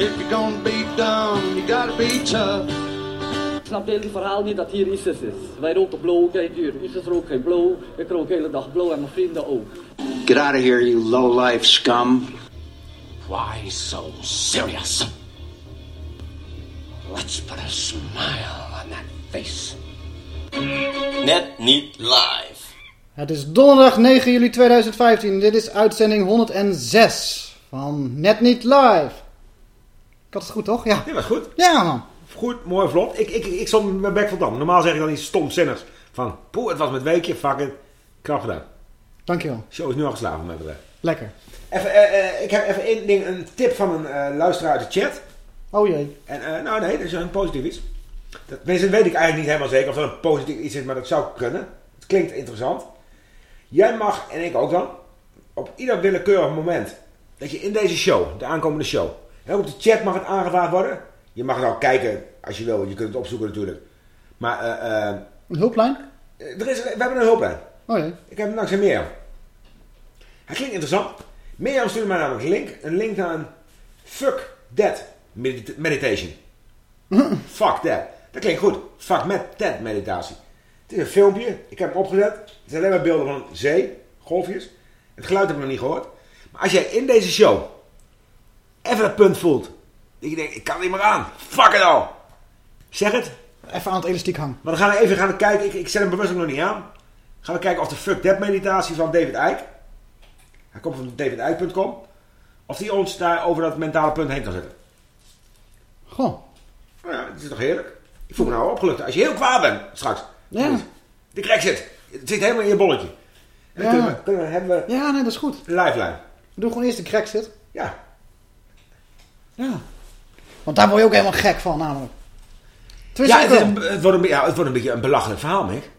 If you're gonna be dumb, you gotta be tough. Ik snap het hele verhaal niet dat hier ISIS is. Wij roken blow, kijk hier. ISIS rookt geen blow. Ik rook de hele dag blow en mijn vrienden ook. Get out of here, you low-life scum. Why so serious? Let's put a smile on that face. Net niet live. Het is donderdag 9 juli 2015. Dit is uitzending 106 van Net Niet Live. Had het goed, toch? Ja. Dit was goed. Ja, man. Goed, mooi, vlot. Ik, ik, ik stond met mijn bek dam. Normaal zeg ik dan iets stomzinnigs. Van, poeh, het was met weekje, fuck it. Knap gedaan. Dankjewel. Show is nu al geslagen met me. Lekker. Even, eh, eh, ik heb even één ding, een tip van een eh, luisteraar uit de chat. Oh jee. En, nou nee, dat is een positief iets. Dat, weet ik eigenlijk niet helemaal zeker of dat een positief iets is, maar dat zou kunnen. Het klinkt interessant. Jij mag, en ik ook dan, op ieder willekeurig moment, dat je in deze show, de aankomende show, ook op de chat mag het aangevraagd worden. Je mag het al kijken als je wil, je kunt het opzoeken natuurlijk. Maar eh, eh, Een hulplijn? er is, we hebben een hulplijn. Oh jee. Ik heb hem dankzij Mirjam. Hij klinkt interessant. Mirjam stuurde mij namelijk een link. Een link naar een Fuck That medita- meditation. Fuck That. Dat klinkt goed. Fuck met that meditatie. Het is een filmpje. Ik heb hem opgezet. Het zijn alleen maar beelden van zee, golfjes. Het geluid heb ik nog niet gehoord. Maar als jij in deze show even dat punt voelt. Dat je denkt, ik kan er niet meer aan. Fuck it al. Zeg het. Even aan het elastiek hangen. Maar dan gaan we even gaan we kijken. Ik, ik zet hem bewust nog niet aan. Gaan we kijken of de Fuck That meditatie van David Icke. Hij komt van davidicke.com. Of die ons daar over dat mentale punt heen kan zetten. Goh. Nou ja, het is toch heerlijk. Ik voel me nou opgelucht. Als je heel kwaad bent straks. Ja. De crack zit. Het zit helemaal in je bolletje. En dan Ja. kunnen we, kunnen we, hebben we Ja, nee, dat is goed. lifeline. We doen gewoon eerst de crack zit. Ja. Ja. Want daar word je ook helemaal gek van, namelijk. Ja, het, is een, wordt een, ja, het wordt een beetje een belachelijk verhaal, Mick.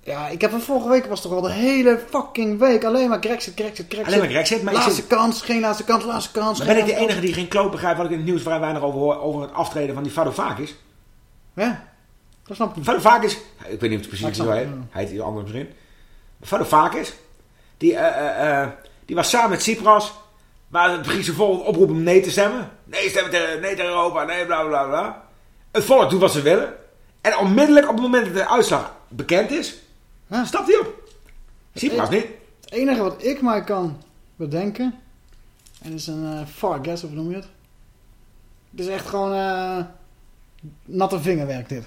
Ja, ik heb een vorige week was toch wel de hele fucking week alleen maar Grexit, Grexit, Grexit. Alleen maar Grexit, maar laatste zit- kans, geen laatste kans, laatste kans. Maar ben ik de enige die geen kloot begrijpt wat ik in het nieuws vrij weinig over hoor over het aftreden van die Varoufakis? Ja, dat snap ik. Varoufakis, ik weet niet of het precies het, ja. Hij heet die andere misschien. Varoufakis, die, eh, eh, eh, die was samen met Tsipras, waar het Griekse volk oproepen om nee te stemmen. Nee stemmen tegen, nee tegen Europa, nee bla bla bla. Het volk doet wat ze willen. En onmiddellijk op het moment dat de uitslag bekend is, Ja. stapt hij op. Tsipras niet. Het enige wat ik mij kan bedenken, en dat is een eh far guess, of noem je het? Het is echt gewoon eh natte vingerwerk dit.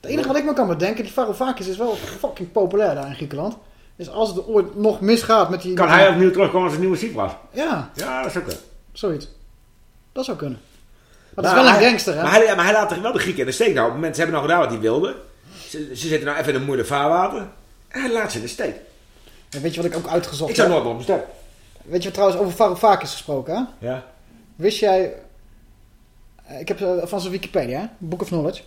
Het enige wat ik me kan bedenken, die Varoufakis is wel fucking populair daar in Griekenland. Dus als het ooit nog misgaat met die... Kan met hij opnieuw terugkomen als een nieuwe Tsipras? Ja, Ja, dat ook wel. zoiets. Dat zou kunnen. Maar het is wel een gangster, hè? Maar hij, maar hij laat er wel de Grieken in de steek. Nou, op het moment, ze hebben nou gedaan wat hij wilde. Ze, ze zitten nou even in een moeilijk vaarwater. En hij laat ze in de steek. En weet je wat ik ook uitgezocht Ik zou heb? nooit meer op hem stemmen. Weet je trouwens over Varoufakis gesproken, hè? Ja. Wist jij... eh, Ik heb eh, van zijn Wikipedia, hè? Book of Knowledge.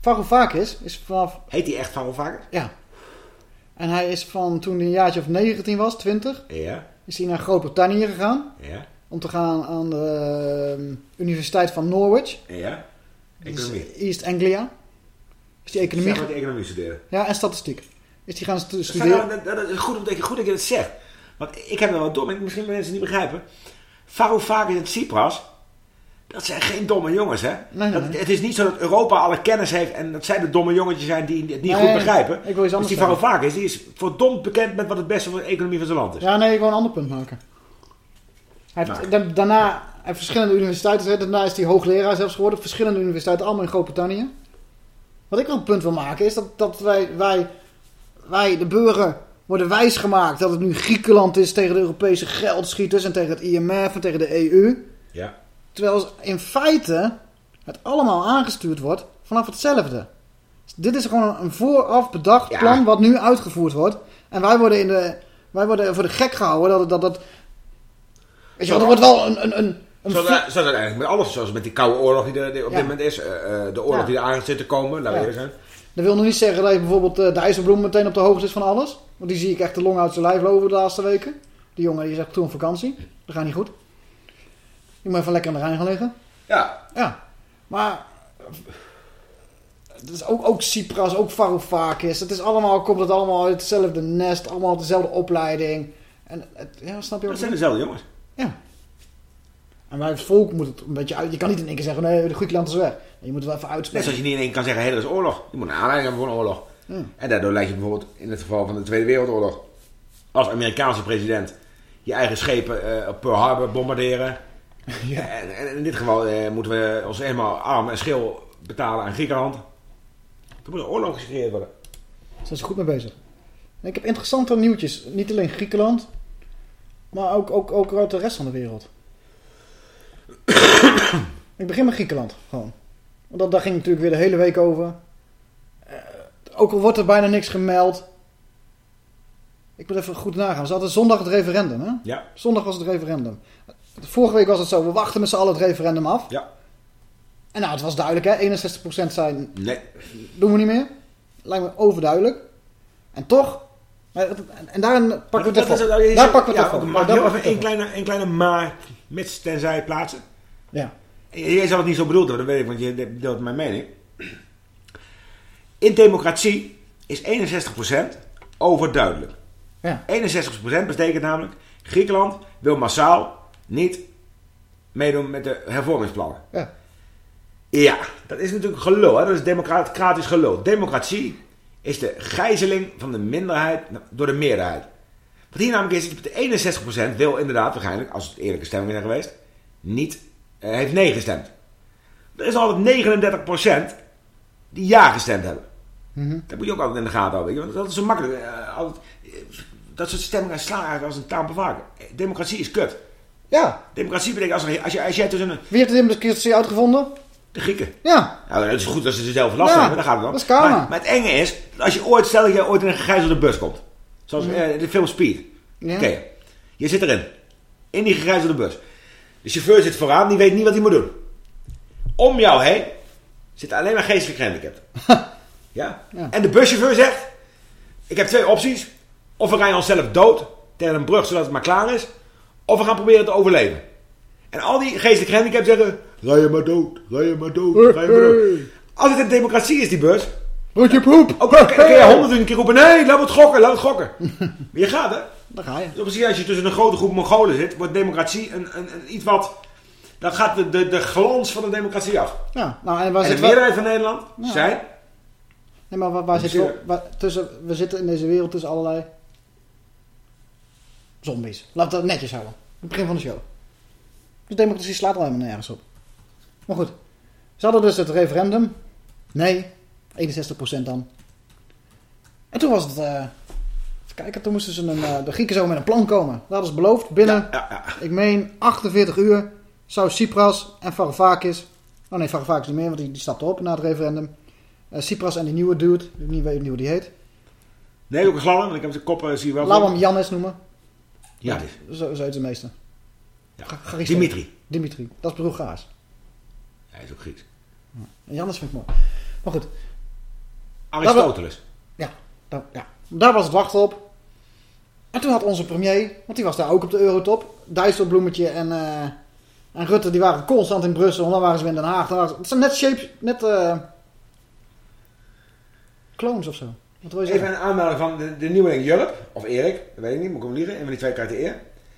Varoufakis is vanaf... Heet hij echt Varoufakis? Ja. En hij is van toen hij een jaartje of 19 was, 20... Ja. Is hij naar Groot-Brittannië gegaan. Ja. Om te gaan aan de eh, Universiteit van Norwich. Ja. Economie. Dus East Anglia. Is die economie... Maar de economie studeren. Ja, en statistiek. Is die gaan stu- Dat, studeren. dat, dat is goed, om te- goed dat je dat zegt. Want ik heb nog wat dom. Misschien mensen het niet begrijpen. Varoufakis en Tsipras. Dat zijn geen domme jongens, hè? Nee, dat, nee. Het is niet zo dat Europa alle kennis heeft en dat zij de domme jongetjes zijn die het niet goed begrijpen. ik wil iets dus anders die zeggen. Varoufakis die is verdomd bekend met wat het beste voor de economie van zijn land is. Ja, nee, ik wil een ander punt maken. Hij heeft Nou. da- daarna hij verschillende universiteiten. Daarna is hij hoogleraar zelfs geworden. Verschillende universiteiten, allemaal in Groot-Brittannië. Wat ik wel een punt wil maken is dat, dat wij, wij, wij, de burger, worden wijsgemaakt dat het nu Griekenland is tegen de Europese geldschieters en tegen het IMF en tegen de EU. Ja. Terwijl in feite het allemaal aangestuurd wordt vanaf hetzelfde. Dit is gewoon een vooraf bedacht Ja. plan wat nu uitgevoerd wordt. En wij worden, in de, wij worden voor de gek gehouden dat... dat, dat weet je wel, er wordt wel een... een, een, zoals het eigenlijk met alles, zoals met die koude oorlog die er die op Ja. dit moment is. eh, eh, de oorlog Ja. die er aan zit te komen, laten we Ja. zijn. Dat wil nog niet zeggen dat je bijvoorbeeld eh, de IJzerbloem meteen op de hoogte is van alles. Want die zie ik echt de long uit zijn lijf lopen de laatste weken. Die jongen die is echt toe op vakantie. Dat gaat niet goed. Die moet even lekker aan de Rijn gaan liggen. Ja, Ja, maar... Het is ook, ook Cypras, ook Varoufakis. Het is allemaal, komt het allemaal uit hetzelfde nest. Allemaal dezelfde opleiding. En het, ja, snap je dat wat zijn ik dezelfde jongens. Ja. En wij als volk moet het een beetje uit... Je kan niet in één keer zeggen, nee, de Griekenland is weg. Je moet het wel even Net uitspreken. zoals je niet in één kan zeggen, hé, dat is oorlog. Je moet een aanleiding hebben voor een oorlog. Ja. En daardoor lijkt je bijvoorbeeld, in het geval van de Tweede Wereldoorlog, als Amerikaanse president je eigen schepen eh, op Pearl Harbor bombarderen. En, en in dit geval eh, moeten we ons helemaal arm en schil betalen aan Griekenland. Er moet een oorlog gecreëerd worden. Daar zijn ze goed mee bezig. En ik heb interessante nieuwtjes. Niet alleen Griekenland. Maar ook, ook, ook uit de rest van de wereld. ik begin met Griekenland. Gewoon. Want dat, daar ging natuurlijk weer de hele week over. Eh, ook al wordt er bijna niks gemeld. Ik moet even goed nagaan. Ze hadden zondag het referendum. Hè? Ja, Zondag was het referendum. Vorige week was het zo. We wachten met z'n allen het referendum af. ja. En nou, het was duidelijk. Hè? 61% zijn Nee. doen we niet meer. Lijkt me overduidelijk. En toch. En, daarin pakken we het even op. Daar pakken we ja, het op. Pakken even een kleine, een kleine maar, mits tenzij plaatsen? Ja. Jij zal het niet zo bedoeld hebben, dat weet ik, want je deelt mijn mening. In democratie is 61% overduidelijk. Ja. 61% betekent namelijk, Griekenland wil massaal niet meedoen met de hervormingsplannen. Ja. Ja, dat is natuurlijk gelul, hè? dat is democratisch gelul. Democratie is de gijzeling van de minderheid door de meerderheid. Wat hier namelijk is, de 61% wil inderdaad waarschijnlijk, als het eerlijke stemming zijn geweest, niet, eh, heeft nee gestemd. Er is altijd 39% die ja gestemd hebben. Mhm. Dat moet je ook altijd in de gaten houden. weet je, Want dat is zo makkelijk. eh, altijd, eh, dat soort stemmingen slaan eigenlijk als een taal bevaken. Democratie is kut. Ja. Democratie betekent als, er, als, je, als jij tussen een, Wie heeft de democratie uitgevonden? de Grieken. Ja. Nou, het is goed als ze er zelf last Ja, hebben, daar gaat het om. dat is karma. Maar, maar het enge is, dat als je ooit, stel dat je ooit in een gegijzelde bus komt. Zoals eh, de film Speed. Ja. Oké, je zit erin. In die gegijzelde bus. De chauffeur zit vooraan, die weet niet wat hij moet doen. Om jou heen zitten alleen maar geestelijk gehandicapten. ja? Ja. En de buschauffeur zegt, ik heb twee opties. Of we rijden onszelf dood tegen een brug zodat het maar klaar is. Of we gaan proberen te overleven. En al die geestelijk gehandicapten zeggen, rij je maar dood, rij je maar dood, rij je maar dood. Als het een democratie is, die bus, Rotje poep. ook al kun je honderdduizend keer roepen, nee, laat het gokken, laat het gokken. maar je gaat hè. Daar ga je. Precies als je tussen een grote groep Mongolen zit, wordt democratie een, een, een iets wat... Dan gaat de, de, de glans van de democratie af. Ja. Nou, en waar En de meerderheid van Nederland Ja. zijn... Nee, maar waar, waar we? Bestuur. Waar, tussen, we zitten in deze wereld tussen allerlei zombies. Laten we dat netjes houden. Het begin van de show. Dus democratie slaat al helemaal nergens op. Maar goed. Ze hadden dus het referendum. Nee. 61% dan. En toen was het... eh even kijken, toen moesten ze een, eh, de Grieken zo met een plan komen. Dat hadden ze beloofd. Binnen, Ja, ja. ik meen, 48 uur zou Cypras en Varoufakis... Oh nee, Varoufakis niet meer, want die, die stapte op na het referendum. Eh Cypras en die nieuwe dude, ik weet niet hoe die heet. Nee, ook een want ik heb zijn kop, eh, zie je wel. Laten we hem Jannes noemen. Ja. Zo, zo heet de meeste. Ja. Ga- Dimitri. Dimitri. Dat is broer Gaas. Hij is ook Grieks. En Jannes vind ik mooi. Maar goed, Aristoteles. ja, daar, ja. daar was het wachten op. En toen had onze premier, want die was daar ook op de Eurotop. Dijsselbloemetje en, eh, en Rutte, die waren constant in Brussel. En dan waren ze weer in Den Haag. Dan waren ze, het zijn net shapes, net eh clones of zo. Wat wil je Even een aanmelding van de, de nieuweling Julp, of Erik, dat weet ik niet, moet ik hem liegen. Een van die twee krijgt de eer.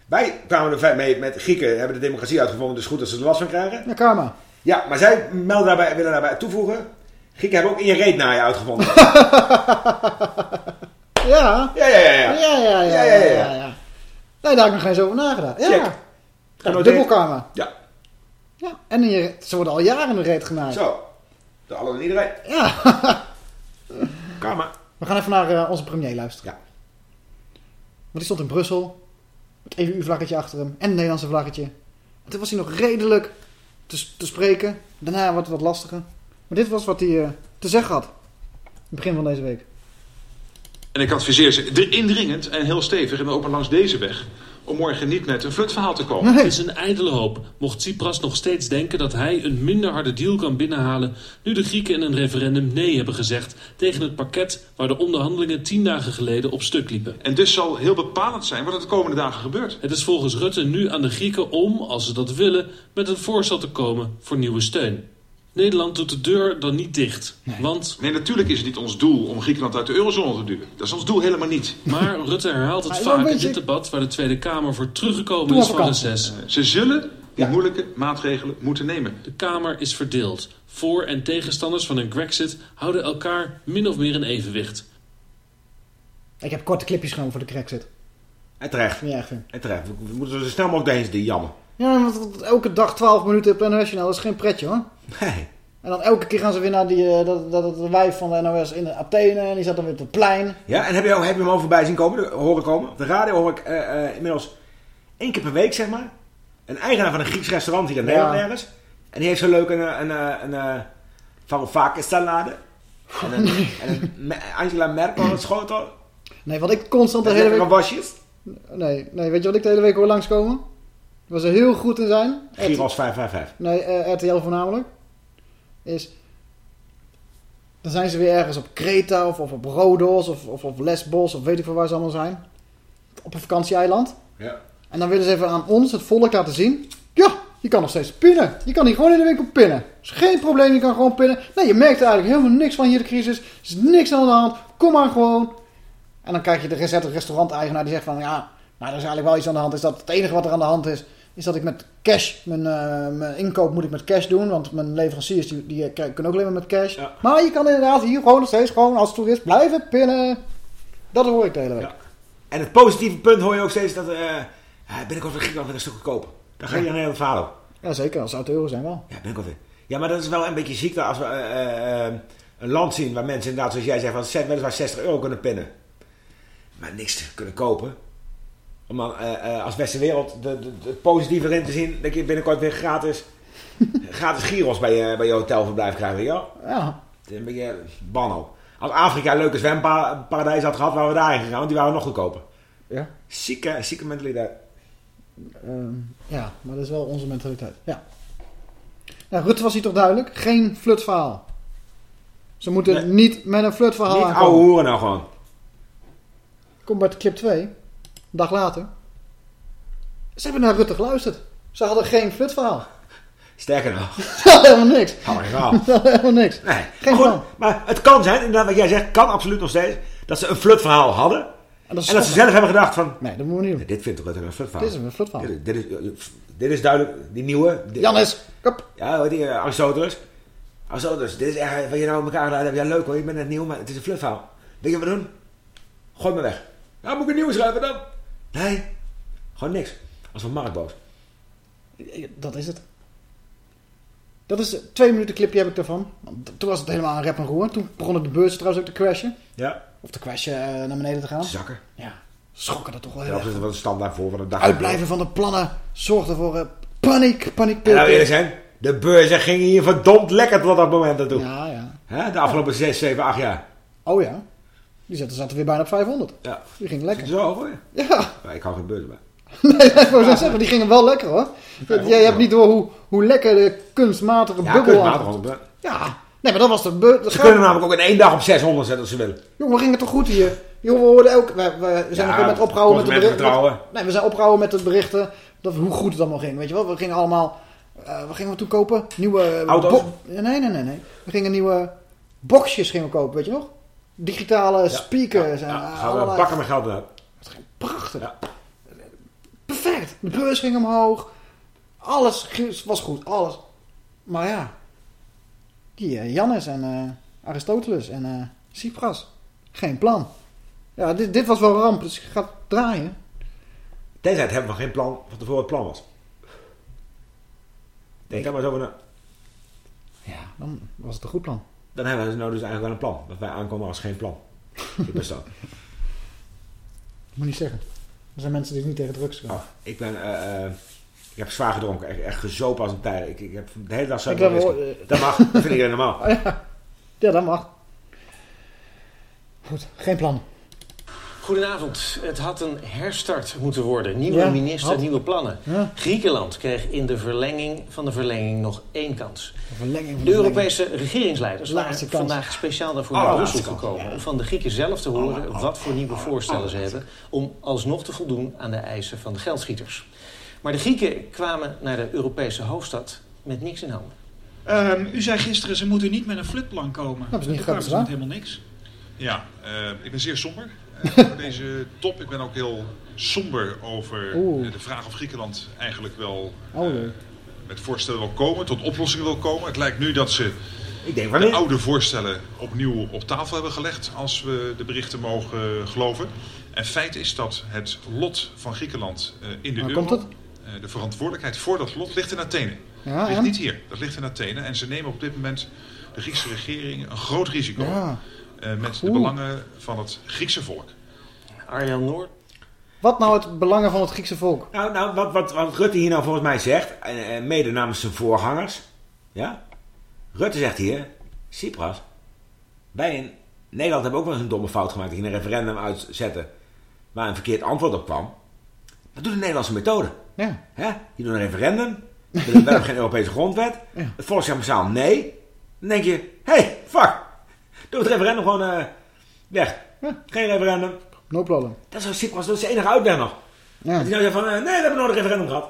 Wij kwamen er mee met Grieken, hebben de democratie uitgevonden, dus goed dat ze er last van krijgen. Ja, karma. Ja, maar zij melden daarbij, willen daarbij toevoegen. Grieken hebben ook in je reet naaien uitgevonden. Ja. ja, ja, ja, ja. Ja, ja, ja. Ja, ja. Nee, daar heb ik nog geen eens over nagedacht. Ja. Check. Dubbel karma. Ja, Ja, en ze worden al jaren in de reet genaaid. zo. Door alle en iedereen. Ja. Karma. We gaan even naar eh, onze premier luisteren. Ja. Want die stond in Brussel. Met het EU-vlaggetje achter hem. En het Nederlandse vlaggetje. En toen was hij nog redelijk te, te spreken. Daarna wordt het wat lastiger. Maar dit was wat hij eh, te zeggen had. In het begin van deze week. En ik adviseer ze er indringend en heel stevig, en ook maar langs deze weg, om morgen niet met een flutverhaal te komen. Het is een ijdele hoop. Mocht Tsipras nog steeds denken dat hij een minder harde deal kan binnenhalen... nu de Grieken in een referendum nee hebben gezegd... tegen het pakket waar de onderhandelingen tien dagen geleden op stuk liepen. En dus zal heel bepalend zijn wat er de komende dagen gebeurt. Het is volgens Rutte nu aan de Grieken om, als ze dat willen... met een voorstel te komen voor nieuwe steun. Nederland doet de deur dan niet dicht. Want, Nee, natuurlijk is het niet ons doel om Griekenland uit de eurozone te duwen. Dat is ons doel helemaal niet. maar Rutte herhaalt het vaak in dit debat... waar de Tweede Kamer voor teruggekomen is van reces. Ze zullen die moeilijke maatregelen moeten nemen. De Kamer is verdeeld. Voor- en tegenstanders van een Grexit houden elkaar min of meer in evenwicht. Ik heb korte clipjes genomen voor de Brexit. En terecht. Niet erg vind. En terecht. We moeten zo snel mogelijk doorheen die jammer. Ja, want elke dag 12 minuten op NOS Journaal, dat is geen pretje hoor. Nee. En dan elke keer gaan ze weer naar die, eh, dat, dat, dat wijf van de NOS in Athene. En die zat dan weer op het plein. Ja, en heb je, heb je hem al voorbij zien komen, horen komen? Op de radio hoor ik eh, eh, inmiddels één keer per week, zeg maar. Een eigenaar van een Grieks restaurant hier in Nederland Ja. ergens. En die heeft zo leuk een, een, een, een, een salade. En een, en een Angela Merkel het schotel. Nee, wat ik constant de hele week... wasjes. Nee, nee, weet je wat ik de hele week hoor langskomen? Waar ze heel goed in zijn. Giros 555. Nee, eh, RTL voornamelijk. Is... Dan zijn ze weer ergens op Kreta of, of op Rodos of, of op Lesbos of weet ik veel waar ze allemaal zijn. Op een vakantieeiland. Ja. En dan willen ze even aan ons, het volk, laten zien. Ja, je kan nog steeds pinnen. Je kan hier gewoon in de winkel pinnen. is geen probleem, je kan gewoon pinnen. Nee, je merkt er eigenlijk helemaal niks van hier de crisis. Er is niks aan de hand. Kom maar gewoon. En dan krijg je de restauranteigenaar die zegt van... Ja, nou, er is eigenlijk wel iets aan de hand. Is dat het enige wat er aan de hand is... Is dat ik met cash... Mijn, eh, mijn inkoop moet ik met cash doen. Want mijn leveranciers die, die eh, kunnen ook alleen maar met cash. Ja. Maar je kan inderdaad hier gewoon nog steeds gewoon als toerist blijven pinnen. Dat hoor ik de hele week. Ja. En het positieve punt hoor je ook steeds dat... eh ja, binnenkort weer Griekenland weer een stuk goedkoper. Dan ga je een hele verhaal op. Ja, zeker. Als de euro zijn wel. Ja, binnenkort weer. Ja, maar dat is wel een beetje ziek dat als we een land zien waar mensen inderdaad, zoals jij zegt, van weliswaar 60 euro kunnen pinnen. Maar niks kunnen kopen. Om dan eh, eh, als westerwereld de, de, de het positieve erin te zien, dat je binnenkort weer gratis, gratis gyros bij je, bij je hotelverblijf krijgt. weet je wel? Ja. Het is een beetje. Als Afrika een leuke zwemparadijs had gehad, waren we daarheen gegaan, want die waren nog goedkoper. Ja. Zieke, zieke mentaliteit. Ehm, ja, maar dat is wel onze mentaliteit. Ja. Nou, Rutte was hier toch duidelijk? Geen flutverhaal. Ze moeten Nee. niet met een flutverhaal Niet aankomen. ouwe hoeren nou gewoon. Kom bij clip 2. Een dag later. Ze hebben naar Rutte geluisterd. Ze hadden geen flutverhaal. Sterker nog. Helemaal niks. Ze hadden helemaal niks. Nee, Geen goed, plan. maar het kan zijn, inderdaad wat jij zegt, kan absoluut nog steeds, dat ze een flutverhaal hadden. En dat is En dat ze zelf hebben gedacht van, Nee, dat moeten we niet doen. dit vindt wel een flutverhaal. Dit is een flutverhaal. Dit, dit is, dit is duidelijk, die nieuwe. dit- Jannes, kop. Ja, die, uh, Aristoteles. Aristoteles, dit is echt, wat je nou met elkaar gedaan hebt. Ja, leuk hoor, je bent net nieuw, maar het is een flutverhaal. Weet je wat we doen? Gooi me weg. Ja, moet ik een nieuwe schrijven dan? Nee, gewoon niks. Als van Mark boos. Dat is het. Dat is een twee minuten clipje heb ik daarvan. Want Toen was het helemaal aan rep en roer. Toen begonnen de beurzen trouwens ook te crashen. Ja, Of te crashen eh, naar beneden te gaan. zakken. Ja, schrokken er toch wel heel Ja, erg dat is wel een standaard voor van de dag. Uitblijven van de plannen zorgde voor eh, paniek, paniek. Nou eerlijk zijn, de beurzen gingen hier verdomd lekker tot dat moment naartoe. Ja, ja. Hè, de afgelopen 6, 7, 8 jaar. Oh ja. Die zaten, zaten weer bijna op 500. Ja. Die ging lekker. Zo hoor je. Ja, ik hou geen beurzen bij. nee, ik zo zeggen, die gingen wel lekker hoor. Jij hebt niet door hoe, hoe lekker de kunstmatige Ja, bubbel kunstmatig. aan. want- Ja, nee, maar dat was de... de Ze kunnen namelijk ook in één dag op 600 zetten als ze willen. Jongen, we gingen toch goed hier. Jongen, we hoorden ook... We, we zijn Ja, met opgehouden met de berichten. Nee, we zijn opgehouden met de berichten. Dat, hoe goed het allemaal ging. Weet je wel, we gingen allemaal... eh wat gingen we toen kopen? Nieuwe... Auto's? Nee, nee, nee, nee. We gingen nieuwe boxjes gingen we kopen, weet je nog? Digitale speakers. en eh, gaan we bakken met geld uit. Prachtig. Ja. Perfect. De beurs ging omhoog. Alles ging- was goed. Alles. Maar ja. Die eh, Jannes en eh, Aristoteles en Cypras. Geen plan. Ja, dit, dit was wel ramp. Dus ik ga draaien. Tenzij het hebben van geen plan van tevoren het plan was. Denk daar maar eens over na. Ja, dan was het een goed plan. Dan hebben we nou dus eigenlijk wel een plan. Dat wij aankomen als geen plan. Dat bestaat. Moet niet zeggen. Er zijn mensen die niet tegen drugs gaan. Oh, ik ben... eh, eh, ik heb zwaar gedronken. Echt, echt gezopen als een tijger. Ik, ik heb de hele dag zo Ik heb wel, whisky. eh, Dat mag. Dat vind normaal. Oh, ja. ja, dat mag. Goed, geen plan. Goedenavond. Het had een herstart moeten worden. Nieuwe Ja, minister, had. nieuwe plannen. Ja. Griekenland kreeg in de verlenging van de verlenging nog één kans. De verlenging van De de Europese regeringsleiders Laatste waren kans. vandaag speciaal daarvoor Oh, naar Brussel gekomen... om van de Grieken zelf te horen wat voor nieuwe voorstellen ze hebben... om alsnog te voldoen aan de eisen van de geldschieters. Maar de Grieken kwamen naar de Europese hoofdstad met niks in handen. Ehm, u zei gisteren, ze moeten niet met een flutplan komen. hebben ze niet grappig ze met helemaal niks. Ja, eh, ik ben zeer somber deze top. Ik ben ook heel somber over Oeh. de vraag of Griekenland eigenlijk wel Oh, eh, met voorstellen wil komen, tot oplossingen wil komen. Het lijkt nu dat ze Ik denk de oude voorstellen opnieuw op tafel hebben gelegd, als we de berichten mogen geloven. En feit is dat het lot van Griekenland eh, in de Waar euro, komt het? eh, de verantwoordelijkheid voor dat lot ligt in Athene. Ja, Dat ligt en? niet hier, dat ligt in Athene. En ze nemen op dit moment, de Griekse regering, een groot risico Ja. Eh, met de belangen van het Griekse volk. Arjan Noord, Wat nou het belangen van het Griekse volk? Nou, nou wat, wat, wat Rutte hier nou volgens mij zegt, en, en mede namens zijn voorgangers, ja? Rutte zegt hier, Cypras, wij in Nederland hebben ook wel eens een domme fout gemaakt, dat je een referendum uitzetten waar een verkeerd antwoord op kwam. Dat doet de Nederlandse methode. Ja. Hè? Je doet een referendum, we hebben geen Europese grondwet, Ja. het volk zegt massaal nee, dan denk je, hé, hey, fuck, doe het referendum gewoon eh, weg. Ja. Geen referendum. No problem. Dat is Cypras, dat is de enige uitweg nog. Ja. Dat hij nou zegt van, eh, nee, we hebben nooit een referendum gehad.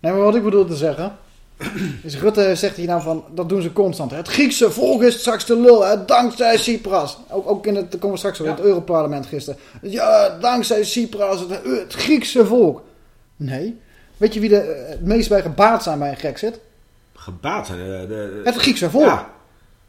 Nee, maar wat ik bedoel te zeggen... is Rutte zegt hier nou van... dat doen ze constant. Het Griekse volk is straks de lul. Hè, dankzij Cypras. Ook, ook in het... daar komen we straks op in het Europarlement gisteren. Ja, dankzij Cypras. Het, het Griekse volk. Nee. Weet je wie er eh, het meest bij gebaat zijn bij een Grexit? Gebaat zijn. De, de, Het Griekse volk. Ja.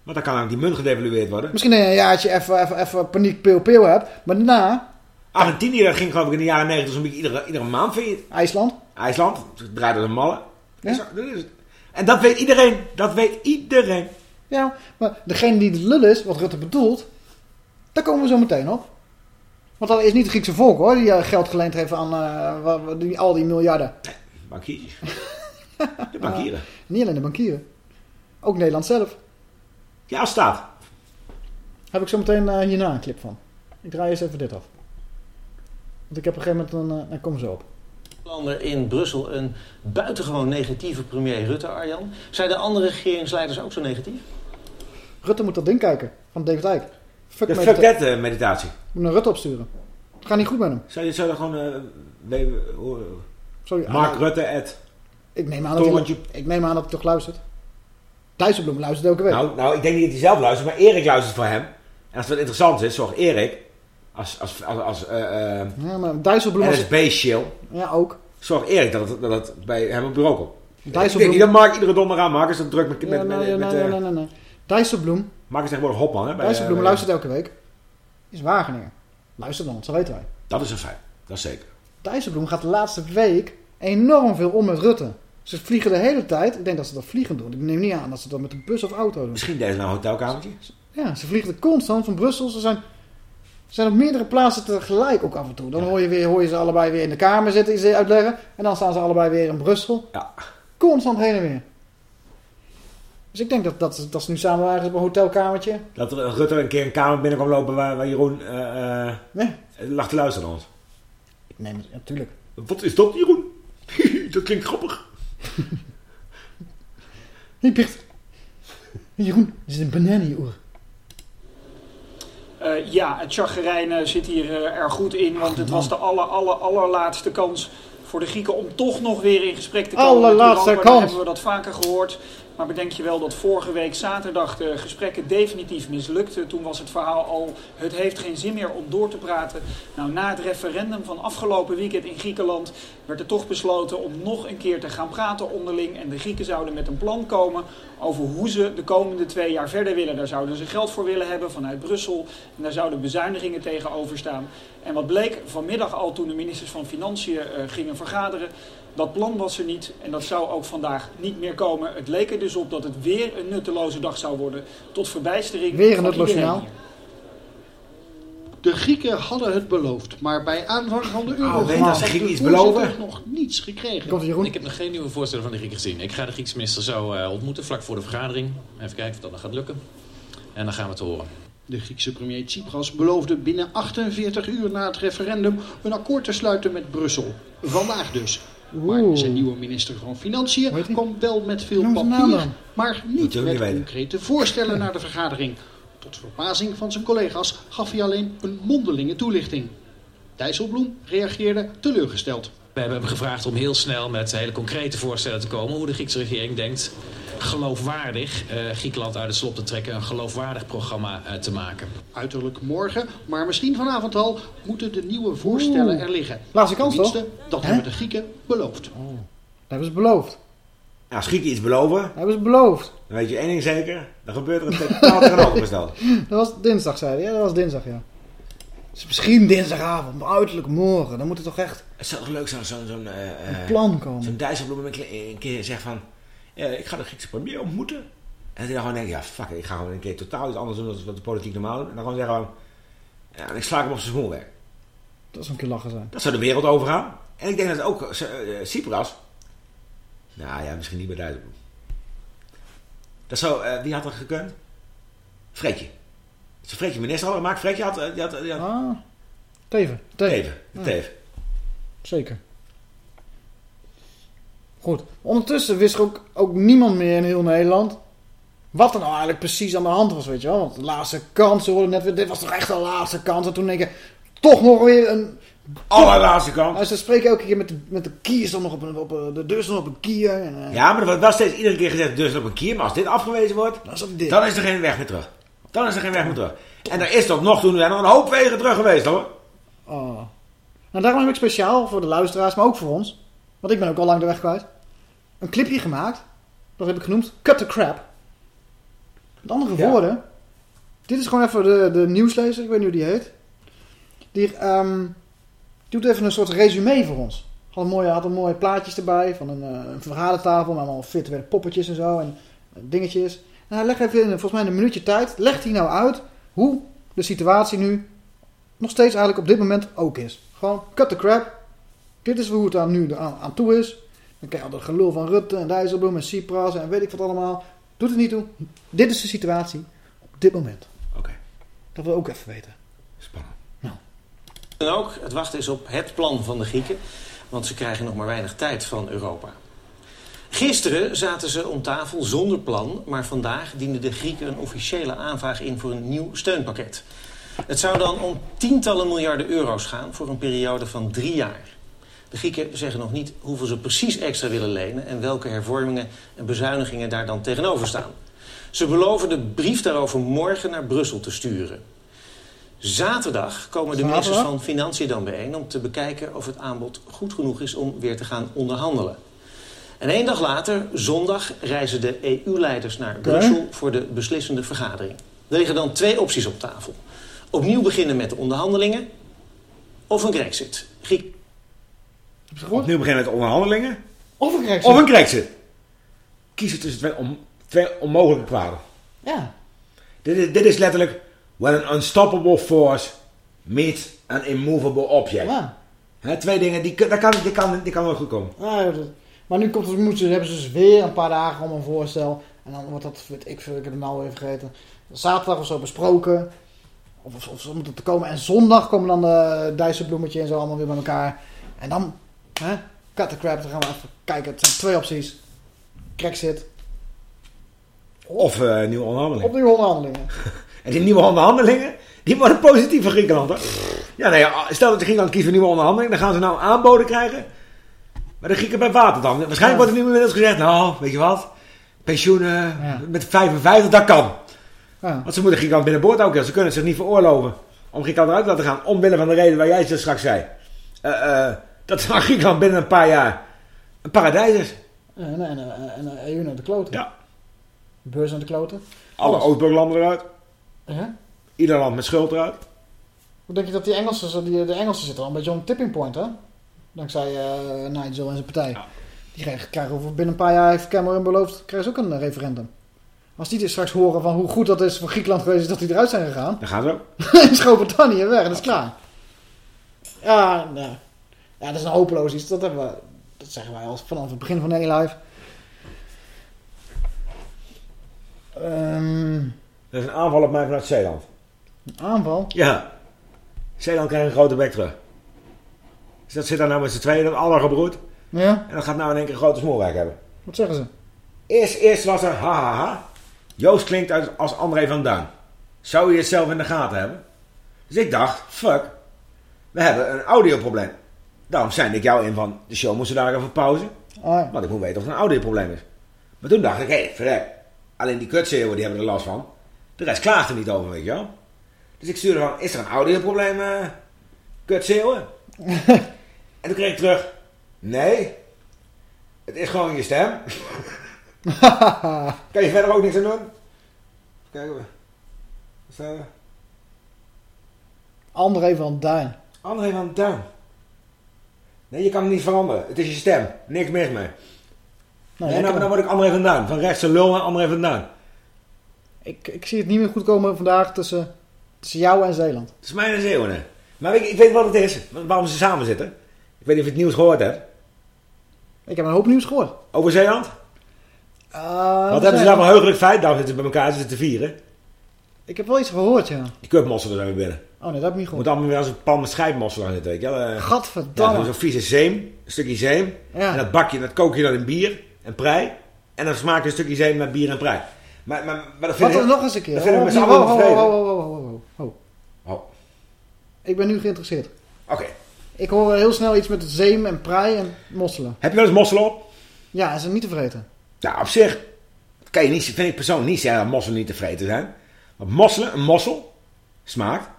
Want dan kan ook die munt gedevalueerd worden. Misschien je een jaartje even, even, even paniek peel peel hebt. Maar daarna... Argentinië dat ging geloof ik in de jaren 90 zo'n beetje iedere, iedere maand failliet. IJsland. IJsland, draaide de mallen. Ja. Zo, dat is het. En dat weet iedereen. Dat weet iedereen. Ja, maar degene die de lul is, wat Rutte bedoelt... daar komen we zo meteen op. Want dat is niet het Griekse volk hoor, die eh, geld geleend heeft aan eh, die, al die miljarden. Bankiers. De bankieren. Niet alleen de bankieren. Ook Nederland zelf. Ja, staat. Heb ik zo meteen eh, hierna een clip van. Ik draai eens even dit af. Want ik heb op een gegeven moment een... eh, dan komen ze op. Lander in Brussel een buitengewoon negatieve premier Rutte, Arjan. Zijn de andere regeringsleiders ook zo negatief? Rutte moet dat ding kijken. Van David Icke. Fuck, De medita- fuck that eh, meditatie. Moet naar Rutte opsturen. Het gaat niet goed met hem. Zou je, zou je gewoon... eh, Sorry, Mark ah, Rutte at... ik, neem aan dat hij, ik neem aan dat hij toch luistert. Dijsselbloem luistert elke week. Nou, nou, ik denk niet dat hij zelf luistert, maar Erik luistert voor hem. En als het wat interessant is, zorg Erik... Als, als, als, als eh, ja, maar Dijsselbloem... NSB-shill... Ja, ook. Zorg Erik dat het, dat het bij hem op bureau komt. Ik Dijsselbloem- denk niet dat Mark iedere donderdag Mark is dat druk met... met, Ja, met, nee, met, nee, nee, nee, nee. Dijsselbloem, Mark is tegenwoordig Hopman, hè? bij, Dijsselbloem eh, luistert elke week. Is Wageningen. Luister dan, zo weten wij. Dat is een feit. Dat is zeker. Dijsselbloem gaat de laatste week enorm veel om met Rutte. Ze vliegen de hele tijd. Ik denk dat ze dat vliegen doen. Ik neem niet aan dat ze dat met een bus of auto doen. Misschien deze nou een hotelkamertje. Ja, ze vliegen constant van Brussel. Ze zijn, ze zijn op meerdere plaatsen tegelijk ook af en toe. Dan hoor, je weer, hoor je ze allebei weer in de kamer zitten, iets uitleggen. En dan staan ze allebei weer in Brussel. Ja. Constant heen en weer. Dus ik denk dat, dat, dat ze nu samen waren op een hotelkamertje. Dat Rutte een keer een kamer binnen kwam lopen waar, waar Jeroen eh, Nee. lag te luisteren ons. Ik neem het, natuurlijk. Wat is dat, Jeroen? dat klinkt grappig. Hé, Picht. Jeroen, er zit een banaan in je oor. Eh, ja, het chagrijn zit hier eh, er goed in, want het was de aller, aller, allerlaatste kans voor de Grieken om toch nog weer in gesprek te komen. met Allerlaatste kans. hebben we dat vaker gehoord. Maar bedenk je wel dat vorige week zaterdag de gesprekken definitief mislukten. Toen was het verhaal al, het heeft geen zin meer om door te praten. Nou, na het referendum van afgelopen weekend in Griekenland werd er toch besloten om nog een keer te gaan praten onderling. En de Grieken zouden met een plan komen over hoe ze de komende twee jaar verder willen. Daar zouden ze geld voor willen hebben vanuit Brussel. En daar zouden bezuinigingen tegenover staan. En wat bleek vanmiddag al toen de ministers van Financiën eh, gingen vergaderen. Dat plan was er niet en dat zou ook vandaag niet meer komen. Het leek er dus op dat het weer een nutteloze dag zou worden. Tot verbijstering Weer een nutteloos. De Grieken hadden het beloofd, maar bij aanvang van de euro weet als de Grieken iets beloven. nog niets gekregen. Komt Jeroen? Ik heb nog geen nieuwe voorstellen van de Grieken gezien. Ik ga de Griekse minister zo eh, ontmoeten vlak voor de vergadering. Even kijken of dat nog gaat lukken. En dan gaan we het horen. De Griekse premier Tsipras beloofde binnen 48 uur na het referendum een akkoord te sluiten met Brussel. Vandaag dus. Maar zijn nieuwe minister van Financiën kwam wel met veel papier, dan. maar niet met concrete voorstellen naar de vergadering. Tot verbazing van zijn collega's gaf hij alleen een mondelinge toelichting. Dijsselbloem reageerde teleurgesteld. We hebben hem gevraagd om heel snel met hele concrete voorstellen te komen... hoe de Griekse regering denkt geloofwaardig eh, Griekenland uit het slop te trekken... een geloofwaardig programma eh, te maken. Uiterlijk morgen, maar misschien vanavond al, moeten de nieuwe voorstellen Oeh. er liggen. Laatste kans, toch? dat Hè? hebben de Grieken beloofd. Dat hebben ze beloofd. Ja, als Grieken iets beloven, Dat hebben ze beloofd. dan weet je één ding zeker. Dan gebeurt er een totaal tegenovergestelde. Dat was dinsdag, zei hij. Ja, dat was dinsdag, ja. Dus misschien dinsdagavond, maar uiterlijk morgen. Dan moet het toch echt Het zou toch leuk zijn zo'n zo'n eh, een eh, plan komen. zo'n Dijsselbloem een keer- een keer zegt van... eh, ik ga de Griekse premier ontmoeten. En dat dan gewoon denkt, ja fuck ik ga gewoon een keer totaal iets anders doen dan wat de politiek normaal doet. En dan gewoon zeggen van... Ja, ik sla hem op zijn smoelwerk. Dat zou een keer lachen zijn. Dat zou de wereld overgaan. En ik denk dat ook eh, Cypras... Nou ja, misschien niet bij Dijsselbloem. Dat zou... eh, wie had er gekund? Fredje. Ze Fredje minister hadden gemaakt. Fredje had... eh, Die had, die had Ah, Teven. Teven. Teven. Ja. Teven. Zeker. Goed. Ondertussen wist ook, ook niemand meer in heel Nederland... wat er nou eigenlijk precies aan de hand was, weet je wel. Want de laatste kans, we hoorden net weer... dit was toch echt de laatste kans. En toen denk ik... toch nog weer een... Allerlaatste kans. En ze spreken elke keer met de, met de kier stond nog op, een, op een- de deur op een kier. En, eh, Ja, maar er wordt wel steeds iedere keer gezegd, dus op een kier. Maar als dit afgewezen wordt, is dit. dan is er geen weg meer terug. Dan is er geen weg meer terug. En er is tot nog toe zijn nog een hoop wegen terug geweest hoor. Oh. Nou, daarom heb ik speciaal voor de luisteraars, maar ook voor ons... want ik ben ook al lang de weg kwijt... een clipje gemaakt. Dat heb ik genoemd Cut the Crap. Met andere Ja. woorden... Dit is gewoon even de, de nieuwslezer, ik weet niet hoe die heet. Die ehm, doet even een soort resume voor ons. Had een mooie, had een mooie plaatjes erbij van een, eh, een vergadertafel met allemaal virtuele poppetjes en zo en eh, dingetjes. En hij legt even in, volgens mij in een minuutje tijd, legt hij nou uit hoe de situatie nu nog steeds eigenlijk op dit moment ook is. Gewoon cut the crap. Dit is hoe het aan nu aan, aan toe is. Dan krijg je al dat gelul van Rutte en Dijsselbloem en Tsipras en weet ik wat allemaal. Doet het niet toe. Dit is de situatie op dit moment. Oké. Dat wil ik ook even weten. Spannend. En ook, het wachten is op het plan van de Grieken, want ze krijgen nog maar weinig tijd van Europa. Gisteren zaten ze om tafel zonder plan, maar vandaag dienden de Grieken een officiële aanvraag in voor een nieuw steunpakket. Het zou dan om tientallen miljarden euro's gaan voor een periode van drie jaar. De Grieken zeggen nog niet hoeveel ze precies extra willen lenen en welke hervormingen en bezuinigingen daar dan tegenover staan. Ze beloven de brief daarover morgen naar Brussel te sturen. Zaterdag komen de ministers van Financiën dan bijeen om te bekijken of het aanbod goed genoeg is om weer te gaan onderhandelen. En één dag later, zondag, reizen de EU-leiders naar Brussel voor de beslissende vergadering. Er liggen dan twee opties op tafel. Opnieuw beginnen met de onderhandelingen of een Grexit. Griek Opnieuw beginnen met onderhandelingen. Of een Grexit. Of een Grexit. Kiezen tussen twee, on- twee onmogelijke kwaden. Ja. Dit is, dit is letterlijk... When an unstoppable force meets an immovable object. Ja. Twee dingen, die, dat kan, die, kan, die kan nooit goed komen. Ja, dat- maar nu komt het, moeten, ze- hebben ze dus weer een paar dagen om een voorstel. En dan wordt dat, weet ik veel, ik heb het nou even vergeten. Zaterdag of zo besproken. Of, of, of ze moeten te komen. En zondag komen dan de Dijsselbloemetje en zo allemaal weer bij elkaar. En dan, hè, cut the crap. Dan gaan we even kijken. Het zijn twee opties. Brexit. Of eh, nieuwe onderhandelingen. Opnieuw onderhandelingen. En die nieuwe onderhandelingen, die worden positief voor Griekenland. Hè? Ja, nee, stel dat Griekenland kiest voor nieuwe onderhandelingen, dan gaan ze nou aanboden krijgen. Maar de Grieken bij water dan. Waarschijnlijk wordt er nu inmiddels gezegd, nou, weet je wat, pensioenen met 55, dat kan. Ja. Want ze moeten Griekenland binnenboord ook. Ze kunnen zich niet veroorloven om Griekenland eruit te laten gaan. Omwille van de reden waar jij het straks zei. Eh, eh, dat van Griekenland binnen een paar jaar een paradijs is. En, en, en, EU naar de kloten. Ja. Beurs naar de kloten. Alle Alles. Oostbloklanden eruit. Ja. Ieder land met schuld eruit. Hoe denk je dat die Engelsen, die, de Engelsen zitten al een beetje op een tipping point, hè? Dankzij eh, Nigel en zijn partij. Die krijgen, over binnen een paar jaar, heeft Cameron beloofd, krijgen ze ook een referendum. Als die dus straks horen van hoe goed dat is voor Griekenland geweest dat die eruit zijn gegaan. Dan gaan ze ook. is Groot-Brittannië weg en dat is klaar. Ja, nou, ja, dat is een hopeloos iets. Dat, hebben we, dat zeggen wij al vanaf het begin van de live. Ehm Dat is een aanval op mij vanuit Zeeland. een aanval. Ja. Zeeland krijgt een grote bek terug. Dus dat zit daar nou met z'n tweeën, dat alle gebroed. Ja, En dat gaat nou in één keer een grote smoelwerk hebben. wat zeggen ze? Eerst, eerst was er ha ha ha. Joost klinkt als, als André van Duin. Zou je het zelf in de gaten hebben? Dus ik dacht, fuck. We hebben een audioprobleem. Daarom zei ik jou in van, de show moesten daar even pauze. Ah, ja. Want ik moet weten of er een audioprobleem is. Maar toen dacht ik, hé, hey, verrek. Alleen die kutzeeuwen die hebben er last van. De rest klaagt er niet over, weet je wel. Dus ik stuurde van, is er een audioprobleem, eh kutzeeuwen? en toen kreeg ik terug, nee. Het is gewoon je stem. kan je verder ook niks aan doen? Kijken we. Wat staat er? André van Duin. André van Duin. Nee, je kan het niet veranderen. Het is je stem. Niks mis mee. Nou, Nee, nou, dan word ik André van Duin. Van rechtse lul naar André van Duin. ik, ik zie het niet meer goed komen vandaag tussen, tussen jou en Zeeland. Het is mijn zeeuwen. Maar ik, ik weet wat het is. Waarom ze samen zitten. Ik weet niet of je het nieuws gehoord hebt. Ik heb een hoop nieuws gehoord. Over Zeeland. Uh, Wat hebben ze daar van heugelijk feit? Daarom zitten ze bij elkaar zitten te vieren. Ik heb wel iets gehoord, ja. Die kutmosselen zijn weer binnen. Oh nee, dat heb ik niet Moet gehoord. allemaal weer als een pan met scheidmosselen aan zitten. Weet je wel. Eh, Gadverdamme. Ja, zo'n vieze zeem. Een stukje zeem. Ja. En dat bakje, dat kook je dan in bier en prei. En dan smaakt een stukje zeem met bier en prei. Maar, maar, maar dat vind Wat ik... nog eens een keer. Dat vinden we met z'n allen oh, oh, tevreden. oh, oh, oh, oh, oh, oh. Oh, Ik ben nu geïnteresseerd. Oké. Ik hoor heel snel iets met zeem en prei en mosselen. Heb je wel eens mosselen op? Ja, en ze niet te vreten. Nou, op zich kan je niet, vind ik persoonlijk niet zeggen dat mosselen niet te vreten zijn. Want mosselen, een mossel, smaakt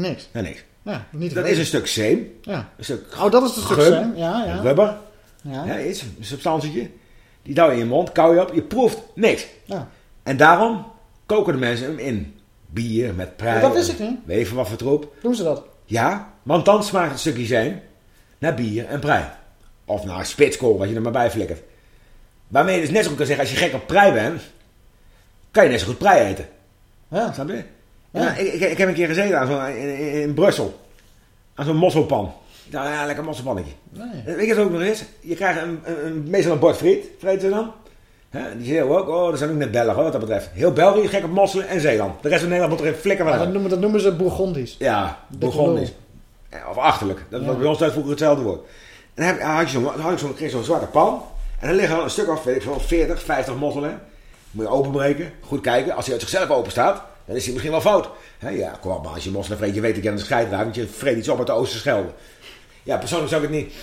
Niks. naar niks. Ja, niet Dat is een stuk zeem, Ja. een stuk Oh, dat is het stuk zeem. Ja, ja. rubber, Ja. ja, iets, een substantietje. Die douw je in je mond, kauw je op, je proeft niks. Ja. En daarom koken de mensen hem in. Bier met prei. Ja, dat wist ik niet. Weet je van wat voor troep? Doen ze dat? Ja, want dan smaakt het stukje zeem naar bier en prei. Of naar spitskool, wat je er maar bij flikkert. Waarmee je dus net zo goed kan zeggen, als je gek op prei bent, kan je net zo goed prei eten. Ja. Snap je? Ja. Ik, ik, ik heb een keer gezeten aan zo'n- in, in, in Brussel. Aan zo'n mosselpan. Dacht, ja, lekker mosselpannetje. Nee. En Weet je wat ook nog is? Je krijgt een, een, een- meestal een bord friet, vreten ze dan. Die zeggen ook, oh, dat zijn ook net Belgen hoor, wat dat betreft. Heel België gek op mosselen en Zeeland. De rest van Nederland moet er even flikken van Ja, dat, noemen, dat noemen ze Bourgondisch. Ja, Bourgondisch. Ja, Of achterlijk. Dat was bij ons thuis vroeger hetzelfde woord. En dan heb, had je zo'n, dan had ik zo'n, kreeg zo'n zwarte pan. En dan liggen er een stuk of, weet ik veel, 40, 50 mosselen. Moet je openbreken. Goed kijken. Als hij uit zichzelf open staat, dan is hij misschien wel fout. Ja, kom op, maar als je mosselen vreet, je weet dat je aan de scheid raakt. Want je vreet iets op uit de Oosterschelde. Ja, persoonlijk zou ik het niet...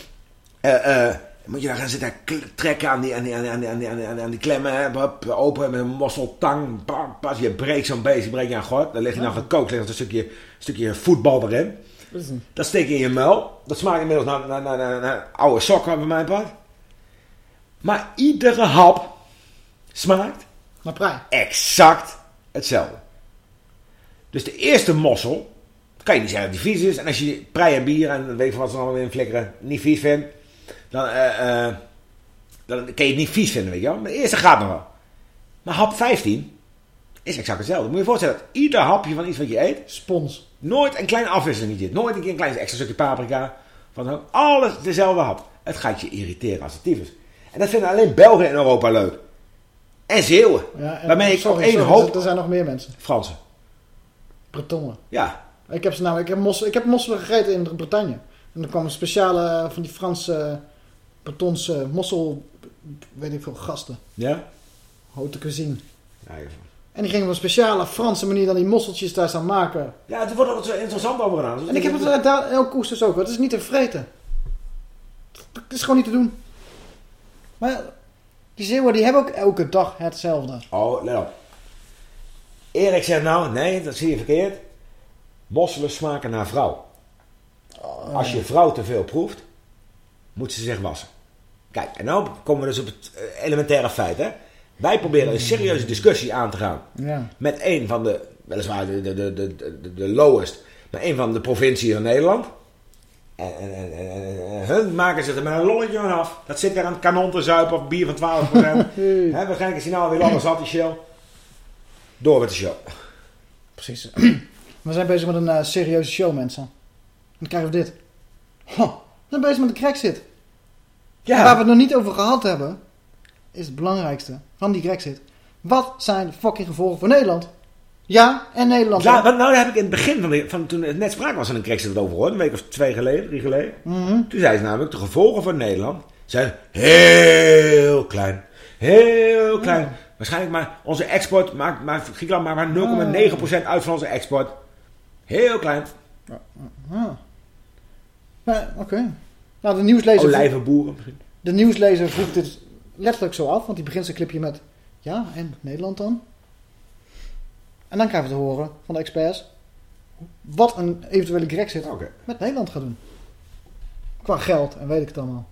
eh, eh, moet je daar gaan zitten trekken aan die, aan die, aan die, aan die, aan die, aan die, aan die- aan die klemmen. Hè, open met een mosseltang. Pas, je breekt zo'n beest, je breekt je aan gort. Dan ligt hij dan gekookt, ligt er een stukje, stukje voetbal erin. Dat steek je in je muil. Dat smaakt inmiddels naar, naar, naar, naar, naar oude sokken bij mijn part. Maar iedere hap smaakt Maar prei. exact hetzelfde. Dus de eerste mossel, kan je niet zeggen dat die vies is. En als je prei en bier en weet ik wat ze allemaal in flikkeren, niet vies vindt, dan, eh, dan kan je het niet vies vinden, weet je wel. Maar de eerste gaat nog wel. Maar hap 15 is exact hetzelfde. Moet je je voorstellen dat ieder hapje van iets wat je eet, Spons. Nooit een kleine afwisseling zit. Nooit een keer een klein extra stukje paprika. Van alles dezelfde hap. Het gaat je irriteren als het tyfus. En dat vinden alleen Belgen in Europa leuk. En Zeeuwen. Ja, en- Waarmee ik sorry, op één sorry, hoop... Er zijn nog meer mensen. Fransen. Bretongen. Ja. Ik heb ze namelijk, ik heb, mosselen, ik heb mosselen gegeten in Bretagne. En er kwam een speciale eh, van die Franse Bretonse mossel, weet ik veel, gasten. Ja? Haute cuisine. Ja, even. En die gingen op een speciale Franse manier dan die mosseltjes daar staan maken. ja het wordt altijd zo interessant over gedaan. En ik heb het eh, daar koers dus ook. Het is niet te vreten. Het is gewoon niet te doen. Maar die Zeeuwen die hebben ook elke dag hetzelfde. Oh, let op. Erik zegt nou, nee, dat zie je verkeerd. Mosselen smaken naar vrouw. Als je vrouw te veel proeft, moet ze zich wassen. Kijk, en nou komen we dus op het eh, elementaire feit. Hè? Wij proberen een serieuze discussie aan te gaan. Ja. Met een van de, weliswaar de, de, de, de, de, lowest, maar een van de provinciën van Nederland. En, en, en, hun maken zich er met een lolletje aan af. Dat zit weer aan het kanon te zuipen of bier van 12%. Hè, waarschijnlijk is hij nou weer alles zat, die show. Door met de show. Precies. We zijn bezig met een eh, serieuze show, mensen. En dan krijgen we dit. Huh, we zijn bezig met de Grexit. Ja. Waar we het nog niet over gehad hebben, is het belangrijkste van die Grexit. Wat zijn de fucking gevolgen voor Nederland? Ja, en Nederland. Ja, want nou heb ik in het begin van, de, van toen het net sprake was van een Brexit het over gehoord, een week of twee geleden, drie geleden. Mhm. Toen zei ze namelijk, de gevolgen voor Nederland zijn heel klein. Heel klein. Waarschijnlijk maar onze export maakt, maakt Griekenland maakt maar 0,9% uit van onze export. Heel klein. Ja, Oké. Nou, de nieuwslezer... Olijvenboeren misschien. De nieuwslezer voegt dit letterlijk zo af, want die begint zijn clipje met... Ja, en Nederland dan? En dan krijgen we te horen van de experts... wat een eventuele Grexit met Nederland gaat doen. Qua geld en weet ik het allemaal.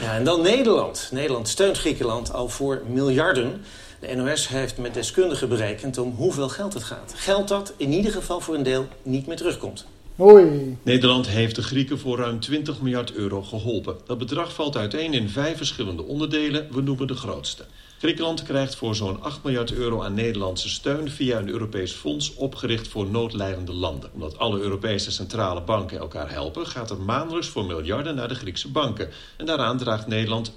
Ja, en dan Nederland. Nederland steunt Griekenland al voor miljarden. De NOS heeft met deskundigen berekend om hoeveel geld het gaat. Geld dat in ieder geval voor een deel niet meer terugkomt. Hoi. Nederland heeft de Grieken voor ruim 20 miljard euro geholpen. Dat bedrag valt uiteen in vijf verschillende onderdelen. We noemen de grootste. Griekenland krijgt voor zo'n 8 miljard euro aan Nederlandse steun via een Europees fonds opgericht voor noodlijdende landen. Omdat alle Europese centrale banken elkaar helpen, gaat er maandelijks voor miljarden naar de Griekse banken. En daaraan draagt Nederland 7,2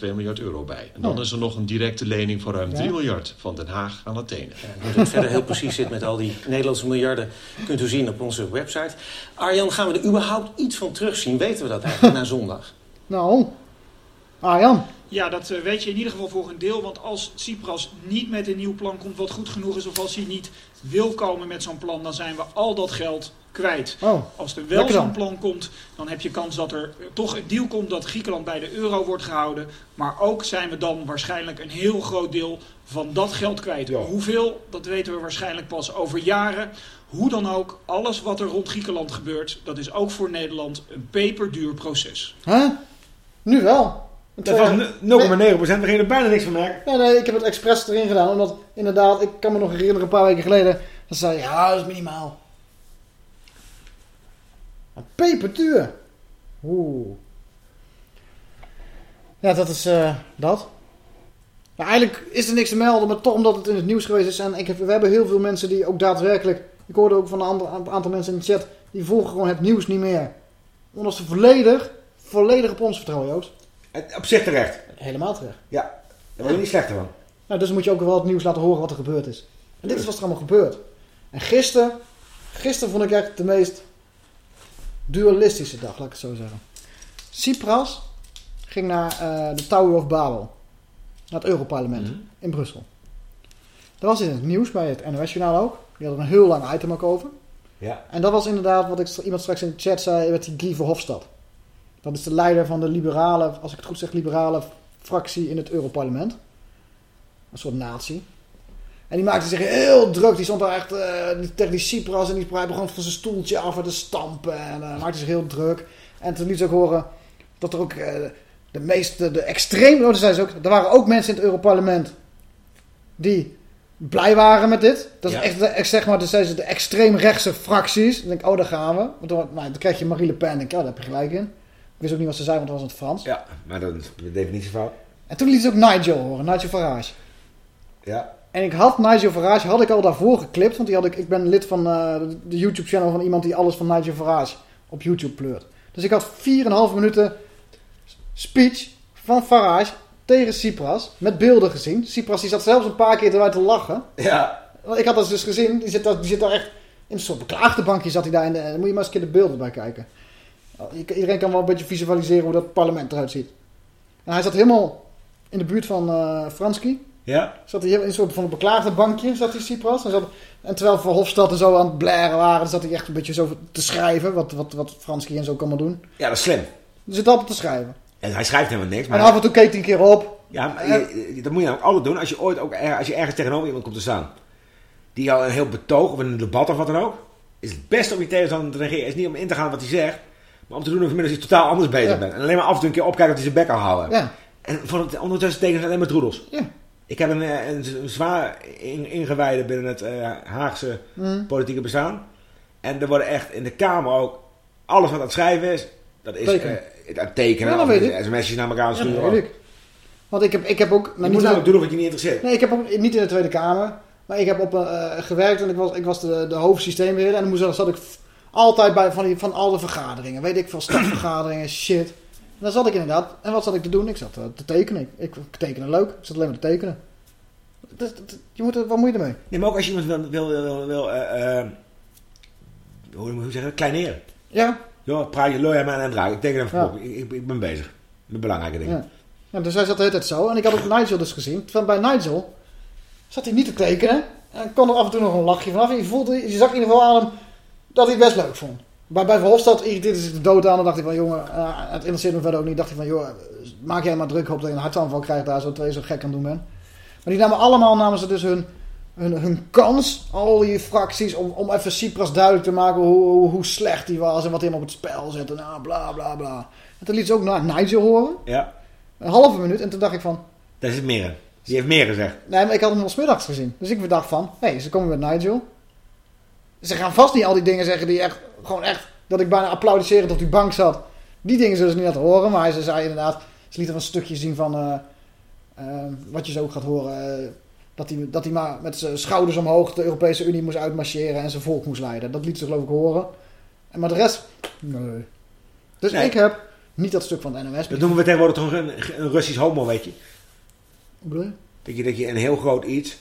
miljard euro bij. En dan is er nog een directe lening voor ruim Ja. 3 miljard van Den Haag aan Athene. Hoe het verder heel precies zit met al die Nederlandse miljarden... kunt u zien op onze website. Arjan, gaan we er überhaupt iets van terugzien? Weten we dat eigenlijk na zondag? Nou, Arjan. Ja, dat eh, weet je in ieder geval voor een deel. Want als Tsipras niet met een nieuw plan komt wat goed genoeg is... of als hij niet wil komen met zo'n plan... dan zijn we al dat geld kwijt. Oh, Als er wel zo'n plan komt, dan heb je kans dat er eh, toch een deal komt... dat Griekenland bij de euro wordt gehouden. Maar ook zijn we dan waarschijnlijk een heel groot deel van dat geld kwijt. Hoeveel, dat weten we waarschijnlijk pas over jaren. Hoe dan ook, alles wat er rond Griekenland gebeurt... dat is ook voor Nederland een peperduur proces. Huh? Nu wel. Dat was 0,9%, we gingen er bijna niks van merken. Nee, nee, ik heb het expres erin gedaan. Omdat inderdaad, ik kan me nog herinneren een paar weken geleden. Dat zei ja, dat is minimaal. Een peperduur. Oeh. Ja, dat is eh, dat. Nou, eigenlijk is er niks te melden, maar toch omdat het in het nieuws geweest is. En ik heb, we hebben heel veel mensen die ook daadwerkelijk... Ik hoorde ook van een aantal mensen in de chat... die volgen gewoon het nieuws niet meer. Omdat ze volledig, volledig op ons vertrouwen, Joost. Op zich terecht. Helemaal terecht. Ja, daar word je niet slechter van. Nou, dus moet je ook wel het nieuws laten horen wat er gebeurd is. En dit is wat er allemaal gebeurd. En gisteren, gisteren vond ik echt de meest dualistische dag, laat ik het zo zeggen. Tsipras ging naar eh, de Tower of Babel. Naar het Europarlement in Brussel. Dat was in het nieuws bij het NOS-journaal ook. Die hadden een heel lang item ook over. Ja. En dat was inderdaad wat ik, iemand straks in de chat zei met die Guy Verhofstadt. Dat is de leider van de liberale, als ik het goed zeg, liberale fractie in het Europarlement. Een soort nazi. En die maakte zich heel druk. Die stond daar echt eh, tegen die Cypras en die begon van zijn stoeltje af te stampen. En eh, maakte zich heel druk. En toen liet ze ook horen dat er ook eh, de meeste, de extreem... Oh, zei ze ook. Er waren ook mensen in het Europarlement die blij waren met dit. Dat is Ja. echt, de, echt, zeg maar, dat zijn ze de extreemrechtse fracties. Dan denk ik, oh, daar gaan we. Want dan, nou, dan krijg je Marie Le Pen. Denk ik, ja, daar heb je gelijk in. Ik wist ook niet wat ze zei, want het was in het Frans. Ja, maar dat is de definitie fout. En toen liet ze ook Nigel horen, Nigel Farage. Ja. En ik had Nigel Farage had ik al daarvoor geklipt, want die had ik, ik ben lid van eh, de- de YouTube channel van iemand die alles van Nigel Farage op YouTube pleurt. Dus ik had 4,5 minuten speech van Farage tegen Cypras met beelden gezien. Cypras die zat zelfs een paar keer erbij te lachen. Ja. Want Ik had dat dus gezien, die zit, daar, die zit daar echt in een soort beklaagde bankje zat hij daar. Dan moet je maar eens een keer de beelden bij kijken. Je- Iedereen kan wel een beetje visualiseren hoe dat parlement eruit ziet. En hij zat helemaal in de buurt van eh Franski. Ja. Zat hij in een soort van een beklaagde bankje, zat hij Cypras. En, zat, en terwijl Verhofstadt en zo aan het blaren waren, zat hij echt een beetje zo te schrijven. Wat, wat, wat Franski en zo kan maar doen. Ja, dat is slim. Hij zit altijd te schrijven. En hij schrijft helemaal niks. Maar En af en toe keek hij een keer op. Ja, maar je- dat moet je nou altijd doen als je ooit ook er- als je ergens tegenover iemand komt te staan. Die jou een heel betoog of een debat of wat dan ook. Is het beste om je tegenstander te reageren. Is niet om in te gaan wat hij zegt. Maar om te doen of je iets totaal anders bezig Ja. bent. En alleen maar af en toe een keer opkijken dat hij zijn bek kan houden. Ja. En voor het, ondertussen tekenen ze alleen maar troedels. Ja. Ik heb een, eh, een, een zwaar in- ingewijde binnen het eh, Haagse Mm. politieke bestaan. En er worden echt in de Kamer ook alles wat aan het schrijven is, dat is Tekenen. eh, het tekenen. Ja, dat weet ik. sms'jes naar elkaar sturen. ik. Want ik heb, ik heb ook... Je nou, moet niet ook doen of het je niet interesseert. Nee, ik heb ook niet in de Tweede Kamer. Maar ik heb op eh, gewerkt en ik was, ik was de, de hoofdsysteembeheerder. En dan moest, zat ik altijd bij van, die, van al de vergaderingen. Weet ik veel, stadvergaderingen, shit. En dan zat ik inderdaad. En wat zat ik te doen? Ik zat eh, te tekenen. Ik, ik tekenen leuk. Ik zat alleen maar te tekenen. Dat- je moet, er- wat moet je ermee? Nee, maar ook als je iemand wil, wil, wil, wil eh, eh, hoe moet je zeggen, kleineren. Ja. Ja, praat je looi aan en draai. Ik teken even Ja. Ik, ik, ik ben bezig. Met belangrijke dingen. Ja. ja. Dus hij zat de hele tijd zo. En ik had ook Nigel dus gezien. Van bij Nigel zat hij niet te tekenen. En kon er af en toe nog een lachje vanaf. Je, voelde, je zag in ieder geval aan hem dat hij het best leuk vond. Maar bij Verhofstadt irriteerde zich de dood aan. Dan dacht hij van, jongen, eh, het interesseert me verder ook niet. dacht hij van, joh, maak jij maar druk op dat je een hartaanval krijgt daar. Zo twee zo gek aan doen bent. Maar die namen allemaal namen ze dus hun, hun, hun kans, al die fracties, om, om even Cypras duidelijk te maken hoe, hoe, hoe slecht hij was. En wat hij hem op het spel zette. Nou, bla, bla, bla. En toen liet ze ook naar Nigel horen. Ja. Een halve minuut. En toen dacht ik van, Daar zit meer in. Die heeft meer gezegd. Nee, maar ik had hem al 's middags gezien. Dus ik dacht van, hé, ze komen met Nigel. Ze gaan vast niet al die dingen zeggen die echt, gewoon echt, dat ik bijna applaudisserend op die bank zat. Die dingen zullen ze niet laten horen, maar ze zei inderdaad, ze lieten een stukje zien van, eh, eh, wat je zo ook gaat horen, eh, dat hij dat hij maar met zijn schouders omhoog de Europese Unie moest uitmarcheren en zijn volk moest leiden. Dat liet ze geloof ik horen. En maar de rest, nee. Dus Nee. ik heb niet dat stuk van de NOS. Dat noemen we tegenwoordig toch een, een Russisch homo, weet je. Hoe bedoel je? Dat je, dat je een heel groot iets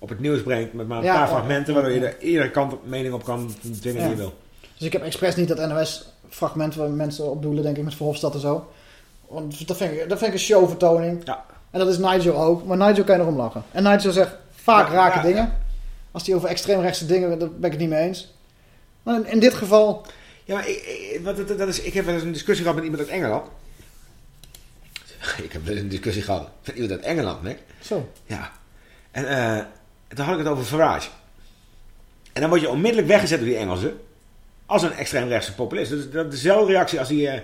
op het nieuws brengt met maar een Ja, paar fragmenten, waardoor je er iedere kant op mening op kan dwingen Ja. die je wil. Dus ik heb expres niet dat NOS-fragment waar mensen op doelen, denk ik, met Verhofstadt en zo. Want dat vind ik, dat vind ik een showvertoning. Ja. En dat is Nigel ook. Maar Nigel kan je erom lachen. En Nigel zegt vaak Ja, rake ja, dingen. Als hij over extreemrechtse dingen, daar ben ik het niet mee eens. Maar in, in dit geval... Ja, maar ik, wat, dat, dat is, ik heb wel eens een discussie gehad met iemand uit Engeland. Ik heb wel eens een discussie gehad met iemand uit Engeland, hè? Zo. Ja. En eh, toen had ik het over Farage. En dan word je onmiddellijk weggezet door die Engelsen. Als een extreemrechtse populist. Dus dat is dezelfde reactie als die je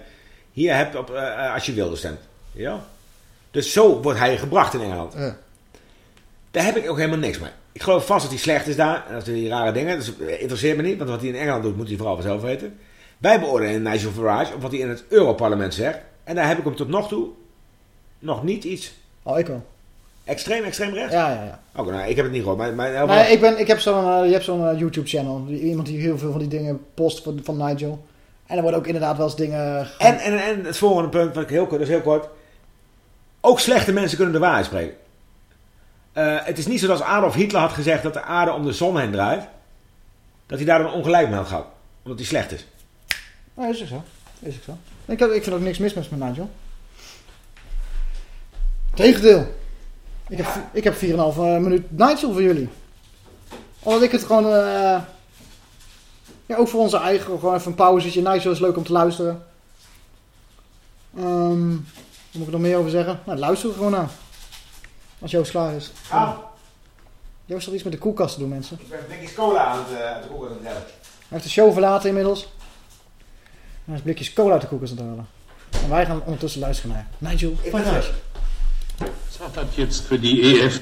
hier hebt op, eh, als je wilde stemt. Ja? Dus zo wordt hij gebracht in Engeland. Ja. Daar heb ik ook helemaal niks mee. Ik geloof vast dat hij slecht is daar. En dat hij die rare dingen. Dus eh, interesseert me niet. Want wat hij in Engeland doet, moet hij vooral zelf weten. Wij beoordelen Nigel Farage op wat hij in het Europarlement zegt. En daar heb ik hem tot nog toe nog niet iets Oh, ik wel. Extreem, extreem rechts. Ja, ja, ja. Oké, nou, ik heb het niet gehoord. Maar, maar, Nee, ik, ben, ik heb zo'n eh, je hebt zo'n eh, YouTube-channel. Iemand die heel veel van die dingen post van, van Nigel. En er worden ook inderdaad wel eens dingen... En, en, en het volgende punt, wat ik heel, kort- dat is heel kort. Ook slechte mensen kunnen de waarheid spreken. Eh, het is niet zoals Adolf Hitler had gezegd dat de aarde om de zon heen draait. Dat hij daar een ongelijk mee had gehad. Omdat hij slecht is. Nee, is ook zo. Is ook zo. Ik, heb, ik vind ook niks mis met met Nigel. Tegendeel. Ik heb, ik heb 4,5 eh, minuut Nigel voor jullie. Omdat ik het gewoon... eh, ja, ook voor onze eigen... Gewoon even een pauzetje. Nigel is leuk om te luisteren. Ehm wat moet ik er nog meer over zeggen? Nou, luister er gewoon naar. Als Joost klaar is. Ah. Joost had iets met de koelkast te doen, mensen. Ik ben blikjes cola aan het, uh, de koelkast aan het hebben. Hij heeft de show verlaten inmiddels. Hij is blikjes cola uit de koelkast aan het halen. En wij gaan ondertussen luisteren naar Nigel Farage. Zat dat jetzt für die EF?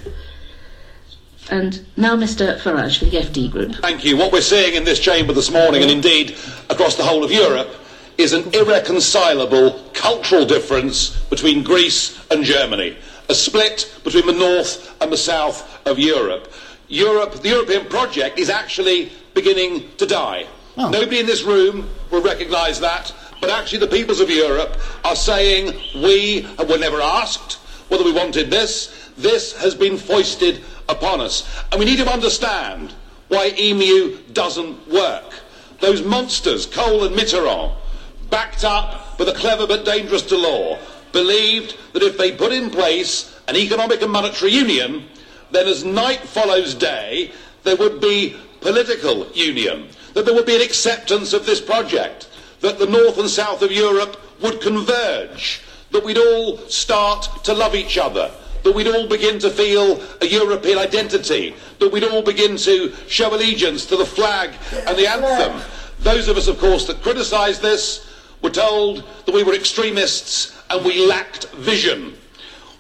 And now Mr. Farage for the FD Group. Thank you. What we're seeing in this chamber this morning, and indeed across the whole of Europe, is an irreconcilable cultural difference between Greece and Germany. A split between the north and the south of Europe. Europe, the European project is actually beginning to die. Oh. Nobody in this room will recognise that, but actually the peoples of Europe are saying we were never asked whether we wanted this. This has been foisted upon us. And we need to understand why EMU doesn't work. Those monsters, Kohl and Mitterrand, backed up with a clever but dangerous Delors, believed that if they put in place an economic and monetary union, then as night follows day, there would be political union, that there would be an acceptance of this project, that the north and south of Europe would converge, that we'd all start to love each other, that we'd all begin to feel a European identity, that we'd all begin to show allegiance to the flag and the anthem. Those of us, of course, that criticised this were told that we were extremists and we lacked vision.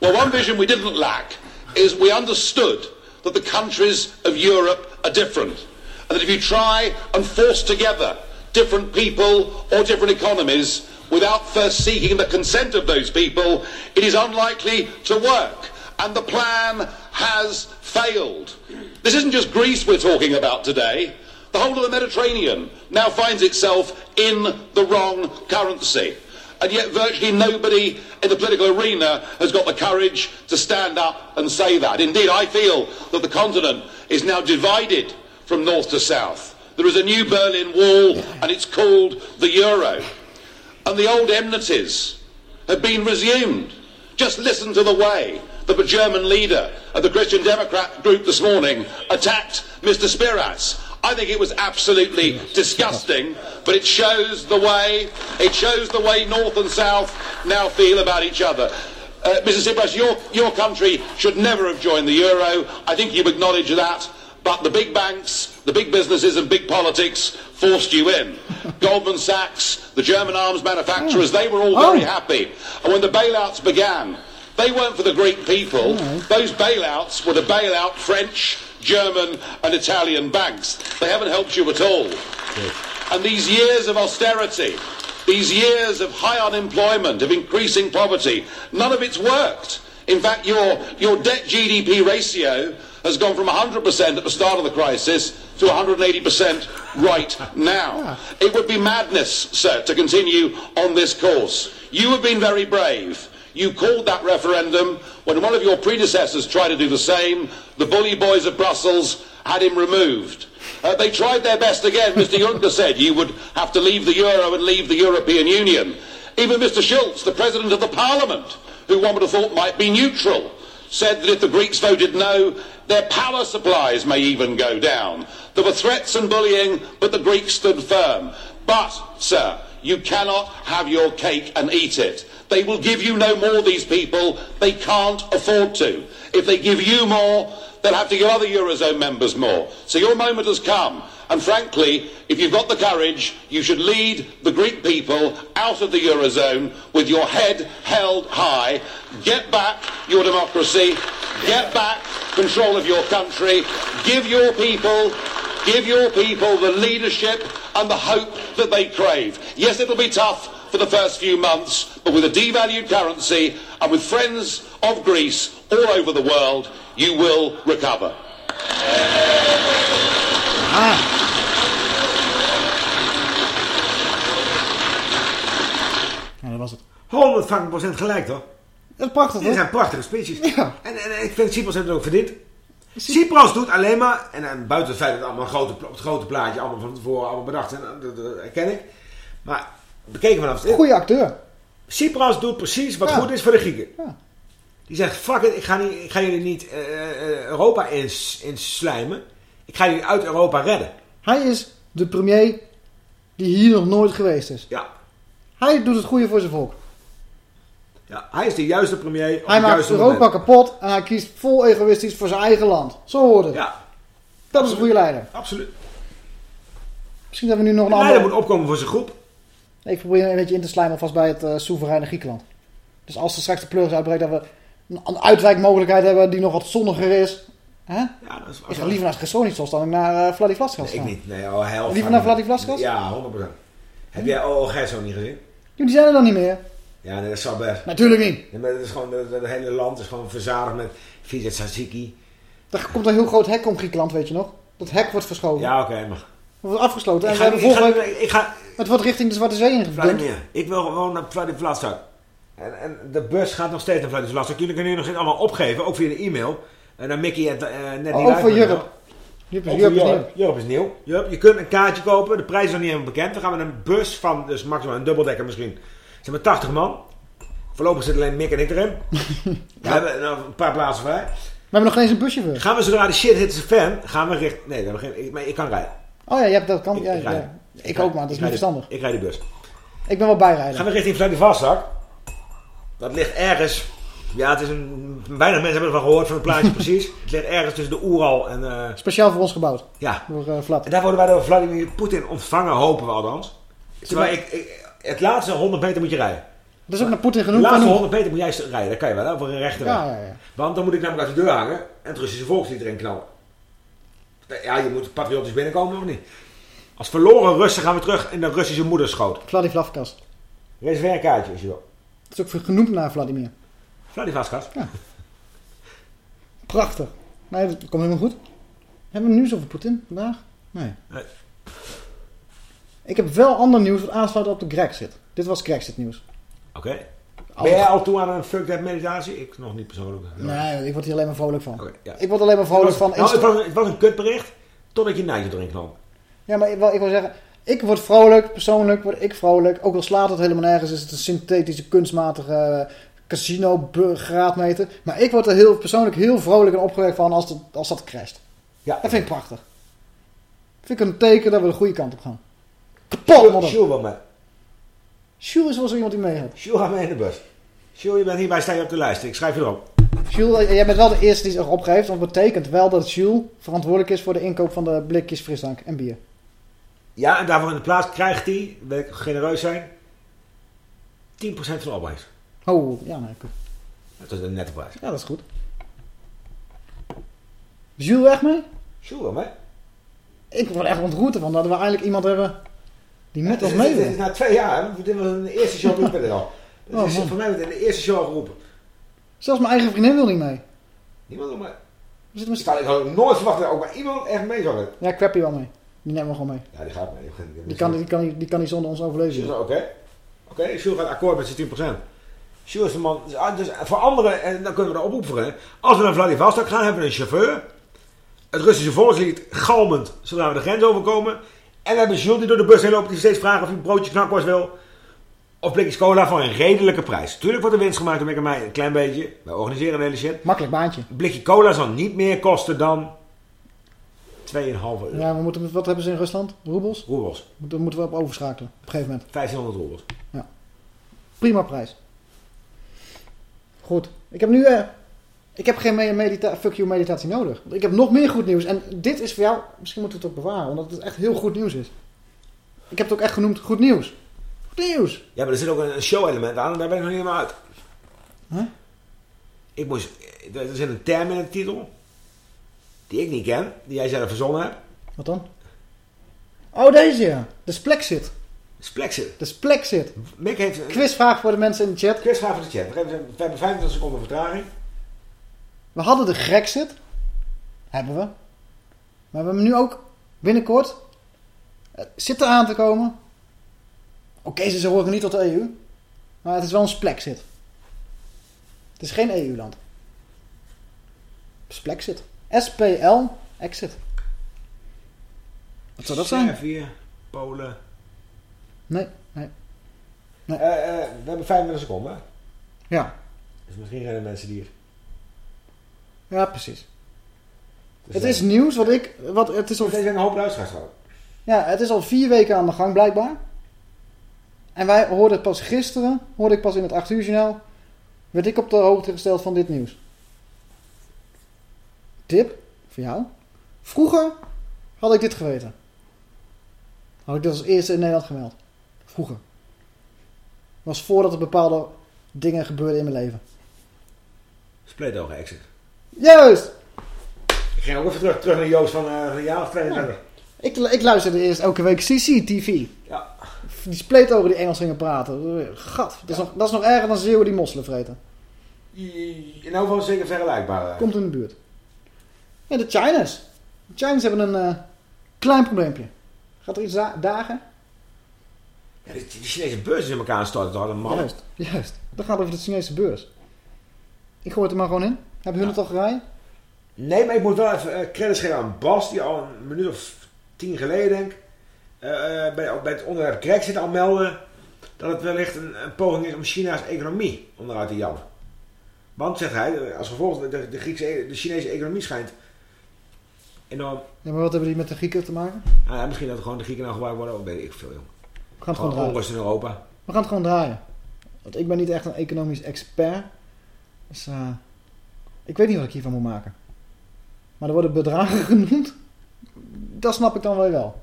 Well, one vision we didn't lack is we understood that the countries of Europe are different. And that if you try and force together different people or different economies without first seeking the consent of those people, it is unlikely to work. And the plan has failed. This isn't just Greece we're talking about today. The whole of the Mediterranean now finds itself in the wrong currency. And yet virtually nobody in the political arena has got the courage to stand up and say that. Indeed, I feel that the continent is now divided from north to south. There is a new Berlin Wall and it's called the Euro. And the old enmities have been resumed. Just listen to the way that the German leader of the Christian Democrat group this morning attacked Mr. Spiras. I think it was absolutely disgusting, but it shows the way it shows the way North and South now feel about each other. Uh, Mr. Tsipras, your, your country should never have joined the euro. I think you acknowledge that. But the big banks, the big businesses and big politics forced you in. Goldman Sachs, the German arms manufacturers, oh. they were all very oh. happy. And when the bailouts began, they weren't for the Greek people. Those bailouts were to bail out French, German and Italian banks. They haven't helped you at all. And these years of austerity, these years of high unemployment, of increasing poverty, none of it's worked. In fact, your, your debt GDP ratio has gone from 100% at the start of the crisis to 180% right now. It would be madness, sir, to continue on this course. You have been very brave. You called that referendum when one of your predecessors tried to do the same. The bully boys of Brussels had him removed. Uh, they tried their best again. Mr. Juncker said you would have to leave the euro and leave the European Union. Even Mr. Schulz, the president of the parliament, who one would have thought might be neutral, said that if the Greeks voted no, their power supplies may even go down. There were threats and bullying, but the Greeks stood firm. But, sir, you cannot have your cake and eat it. They will give you no more, these people. They can't afford to. If they give you more, they'll have to give other Eurozone members more. So your moment has come. And frankly, if you've got the courage, you should lead the Greek people out of the Eurozone with your head held high. Get back your democracy. Get back control of your country. Give your people, give your people the leadership and the hope that they crave. Yes, it'll be tough for the first few months, but with a devalued currency and with friends of Greece all over the world, you will recover. Ja, dat was het. 100% gelijk toch? Dat is prachtig Dit zijn prachtige speeches. En, en, ik vind Cyprus heeft het ook verdiend. Cyprus doet alleen maar, en, en buiten het feit dat het allemaal grote, op het grote plaatje allemaal van tevoren allemaal bedacht zijn, dat, dat herken ik. Maar bekeken vanaf het Goeie acteur. Cyprus doet precies wat Ja. goed is voor de Grieken. Ja. Die zegt, fuck it, ik ga, niet, ik ga jullie niet eh, eh, Europa ins, inslijmen. Ik ga jullie uit Europa redden. Hij is de premier die hier nog nooit geweest is. Ja. Hij doet het goede voor zijn volk. Ja, hij is de juiste premier Hij maakt Europa moment. kapot en hij kiest vol egoïstisch voor zijn eigen land. Zo hoort het. Ja. Dat is een goede leider. Absoluut. Misschien dat we nu nog een De leider andere... moet opkomen voor zijn groep. Ik probeer een beetje in te slijmen alvast bij het eh, soevereine Griekenland. Dus als er straks de pleuris uitbreekt, dat we een, uitwijkmogelijkheid hebben die nog wat zonniger is. Hè? Ja, dat is ik ga liever naar Gersonisos dan ik naar uh, Vladivostok Nee, ik niet. Nee, oh, heel Liever naar Vladivostok? Ja, 100%. Heb jij OO Gerso niet gezien? Die zijn er dan niet meer. Ja, nee, dat zou best. Natuurlijk niet. Nee, maar het, is gewoon, het, het hele land is gewoon verzadigd met Vizet Saziki. Er komt een heel groot hek om Griekenland, weet je nog? Dat hek wordt verschoven. Ja, oké, maar... wordt afgesloten. Ik en ga we hebben vorige ik ga ik Het wordt richting de Zwarte Zee ingedumpt. Ik wil gewoon naar Vladivostok. En, en de bus gaat nog steeds naar Vladivostok. Jullie kunnen nu nog steeds allemaal opgeven, ook via de e-mail. En naar Mickey en uh, net Oh, ook voor Jurp. Jurp is- Ook Jurp is nieuw. Jurp, je kunt een kaartje kopen. De prijs is nog niet helemaal bekend. Dan gaan we een bus van, dus maximaal een dubbeldekker misschien. Zijn we 80 man. Voorlopig zitten alleen Mick en ik erin. We hebben nog een paar plaatsen vrij. We hebben nog geen eens een busje voor. Gaan we zodra de shit hit is fan, gaan we richt... Nee, we hebben geen... ik, maar ik kan rijden. Oh ja, je hebt dat kan. ja, ik ja. Ik, ook, maar dat is niet verstandig. Ik rijd de bus. Ik ben wel bijrijden. Gaan we richting Vladivostok. Dat ligt ergens... Ja, het is een... Weinig mensen hebben ervan gehoord van het plaatje precies. Het ligt ergens tussen de Oeral en... eh, Speciaal voor ons gebouwd. Ja. Door eh, Vlad. En daar worden wij door Vladimir Poetin ontvangen, hopen we althans. Terwijl ik, ik- het laatste 100 meter moet je rijden. Dat is ook naar Poetin De genoemd. laatste van- 100 meter moet jij rijden, dat kan je wel, over een rechte weg. Ja, ja, ja. Want dan moet ik namelijk uit de deur hangen en het Russische volkslied erin knallen. Ja, je moet patriotisch binnenkomen of niet? Als verloren Russen gaan we terug in de Russische moederschoot. Vladivlavkas. Reserveer een kaartje als je wil. Het is ook genoemd naar Vladimir. Vladivlavkas? Ja. Prachtig. Nee, dat komt helemaal goed. Hebben we nieuws over Poetin vandaag? Nee. Nee. Ik heb wel ander nieuws wat aansluit op de Grexit. Dit was Grexit nieuws. Oké. Ben jij al toe aan een fuck that meditatie? Ik nog niet persoonlijk. Nee, ik word hier alleen maar vrolijk van. ja. Ik word alleen maar vrolijk Het was- van... nou, het, was, het was een kutbericht, totdat je Nigel erin kwam. Ja, maar ik wil, ik wil zeggen, ik word vrolijk, persoonlijk word ik vrolijk. Ook al slaat het helemaal nergens, is het een synthetische, kunstmatige eh, casino graadmeter. Maar ik word er heel, persoonlijk heel vrolijk en opgewekt van als, het, als dat crasht. Ja. Dat vind ik prachtig. Vind ik een teken dat we de goede kant op gaan. Kapot, man. Sjoel wel mee. Sjoel is wel zo iemand die mee gaat. Sjoel gaat mee in de bus. Sjoel, je bent hierbij, sta je op de lijst. Ik schrijf je erop. Jules, eh, jij bent wel de eerste die zich opgeeft. Want dat betekent wel dat Jules verantwoordelijk is voor de inkoop van de blikjes frisdrank en bier. Ja, en daarvoor in de plaats krijgt hij, wil ik genereus zijn, 10% van de opbrengst. Oh, ja, goed. Dat is een nette prijs. Ja, dat is goed. Jules weg mee? Jules wel mee. Ik word echt ontroerd ervan dat we eigenlijk iemand hebben die met ons mee wil. na twee jaar. Dit was een eerste show ik er al. Dit Oh, is voor mij in de eerste show geroepen. Zelfs mijn eigen vriendin wil niet mee. Niemand wil mee. We zitten Ik had, ik had nooit verwacht dat ook maar iemand echt mee zou willen. Ja, Crappy wel mee. Die nemen we gewoon mee. Ja, die gaat mee. Die kan, die kan, die, die kan niet zonder ons overleven. Oké. Oké, Jules gaat akkoord met zijn 10%. Jules is de man. Dus, ah, dus voor anderen, en dan kunnen we daar oproepen. Als we naar Vladivostok gaan, hebben we een chauffeur. Het Russische volkslied galmend zodra we de grens overkomen. En we hebben Jules die door de bus heen loopt die steeds vraagt of hij een broodje knakworst wil. Of blikjes cola voor een redelijke prijs. Tuurlijk wordt er winst gemaakt door Mick en mij een klein beetje. Wij organiseren een hele shit. Makkelijk baantje. Een blikje cola zal niet meer kosten dan 2,5 euro. Ja, we moeten, wat hebben ze in Rusland? Roebels? Roebels. Daar moeten we op overschakelen. Op een gegeven moment. 1500 roebels. Ja. Prima prijs. Goed. Ik heb nu... eh, ik heb geen me- medita fuck you meditatie nodig. Ik heb nog meer goed nieuws. En dit is voor jou... Misschien moeten we het ook bewaren. Omdat het echt heel goed nieuws is. Ik heb het ook echt genoemd goed nieuws. Goed nieuws. Ja, maar er zit ook een show-element aan en daar ben ik nog niet helemaal uit. Huh? Ik moest, er zit een term in de titel. Die ik niet ken. Die jij zelf verzonnen hebt. Wat dan? Oh, deze ja. De Splexit. Splexit. De Splexit. Mick heeft... een Quizvraag voor de mensen in de chat. Quizvraag voor de chat. We hebben- we hebben 25 seconden vertraging. We hadden de Grexit. Hebben we. Maar we hebben nu ook binnenkort. Het zit er aan te komen. Oké, ze horen niet tot de EU. Maar het is wel een Splexit. Het is geen EU-land. Splexit. SPL Exit. Wat zou dat zijn? Servië, Polen. Nee, nee. Nee. Eh, eh, we hebben 25 seconden. hè? Ja. Dus misschien zijn er mensen die... Ja, precies. Dus het is nieuws wat ik... Wat, het is al, een hoop luisteraars gehad. ja, het is al vier weken aan de gang blijkbaar. En wij hoorden het pas gisteren, hoorde ik pas in het 8 uur journaal, werd ik op de hoogte gesteld van dit nieuws. Tip voor jou. Vroeger had ik dit geweten. Had ik dit als eerste in Nederland gemeld. Vroeger. Was voordat er bepaalde dingen gebeurden in mijn leven. Spleetogen exit. Juist! Ik ging ook even terug, terug naar Joost van eh, een jaar of 32. Ik, ik luisterde eerst elke week CCTV. Ja. Die spleet over die Engels gingen praten. Gat, dat is, nog, dat is nog erger dan zeeuwen die mosselen vreten. In elk geval zeker vergelijkbaar. eh. Komt in de buurt. Ja, de Chinese. De Chinese hebben een eh, klein probleempje. Gaat er iets da- dagen? Ja, die Chinese beurs is in elkaar storten. Dat hadden mannen. Juist, juist. Dat gaat over de Chinese beurs. Ik gooi het er maar gewoon in. Hebben hun het al geraaid? Nee, maar ik moet wel even eh, credits geven aan Bas, die al een minuut of tien geleden, denk ik, eh, bij, bij het onderwerp Brexit al meldde dat het wellicht een, een poging is om China's economie onderuit te jammen. Want, zegt hij, als gevolg, de, de, Griekse, e- de Chinese economie schijnt enorm... Ja, maar wat hebben die met de Grieken te maken? Nou ja, misschien dat gewoon de Grieken nou gebruikt worden, ook weet ik veel, jong. We gaan het gewoon draaien. in Europa. We gaan het gewoon draaien. Want ik ben niet echt een economisch expert. Dus eh, ik weet niet wat ik hiervan moet maken. Maar er worden bedragen genoemd. Dat snap ik dan wel wel.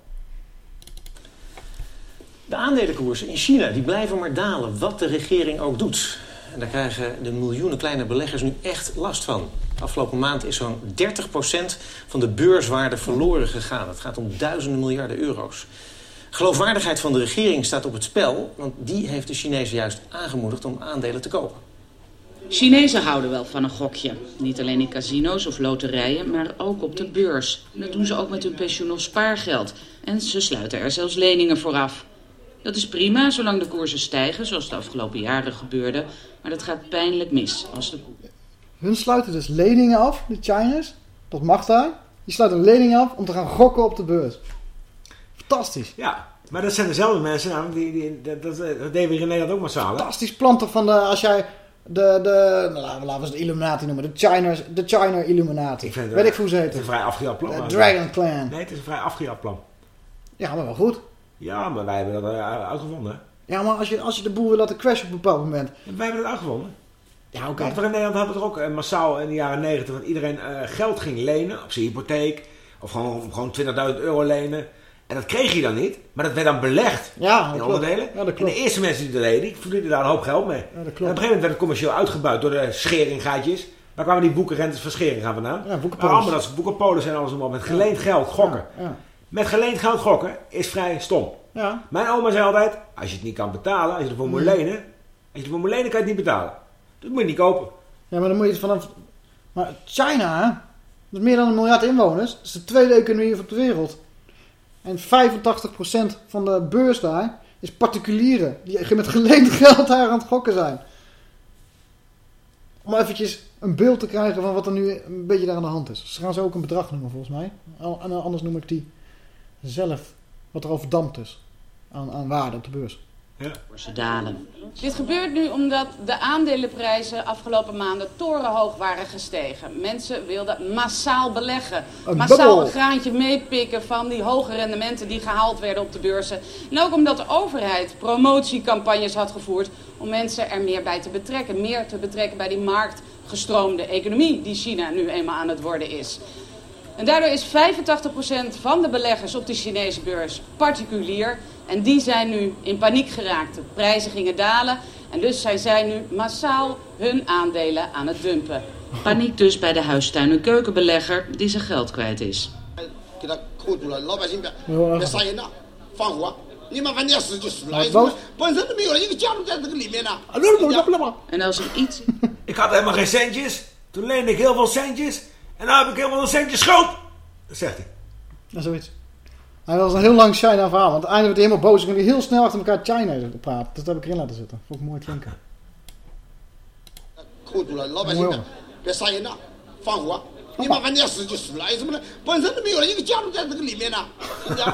De aandelenkoersen in China die blijven maar dalen, wat de regering ook doet. En daar krijgen de miljoenen kleine beleggers nu echt last van. Afgelopen maand is zo'n 30% van de beurswaarde verloren gegaan. Het gaat om duizenden miljarden euro's. Geloofwaardigheid van de regering staat op het spel... want die heeft de Chinezen juist aangemoedigd om aandelen te kopen. Chinezen houden wel van een gokje. Niet alleen in casino's of loterijen, maar ook op de beurs. Dat doen ze ook met hun pensioen of spaargeld. En ze sluiten er zelfs leningen voor af. Dat is prima, zolang de koersen stijgen, zoals de afgelopen jaren gebeurde. Maar dat gaat pijnlijk mis als de Hun sluiten dus leningen af, de Chinese. Dat mag daar. Die sluiten leningen af om te gaan gokken op de beurs. Fantastisch. Ja, maar dat zijn dezelfde mensen, namelijk die, die, dat, dat, dat deden we hier in Nederland ook massaal. Fantastisch plan toch van de, als jij de, de nou, laten we- de Illuminati noemen. De China, de China Illuminati. Ik vind het, Weet ik hoe ze Het heet. is een vrij afgejat plan. De Dragon Clan. Nee, het is een vrij afgejat plan. Ja, maar wel goed. Ja, maar wij hebben dat uh, uitgevonden. Ja, maar als je, als je de boel wil laten crashen op een bepaald moment. Wij hebben dat uitgevonden. Ja, oké. We in Nederland hadden we toch ook eh, massaal in de jaren 90 dat iedereen eh, geld ging lenen op zijn hypotheek. Of gewoon, gewoon 20.000 euro lenen. En dat kreeg je dan niet, maar dat werd dan belegd Ja, in onderdelen. Ja, dat en de eerste mensen die dat deden, die verdienden daar een hoop geld mee. dat En op een gegeven moment werd het commercieel uitgebuit door de scheringgaatjes. Waar kwamen die boekenrentes van schering gaan vandaan? Ja, boekenpolis. Allemaal dat is boekenpolis en alles wat. Met geleend geld gokken. Ja. Met geleend geld gokken is vrij stom. Ja. Mijn oma zei altijd, als je het niet kan betalen, als je ervoor moet lenen, als je ervoor moet lenen kan je het niet betalen. Dat moet je niet kopen. Ja, maar dan moet je het vanaf... Maar China? Dat meer dan een miljard inwoners. Is de tweede economie op de wereld. En 85% van de beurs daar is particulieren. Die met geleend geld daar aan het gokken zijn. Om eventjes een beeld te krijgen van wat er nu een beetje daar aan de hand is. Ze gaan ze ook een bedrag noemen volgens mij. Anders noem ik die zelf. Wat er al verdampt is. Aan, aan waarde op de beurs. Ze dalen. Dit gebeurt nu omdat de aandelenprijzen afgelopen maanden torenhoog waren gestegen. Mensen wilden massaal beleggen. Een massaal een graantje meepikken van die hoge rendementen die gehaald werden op de beurzen. En ook omdat de overheid promotiecampagnes had gevoerd om mensen er meer bij te betrekken. Meer te betrekken bij die marktgestroomde economie die China nu eenmaal aan het worden is. En daardoor is 85% van de beleggers op de Chinese beurs particulier. En die zijn nu in paniek geraakt. De prijzen gingen dalen en dus zijn zij nu massaal hun aandelen aan het dumpen. Paniek dus bij de huistuin- en keukenbelegger die zijn geld kwijt is. En als er iets... Ik had helemaal geen centjes. Toen leende ik heel veel centjes. En nu heb ik helemaal een centje schuld. Dat zegt hij. Dat is zoiets. Hij was een heel lang China verhaal. Want uiteindelijk werd hij helemaal boos. En hij heel snel achter elkaar China praten. Dus dat heb ik erin laten zitten. Vond ik mooi klinken. 扣 住了，老百姓别别杀人呐，放火，你麻烦你要死就死了，为什么呢？本身都没有了，一个家都在这个里面呢。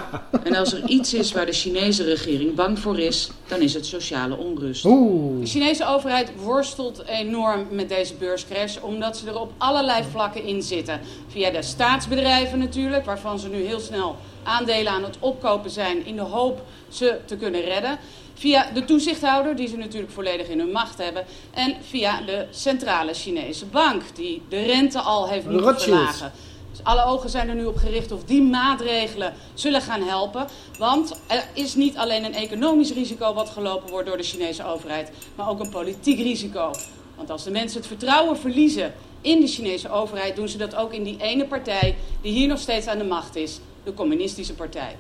En als er iets is waar de Chinese regering bang voor is, dan is het sociale onrust. De Chinese overheid worstelt enorm met deze beurscrash, omdat ze er op allerlei vlakken in zitten. Via de staatsbedrijven natuurlijk, waarvan ze nu heel snel aandelen aan het opkopen zijn in de hoop ze te kunnen redden. Via de toezichthouder, die ze natuurlijk volledig in hun macht hebben. En via de centrale Chinese bank, die de rente al heeft moeten verlagen. Dus alle ogen zijn er nu op gericht of die maatregelen zullen gaan helpen. Want er is niet alleen een economisch risico wat gelopen wordt door de Chinese overheid, maar ook een politiek risico. Want als de mensen het vertrouwen verliezen in de Chinese overheid, doen ze dat ook in die ene partij die hier nog steeds aan de macht is, de Communistische Partij.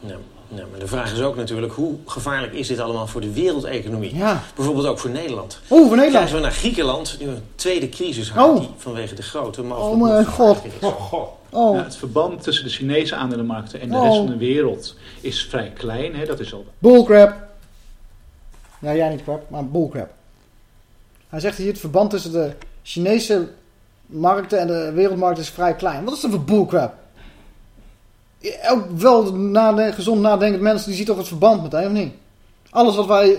Ja, ja, maar de vraag is ook natuurlijk, hoe gevaarlijk is dit allemaal voor de wereldeconomie? Ja. Bijvoorbeeld ook voor Nederland. Oeh, voor Nederland. Kijken we naar Griekenland, nu een tweede crisis had, Oh. die vanwege de grote Oh mogelijk mijn god. is. Oh. Ja, het verband tussen de Chinese aandelenmarkten en de Oh. rest van de wereld is vrij klein. Hè? Dat is al Bullcrap. Ja, jij niet crap, maar bullcrap. Hij zegt hier, het verband tussen de Chinese markten en de wereldmarkt is vrij klein. Wat is dat voor bullcrap? Elk wel naden- gezond nadenkend mens, die ziet toch het verband meteen, of niet? Alles wat wij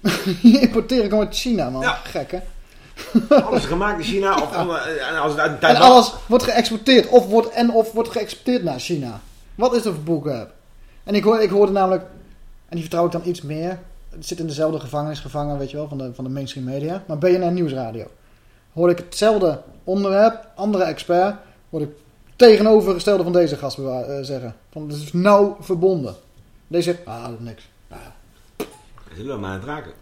importeren komt uit China, man. Gek, hè? Alles gemaakt in China. Of en als het uit En alles wordt geëxporteerd. Of wordt, en of wordt geëxporteerd naar China. Wat is dat voor bullcrap? En ik, hoor, ik hoorde namelijk... En die vertrouw ik dan iets meer. Het zit in dezelfde gevangenis gevangen, weet je wel, van de, van de mainstream media. Maar BNR Nieuwsradio. Hoorde ik hetzelfde onderwerp, andere expert... Hoorde ik tegenovergestelde van deze gast eh, zeggen. Van, het is nauw verbonden. Deze zegt, ah, dat is niks. Zullen we maar aan het raken.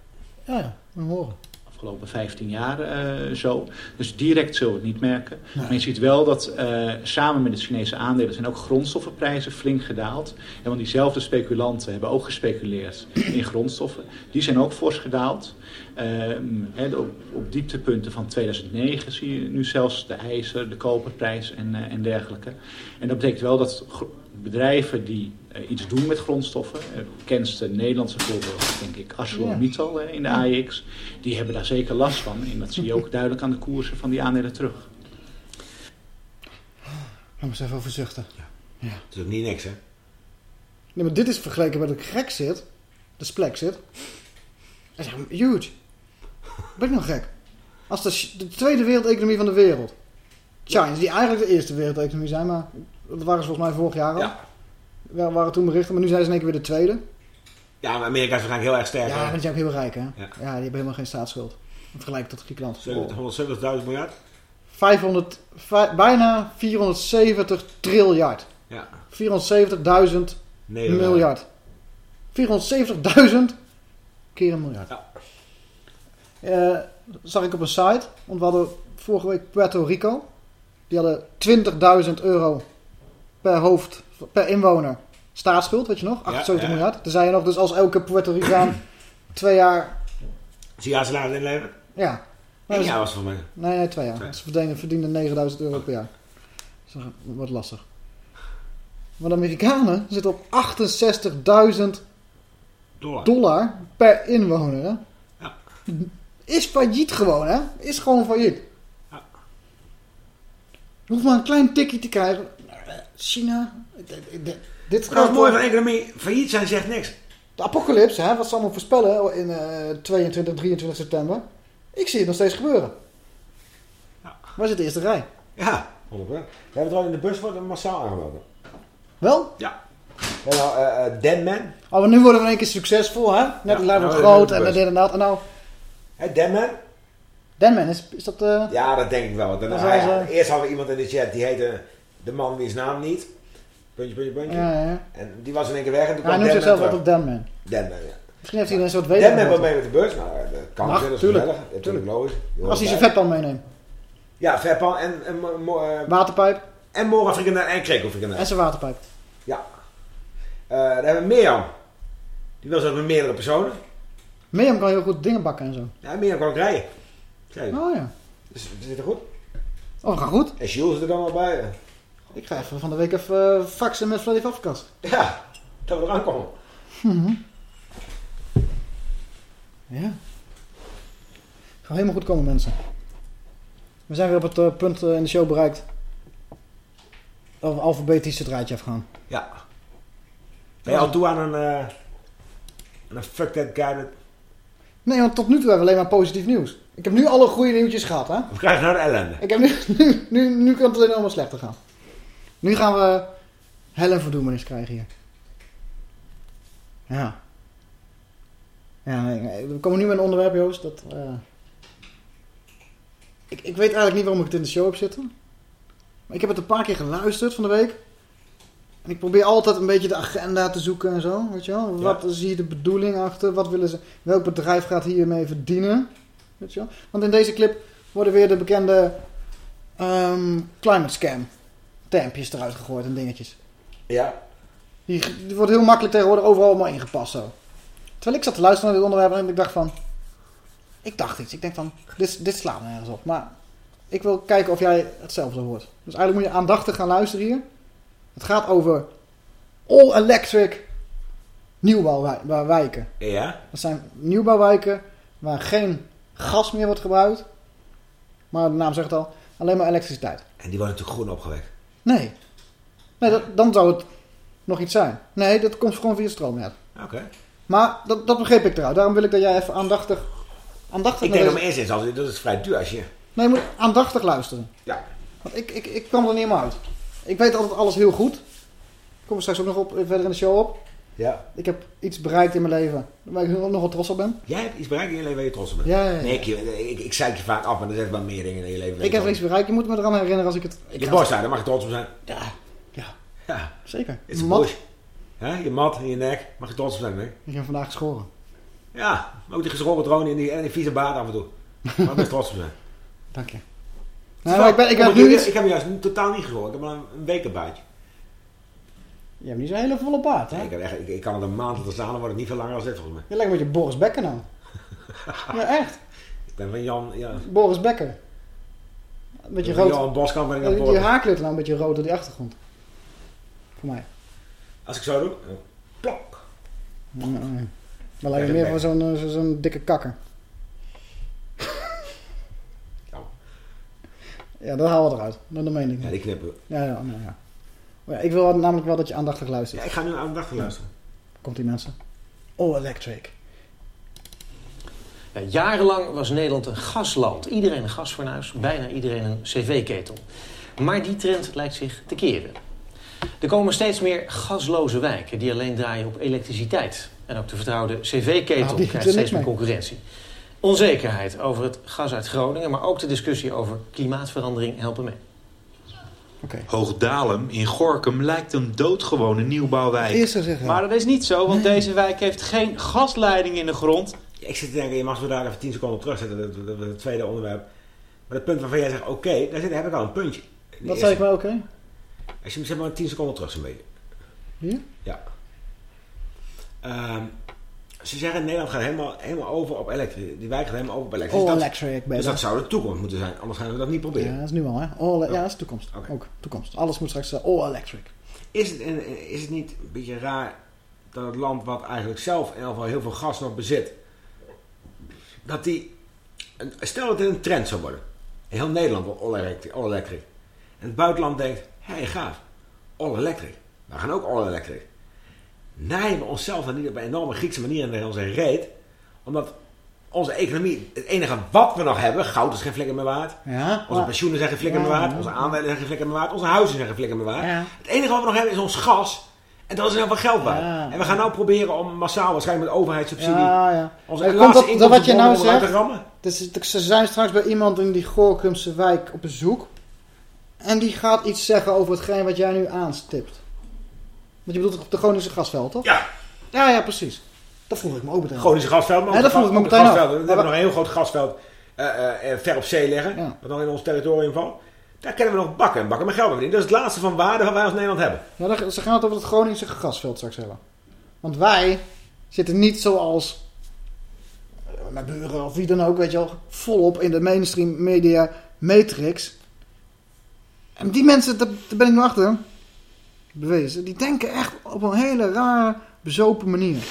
Ja, ja, we horen. Afgelopen 15 jaar eh, zo. Dus direct zullen we het niet merken. Maar je ziet wel dat eh, samen met de Chinese aandelen zijn ook grondstoffenprijzen flink gedaald. En want diezelfde speculanten hebben ook gespeculeerd in grondstoffen. Die zijn ook fors gedaald. Hè, op, op dieptepunten van 2009 zie je nu zelfs de ijzer, de koperprijs en, en dergelijke. En dat betekent wel dat bedrijven die eh, iets doen met grondstoffen, het bekendste Nederlandse voorbeeld denk ik ArcelorMittal eh, in de AEX, die hebben daar zeker last van. En dat zie je ook duidelijk aan de koersen van die aandelen terug. Laten we eens even over zuchten. Ja. Het is ook niet niks, hè? Nee, maar dit is vergeleken met de gek zit. De splek zit. Dat is echt huge. Ben ik nog gek? Als de, de tweede wereldeconomie van de wereld. China, die eigenlijk de eerste wereldeconomie zijn, maar dat waren ze volgens mij vorig jaar al. Ja. Waar waren toen berichten, maar nu zijn ze in één keer weer de tweede. Ja, maar Amerika is waarschijnlijk heel erg sterk. Ja, maar die zijn ook heel rijk, hè? Ja, Ja. die hebben helemaal geen staatsschuld. In vergelijking tot Griekenland. 170.000 miljard? 500, vij- bijna 470 triljard. Ja. 470.000 Nee, dat wel. miljard. 470.000 keer een miljard. Eh, zag ik op een site, want we hadden vorige week Puerto Rico. Die hadden 20.000 euro per hoofd, per inwoner staatsschuld, weet je nog? 78 ja. miljard. Toen zei je nog, dus als elke Puerto Ricaan twee jaar... Zie je haar salaris inleveren? Ja. Eén dus- jaar was het voor mij. Nee, nee, twee jaar. Ze verdienen, verdienen 9000 euro per jaar. Dat wordt lastig. Maar de Amerikanen zitten op 68.000 Dollar. dollar per inwoner. Hè? Is failliet gewoon, hè? Is gewoon failliet. Je hoeft maar een klein tikje te krijgen. China. dit- dit- Dit is gaat mooi van economie. Failliet zijn zegt niks. De apocalypse, hè, wat ze allemaal voorspellen in eh 22, 23 september. Ik zie het nog steeds gebeuren. Waar zit de eerste rij? Ja, 100%. We hebben het al in de bus wordt massaal aangeboden. Wel? Ja. Ja, nou, eh eh, Denman. Oh, maar nu worden we in één keer succesvol, hè? Net Ja, lijkt nou, groot en dit en dat. En nou, Hè, Denman? Denman, is, is dat... eh Ja, dat denk ik wel. Dan, hij-. Eerst hadden we iemand in de chat die heette de man wiens naam niet. Puntje, puntje, puntje. Ja, ja, ja. En die was in één keer weg en toen hij kwam noemt Denman zichzelf altijd Denman. Denman, ja. Misschien heeft hij een soort weten. Denman wil mee met de bus. Nou, dat kan Mag, natuurlijk. tuurlijk. Ja, Natuurlijk logisch. Als hij zijn bij. vetpan meeneemt. Ja, vetpan en... en eh, Waterpijp. En morgenfrikandel en krekelfrikandel. En zijn waterpijp. Ja. Eh dan hebben we Mirjam. Die wil zo met meerdere personen. Mirjam kan heel goed dingen bakken en zo. Ja, Mirjam kan ook rijden. Kijk. Oh ja. Dus het zit er goed. Oh, gaat goed. En Jules is er dan al bij. Ik ga even van de week even eh, faxen met Freddy Afkast. Ja, dat we eraan komen. Mhm. Ja. Gaat helemaal goed komen, mensen. We zijn weer op het eh, punt eh, in de show bereikt. Dat we alfabetisch het rijtje afgaan. Ja. Ben je al toe aan een... aan een fuck that guy. Nee, want tot nu toe hebben we alleen maar positief nieuws. Ik heb nu alle goede nieuwtjes gehad, hè? We krijgen nou de ellende. Ik heb nu, nu, nu, nu kan het alleen allemaal slechter gaan. Nu gaan we hel en verdoemenis krijgen hier. Ja. Ja, we komen nu met een onderwerp, Joost. Dat, eh, ik, ik weet eigenlijk niet waarom ik het in de show heb zitten. Maar ik heb het een paar keer geluisterd van de week. En ik probeer altijd een beetje de agenda te zoeken en zo. Weet je wel? Wat is hier de bedoeling achter? Wat willen ze, welk bedrijf gaat hiermee verdienen? Weet je wel? Want in deze clip worden weer de bekende ehm, climate scam termpjes eruit gegooid en dingetjes. Ja. Die, die wordt heel makkelijk tegenwoordig overal allemaal ingepast zo. Terwijl ik zat te luisteren naar dit onderwerp en ik dacht van... Ik dacht iets. Ik denk van, dit, dit slaat nergens op. Maar ik wil kijken of jij hetzelfde hoort. Dus eigenlijk moet je aandachtig gaan luisteren hier. Het gaat over all-electric nieuwbouwwijken. Ja. Dat zijn nieuwbouwwijken waar geen gas meer wordt gebruikt. Maar de naam zegt het al, alleen maar elektriciteit. En die worden natuurlijk groen opgewekt. Nee. Nee, dat, dan zou het nog iets zijn. Nee, dat komt gewoon via stroomnet. Oké. Maar dat, dat begreep ik eruit. Daarom wil ik dat jij even aandachtig... aandachtig Ik denk dat mijn eerste instantie, dat is vrij duur als je... Nee, je moet aandachtig luisteren. Ja. Want ik, ik, ik kwam er niet helemaal uit. Ik weet altijd alles heel goed. Ik kom er straks ook nog op, verder in de show op. Ja. Ik heb iets bereikt in mijn leven waar ik nog wel trots op ben. Jij hebt iets bereikt in je leven waar je trots op bent. Ja, ja, ja. Nee, ik, ik, ik zeik je vaak af, maar er zijn wel meer dingen in je leven. Ik heb iets bereikt. Je moet me eraan herinneren als ik het... Ik Je borst daar, daar mag je trots op zijn. Ja. Ja. Ja. Zeker. It's Mat. Ja, je mat in je nek, mag je trots op zijn, hè? Ik heb vandaag geschoren. Ja, ook die geschoren troon en die, en die vieze baard af en toe. Maar best trots op zijn. Dank je. Nou, maar ik ben- ik ben ik, nu ik, iets- ik heb juist totaal niet gehoord. Ik heb maar een, een wekenbaardje. Je hebt niet zo'n hele volle baard, hè? Ik, heb echt, ik, ik kan het een maand laten staan, dan wordt het niet veel langer dan dit volgens mij. Je lijkt een beetje Boris Becker nou. ja, echt. Ik ben van Jan, ja. Boris Becker. Een beetje rood. Johan Boskamp ben ik aan het Die worden. haar kleurt nou een beetje rood door die achtergrond. Voor mij. Als ik zo doe, plok. Nee, nee. Maar lijkt me meer van zo'n eh, zo- zo'n dikke kakker. Ja, dat halen we eruit. Dat meen ik. Ja, die knippen. Ja, ja, nou ja. Ja, ik wil namelijk wel dat je aandachtig luistert. Ja, ik ga nu aandachtig luisteren. Komt die mensen. Oh, electric. Ja, jarenlang was Nederland een gasland. Iedereen een gasfornuis, bijna iedereen een cv-ketel. Maar die trend lijkt zich te keren. Er komen steeds meer gasloze wijken die alleen draaien op elektriciteit. En ook de vertrouwde cv-ketel Nou, die krijgt steeds meer mee. concurrentie. Onzekerheid over het gas uit Groningen, maar ook de discussie over klimaatverandering helpen mee. Hoogdalem in Gorkum lijkt een doodgewone nieuwbouwwijk. Eerst zeggen. Maar dat is niet zo, want deze wijk heeft geen gasleiding in de grond. Ik zit te denken, je mag zo daar even 10 seconden op terugzetten. Dat, dat, dat, het tweede onderwerp. Maar het punt waarvan jij zegt, oké, daar zit, heb ik al een puntje. Die Wat zei ik maar oké? Als je hem zeg maar 10 seconden terug zo'n beetje. Hier? Ja. Ehm, ze zeggen Nederland gaat helemaal, helemaal over op elektrisch. Die wijk gaat helemaal over op elektrisch. All Dat- electric. Dus dat zou de toekomst moeten zijn. Anders gaan we dat niet proberen. Ja, dat is nu al, hè? All, ja, dat is toekomst. Ook toekomst. Alles moet straks eh, all electric. Is het, in- is het niet een beetje raar dat het land wat eigenlijk zelf in ieder geval heel veel gas nog bezit, dat die, een- stel dat het een trend zou worden. In heel Nederland wordt all electric. All electric. En het buitenland denkt, hé hey, gaaf, all electric. We gaan ook all electric. Naaien we onszelf dan niet op een enorme Griekse manier in onze reet, omdat onze economie, het enige wat we nog hebben, goud is geen flikker meer waard. Ja, Onze pensioenen zijn geen flikker meer waard. Onze aandelen zijn geen flikker meer waard. Onze huizen zijn geen flikker meer waard. Ja. Het enige wat we nog hebben is ons gas. En dat is heel veel geld waard. Ja. En we gaan nou proberen om massaal, waarschijnlijk met overheidssubsidie, Ja, ja. onze laatste dat, wat je nou zegt, te rammen. dus, ze zijn straks bij iemand in die Gorkumse wijk op bezoek. En die gaat iets zeggen over hetgeen wat jij nu aanstipt. Want je bedoelt op de Groningse gasveld, toch? Ja. Ja, ja, precies. Dat vroeg ik me ook meteen. Groningse gasveld, maar Ja, dat vroeg ik me meteen. We hebben nog een heel groot gasveld eh, eh, eh, ver op zee liggen. Wat nog in ons territorium valt. Daar kennen we nog bakken en bakken met geld verdienen. Dat is het laatste van waarde wat wij als Nederland hebben. Ja, dan- ze gaan het over het Groningse gasveld straks hebben. Want wij zitten niet zoals mijn buren of wie dan ook, weet je wel, volop in de mainstream media matrix. En die mensen, daar, daar ben ik nu achter, bewezen, die denken echt op een hele rare, bezopen manier.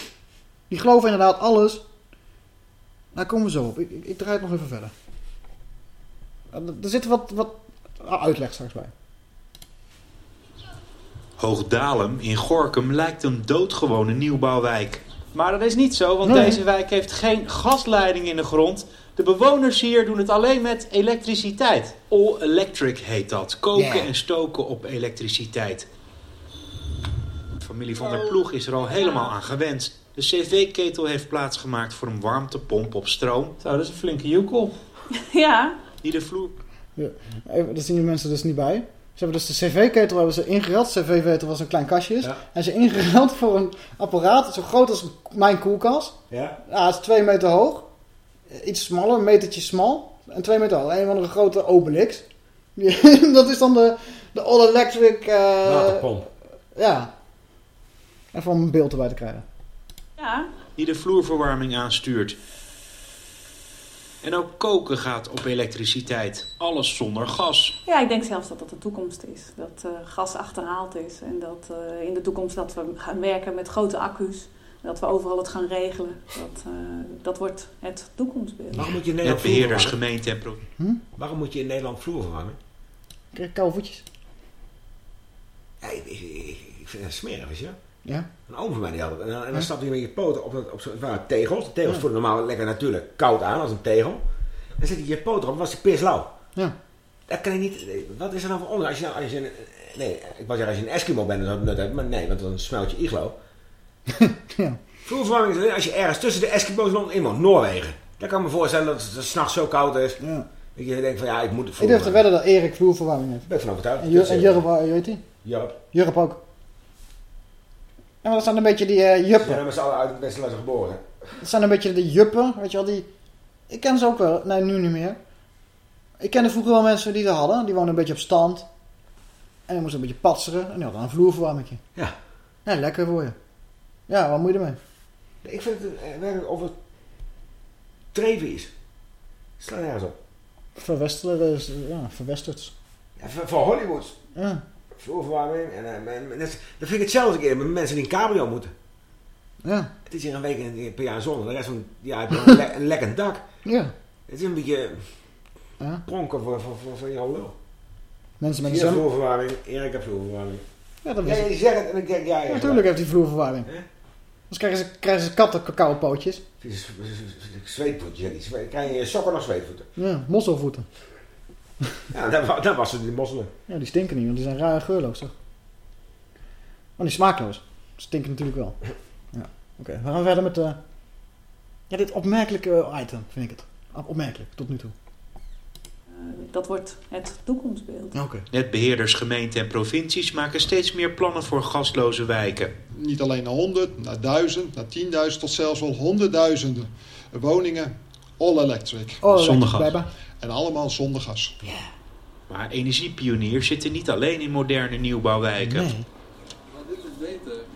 Die geloven inderdaad alles. Daar komen we zo op. Ik, ik, ik draai het nog even verder. Er er zit wat, wat uitleg straks bij. Hoogdalem in Gorkum lijkt een doodgewone nieuwbouwwijk. Maar dat is niet zo, want Nee. deze wijk heeft geen gasleiding in de grond. De bewoners hier doen het alleen met elektriciteit. All Electric heet dat. Koken en stoken op elektriciteit. De familie van der Ploeg is er al helemaal aan gewend. De cv-ketel heeft plaatsgemaakt voor een warmtepomp op stroom. Zo, dat is een flinke joekel. Ja. Die de vloer... Ja, even, dat zien de mensen dus niet bij. Ze hebben dus de cv-ketel hebben ze ingereld. De cv-ketel was een klein kastje. is. En ze ingereld voor een apparaat zo groot als mijn koelkast. Ja. Ja, het is twee meter hoog. Iets smaller, een metertje smal. En twee meter hoog. Een van de grote Obelix. Die- dat is dan de, de all-electric... eh, Waterpomp. Ja. Even om een beeld erbij te krijgen. Ja. Die de vloerverwarming aanstuurt. En ook koken gaat op elektriciteit. Alles zonder gas. Ja, ik denk zelfs dat dat de toekomst is. Dat eh, gas achterhaald is. En dat eh, in de toekomst dat we gaan werken met grote accu's. Dat we overal het gaan regelen. Dat, eh, dat wordt het toekomstbeeld. Waarom moet je in Nederland vloer verwarmen? gemeente en pro- Hm? Waarom moet je in Nederland vloer verwarmen? Ik krijg koude voetjes. Ja, ik, ik, vind het smerig, je. Ja. Een oom van mij die had het. En dan, en dan Ja. stapte je met je poten op, dat- op zo'n tegels. De tegels voelen normaal lekker natuurlijk koud aan als een tegel. Dan zet je je poten op, was die pislauw. Ja. Dat kan je niet... Wat is er nou voor onder? Als je, nou, als je een, nee, ik wou zeggen als je een Eskimo bent, dan zou het nut hebben. Maar nee, want dan smelt je iglo. ja. Vloerverwarming is alleen als je ergens tussen de Eskimo's in woont, Noorwegen. Dan kan ik me voorstellen dat het, het s'nachts zo koud is. Ja. Dat je denkt van ja, ik moet Ik durf te wedden dat Erik vloerverwarming heeft. Ben ik van overtuigd. En, Jur, en Jurp, heet die? Jurp. Jurp ook. Ja, maar dat zijn een beetje die eh, Ze juppen. zijn met z'n allen uit het Westen geboren. Dat zijn een beetje de juppen, weet je wel, die Ik ken ze ook wel. Nee, nu niet meer. Ik kende vroeger wel mensen die dat hadden. Die woonden een beetje op stand. En die moesten een beetje patseren. En die hadden een vloerverwarming. Ja. Ja, lekker voor je. Ja, wat moet je ermee? Ik vind het eh, werkelijk of het treven is. Slaat nergens op. Verwesteren, is, ja, verwesterd. Ja, voor, voor Hollywood. Ja. Vloerverwarming. En, eh, men- dat, dat vind ik hetzelfde keer met mensen die in cabrio moeten. Ja. Het is hier een week per jaar zon. De rest van het jaar heb je een, le- een lekkend dak. Ja. Het is een beetje Ja. pronken voor, voor, voor, voor jouw lul. Mensen met een zwem... vloerverwarming? Erik heeft vloerverwarming. Ja, dat ja, wist je ik. zegt het en dan denk ik, ja, ja. Ja, natuurlijk heeft hij vloerverwarming. Dus krijgen ze, krijgen ze katten cacao pootjes. Zweetvoetjes, ja, die zweet- krijg je sokken of zweetvoeten. Ja, mosselvoeten. Ja, dan, wa- dan was ze die mosselen. Ja, die stinken niet, want die zijn raar geurloos, toch? Oh, die smaakloos. Stinken natuurlijk wel. Ja, oké. We gaan verder met... eh Ja, dit opmerkelijke item, vind ik het. Op- Opmerkelijk, tot nu toe. Dat wordt het toekomstbeeld. Oké. Netbeheerders, gemeenten en provincies maken steeds meer plannen voor gasloze wijken. Niet alleen naar 100, naar 1000, naar 10.000 tot zelfs wel honderdduizenden woningen. All electric. All electric, Zonder gas. En allemaal zonder gas. Maar energiepioniers zitten niet alleen in moderne nieuwbouwwijken.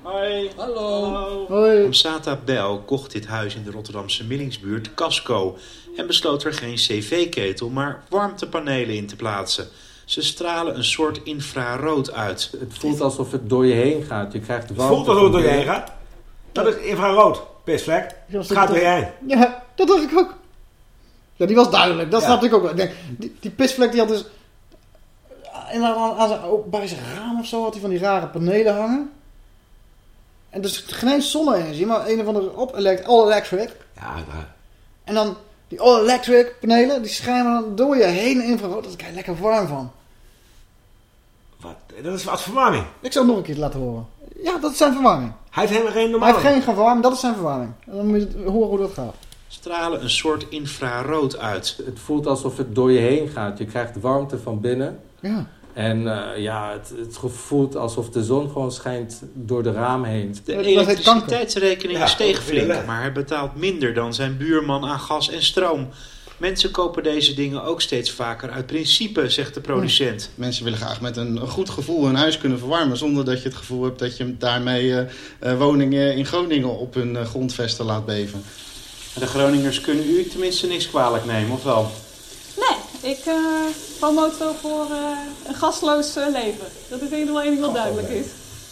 Hoi. Hallo. Hoi. Amsata Bel kocht dit huis in de Rotterdamse Millingsbuurt Casco en besloot er geen cv-ketel, maar warmtepanelen in te plaatsen. Ze stralen een soort infrarood uit. Het voelt alsof het door je heen gaat. Je krijgt Het warmte voelt alsof het door je heen gaat. Dat is infrarood. Pisvlek. Het gaat door je heen. Ja, dat dacht ik ook. Ja, die was duidelijk. Dat Ja. snapte ik ook wel. Die, die pisvlek die had dus... En dan aan, aan zijn, ook bij zijn raam of zo had hij van die rare panelen hangen. En dus geen zonne-energie, maar een of andere op elect all electric. Ja, daar. En dan die all electric panelen, die schijnen dan door je heen infrarood. Daar krijg je lekker warm van. Wat? Dat is wat verwarming. Ik zal het nog een keer laten horen. Ja, dat is zijn verwarming. Hij heeft helemaal geen Hij normale. heeft geen verwarming, dat is zijn verwarming. En dan moet je horen hoe dat gaat. Stralen een soort infrarood uit. Het voelt alsof het door je heen gaat. Je krijgt warmte van binnen. Ja. En eh, ja, het, het voelt alsof de zon gewoon schijnt door de raam heen. De elektriciteitsrekening Ja, steeg flink, maar hij betaalt minder dan zijn buurman aan gas en stroom. Mensen kopen deze dingen ook steeds vaker uit principe, zegt de producent. Mensen willen graag met een, goed gevoel hun huis kunnen verwarmen... zonder dat je het gevoel hebt dat je daarmee eh, eh, woningen in Groningen op hun grondvesten laat beven. De Groningers kunnen u tenminste niks kwalijk nemen, of wel? Nee, ik eh promoot wel voor eh, een gasloos eh, leven. Dat is in ieder geval één wat duidelijk is.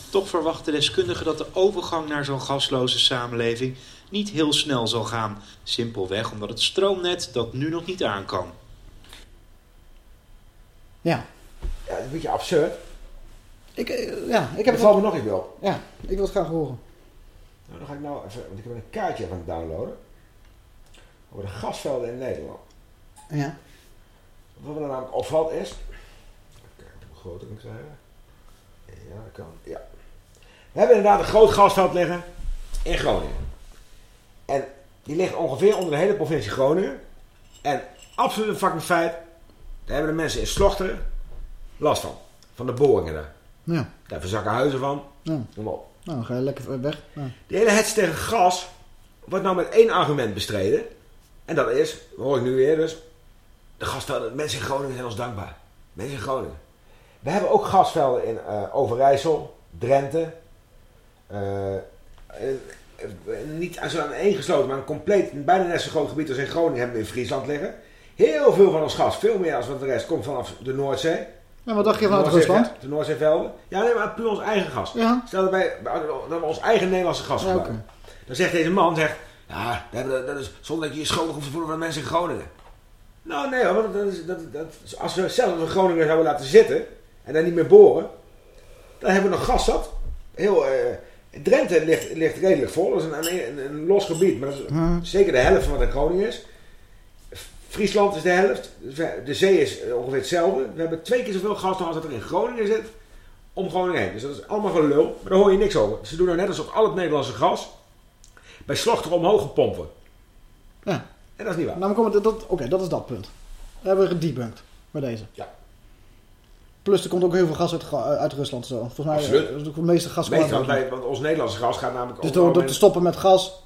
Toch verwachten deskundigen dat de overgang naar zo'n gasloze samenleving niet heel snel zal gaan. Simpelweg omdat het stroomnet dat nu nog niet aan kan. Ja. Ja, dat is een beetje absurd. Ik, ja, ik heb het valt me nog iets bij op. Ja, ik wil het graag horen. Nou, dan ga ik nou even, want ik heb een kaartje van het downloaden. Over de gasvelden in Nederland. Ja. Wat me dan namelijk opvalt is... Even kijken of ik groter kan krijgen. Ja, dat kan. Ja. We hebben inderdaad een groot gasveld liggen in Groningen. En die ligt ongeveer onder de hele provincie Groningen. En absoluut een fucking feit. Daar hebben de mensen in Slochteren last van. Van de boringen daar. Ja. Daar verzakken huizen van. Ja. Op. Nou, dan ga je lekker weg. Ja. Die hele hets tegen gas wordt nou met één argument bestreden. En dat is, hoor ik nu weer dus, de gasvelden, mensen in Groningen zijn ons dankbaar. Mensen in Groningen. We hebben ook gasvelden in eh, Overijssel, Drenthe. eh, niet zo aan één gesloten, maar een compleet, bijna net zo groot gebied als in Groningen hebben we in Friesland liggen. Heel veel van ons gas, veel meer dan wat de rest, komt vanaf de Noordzee. En wat dacht je vanuit Noordzee- Rusland? De Noordzeevelden. Ja, nee, maar puur ons eigen gas. Ja. Stel dat wij dat we ons eigen Nederlandse gas Ja, gebruiken. Dan zegt deze man, zegt, ja, dat, dat, dat is zonder dat je je schuldig hoeft te voelen van de mensen in Groningen. Nou, nee hoor, want dat is, dat, dat, als we zelf in Groningen zouden laten zitten en daar niet meer boren, dan hebben we nog gas zat. Heel, eh, Drenthe ligt, ligt redelijk vol, dat is een, een, een los gebied, maar dat is zeker de helft van wat in Groningen is. Friesland is de helft, de zee is ongeveer hetzelfde. We hebben twee keer zoveel gas nog als dat er in Groningen zit om Groningen heen. Dus dat is allemaal gelul, maar daar hoor je niks over. Ze doen nou net alsof al het Nederlandse gas bij Slochteren omhoog gepompt wordt. Ja. En dat is niet waar. Nou, we- dat, Oké, dat is dat punt. We hebben gedebunked bij deze. Ja. Plus er komt ook heel veel gas uit, Ga- uit Rusland. Zo. Volgens mij Absoluut. eh, is de meeste gas Meestal, uit want, ons Nederlandse gas gaat namelijk Dus door, door met- te stoppen met gas,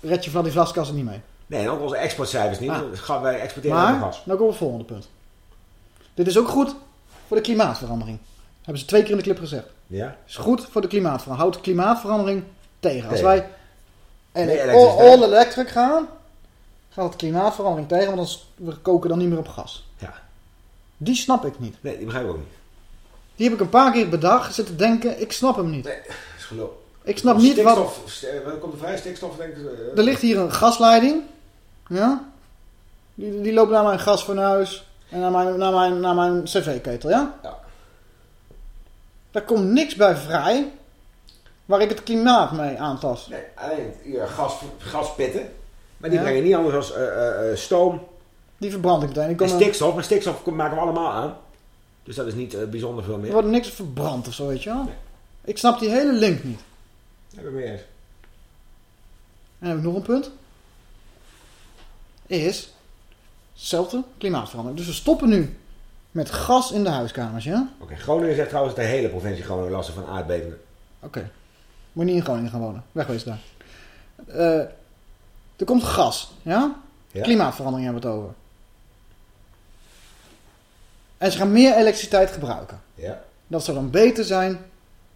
red je van die vlaskassen niet mee. Nee, en ook onze exportcijfers niet. Ah. Dus gaan wij exporteren maar, gas. nou we op het volgende punt. Dit is ook goed voor de klimaatverandering. Hebben ze twee keer in de clip gezegd. Ja? Is goed voor de klimaatverandering. Houdt de klimaatverandering tegen. Als wij Nee, all, electric gaan, gaat de klimaatverandering tegen, want we koken dan niet meer op gas. Ja. Die snap ik niet. Nee, die begrijp ik ook niet. Die heb ik een paar keer bedacht zitten denken, ik snap hem niet. Nee, is geloof. Ik snap niet wat... Stikstof, st- wat komt er vrij? Stikstof, denk ik. eh, Er ligt hier een gasleiding. Ja? Die, die loopt naar mijn gasfornuis en naar mijn, naar mijn, naar mijn cv-ketel, ja? Ja. Daar komt niks bij vrij waar ik het klimaat mee aantast. Nee, alleen gas, gaspitten. Maar die Ja. brengen niet anders als eh, eh, eh, stoom Die verbrand ik meteen. Ik en stikstof. Maar stikstof maken we allemaal aan. Dus dat is niet bijzonder veel Er meer. wordt niks verbrand of zo, weet je wel? Ik snap die hele link niet. Ik ben het mee eens. En heb ik nog een punt. Is hetzelfde klimaatverandering. Dus we stoppen nu met gas in de huiskamers, ja? Oké, Groningen zegt trouwens dat de hele provincie Groningen last van aardbevingen. Oké. Moet je niet in Groningen gaan wonen. Wegwezen daar. Eh, er komt gas, ja? Ja. Klimaatverandering hebben we het over. En ze gaan meer elektriciteit gebruiken. Ja. Dat zou dan beter zijn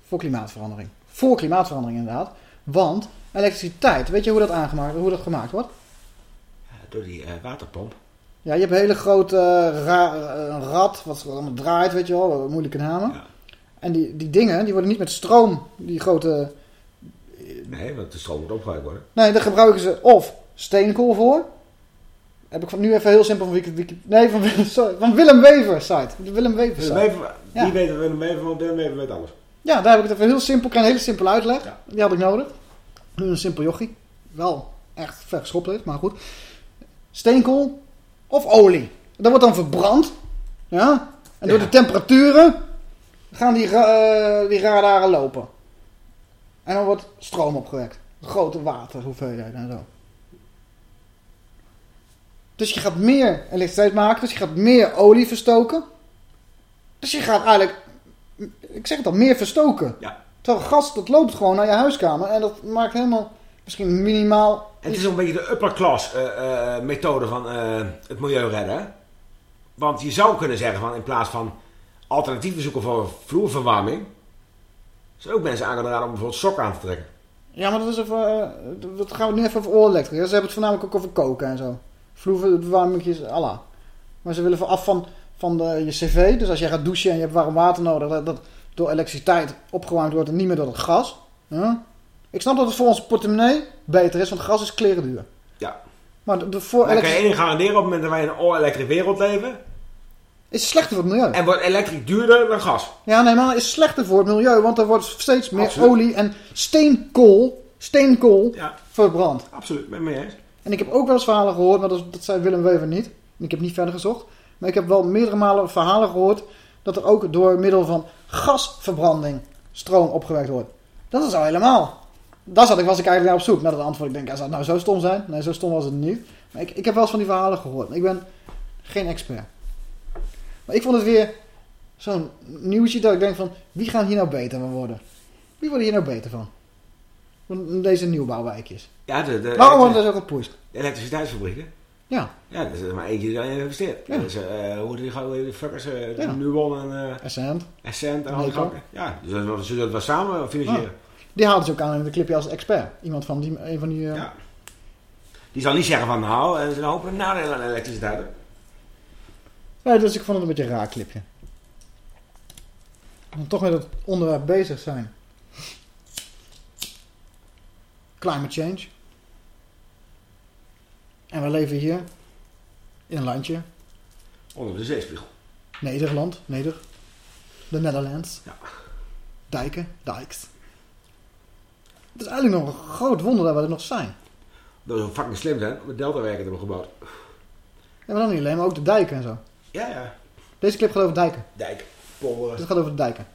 voor klimaatverandering. Voor klimaatverandering inderdaad. Want elektriciteit, weet je hoe dat aangemaakt hoe dat gemaakt wordt? Door die eh, waterpomp. Ja, je hebt een hele grote ra- een rad, wat allemaal draait, weet je wel, moeilijke namen. En die, die dingen, die worden niet met stroom, die grote... Nee, want de stroom moet opgebruikt worden. Nee, daar gebruiken ze of steenkool voor. Heb ik van, nu even heel simpel van Wiki... Wiki nee, van, Willem- sorry, van Willem Wever site. De Willem Wever Willem site. Wever, Ja. Die weten Willem Wever, want Willem Wever weet alles. Ja, daar heb ik het even heel simpel. Ik een hele simpele uitleg. Die had ik nodig. Nu een simpel jochie. Wel echt ver geschopt maar goed. Steenkool of olie. Dat wordt dan verbrand. Ja. En door de temperaturen gaan die, eh, die radaren lopen. En dan wordt stroom opgewekt. Grote waterhoeveelheden en zo. Dus je gaat meer elektriciteit maken. Dus je gaat meer olie verstoken. Dus je gaat eigenlijk ik zeg het al, meer verstoken. Ja. Terwijl gas, dat loopt gewoon naar je huiskamer. En dat maakt helemaal, misschien minimaal... En het is ook een beetje de upper class eh, eh, methode van eh, het milieu redden. Want je zou kunnen zeggen van in plaats van alternatieven zoeken voor vloerverwarming, zou ook mensen aan kunnen raden om bijvoorbeeld sokken aan te trekken. Ja, maar dat is even... eh, dat gaan we nu even over all electric. Ze hebben het voornamelijk ook over koken en zo. Vloerverwarmingjes, Allah. Maar ze willen af van, van de, je cv. Dus als jij gaat douchen en je hebt warm water nodig... dat, dat door elektriciteit opgewarmd wordt en niet meer door het gas. Ik snap dat het voor ons portemonnee beter is, want gas is kleren duur. Ja. Maar de, de voor kan je één garanderen op het moment dat wij in een all-electric wereld leven? Is het slechter voor het milieu. En wordt elektrisch duurder dan gas? Ja, nee, maar het is slechter voor het milieu, want er wordt steeds meer Absoluut. olie en steenkool, steenkool Ja. verbrand. Absoluut, ben mee eens. En ik heb ook wel eens verhalen gehoord, maar dat, dat zei Willem Wever niet. En ik heb niet verder gezocht. Maar ik heb wel meerdere malen verhalen gehoord dat er ook door middel van gasverbranding stroom opgewekt wordt. Dat is al helemaal. Daar zat ik, was ik eigenlijk naar op zoek, naar dat antwoord. Ik denk, zou het nou zo stom zijn? Nee, zo stom was het niet. Maar ik, ik heb wel eens van die verhalen gehoord. Ik ben geen expert. Maar ik vond het weer zo'n nieuwtje dat ik denk van, wie gaan hier nou beter van worden? Wie worden hier nou beter van? Van Deze nieuwbouwwijkjes. Ja, de, de, Waarom wordt dat gepusht? De elektriciteitsfabrieken. Ja. Ja, dat is maar eentje die daarin investeert. Ja. Dus, eh, hoe die gaan die fuckers, eh Ja. Nuon en uh, Essent. Essent en al die Nico. gakken. Ja, dus dat, zullen het wel samen financieren. Ja. Die haalden ze ook aan in de clipje als expert. Iemand van die, een van die... eh, Ja. Die zal niet zeggen van nou, er zijn een hoop nadelen aan elektriciteit. Nee, dus ik vond het een beetje een raar clipje. En toch met het onderwerp bezig zijn. Climate change. En we leven hier in een landje. Onder de zeespiegel. Nederland, Neder. De Netherlands. Ja. Dijken, dijks. Het is eigenlijk nog een groot wonder dat we er nog zijn. Dat is ook fucking slim zijn, om het deltawerken te hebben gebouwd. Ja, maar dan niet alleen, maar ook de dijken en zo. Ja, ja. Deze clip gaat over dijken. Dijk, polderen. Dit gaat over de dijken.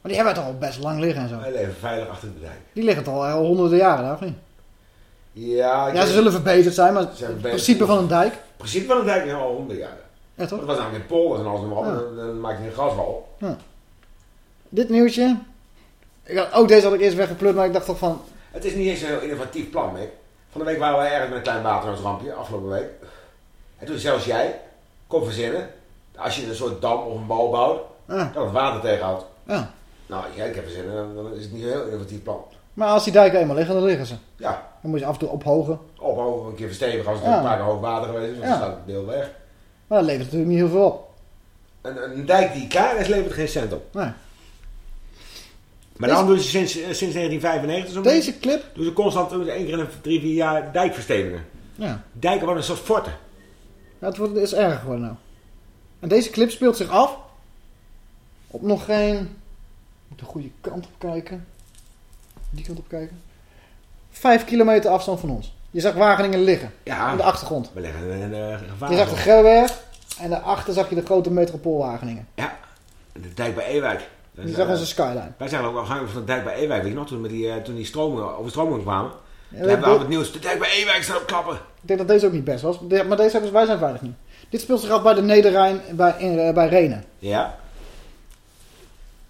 Maar die hebben het al best lang liggen en zo. Wij leven veilig achter de dijk. Die liggen al, al honderden jaren daar, of niet? Ja, ik Ja, ze zullen verbeterd zijn, maar zijn het verbeterd. principe van een dijk. Het principe van een dijk is al honderd jaar. Ja, toch? Dat was namelijk in polders en alles. Ja. Dan, dan maak je een graswal. Ja. Dit nieuwtje. Ik had, ook deze had ik eerst weggeplut, maar ik dacht toch van... Het is niet eens een heel innovatief plan, Mick. Van de week waren wij ergens met een klein waterrampje, afgelopen week. En toen zelfs jij kon verzinnen, als je een soort dam of een bal bouwt, Ja. dat het water tegenhoudt. Ja. Nou, als jij het kan verzinnen, dan, dan is het niet een heel innovatief plan. Maar als die dijken eenmaal liggen, dan liggen ze. Ja. Dan moet je af en toe ophogen. Ophogen, een keer verstevigen als het Ja. een paar keer hoog water geweest is, dan staat het deel weg. Maar dat levert natuurlijk niet heel veel op. Een, een dijk die klaar is, levert geen cent op. Nee. Maar dan doen ze sinds, eh, sinds 1995 zo'n Deze clip? doen ze constant ze één keer in de drie, vier jaar dijkverstevigingen. Ja. Dijken worden een soort forten. Ja, het wordt, is erger geworden nou. En deze clip speelt zich af op nog geen... Ik moet de goede kant op kijken. Die kant op kijken. Vijf kilometer afstand van ons. Je zag Wageningen liggen. Ja. In de achtergrond. We liggen in een gevaar. Je zag de Gelberg. En daarachter zag je de grote metropool Wageningen. Ja, de dijk bij Ewijk. Je zag onze skyline. Wij zijn ook afhankelijk van de dijk bij Ewijk. Weet je nog, toen, met die, eh, toen die stromingen, overstromingen kwamen. Ja, hebben we je- al het nieuws. De dijk bij Ewijk op klappen. Ik denk dat deze ook niet best was. Maar deze hebben wij zijn veilig niet. Dit speelt zich af bij de Nederrijn bij, in, eh, bij Renen. Ja,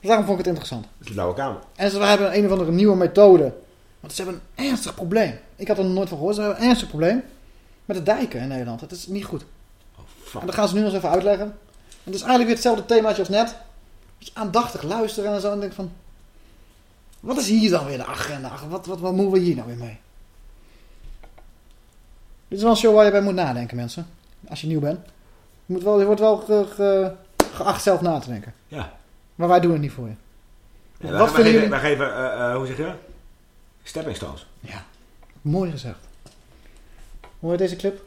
Dus daarom vond ik het interessant. dat is de blauwe kamer. En ze hebben een of andere nieuwe methode. Want ze hebben een ernstig probleem. Ik had er nog nooit van gehoord. Ze hebben een ernstig probleem met de dijken in Nederland. Het is niet goed. en dat gaan ze nu nog eens even uitleggen. En het is eigenlijk weer hetzelfde themaatje als net. Beetje aandachtig luisteren en zo. En denk van... Wat is hier dan weer de agenda? Wat, wat, wat moeten we hier nou weer mee? Dit is wel een show waar je bij moet nadenken, mensen. Als je nieuw bent. Je, moet wel, je wordt wel ge- ge- geacht zelf na te denken. Ja. Maar wij doen het niet voor je. Ja, wat wij, wij, geven, wij geven, eh, eh, hoe zeg je? Stepping stones. Mooi gezegd. Hoor je deze clip?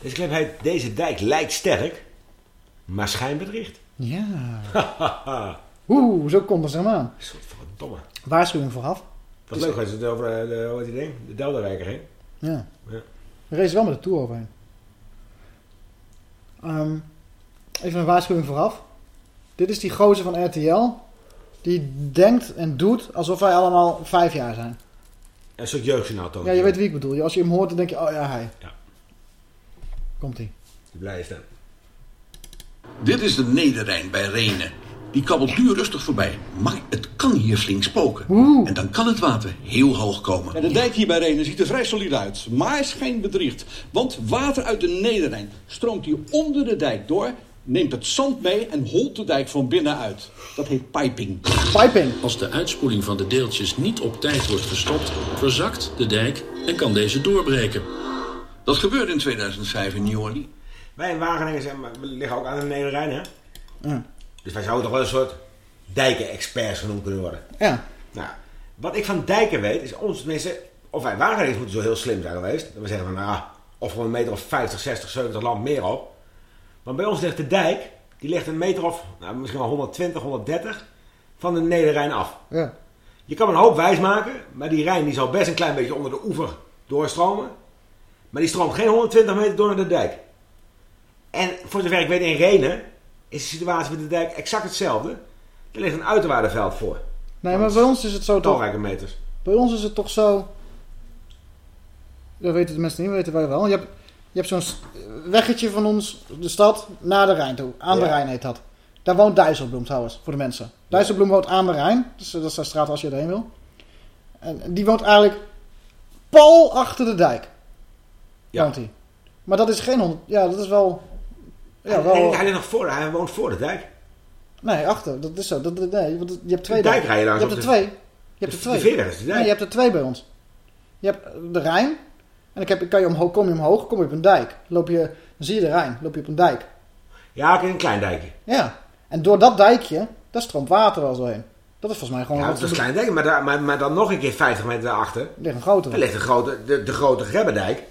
Deze clip heet Deze dijk lijkt sterk, maar schijnbedriegt. Ja. Oeh, zo komt het maar aan. Domme. Waarschuwing vooraf. Wat leuk was het over eh, de, hoe heet die ding? De Deltawijker heen. Ja. Ja. We racen wel met de Tour overheen. Ehm, even een waarschuwing vooraf. Dit is die gozer van RTL. Die denkt en doet alsof wij allemaal vijf jaar zijn. Een soort jeugdjournaal toon. Ja, je weet wie ik bedoel. Als je hem hoort, dan denk je, oh ja, hij. Ja. Komt-ie. Die blije stem. Dit is de Nederrijn bij Renen. Die kabbelt nu rustig voorbij, maar het kan hier flink spoken. En dan kan het water heel hoog komen. En de dijk hier bij Renen ziet er vrij solide uit, maar is geen bedriegt. Want water uit de Nederrijn stroomt hier onder de dijk door, neemt het zand mee en holt de dijk van binnenuit. Dat heet piping. Piping. Als de uitspoeling van de deeltjes niet op tijd wordt gestopt, verzakt de dijk en kan deze doorbreken. Dat gebeurde in 2005 in New Orleans. Wij in Wageningen zijn, we liggen ook aan de Nederrijn, hè? Ja. Dus wij zouden toch wel een soort dijken-experts genoemd kunnen worden. Ja. Nou, wat ik van dijken weet, is ons tenminste, of wij Wageningen moeten zo heel slim zijn geweest. Dat we zeggen van, nou ja, of gewoon een meter of 50, 60, 70 land meer op. Maar bij ons ligt de dijk, die ligt een meter of, nou, misschien wel 120, 130 van de Nederrijn af. Ja. Je kan een hoop wijs maken, maar die Rijn die zal best een klein beetje onder de oever doorstromen. Maar die stroomt geen 120 meter door naar de dijk. En voor zover ik weet in Renen is de situatie met de dijk exact hetzelfde. Er ligt een uiterwaardeveld voor. Nee, maar bij ons is het zo toch... Meters. Bij ons is het toch zo... Dat weten de mensen niet, weten wij wel. Je hebt, je hebt zo'n weggetje van ons, de stad, naar de Rijn toe. Aan de. Rijn heet dat. Daar woont Dijsselbloem trouwens, voor de mensen. Dijsselbloem woont aan de Rijn. Dus dat is de straat als je erheen wil. En die woont eigenlijk pal achter de dijk. Ja. Woont hij. Maar dat is geen. Ja, dat is wel... Ja, wel... Hij, hij, ligt nog voor, hij woont voor de dijk. Nee, achter. Dat is zo. Dat, nee, want je hebt twee De dijk je Je hebt er de- twee. Je hebt er de twee. veerweg is de dijk. Nee, je hebt er twee bij ons. Je hebt de Rijn. En dan heb, kan je omhoog, kom je omhoog, kom je op een dijk. Loop je, dan zie je de Rijn. Loop je op een dijk. Ja, ik een klein dijkje. Ja. En door dat dijkje, daar stroomt water wel zo heen. Dat is volgens mij gewoon... Ja, dat is een klein dijkje, maar, daar, maar, maar dan nog een keer 50 meter daarachter. Er ligt een grotere. Er ligt een grote, de, de grote Grebbendijk.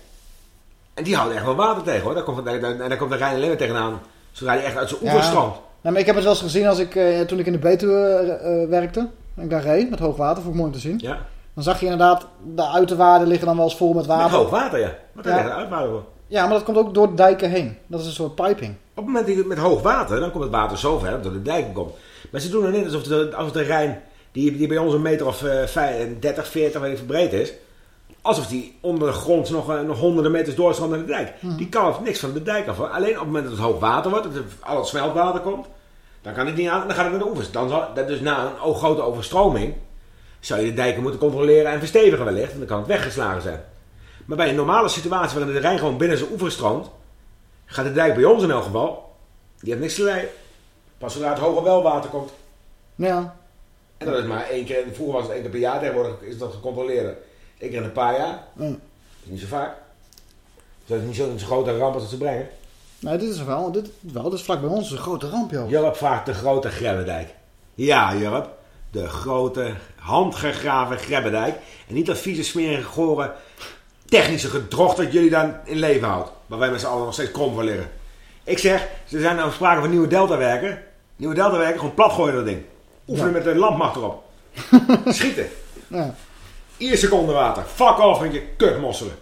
En die houdt echt wel water tegen hoor. Daar komt, daar, daar- en daar komt de Rijn alleen maar tegenaan. Zodra die echt uit zijn oever stroomt. Nou, maar ik heb het wel eens gezien als ik, eh, toen ik in de Betuwe eh, werkte. En ik daar reed, met hoog water, vond ik mooi om te zien. Ja. Dan zag je inderdaad, de uiterwaarden liggen dan wel eens vol met water. Met hoog water, ja. Want daar Ja. ligt een uitwaarde voor. Ja, maar dat komt ook door de dijken heen. Dat is een soort piping. Op het moment dat je met hoog water, dan komt het water zo ver dat het door de dijken komt. Maar ze doen er net alsof de, alsof de Rijn, die, die bij ons een meter of vijf- 30, 40 weet ik breed is. Alsof die onder de grond nog, eh, nog honderden meters doorstroomt naar de dijk. Die kan of niks van de dijk af. Alleen op het moment dat het hoog water wordt, dat al het smeltwater komt, dan kan het niet aan, dan gaat het naar de oevers. Dan zal, dat dus na een grote overstroming zou je de dijken moeten controleren en verstevigen wellicht. En dan kan het weggeslagen zijn. Maar bij een normale situatie waarin de Rijn gewoon binnen zijn oever stroomt, gaat de dijk bij ons in elk geval, die heeft niks te lijden. Pas zodra het hoge welwater komt. Ja. En dat is maar één keer, vroeger was het één keer per jaar, tegenwoordig is dat gecontroleerd. Keer in een paar jaar. Mm. Niet zo vaak. Dus dat is niet zo'n zo grote ramp als het ze brengen. Nee, dit is wel, dit, wel, dit is vlak bij ons een grote ramp, joh. Jurp vraagt de grote Grebbendijk. Ja, Jurp. De grote, handgegraven Grebbendijk. En niet dat vieze, smerige, gore, technische gedrocht dat jullie dan in leven houdt. Waar wij met z'n allen nog steeds krom voor liggen. Ik zeg, er zijn nou sprake van nieuwe deltawerken. Nieuwe deltawerken, gewoon platgooien dat ding. Oefenen met de landmacht erop. Schieten. Ja. Ieder seconde water. Fuck off met je kutmosselen.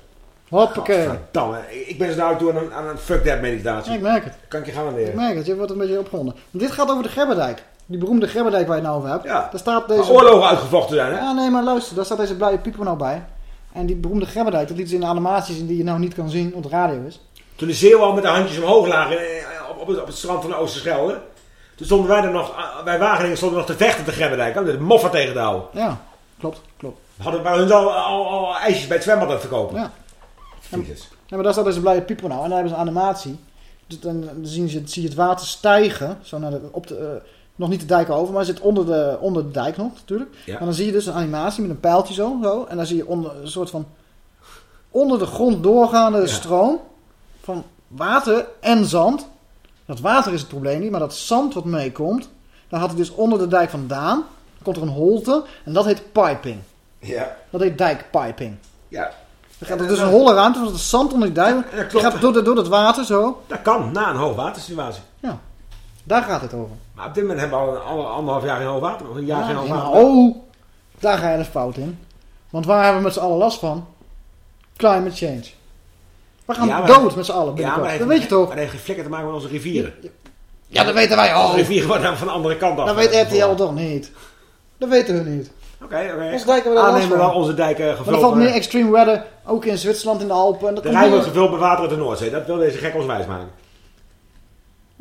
Hoppakee. Gadverdamme. Ik ben zo nou toe aan een, aan een fuck that meditatie. Ja, ik merk het. Kan ik je gaan Ik leren. merk het, je wordt een beetje opgewonden. Dit gaat over de Grebberdijk. Die beroemde Grebberdijk waar je het nou over hebt. Ja. Daar staat deze... oorlogen uitgevochten zijn, hè? Ja, nee, maar luister. Daar staat deze blije pieper nou bij. En die beroemde Grebberdijk, dat liet ze in de animaties zien die je nou niet kan zien op de radio is. Toen de zeeuwen al met de handjes omhoog lagen eh, op, op, het, op het strand van de Oosterschelde. Toen stonden wij er nog, eh, bij Wageningen stonden we nog te vechten te Grebbendijk. Om de moffen tegen te houden. Ja, klopt, klopt. We hadden bij hun al, al, al ijsjes bij het zwembad aan het verkopen. Ja. Jezus. Ja, maar daar staat deze blije pieper nou. En daar hebben ze een animatie. Dus dan, dan zien ze, zie je het water stijgen. Zo naar de, op de, eh, nog niet de dijk over, maar zit onder de, onder de dijk nog natuurlijk. Ja. En dan zie je dus een animatie met een pijltje zo. zo en dan zie je onder, een soort van onder de grond doorgaande stroom van water en zand. Dat water is het probleem niet, maar dat zand wat meekomt, daar had hij dus onder de dijk vandaan. Dan komt er een holte en dat heet piping. Ja. Dat heet dijkpiping. Ja. Dan gaat er dus een holle ruimte, want het zand onder die dijk. dat die klopt. gaat door, door dat water zo. Dat kan, na een hoogwatersituatie. Ja, daar gaat het over. Maar op dit moment hebben we al anderhalf jaar geen hoogwater. Of een jaar Ja, geen hoogwater. oh, daar ga je de fout in. Want waar hebben we met z'n allen last van? Climate change. We gaan Ja, dood met z'n allen Ja, dat weet je toch? Maar dat heeft geen flikker te maken met onze rivieren. Ja, dat weten wij al. De rivieren worden dan van de andere kant af. Dat weet RTL toch niet? Dat weten we niet. Oké, oké. Onze dijken Aannemen wel onze dijken Maar gevuld. er valt meer extreme weather, ook in Zwitserland, in de Alpen. En dat De Rijn wordt gevuld met water uit de Noordzee. Dat wil deze gek ons wijsmaken.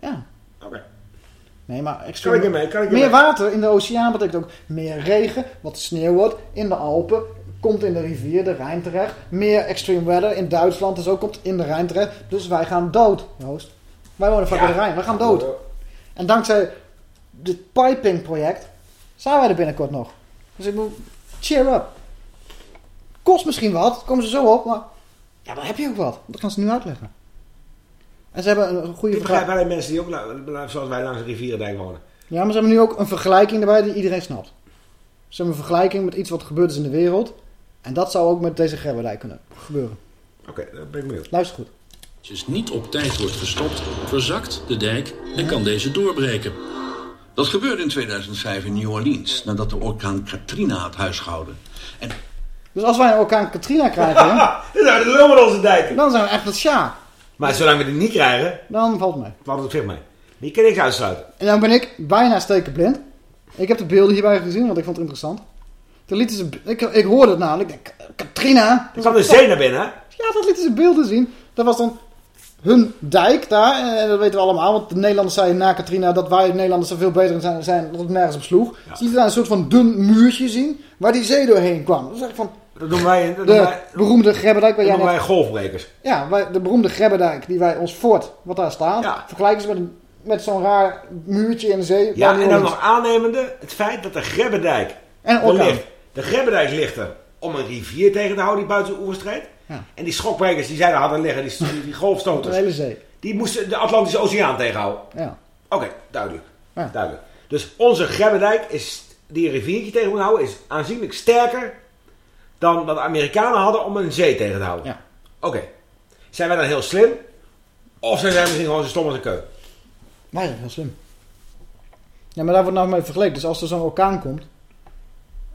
Ja. Oké. Nee, maar Kan extreme... ik er mee? Kan ik er meer mee? water in de oceaan betekent ook meer regen, wat sneeuw wordt in de Alpen. Komt in de rivier, de Rijn terecht. Meer extreme weather in Duitsland, dus ook komt in de Rijn terecht. Dus wij gaan dood, Joost. Wij wonen vlak bij de Rijn, wij gaan dood. En dankzij dit piping project zijn wij er binnenkort nog. Dus ik moet cheer up. Kost misschien wat, komen ze zo op, maar ja, dan heb je ook wat. Dat gaan ze nu uitleggen. En ze hebben een goede Ik begrijp vergelijking. alleen mensen die ook, zoals wij, langs de rivierendijk wonen. Ja, maar ze hebben nu ook een vergelijking erbij die iedereen snapt. Ze hebben een vergelijking met iets wat gebeurd is in de wereld. En dat zou ook met deze Grebberdijk kunnen gebeuren. Oké, daar ben ik benieuwd. Luister goed. Als niet op tijd wordt gestopt, verzakt de dijk en kan deze doorbreken. Dat gebeurde in 2005 in New Orleans, nadat de orkaan Katrina had huisgehouden. En Dus als wij een orkaan Katrina krijgen, Dan zijn we de lul met onze dijken. dan zijn we echt het sjaak. Maar zolang we die niet krijgen, Dan valt het mee. valt het op zich mee. Je kan niks uitsluiten. En dan ben ik bijna stekenblind. Ik heb de beelden hierbij gezien, want ik vond het interessant. Toen lieten ze, ik, ik hoorde het namelijk. Ik denk, Katrina. Er kwam de zee naar binnen, hè? Ja, dat lieten ze beelden zien. Dat was dan hun dijk daar. En dat weten we allemaal. Want de Nederlanders zeiden na Katrina dat wij Nederlanders er veel beter in zijn, zijn dat het nergens op sloeg. Dus die lieten daar een soort van dun muurtje zien. Waar die zee doorheen kwam. Dat is echt van Dat doen wij, dat de doen wij, beroemde Grebberdijk. Waar dat jij net, wij golfbrekers. ja, wij, de beroemde Grebberdijk. Die wij ons fort, wat daar staat. Vergelijken ze met, een- met zo'n raar muurtje in de zee. Ja, en dan nog aannemende het feit dat de Grebbendijk En ligt. De Grebbendijk ligt er om een rivier tegen te houden die buiten de oever. Ja. En die schokbrekers die zij daar hadden liggen, die, die, die golfstoters, De hele zee. die moesten de Atlantische Oceaan tegenhouden. Ja. Oké, duidelijk. Ja. duidelijk. Dus onze Grebbendijk, is, die een riviertje tegen moet houden, is aanzienlijk sterker dan wat de Amerikanen hadden om een zee tegen te houden. Ja. Oké. Zijn wij dan heel slim? Of zijn wij misschien gewoon zo stom als een keu? Ja, heel slim. Ja, maar daar wordt nou mee vergeleken. Dus als er zo'n orkaan komt,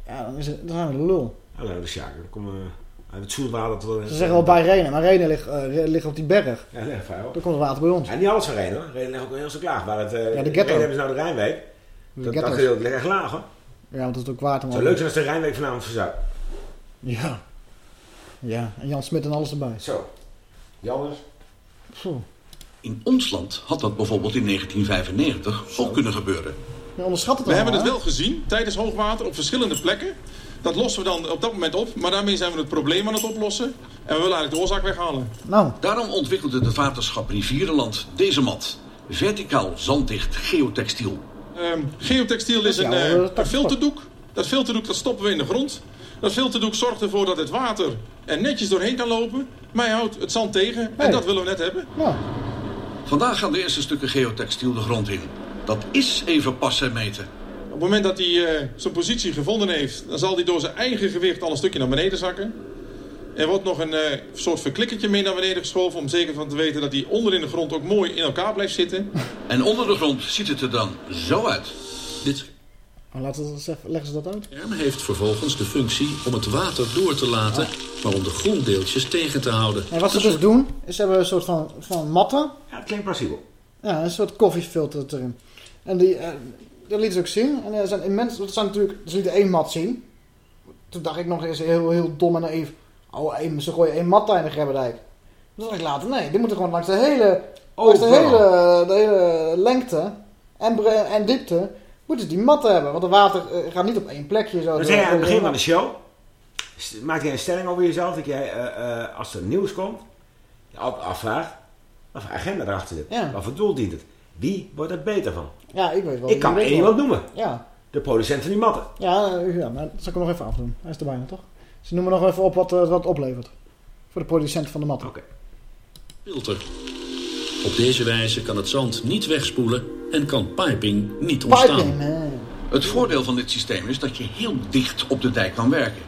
ja, dan, is het, dan zijn we de lul. Ja, nou, de Sjaak. Dan komen we het zoetwater. Ze zeggen wel bij Renen, maar Renen ligt, eh, ligt op die berg. Ja, hoor. Dan komt het water bij ons. En niet alles van Renen hoor. Renen ligt ook heel stuk laag. Waar het, eh Ja, de ghetto. Renen hebben ze nou de Rijnweek. De Dat, dat ghetto's. gedeelte ligt echt laag hoor. Ja, want het is ook water. Het zou leuk zijn als de Rijnweek vanavond verzuipt. Ja. Ja, en Jan Smit en alles erbij. Zo. Janners. Zo. in ons land had dat bijvoorbeeld in 1995 ook kunnen gebeuren. Je onderschat het We hebben het wel gezien tijdens hoogwater op verschillende plekken. Dat lossen we dan op dat moment op. Maar daarmee zijn we het probleem aan het oplossen. En we willen eigenlijk de oorzaak weghalen. Nou. Daarom ontwikkelde het waterschap Rivierenland deze mat. Verticaal zanddicht geotextiel. Ehm, geotextiel is een, eh, een filterdoek. Dat filterdoek dat stoppen we in de grond. Dat filterdoek zorgt ervoor dat het water er netjes doorheen kan lopen. Maar hij houdt het zand tegen. En dat willen we net hebben. Vandaag gaan de eerste stukken geotextiel de grond in. Dat is even passen en meten. Op het moment dat hij eh, zijn positie gevonden heeft... dan zal hij door zijn eigen gewicht al een stukje naar beneden zakken. Er wordt nog een eh, soort verklikkertje mee naar beneden geschoven... om zeker van te weten dat hij onder in de grond ook mooi in elkaar blijft zitten. En onder de grond ziet het er dan zo uit. Dit Oh, laten we eens even, leggen ze dat uit. scherm heeft vervolgens de functie om het water door te laten, maar om de gronddeeltjes tegen te houden. En wat ze dus doen, is ze hebben een soort van, van matten. Ja, het klinkt plausibel. Ja, een soort koffiefilter erin. En die, eh, dat lieten ze ook zien. En er zijn immens, dat zijn natuurlijk, ze lieten één mat zien. Toen dacht ik nog eens heel, heel dom en naïef. Oh, ze gooien één mat in de Grebberdijk. Toen dacht ik later, nee, die moeten gewoon langs de hele, langs de hele, de hele lengte en, en diepte, moeten ze die matten hebben. Want het water eh, gaat niet op één plekje zo. Zei je aan het begin van de show, maak jij een stelling over jezelf, dat jij, eh, eh, als er nieuws komt, je afvraagt, voor agenda erachter zit. Ja. Wat voor doel dient het? Wie wordt er beter van? Ja, ik weet wel. Ik kan weet één iemand noemen. Ja. De producent van die matten. Ja, eh, ja, maar dat zal ik hem nog even afdoen. Hij is er bijna, toch? Ze noemen nog even op wat, eh, wat het oplevert. Voor de producent van de mat. Oké. Filter. Op deze wijze kan het zand niet wegspoelen en kan piping niet ontstaan. Piping. Het voordeel van dit systeem is dat je heel dicht op de dijk kan werken.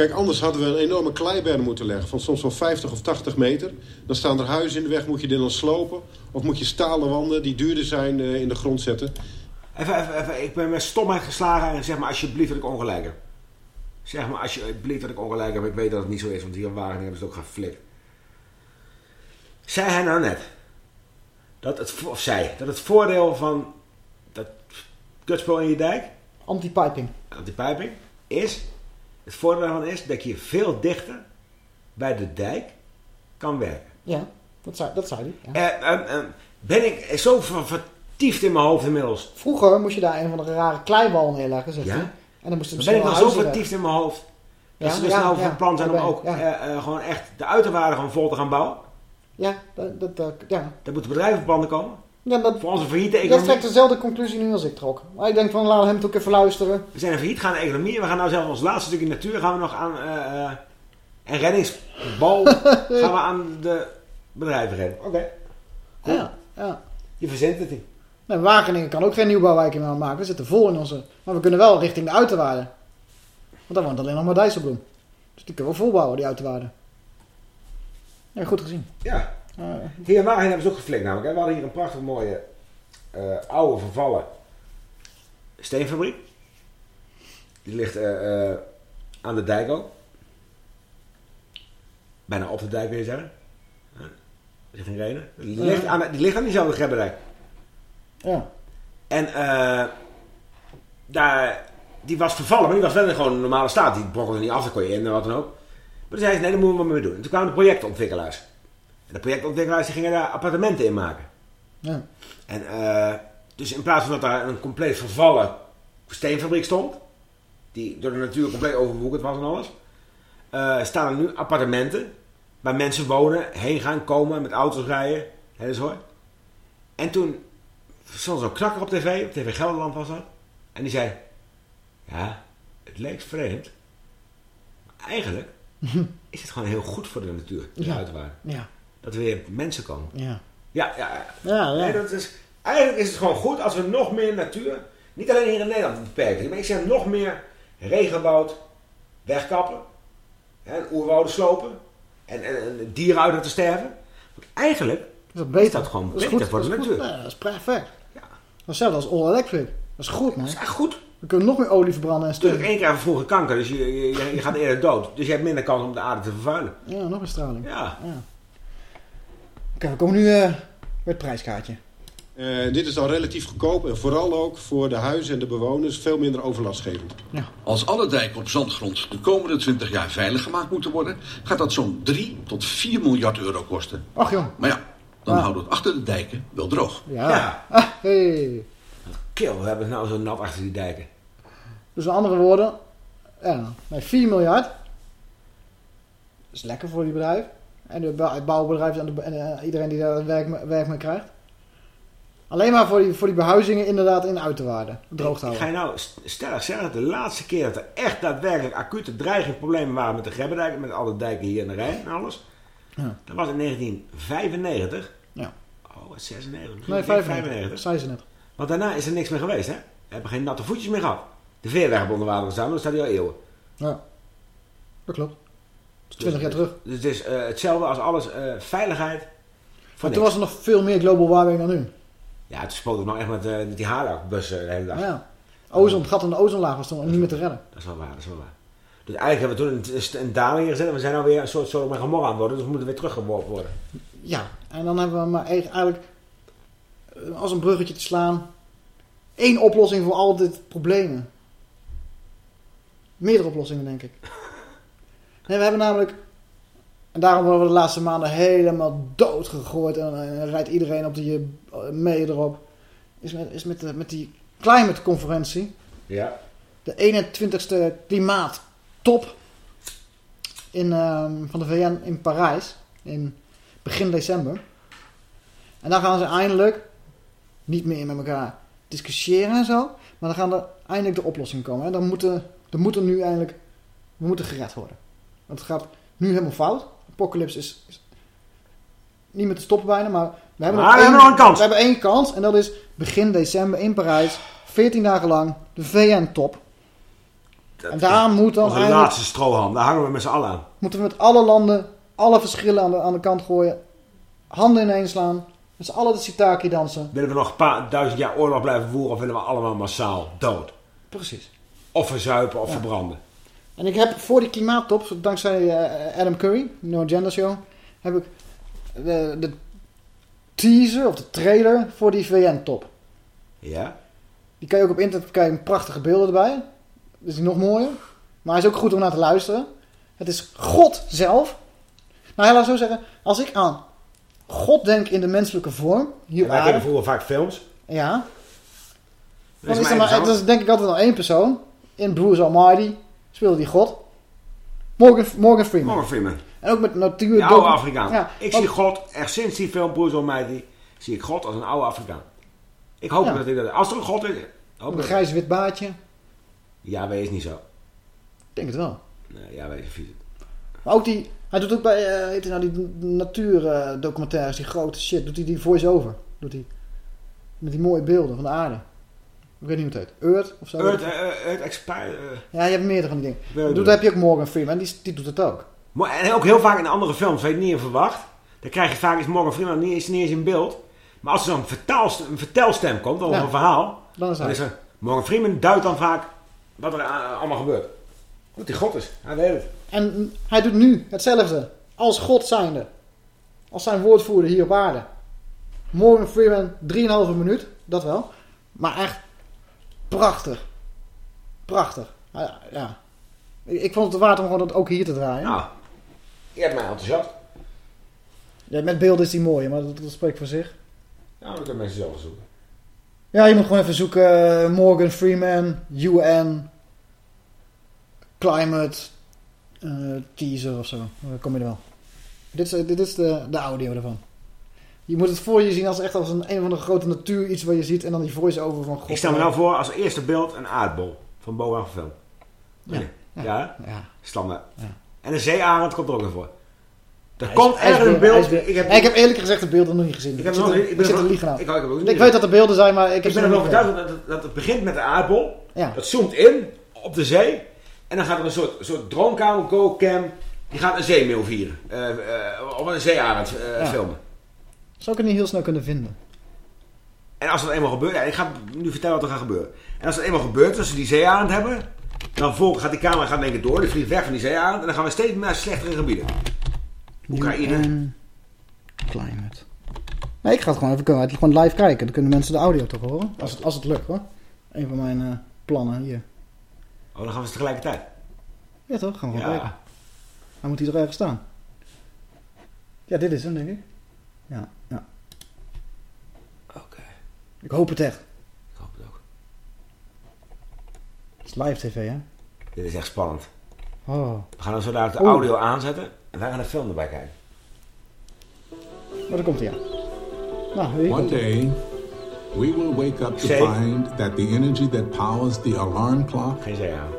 Kijk, anders hadden we een enorme kleiberm moeten leggen... van soms wel 50 of 80 meter. Dan staan er huizen in de weg, moet je die dan slopen... of moet je stalen wanden die duurder zijn eh, in de grond zetten. Even, even, even, ik ben met stomheid geslagen en zeg maar alsjeblieft dat ik ongelijk heb. Zeg maar alsjeblieft dat ik ongelijk heb. Ik weet dat het niet zo is, want hier in Wageningen hebben ze het ook geflikt. Zei hij nou net, dat het, of zij, dat het voordeel van dat kutspul in je dijk, Anti-piping. antipiping, is, het voordeel daarvan is dat je veel dichter bij de dijk kan werken. Ja, dat zei, dat zei hij. Ja. Eh, eh, eh, ben ik zo ver- vertiefd in mijn hoofd inmiddels. Vroeger moest je daar een van de rare kleiwal neerleggen, zegt Ja? En dan moesten Dan er ben ik nog zo vertiefd in mijn hoofd. Dat Ja, ze dus nou van plan zijn om ook gewoon echt de uiterwaarden gewoon vol te gaan bouwen. Ja, dat, dat, dat- ja. Daar moeten bedrijven op komen. Ja, dat, Voor onze failliete economie. trekt dezelfde conclusie nu als ik trok. Maar ik denk van, laten we hem toch even luisteren. We zijn een failliet gaande economie. We gaan nou zelfs ons laatste stukje natuur gaan we nog aan... en reddingsbal gaan we aan de bedrijven geven. Oké. Cool. Ja, ja. Je verzint het niet. Nee, Wageningen kan ook geen nieuwbouwwijken meer maken. We zitten vol in onze... Maar we kunnen wel richting de uiterwaarden. Want daar woont alleen nog maar Dijsselbloem. Dus die kunnen we volbouwen, die uiterwaarden. Ja, goed gezien. Ja. Eh, Hier in Wageningen hebben ze ook geflikt namelijk. hè. We hadden hier een prachtig mooie eh, oude vervallen steenfabriek. Die ligt eh, aan de dijk ook. Bijna op de dijk wil je zeggen. Richting Renen. Die ligt aan, die ligt aan diezelfde Grebberdijk. Ja. En daar, die was vervallen, maar die was wel in gewoon een normale staat. Die brokkelde niet af, daar kon je in en wat dan ook. Maar toen zei ze, nee, dat moeten we maar mee doen. En toen kwamen de projectontwikkelaars. En de projectontwikkelaars die gingen daar appartementen in maken. Ja. En eh, dus in plaats van dat daar een compleet vervallen steenfabriek stond, die door de natuur compleet overwoekerd was en alles, eh, staan er nu appartementen waar mensen wonen, heen gaan, komen, met auto's rijden. Hè, dus hoor. En toen stond zo'n knakker op tv, op TV Gelderland was dat. En die zei, ja, het leek vreemd. Maar eigenlijk is het gewoon heel goed voor de natuur, de Ja. uitwaarde. Ja. Dat er weer mensen komen. Ja. Ja, ja, ja. Ja, ja. Nee, dat is, eigenlijk is het gewoon goed als we nog meer natuur, niet alleen hier in Nederland beperken, maar ik zeg nog meer regenwoud wegkappen, hè, oerwouden slopen en, en, en dieren uit laten sterven. Want eigenlijk Is dat beter? is dat gewoon Dat is beter goed, voor de natuur. Ja, dat is perfect. Ja. Hetzelfde als All Electric. Dat is goed, man. Dat is echt goed. We kunnen nog meer olie verbranden en Natuurlijk, steken. één keer vroeger kanker, dus je, je, gaat eerder dood. Dus je hebt minder kans om de aarde te vervuilen. Ja, nog een straling. Ja. We komen nu eh, bij het prijskaartje. Eh, dit is dan relatief goedkoop en vooral ook voor de huizen en de bewoners veel minder overlastgevend. Als alle dijken op zandgrond de komende 20 jaar veilig gemaakt moeten worden, gaat dat zo'n 3 tot 4 miljard euro kosten. Ach joh. Maar ja, dan Ah. houden we het achter de dijken wel droog. Ja. Ah, hey. Kill, we hebben het nou zo nat achter die dijken. Dus met andere woorden, ja, nee, 4 miljard. Dat is lekker voor die bedrijf. En de het bouwbedrijf en, de, en eh, iedereen die daar werk, mee- werk mee krijgt. Alleen maar voor die, voor die behuizingen inderdaad in uiterwaarden. Droog te Ik ga je nou st- stellig zeggen dat de laatste keer dat er echt daadwerkelijk acute dreigende problemen waren met de Grebbendijk, met alle dijken hier in de Rijn en alles, Ja. dat was in 1995. Ja. Oh, wat 96? Nee, 95. Zei ze net. Want daarna is er niks meer geweest, hè? We hebben geen natte voetjes meer gehad. De veerweg onder water gestaan, dat staat hier al eeuwen. Ja, dat klopt. Dat is 20 jaar terug. Dus het is eh, hetzelfde als alles, eh, veiligheid. Maar toen was er nog veel meer global warming dan nu. Ja, het spoot ook nog echt met, eh, met die haarlakbussen de hele dag. Ja. Ozon, het gat in de ozonlaag was toen niet meer te redden. Dat is wel waar, dat is wel waar. Dus eigenlijk hebben we toen een, een daling gezet en we zijn alweer een soort Sodom en Gomorra aan worden, dus we moeten weer teruggeworpen worden. Ja, en dan hebben we maar eigenlijk als een bruggetje te slaan. één oplossing voor al dit problemen. Meerdere oplossingen, denk ik. Nee, we hebben namelijk... En daarom worden we de laatste maanden helemaal doodgegooid. En, en rijdt iedereen op die eh, mee erop. Is met, is met, de, met die climate conferentie. Ja. De 21ste klimaattop in, ehm, van de VN in Parijs. In begin december. En dan gaan ze eindelijk niet meer met elkaar discussiëren en zo. Maar dan gaan er eindelijk de oplossingen komen. En dan moeten, dan moeten nu eindelijk... We moeten gered worden. Want het gaat nu helemaal fout. Apocalypse is, is niet meer te stoppen bijna. Maar we hebben, Maar we één- hebben nog een kans. We hebben één kans. En dat is begin december in Parijs. 14 dagen lang. De VN-top. En daar moet dan Onze eindelijk... laatste strohalm, daar hangen we met z'n allen aan. Moeten we met alle landen, alle verschillen aan de, aan de kant gooien. Handen ineens slaan. Met z'n allen de sitaki dansen. Willen we nog een paar duizend jaar oorlog blijven voeren of willen we allemaal massaal dood? Precies. Of verzuipen of Ja. verbranden. En ik heb voor die klimaattop, dankzij eh, Adam Curry, No Agenda Show, heb ik de, de teaser of de trailer voor die VN-top. Ja? Die kan je ook op internet kijken, prachtige beelden erbij. Dus die nog mooier. Maar hij is ook goed om naar te luisteren. Het is God zelf. Nou, ja, laat zo zeggen. Als ik aan God denk in de menselijke vorm, hier op Wij vroeger vaak films. Ja. Dat is maar, dat is denk ik altijd nog één persoon. In Bruce Almighty speelde die God. Morgan, Morgan Freeman. Morgan Freeman. En ook met natuur. De oude Afrikaan. Ja, ik want- zie God, echt sinds die film Bruce Almighty, zie ik God als een oude Afrikaan. Ik hoop Ja. dat hij dat... Als er een God is... hoop Een ik- grijs-wit baardje. Ik Ja, is niet zo. denk het wel. Nee, ja, wij is vies. Maar ook die... Hij doet ook bij eh, heet hij nou, die natuurdocumentaires, die grote shit. Doet hij die voice-over. Doet hij. Met die mooie beelden van de aarde. Ik weet niet hoe het heet. Earth of zo? Earth, eh, eh, Earth Expire... eh. Ja, je hebt meerdere van die dingen. weet niet. heb je ook Morgan Freeman. Die, die doet het ook. En ook heel vaak in andere films, waar je het niet in verwacht. Dan krijg je vaak eens Morgan Freeman niet eens, niet eens in beeld. Maar als er zo'n vertaalstem, een vertelstem komt, of Ja. een verhaal. Dan is er Morgan Freeman duidt dan vaak wat er allemaal gebeurt. Wat die God is. Hij weet het. En hij doet nu hetzelfde. Als God zijnde. Als zijn woordvoerder hier op aarde. Morgan Freeman, 3,5 minuut. Dat wel. Maar echt prachtig. Prachtig. Ja, ja. Ik vond het waard om gewoon dat ook hier te draaien. Nou, je hebt mij enthousiast. Ja, met beelden is die mooi, maar dat, dat spreekt voor zich. Ja, dat kunnen mensen zelf zoeken. Ja, je moet gewoon even zoeken. eh, Morgan Freeman, UN, Climate, eh, teaser of zo. Dan kom je er wel. Dit is, dit is de, de audio ervan. Je moet het voor je zien als echt als een, een van de grote natuur iets wat je ziet. En dan die voice-over van God. Ik stel me nou voor als eerste beeld een aardbol van bovenaf gefilmd. Ja. Ja. Ja. Ja? Ja. Standaard. Ja. En een zeearend komt er ook weer voor. Er komt ergens een beeld. Ik heb, ik heb eerlijk gezegd de beelden nog niet gezien. Ik heb nog niet- ik ik ben zit er liegen ik ik weet dat er beelden zijn, maar ik heb Ik ben er niet overtuigd dat, het- dat het begint met de aardbol. Ja. Dat zoomt in op de zee. En dan gaat er een soort, soort droomkamer, go-cam. Die gaat een zeemeel vieren. Eh, of een zeearend eh, Ja. filmen. Zou ik het niet heel snel kunnen vinden. En als dat eenmaal gebeurt, ja, ik ga nu vertellen wat er gaat gebeuren. En als dat eenmaal gebeurt, als ze die zeearend hebben, dan volgt, gaat die camera gaat één keer door, die vliegt weg van die zeearend en dan gaan we steeds naar slechtere gebieden. Oekraïne. Climate. Nee, ik ga het gewoon even kunnen- gewoon live kijken. Dan kunnen mensen de audio toch horen. Als het, als het lukt hoor. Een van mijn eh, plannen hier. Oh, dan gaan we ze tegelijkertijd. Ja toch? Gaan we gewoon Ja. kijken. Dan moet hij er ergens staan. Ja, dit is hem denk ik. Ja. Ik hoop het echt. Ik hoop het ook. is live tv, hè? Dit is echt spannend. Oh. We gaan dan zo dadelijk de Oeh. audio aanzetten. En wij gaan de film erbij kijken. Maar daar komt hij aan. Nou, hier One day, we will wake up to find that the energy that powers the alarm clock Geen zee aan.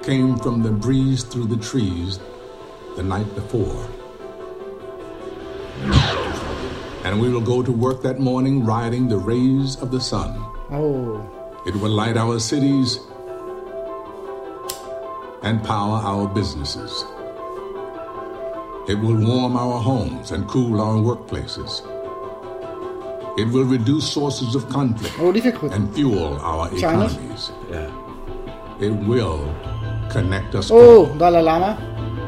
came from the breeze through the trees the night before. And we will go to work that morning riding the rays of the sun. Oh. It will light our cities and power our businesses. It will warm our homes and cool our workplaces. It will reduce sources of conflict oh, and fuel our China? economies. It will connect us oh, all. Oh, Dalai Lama.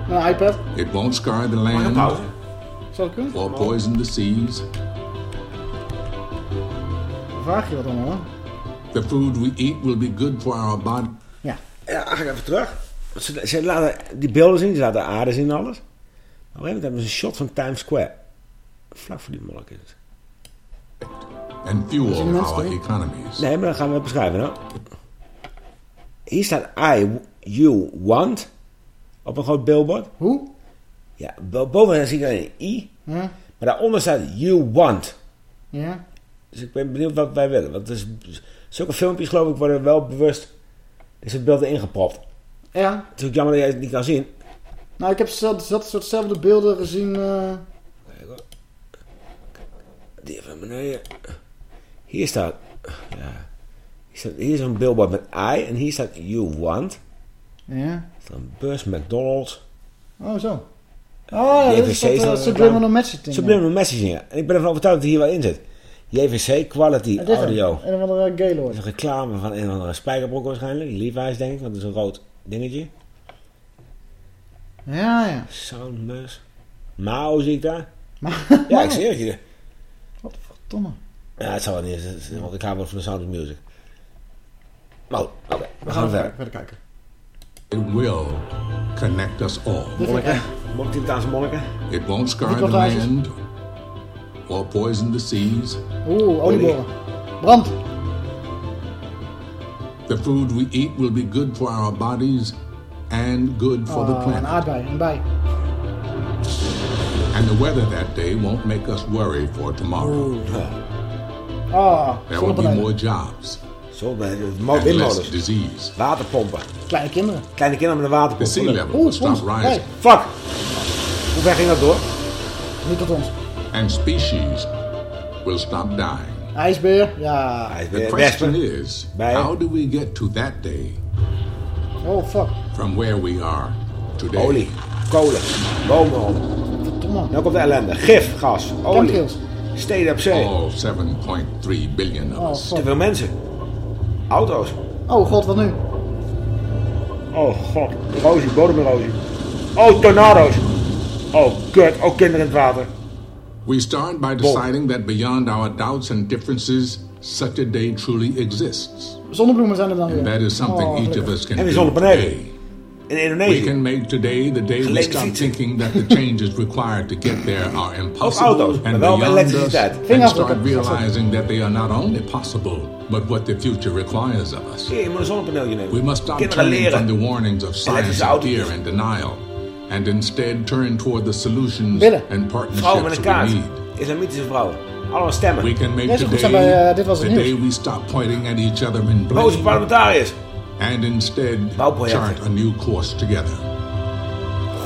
Met een iPad. It won't scar the land Zou kunnen? or poison the seas. Vraag je wat allemaal, hoor. The food we eat will be good for our body. Ja. Ja, ga ik even terug. Ze, ze laten die beelden zien, ze laten de aarde zien en alles. Maar op een gegeven moment hebben ze een shot van Times Square. Vlak voor die molk is het. And fuel our economies. Nee, maar dan gaan we het beschrijven. Nou. Hier staat I, you, want. Op een groot billboard. Hoe? Ja, bo- boven zie ik alleen een I. Ja. Maar daaronder staat you want. Ja. Dus ik ben benieuwd wat wij willen. Want dus, zulke filmpjes geloof ik worden wel bewust... Is het beeld erin gepropt. Ja. Het is ook jammer dat jij het niet kan zien. Nou, ik heb dat, dat soortzelfde beelden gezien. eh, Die even naar beneden. Hier staat... Ja. Hier, staat, hier is een billboard met I. En hier staat you want. Ja. Er staat een bus, McDonald's. Oh, zo. Oh, ja, dat is dat uh, subliminal messaging. Subliminal messaging, ja. En ik ben ervan overtuigd dat hij hier wel in zit. JVC, quality, is audio. Een of andere Gaylord. Een reclame van een of andere spijkerbroek waarschijnlijk. Levi's denk ik, want dat is een rood dingetje. Ja, ja. Soundbus. Mao zie ik daar. Ja, ik zie het hier. Wat verdomme. Ja, het zal wel niet. Het is een reclame van de Sound of Music. Nou, oké. we We gaan gaan verder. verder kijken. It will connect us all. It won't scar Die the land or poison the seas. Oeh, olieboren. Brand. The food we eat will be good for our bodies and good for the Oh, een planet. aardbei, een bij. And the weather that day won't make us worry for tomorrow. Ah, There will be more jobs. Windmolens. disease. Waterpompen. Kleine kinderen. Kleine kinderen met een waterpomp. The sea level Oeh, will stop ons. rising. Hey, Fuck. Hoe ver ging dat door? Niet tot ons. And species will stop dying. IJsbeer, ja. The question is, how do we get to that day Oh, fuck. from where we are today? Olie, kolen, bomen. Nou komt de ellende. Gif, gas, olie. Chemtrails. Steden op zee. All 7.3 billion of Oh, us. Te veel mensen. Auto's. Oh god, wat nu? Oh god, erosie, bodemerosie. Oh, tornado's. Oh, kut, ook kinderen in het water. We start by deciding that beyond our doubts and differences, such a day truly exists. Zonnebloemen zijn er dan weer. And that is something Oh, each of us can En die zonnepanelen. Today. In We can make today the day we stop thinking that the changes required to get there are impossible auto's, and wel met beyond us, and start realizing that they are not only possible, but what the future requires of us. Hier, je moet een zonnepaneeltje nemen. We must stop turning from the warnings of science Elektrische of autootjes. fear and denial, and instead turn toward the solutions and partnerships een we kaart. need. Islamitische vrouwen. Allemaal stemmen. We can make Net zo today zijn bij, eh, Dit Was Het the day we stop pointing at each other in Boze blame parlementariërs. And instead chart a new course together.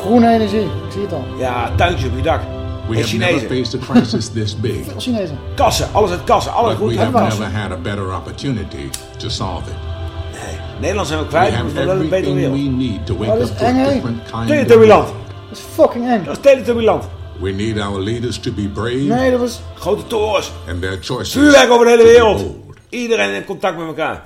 Groene energie, ik zie het al. Ja, tuintjes op je dak. We En have never Chinezen. faced a crisis this big, Veel Chinezen. Kassen, alles uit kassen. Alles but goed we uit have kassen. never had a better opportunity to solve it. Nee, Nederland zijn we We kwijt, we willen een betere everything wereld. we need to wake Oh, dat up is to a eng, hè? different kind of Teletubbyland. Dat is fucking eng. Dat is Teletubbyland. We need our leaders to be brave Nee, dat is... Grote torens. and their choices Vuurwerk over de hele wereld. Iedereen in contact met elkaar.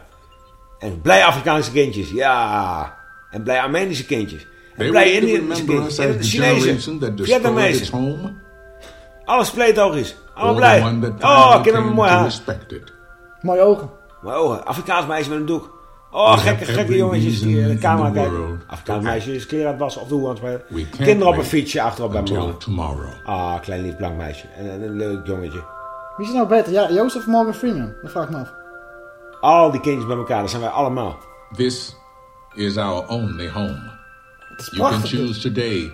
En blij Afrikaanse kindjes, ja. En blij Armenische kindjes. En They blij us kindjes. En Chinezen. Vietnamezen. Alles pleetogisch. Allemaal or blij. Oh, kinderen mooi haar. Mooie ogen. Mooie ogen. Afrikaans meisje met een doek. Oh, We gekke, gekke jongetjes die in reason de in camera kijken. Afrikaans meisje is kleren aan het wassen of de hoer aan Kinderen op een fietsje achterop bij tomorrow. Ah, klein lief blank meisje. En, en een leuk jongetje. Wie is nou beter? Ja, of Morgan Freeman? Dat vraag ik me af. Al die kindjes bij elkaar, dat zijn wij allemaal. This is our only home. You can choose today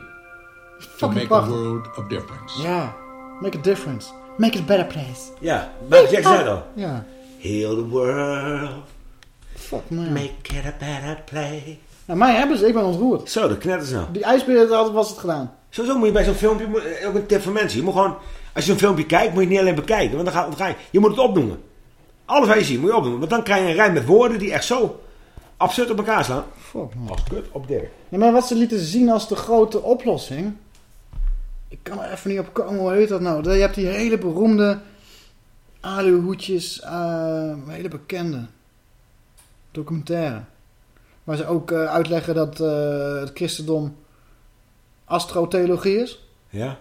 to make a world of difference. Ja, make a difference. Make it a better place. Ja, Michael Jackson zei het al. Ja. Heal the world. Fuck man. Make it a better place. Nou, mij hebben ze, ik ben ontroerd. Zo, dat knettert ze nou. Die ijsbeer had- was het gedaan. Sowieso moet je bij zo'n filmpje, eh, ook een tip voor mensen. Je moet gewoon, als je zo'n filmpje kijkt, moet je het niet alleen bekijken. Want dan ga, dan ga je, je moet het opnoemen. Je ziet, moet je opnoemen. Want dan krijg je een rij met woorden die echt zo absurd op elkaar slaan. Fuck man. Als kut op Dirk. Ja, maar wat ze lieten zien als de grote oplossing. Ik kan er even niet op komen, hoe heet dat nou? Je hebt die hele beroemde aluhoedjes, eh hele bekende documentaire. Waar ze ook eh, uitleggen dat eh, het christendom astrotheologie is. Ja?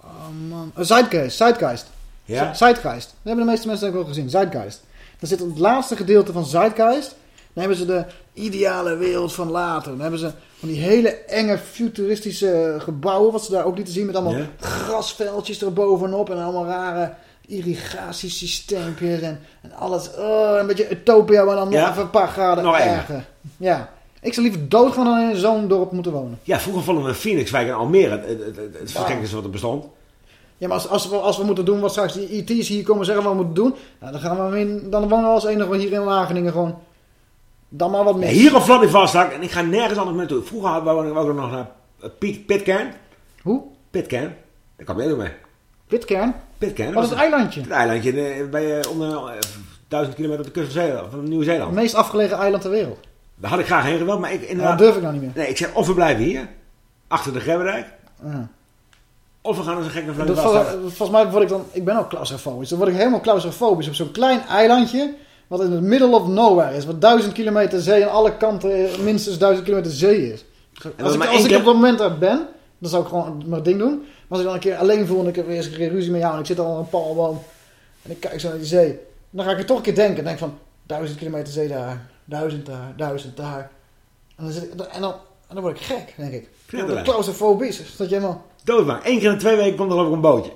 Oh man. Uh, Zeitgeist, Zeitgeist. Ja? Zeitgeist. Dat hebben de meeste mensen ik wel gezien. Zeitgeist. Dan zit het laatste gedeelte van Zeitgeist. Dan hebben ze de ideale wereld van later. Dan hebben ze van die hele enge futuristische gebouwen. Wat ze daar ook lieten zien met allemaal Ja. grasveldjes erbovenop. En allemaal rare irrigatiesysteempjes. En, en alles. Oh, een beetje utopia, maar dan nog Ja. even een paar graden Nog erger. Ja. Ik zou liever doodgaan dan in zo'n dorp moeten wonen. Ja, vroeger vonden we Phoenixwijk in Almere het, het, het, het wat er bestond. Ja, maar als, als, we, als we moeten doen wat straks die IT's hier komen zeggen wat we moeten doen, nou, dan, gaan we in, dan wonen we als enige hier in Wageningen gewoon. Dan maar wat meer. hier op Vladivostok en ik ga nergens anders meer naartoe. Vroeger hadden we ik nog naar eh, Piet, Pitcairn. Hoe? Pitcairn. Daar kan ik doen mee. Pitcairn? Pitcairn. Wat is het eilandje? Het eilandje eh, bij, eh, onder eh, duizend kilometer op de kust van, Zeeland, van Nieuw-Zeeland. Het meest afgelegen eiland ter wereld. Daar had ik graag heen gewild, maar ik inderdaad... dat durf ik nou niet meer. Nee, ik zeg of we blijven hier, achter de Gebberdijk, Ja. Of we gaan als een gek naar Dat, Vladivostok. vol- volgens mij word ik dan, ik ben ook claustrofobisch. Dan word ik helemaal claustrofobisch op zo'n klein eilandje, wat in het middle of nowhere is, wat duizend kilometer zee aan alle kanten eh, minstens duizend kilometer zee is. Als ik, als ik op dat moment daar ben, dan zou ik gewoon mijn ding doen. Maar als ik dan een keer alleen voel en ik heb weer eens een keer ruzie met jou en ik zit al aan een palmboom en ik kijk zo naar die zee, dan ga ik er toch een keer denken. Denk van, duizend kilometer zee daar, duizend daar, duizend daar. En dan, zit ik, en dan, en dan word ik gek, denk ik. Claustrofobisch. Dat je helemaal... Doodbang. Eén keer in twee weken komt er ik een bootje.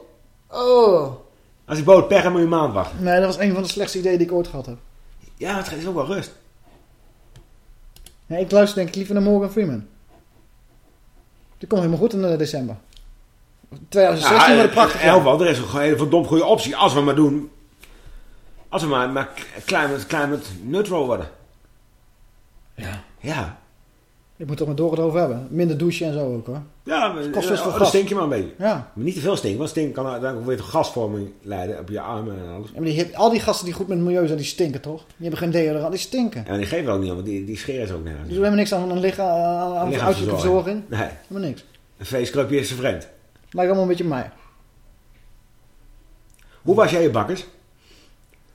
Oh. Als die boot pech heeft, moet je een maand wachten. Nee, dat was een van de slechtste ideeën die ik ooit gehad heb. Ja, het is ook wel rust. Ja, ik luister denk ik liever naar Morgan Freeman. Die komt helemaal goed in eh, december. 2016 Ja, wordt een prachtig geval, er is een hele verdomd goede optie. Als we maar doen. Als we maar, maar climate, climate neutral worden. Ja. Ja. Ik moet toch maar door het over hebben. Minder douchen en zo ook hoor. Ja, maar, kost best veel dan stink je maar een beetje. Ja. Maar niet te veel stinken, want stinken kan uiteindelijk ook weer tot gasvorming leiden op je armen en alles. Ja, maar die, al die gasten die goed met het milieu zijn, die stinken toch? Die hebben geen deodorant, die stinken. En die geven ook niet aan, want die, die scheren ze ook nergens. Die doen helemaal niks aan een lichaam, aan, aan uiterlijke verzorging. Nee. Helemaal niks. Een feestclubje is ze vreemd. Lijkt allemaal een beetje op mij. Hoe was jij je bakkers?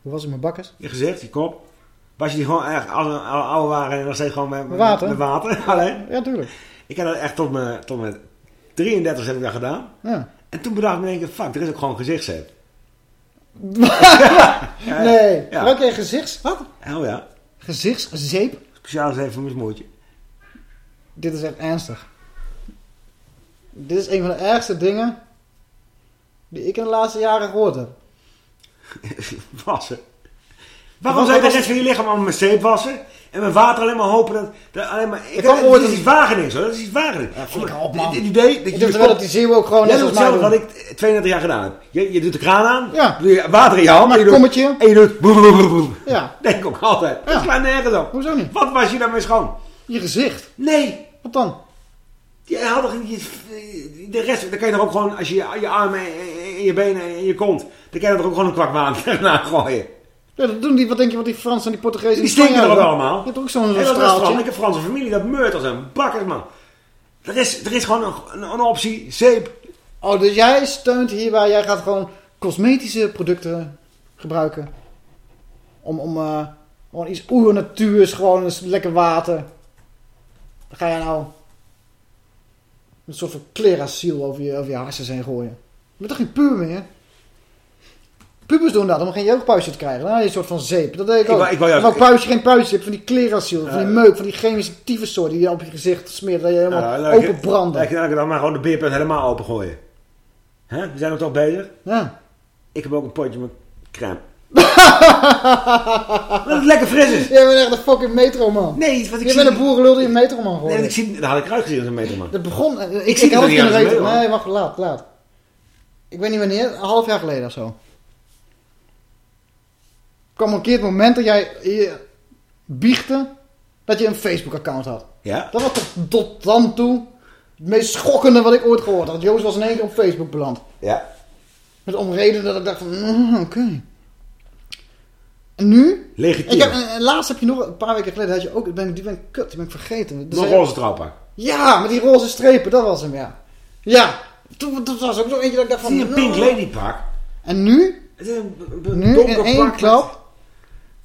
Hoe was ik mijn bakkers? Je gezicht, je kop? Was je die gewoon echt als een oude waren en dan steeds gewoon met, met Water. Met water alleen? Ja, tuurlijk. Ik heb dat echt tot mijn, tot mijn 33 heb ik dat gedaan. Ja. En toen bedacht ik me in één keer, fuck, er is ook gewoon gezichtszeep. nee. Ja. Welke gezichts... Wat? Oh ja. Gezichtszeep? Speciaal zeep voor mijn smootje. Dit is echt ernstig. Dit is een van de ergste dingen die ik in de laatste jaren gehoord heb. wassen. Waarom zou je de rest van je lichaam allemaal met zeep wassen? En met water alleen maar hopen dat... dat alleen maar, ik, Ik kwam dat ooit is iets Wageningen zo. Dat is iets Wageningen. flikker op, man. Het idee dat je... Dat die zeeuwen ook gewoon net hetzelfde wat ik 32 jaar gedaan heb. Je, je doet de kraan aan. Ja. Doe je water in je hand. Maak je een doet- kommetje. En je doet... Ja. Denk ook altijd. Dat slaat nergens op. Hoezo niet? Wat was je daarmee schoon? Je gezicht. Nee. Wat dan? Je had toch. De rest... Dan kan je toch ook gewoon... Als je je armen en- en je benen en je kont... Dan kan je er ook gewoon een kwak water naar gooien. Ja, dat doen die, wat denk je wat die Fransen en die Portugezen... en Die stinken er ook allemaal. Je hebt ook zo'n En straaltje. ik heb Franse familie, dat meurt als een bakkers, man. Er is, er is gewoon een, een, een optie, zeep. Oh, dus jij steunt hierbij, jij gaat gewoon cosmetische producten gebruiken. Om, om eh, gewoon iets oer-natuurs, gewoon eens lekker water. Dan ga jij nou een soort van klerasiel over je, over je hersens heen gooien. Je bent toch geen puber meer? Pubers doen dat om geen jeugdpuisje te krijgen. Dan je een soort van zeep. Dat deed ik Ik ook. wou- ik wou Maar puisje, geen puisje. Hebt van die klerasiel, van die meuk, van die chemische tyfussoort die je op je gezicht smeert. Dat je helemaal Nou, ik- open laat ik dan maar gewoon de beerpunt helemaal opengooien. Hè? We zijn er toch bezig? Ja. Ik heb ook een potje met crème. Dat het lekker fris is. Jij bent echt een fucking metroman. Nee, wat ik Je zie... bent een boerenlul die een metroman Nee, geworden want ik zie... Dat had ik eruit gezien als een meterman. Dat begon... Ik, ik, zie ik had het kunnen weten. metroman. Nee, wacht, laat, laat. Ik weet niet wanneer, een half jaar geleden of zo. Kwam een keer het moment dat jij je biechte dat je een Facebook-account had. Ja? Dat was tot, tot dan toe het meest schokkende wat ik ooit gehoord had. Joost was in één keer op Facebook beland. Ja. Met om reden dat ik dacht van, mm, oké. En nu? Legitiem. Ik heb, en, en laatst heb je nog, een paar weken geleden had je ook, ben, die ben ik kut, die ben ik vergeten. Dus Nog hij- roze trouwpak. Ja, met die roze strepen, dat was hem, ja. Ja, toen, dat was ook zo eentje dat ik dacht van... Zie je een pink "Oh." lady pak? En nu, Het is een, een nu in één klap,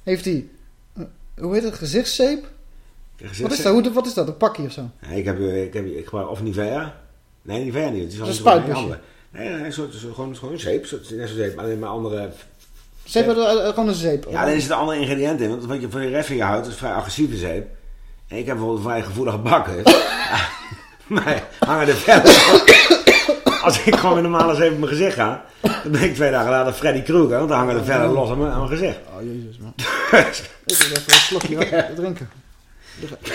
heeft hij, eh, hoe heet het, gezichtszeep? Wat is dat? Hoe, wat is dat? Een pakje of zo? Ik, heb, eh, ik, heb, ik gebruik of Nivea. Nee, Nivea niet. Het is een een spuitbusje. andere. Nee, nee, een soort, een gewoon, gewoon een zeep. Een soort- Net zo'n zeep, maar alleen maar andere... Zeep, eh, gewoon een zeep. Ja, alleen zitten andere ingrediënten in. Want wat je voor je rest van je huid is vrij agressieve zeep. En ik heb bijvoorbeeld vrij gevoelige bakken. Maar hangen de vellen. Als ik gewoon met normale zeep op mijn gezicht ga, dan ben ik twee dagen later Freddy Krueger. Want dan hangen de vellen los aan mijn, aan mijn gezicht. Oh, jezus, man. ik wil even een slokje water drinken.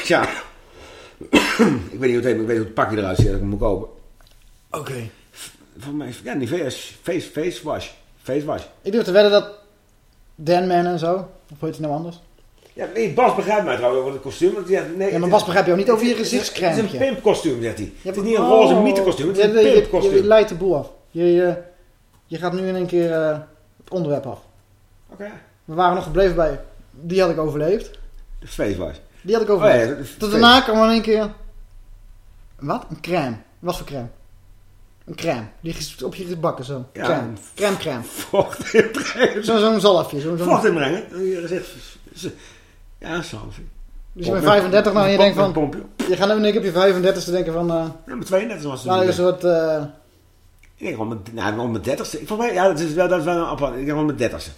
Ja. ik weet niet hoe het heet, maar ik weet hoe het pakje eruit ziet dat ik hem moet kopen. Oké. Voor mij ja, is face, face wash. Face wash. Ik durf te wedden dat Danman en zo, of heet het nou anders? Ja, nee, Bas begrijpt mij trouwens over het kostuum. Want ja, nee, Ja, maar Bas begrijpt jou niet over je is- Het gezichtscrème. is een pimpkostuum, zegt hij. Het is niet een Oh. roze mietenkostuum, het is een je- je- Je, pimpkostuum. leidt de boel af. Je, je, je gaat nu in één keer eh, het onderwerp af. Oké. We waren nog gebleven bij, die had ik overleefd. De face wash. Die had ik Oh overleefd. Tot daarna kwam in één keer, wat? Een crème. Wat voor crème? Een crème. Die is op je gebakken zo. Ja, crème. een Crème, crème. Vocht inbrengen. Zo- Zo'n zalfje. Zo'n, zo'n- Vocht inbrengen. Je zegt, ja, salve. Dus je bent 35 nou en je denkt van... Pompje. Je gaat nu op je 35ste denken van... eh Ja, met 32 was het. nou, een soort... eh, Ik denk rond mijn, nou, mijn 30ste. Ik, volgens mij, ja, dat is wel, dat is wel een apart. Ik denk rond mijn 30ste.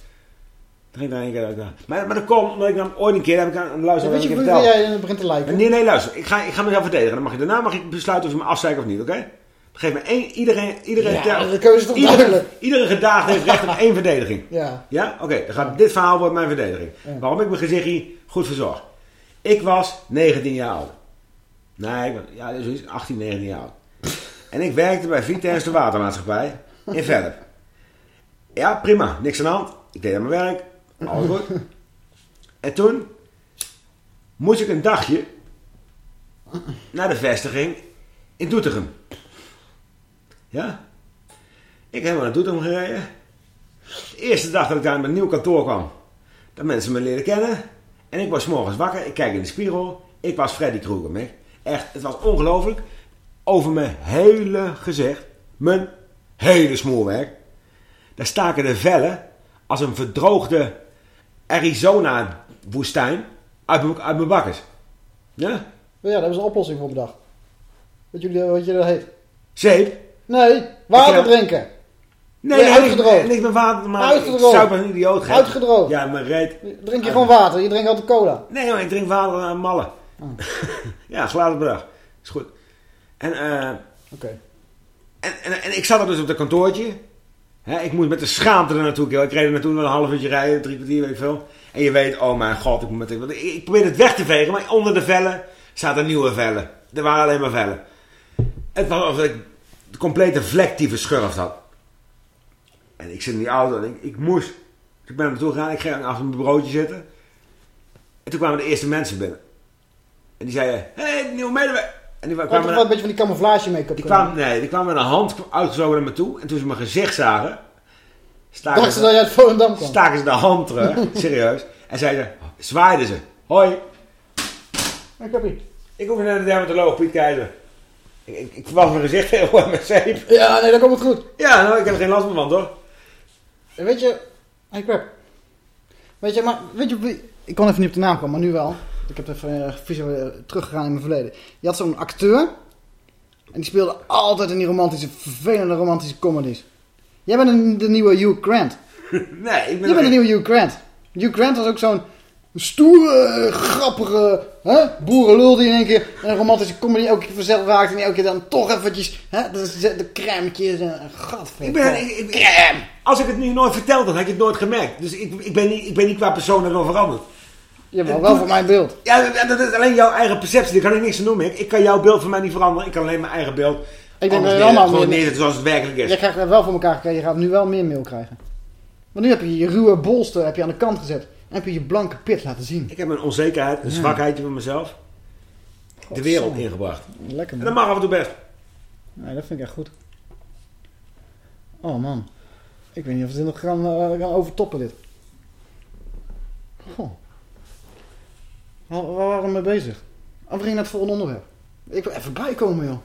Dan ging ik daar één keer uit. ja. Maar, maar dat komt omdat ik dan ooit een keer heb ik aan een ja, luisteraar weet je jij begint te lijken? Nee, nee, luister. Ik ga, ik ga mezelf verdedigen. Dan mag je, daarna mag ik besluiten of je me afzeikt of niet, oké? Geef me één, iedereen, iedereen, Ja, de keuze is toch iedere, duidelijk? iedere gedaagde heeft recht op één verdediging. Ja. Ja? Oké, dan gaat dit verhaal wordt mijn verdediging. Ja. Waarom ik mijn gezichtje goed verzorg. Ik was 19 jaar oud. Nee, ik was, ja, zoiets, 18, 19 jaar oud. En ik werkte bij Vitesse de Watermaatschappij in Velp. Ja, prima. Niks aan de hand. Ik deed aan mijn werk. Alles goed. En toen moest ik een dagje naar de vestiging in Doetinchem. Ja? Ik heb naar Doetinchem gereden. De eerste dag dat ik daar in mijn nieuw kantoor kwam, dat mensen me leren kennen. En ik was 's morgens wakker, ik kijk in de spiegel. Ik was Freddy Krueger. Echt, het was ongelooflijk. Over mijn hele gezicht, mijn hele smoelwerk. Daar staken de vellen als een verdroogde Arizona-woestijn uit mijn, uit mijn bakkers. Ja? Ja, daar hebben ze een oplossing voor bedacht. Weet jullie wat je dat heet? Zeep? Nee, water heb- drinken. Nee, Nee, nee, uitgedroogd. Niks met water, maar Uitgedroogd. ik zou maar een idioot gek. Uitgedroogd. Ja, mijn reet. Drink je gewoon water, je drinkt altijd cola. Nee, maar ik drink water aan mallen. ja, glazen per dag. Is goed. En, eh Oké. en, en, en ik zat er dus op dat kantoortje. Hè, ik moest met de schaamte er naartoe. Ik reed er naartoe een half uurtje rijden, drie kwartier, weet ik veel. En je weet, oh mijn god, ik moet met... Ik, ik probeerde het weg te vegen, maar onder de vellen zaten nieuwe vellen. Er waren alleen maar vellen. Het was alsof ik de complete vlektieve schurft had. En ik zit in die auto en ik, ik moest. Dus ik ben er naartoe gegaan, ik ging achter mijn broodje zitten. En toen kwamen de eerste mensen binnen. En die zeiden, hé, hey, nieuwe medewerker. En die kwamen wel een beetje van die camouflage make-up die kwamen, nee, die kwamen met een hand uitgezogen naar me toe. En toen ze mijn gezicht zagen, staken, ze dat jij uit Volendam kwam? staken ze de hand terug. serieus. En zeiden, zwaaiden ze. Hoi. Ik heb ie. Ik hoef naar de dermatoloog, Piet Keizer. Ik, ik, was mijn gezicht heel met zeep. Ja, nee, dan komt het goed. Ja, nou, ik heb er geen last meer van, toch? En Weet je, hey crap. Weet je, maar weet je, ik kon even niet op de naam komen, maar nu wel. Ik heb even uh, visueel teruggegaan in mijn verleden. Je had zo'n acteur. En die speelde altijd in die romantische, vervelende romantische comedies. Jij bent een, de nieuwe Hugh Grant. Nee, ik ben Jij bent de nieuwe Hugh Grant. Hugh Grant was ook zo'n stoere, eh, grappige hè, boerenlul die in één keer een romantische comedy elke keer vanzelf raakt. En elke keer dan toch eventjes hè, de, de crèmetjes en gadver. Ik ben, ik, ik- Als ik het nu nooit verteld had, had je het nooit gemerkt. Dus ik, ik, ben, niet, ik ben niet qua persoon erover veranderd. Jawel, wel voor mijn beeld. Ja, dat- dat is alleen jouw eigen perceptie. Daar kan ik niks aan doen. Mick. Ik kan jouw beeld van mij niet veranderen. Ik kan alleen mijn eigen beeld. Ik denk dat je allemaal gewoon neerzetten zoals het werkelijk is. Jij krijgt wel voor elkaar gekregen. Je gaat nu wel meer mail krijgen. Want nu heb je je ruwe bolster heb je aan de kant gezet. En heb je je blanke pit laten zien. Ik heb een onzekerheid, een Ja. zwakheidje van mezelf. De wereld ingebracht. Lekker En man. dat mag af en toe best. Nee, dat vind ik echt goed. Oh man. Ik weet niet of we dit nog gaan, gaan overtoppen dit. Goh. Waar, waar waren we mee bezig? Oh, we gingen naar het volgende onderwerp. Ik wil even bijkomen joh.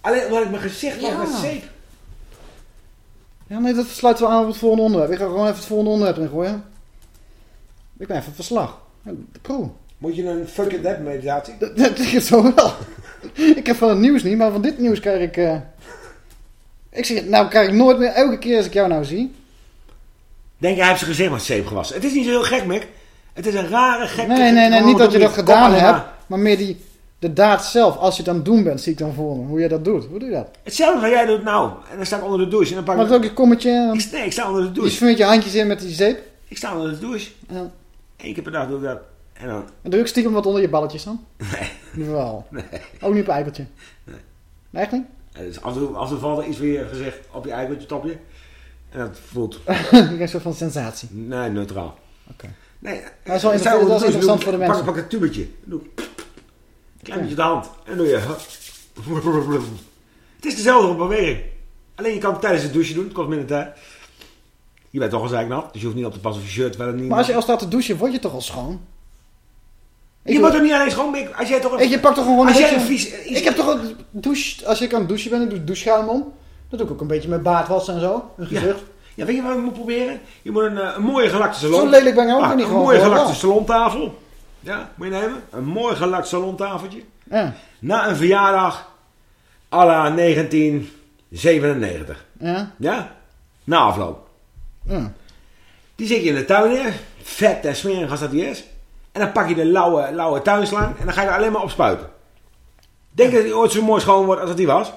Alleen omdat ik mijn gezicht Ja. met zeep. Ja, nee, dat sluiten we aan op het volgende onderwerp. Ik ga gewoon even het volgende onderwerp ingooien. Ik ben even verslag. Pro. Moet je een fuck it that meditatie? Dat, dat is zo wel. ik heb van het nieuws niet, maar van dit nieuws krijg ik... eh, Ik zeg, nou krijg ik nooit meer, elke keer als ik jou nou zie... Denk je, hij heeft zijn gezicht met zeep gewassen. Het is niet zo heel gek, Mick. Het is een rare, gekke... Nee, nee, nee, niet dat je dat gedaan hebt, maar. maar meer die, de daad zelf. Als je het aan het doen bent, zie ik dan voor me. Hoe je dat doet. Hoe doe je dat? Hetzelfde wat jij doet nou. En dan sta ik onder de douche. En dan pak Maar ik... ook een kommetje. en dan- Ik, nee, ik sta onder de Je douche. smeert je handjes in met die zeep. Ik sta onder de douche. En dan, Eén keer per dag doe ik dat. En dan... en doe ik stiekem wat onder je balletjes dan? Nee. Nu wel. Nee. Ook niet op een eikeltje. Nee. Echt niet? En Dus als, als er valt er iets weer gezicht op je eikeltje topje. En dat voelt... ik heb een soort van sensatie. Nee, neutraal. Oké. Nee, Maar dat is inter- dat interessant doe- voor de pak- mensen. Pak een tubetje. Doe Klein beetje de hand. En doe je... Het is dezelfde beweging. Alleen je kan het tijdens het douchen doen. Het kost minder tijd. Je bent toch al zeiknat. Dus je hoeft niet op te passen of je shirt wel of niet. Maar als je al staat te douchen, word je toch al schoon? Je wordt er niet alleen schoon. Als jij toch... Ik, je pakt toch gewoon Als een jij een vies... Ik heb toch een douche... Als ik aan het douchen ben, ik doe doucheschuim om. Dat doe ik ook een beetje met baardwassen en zo. Een gezicht. Ja, weet je wat je moet proberen? Je moet een, eh, een mooie gelakte salon... Zo lelijk ben ik ook Ah, niet Een gewoon mooie voor gelakte wel. salontafel. Ja, moet je nemen. Een mooi gelakt salontafeltje. Ja. Na een verjaardag à la 1997. Ja. Ja? Na afloop. Ja. Die zet je in de tuin neer. Vet en smerig als dat die is. En dan pak je de lauwe, lauwe tuinslang en dan ga je er alleen maar op spuiten. Denk je dat die ooit zo mooi schoon wordt als dat die was?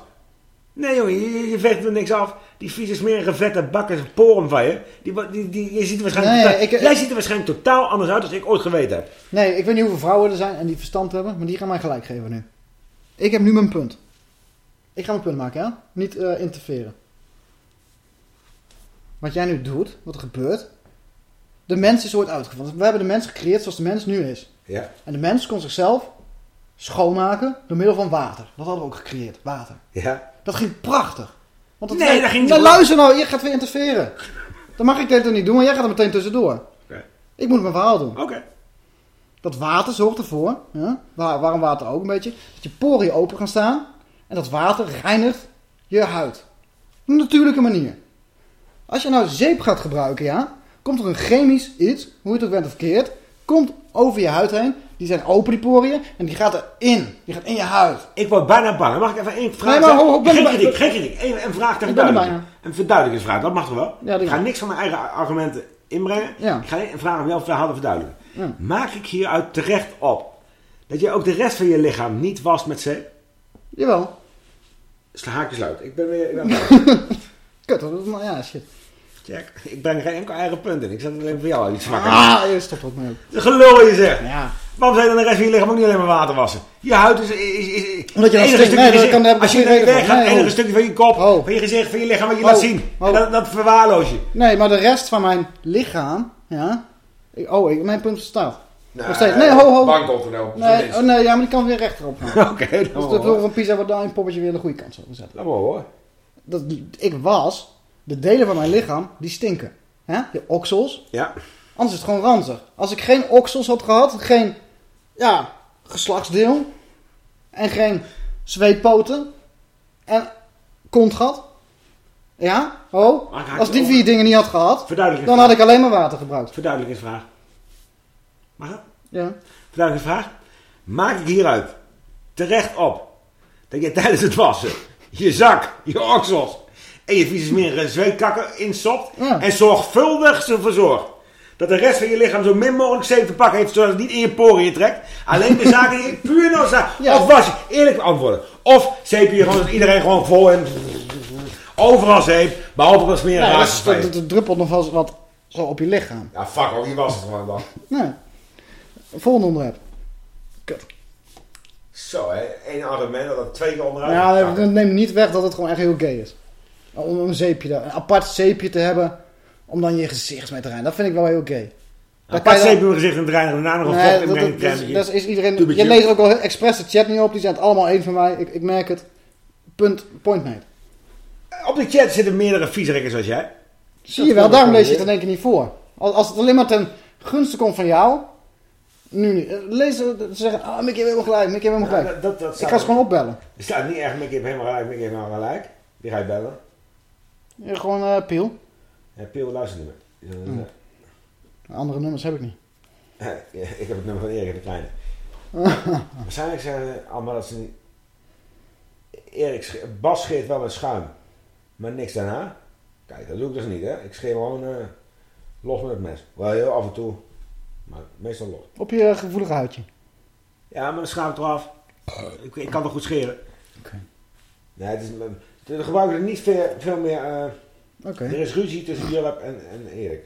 Nee jongen, je, je, veegt er niks af. Die vieze smerige vette bakken poren van je. Die, die, die, je ziet er waarschijnlijk Nee, totaal- ik- jij ziet er waarschijnlijk totaal anders uit dan ik ooit geweten heb. Nee, ik weet niet hoeveel vrouwen er zijn en die verstand hebben, maar die gaan mij gelijk geven nu. Ik heb nu mijn punt. Ik ga mijn punt maken, ja? Niet eh, interfereren. Wat jij nu doet, wat er gebeurt. De mens is ooit uitgevonden. We hebben de mens gecreëerd zoals de mens nu is. Ja. En de mens kon zichzelf schoonmaken door middel van water. Dat hadden we ook gecreëerd, water. Ja. Dat ging prachtig. Want dat Nee, dat ging niet Nou, luister nou, je gaat weer interfereren. Dat mag ik dit niet doen, maar jij gaat er meteen tussendoor. Oké. Ik moet mijn verhaal doen. Oké. Dat water zorgt ervoor, ja, waar- warm water ook een beetje, dat je poriën open gaan staan. En dat water reinigt je huid. Op een natuurlijke manier. Als je nou zeep gaat gebruiken, ja, komt er een chemisch iets, hoe je het ook bent of verkeerd, komt over je huid heen. Die zijn open, die poriën, en die gaat erin. Die gaat in je huid. Ik word bijna bang. Mag ik even één vraag Nee, maar ho, ho, ik ben Geen kritiek, geen kritiek. Een vraag ter er verduidelijking. Een verduidelijkingsvraag, dat mag toch wel? Ja, ik ga niks van mijn eigen argumenten inbrengen. Ja. Ik ga een vraag om jouw verhaal te verduidelijken. Ja. Maak ik hieruit terecht op dat je ook de rest van je lichaam niet wast met zeep? Jawel. Haakjes uit. Ik ben weer... Ik ben Kut, dat is maar ja, shit. Check. Ik breng geen enkel eigen punt in. Ik zet het alleen voor jou iets zwakker. Ah, je stopt ook mee. De gelul je zegt. Ja. Waarom zou je dan de rest van je lichaam ook niet alleen maar water wassen? Je huid is... is, is, is Omdat je stinkt. stukje Nee, dat gezicht- kan- Als je geen naar je reden werk voor. gaat, het Nee, enige stukje van je kop, Ho. van je gezicht, van je lichaam wat je Ho. laat zien. En dat, dat verwaarloos je. Nee, maar de rest van mijn lichaam, ja. Ik- Oh, ik, mijn punt staat. Nee, Nog steeds. Nee, ho, ho. zo Nee, oh, nee, ja, maar die kan weer rechterop gaan. Oké, Dus dan dat hoor. wil van Pisa wordt daar een poppetje weer de goede kant op zetten. Laat maar hoor. Dat, ik was, de delen van mijn lichaam, die stinken. Hè? Je oksels. Ja. Anders is het gewoon ranzig. Als ik geen oksels had gehad, geen, ja, geslachtsdeel. En geen zweetpoten. En kontgat. Ja, oh. Als die vier dingen niet had gehad, dan had ik alleen maar water gebruikt. Verduidelijkingsvraag. Mag dat? Ja. Verduidelijkingsvraag. Maak ik hieruit terecht op dat je tijdens het wassen je zak, je oksels en je vieze smerige zweetkakken insopt Ja. en zorgvuldig ze verzorgt dat de rest van je lichaam zo min mogelijk zeep te pakken heeft, zodat het niet in je poriën trekt. Alleen de zaken die puur noodzakelijk Ja. Of was je, eerlijk antwoorden. Of zeep je gewoon, dat iedereen gewoon vol en overal zeep, behalve dat, van dat, je. dat druppelt nog wel eens wat zo op je lichaam. Ja, fuck, ook hier was het gewoon dan. Nee. Volgende onderwerp. Kut. Zo, hè. Eén argument dat er twee keer onderuit Ja, gaat. dat neemt niet weg dat het gewoon echt heel gay is. Om een zeepje, daar- een apart zeepje te hebben, om dan je gezicht mee te reinigen. Dat vind ik wel heel gay. Dan kan kan je zeep dan- in mijn gezicht en draaien en daarna nog een vocht in dat, dat, dat, dat is iedereen. Je leest ook al expres de chat niet op. Die zijn het allemaal één van mij. Ik, ik merk het. Punt, point made. Op de chat zitten meerdere viezerikken zoals jij. Zie je wel, daarom lees je het in één keer niet voor. Als, als het alleen maar ten gunste komt van jou. Nu niet. Eh, Lees het, ze zeggen, ah, Mickey heeft helemaal gelijk, Mickey heeft helemaal gelijk. dat- dat- dat ik ga ze gewoon opbellen. Er staat niet echt, Mickey heeft helemaal gelijk, Mickey heeft helemaal gelijk. Die ga je bellen. Ja, gewoon eh Piel. Ja, Peel, luister niet meer. Dus, Hm. Andere nummers heb ik niet. ik heb het nummer van Erik de Kleine. Waarschijnlijk zeggen ze allemaal dat ze niet... Erik, Bas scheert wel met schuim, maar niks daarna. Kijk, dat doe ik dus niet, hè. Ik scheer gewoon eh, los met het mes. Wel heel af en toe, maar meestal los. Op je gevoelige huidje. Ja, maar dan schuim ik eraf. Ik, ik kan toch goed scheren? Nee, het is, er gebruiken er niet veel, veel meer... eh, Oké. Er is ruzie tussen Jurp en, en Erik.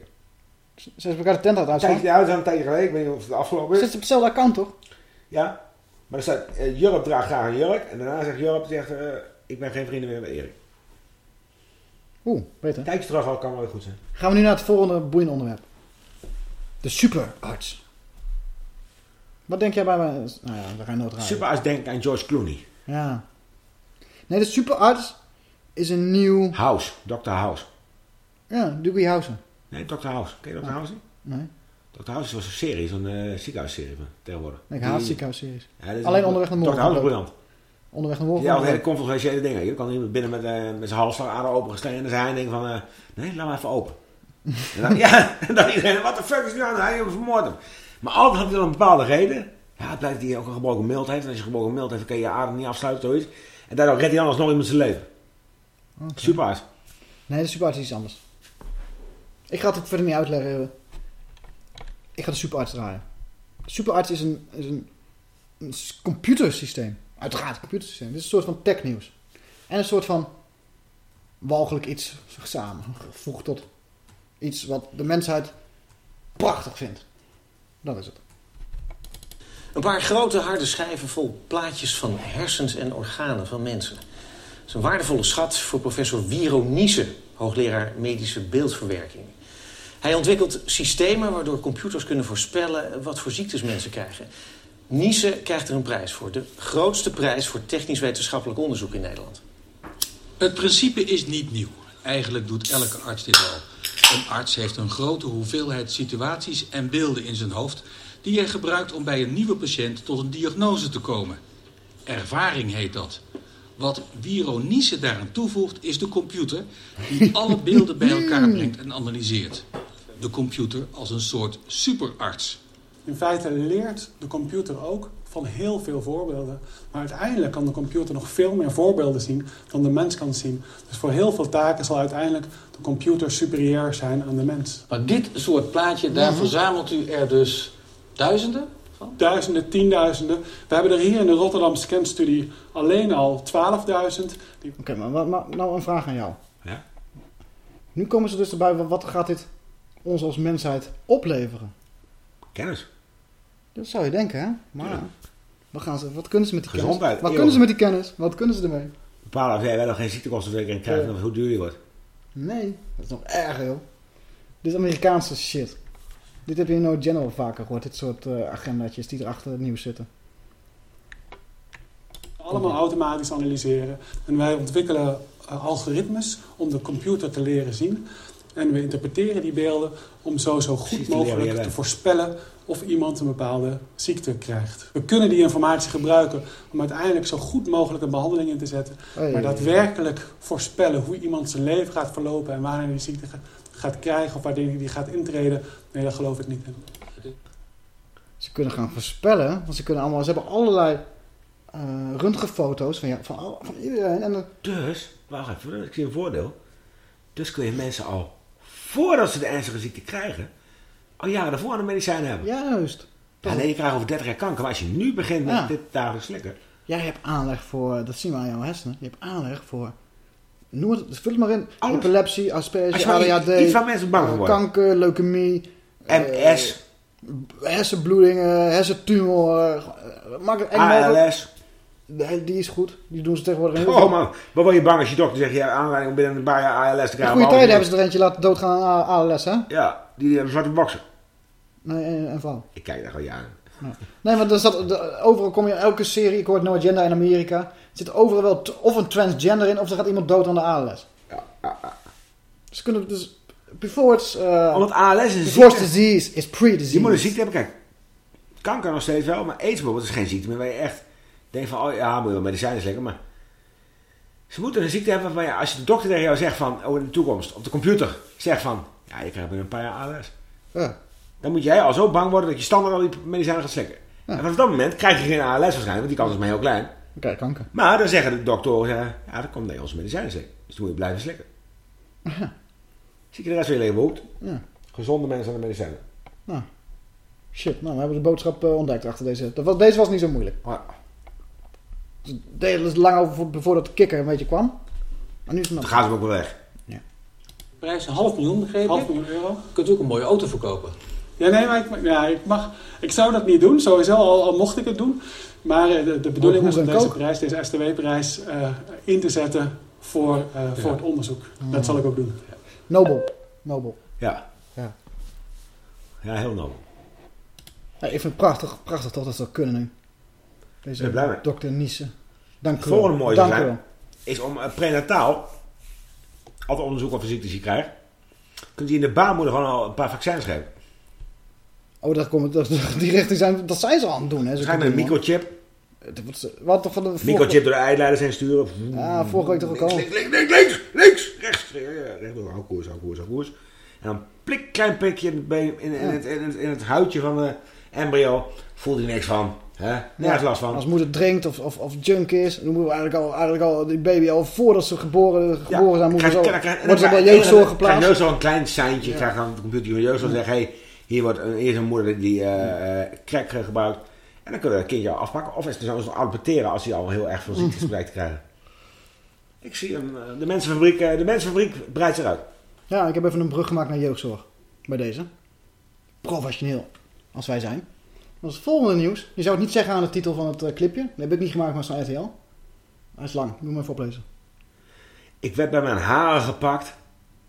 Ze hebben elkaar de tent tijdje, ja, dat is een tijdje geleden. Ik weet niet of het afgelopen Zit is. ze op hetzelfde account toch? Ja, maar er staat, eh, Jurp draagt graag een jurk. En daarna zegt Jurp, zegt, eh, ik ben geen vrienden meer met Erik. Oeh, beter. Tijdje terug al kan wel goed zijn. Gaan we nu naar het volgende boeiende onderwerp. De superarts. Wat denk jij bij mij? Nou ja, we gaan nooit. Superarts denk ik aan George Clooney. Ja. Nee, de superarts is een nieuw... House, Dr. House. Ja, Doogie Howser. Nee, Dr. House. Ken je Dr. House? niet? Nee. Dr. House was een serie, zo'n eh ziekenhuisserie van tegenwoordig. Ik Die- haat ziekenhuisseries. Ja, Alleen een- onderweg naar morgen. Dr. House is briljant. Onderweg naar morgen. Ja, hele controversiële dingen. Je kan iemand binnen met, eh, met zijn halsslagader opengesneden en dan zei hij denkt van, eh, nee, laat maar even open. En dan, ja, en dan iedereen, wat de fuck is nu aan? Hij vermoord hem. Maar altijd had hij dan een bepaalde reden. Ja, het blijkt dat hij ook een gebroken mild heeft. En als je een gebroken mild heeft, kan je je adem niet afsluiten, zoiets. En daardoor redt hij anders nog iemand zijn leven. Super hard. Nee, de superarts is iets anders. Ik ga het verder niet uitleggen. Ik ga de superarts draaien. De superarts is een, is een, een computersysteem. Uiteraard een computersysteem. Dit is een soort van technieuws. En een soort van walgelijk iets samengevoegd tot iets wat de mensheid prachtig vindt. Dat is het. Een paar grote harde schijven vol plaatjes van hersens en organen van mensen. Dat is een waardevolle schat voor professor Wiro Niese, hoogleraar medische beeldverwerking. Hij ontwikkelt systemen waardoor computers kunnen voorspellen wat voor ziektes mensen krijgen. Niese krijgt er een prijs voor. De grootste prijs voor technisch-wetenschappelijk onderzoek in Nederland. Het principe is niet nieuw. Eigenlijk doet elke arts dit al. Een arts heeft een grote hoeveelheid situaties en beelden in zijn hoofd... die hij gebruikt om bij een nieuwe patiënt tot een diagnose te komen. Ervaring heet dat. Wat Wironice daaraan toevoegt is de computer... die alle beelden bij elkaar brengt en analyseert. De computer als een soort superarts. In feite leert de computer ook van heel veel voorbeelden. Maar uiteindelijk kan de computer nog veel meer voorbeelden zien dan de mens kan zien. Dus voor heel veel taken zal uiteindelijk de computer superieur zijn aan de mens. Maar dit soort plaatje, daar verzamelt u er dus duizenden? Duizenden, tienduizenden. We hebben er hier in de Rotterdam Scan Studie alleen al 12.000. Die... Oké, maar, maar, maar nou een vraag aan jou. Ja? Nu komen ze dus erbij, wat- wat gaat dit ons als mensheid opleveren? Kennis. Dat zou je denken, hè? Maar wat, gaan ze, wat kunnen ze met die Gezondheid, kennis? Wat kunnen ze met die kennis? Wat kunnen ze ermee? Bepalen of jij wel of geen ziektekostenverzekering krijgt Ja. hoe duur die wordt. Nee, dat is nog erger, joh. Dit is Amerikaanse shit. Dit heb je in No General vaker gehoord. Dit soort eh agendaatjes die erachter het nieuws zitten. allemaal automatisch analyseren. En wij ontwikkelen eh, algoritmes om de computer te leren zien. En we interpreteren die beelden om zo, zo goed mogelijk te voorspellen of iemand een bepaalde ziekte krijgt. We kunnen die informatie gebruiken om uiteindelijk zo goed mogelijk een behandeling in te zetten. Hey. Maar daadwerkelijk voorspellen hoe iemand zijn leven gaat verlopen en wanneer hij die ziekte ga- gaat krijgen of wanneer hij die gaat intreden, nee, daar geloof ik niet in. Ze kunnen gaan voorspellen. Want ze kunnen allemaal. Ze hebben allerlei eh röntgenfoto's van, ja, van, al- van iedereen. En dan, Dus, wacht even, ik zie een voordeel. Dus kun je mensen al, voordat ze de ernstige ziekte krijgen, al jaren daarvoor aan de medicijnen hebben. Juist. Ja, nee, je krijgt over 30 jaar kanker. Maar als je nu begint met Ja. dit dagelijks slikken... Jij hebt aanleg voor, dat zien we aan jouw hersenen. Je hebt aanleg voor, noem het, vul het maar in. Epilepsie, Als asperge, ADHD, iets waar mensen bang voor eh, worden. kanker, leukemie, MS, eh, hersenbloedingen, hersentumor, eh, maak het eng mogelijk. ALS. Nee, die is goed. Die doen ze tegenwoordig in heel Oh man, wat word je bang als je dokter zegt... je hebt aanleiding om binnen een paar jaar ALS te In krijgen. goede maar tijden hebben ze er eentje laten doodgaan aan ALS, hè? Ja, die hebben zwarte boksen. Nee, en, vrouw. Ik kijk daar al jaren. Nee, maar er zat, de- overal kom je in elke serie, ik hoor No Agenda in Amerika, er zit overal wel of een transgender in, of er gaat iemand dood aan de ALS. Ze kunnen dus, before it's... eh, Omdat ALS is een disease, is pre-disease. Je moet een ziekte hebben, kijk. Kanker nog steeds wel, maar aids bijvoorbeeld is geen ziekte meer waar je echt denkt van, oh ja, moet je wel medicijnen slikken, maar... Ze moeten een ziekte hebben waarvan je, als je de dokter tegen jou zegt van, oh in de toekomst, op de computer, zegt van, ja, je krijgt binnen een paar jaar ALS. Ja. Dan moet jij al zo bang worden dat je standaard al die medicijnen gaat slikken. En vanaf dat moment krijg je geen ALS waarschijnlijk, want die kans is maar heel klein. Kijk, kanker. Maar dan zeggen de doktoren, zeggen, ja, dat komt onze medicijnen slikken. Dus dan moet je blijven slikken. Zie je de rest van je leven. Ja. Gezonde mensen aan de medicijnen. Nou, shit, nou, we hebben de boodschap eh, ontdekt achter deze. Dat was, deze was niet zo moeilijk. Dus Het dus lang over vo- voordat de kikker een beetje kwam. Maar nu is het nog. Dan gaan ze ook wel weg. Prijs een half miljoen, begreep ik. Half miljoen euro. Kunt u ook een mooie auto verkopen. Ja, nee, maar ik, ja, ik, mag, ik zou dat niet doen. Sowieso, al, al mocht ik het doen. Maar eh, de, de bedoeling is om deze prijs, deze STW-prijs, eh, in te zetten voor, eh, voor het onderzoek. Dat zal ik ook doen. Nobel. Nobel. Ja. Ja. Ja, heel nobel. Ja, ik vind het prachtig, prachtig toch dat ze dat kunnen nu. Deze Ben je blij mee? dokter Niese. Dank u wel. volgende mooie Dank u zijn, is om prenataal, altijd onderzoek of ziektes je krijgt, kunt je in de baarmoeder gewoon al een paar vaccins geven. Oh, dat komt, dat, die richting zijn, dat zijn ze al aan het doen. Hè, Ga je met een microchip, Wat van de microchip door de eileiders heen sturen. Ja, vorige week toch ook al. Links, links, links, links, links, rechts, rechtdoor, hou koers, hou koers, hou koers. En dan plik, klein prikje in in, in, het, in, het, huidje van de embryo, voelt hij niks van. Hè? Nergens last van. Als moeder drinkt of, of, of junk is, dan moeten we eigenlijk al, eigenlijk al die baby al voordat ze geboren, geboren zijn, moeten ze al, worden ze al jeugdzorg geplaatst. Krijg je een klein seintje, Ja. krijg dan de computer jeugdzorg zeggen, hey, hier wordt een, eerst een moeder die eh, crack gebruikt. En dan kunnen we een kindje al afpakken. Of is het zo amputeren als hij al heel erg veel ziektes blijkt te krijgen. Ik zie hem, eh, de mensenfabriek, de mensenfabriek breidt zich uit. Ja, ik heb even een brug gemaakt naar jeugdzorg. Bij deze. Professioneel. Als wij zijn. Dat is het volgende nieuws. Je zou het niet zeggen aan de titel van het clipje. Dat heb ik niet gemaakt, maar het is van RTL. Hij is lang. Ik moet hem even oplezen. Ik werd bij mijn haren gepakt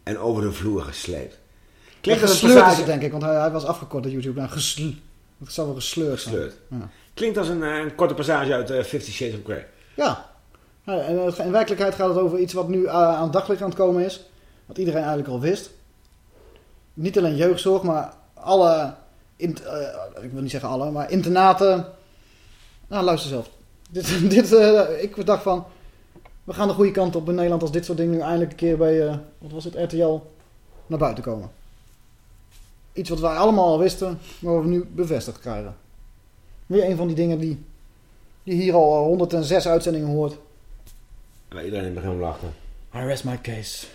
en over de vloer gesleept. Klinkt een gesleurd passage... denk ik. Want hij, hij was afgekort op YouTube. Nou, gesl... Het zal wel gesleurd zijn. Gesleurd. Ja. Klinkt als een, eh, een korte passage uit eh, Fifty Shades of Grey. Ja. Ja, en eh, in werkelijkheid gaat het over iets wat nu aan het daglicht aan het komen is. Wat iedereen eigenlijk al wist. Niet alleen jeugdzorg, maar alle... int- ik wil niet zeggen alle, maar internaten. Nou, luister zelf. Dit, dit, ik dacht van... We gaan de goede kant op in Nederland als dit soort dingen nu eindelijk een keer bij... eh, wat was het? RTL naar buiten komen. Iets wat wij allemaal al wisten, maar wat we nu bevestigd krijgen. Weer een van die dingen die, die hier al 106 uitzendingen hoort. En iedereen in het begin om lachte. I rest my case.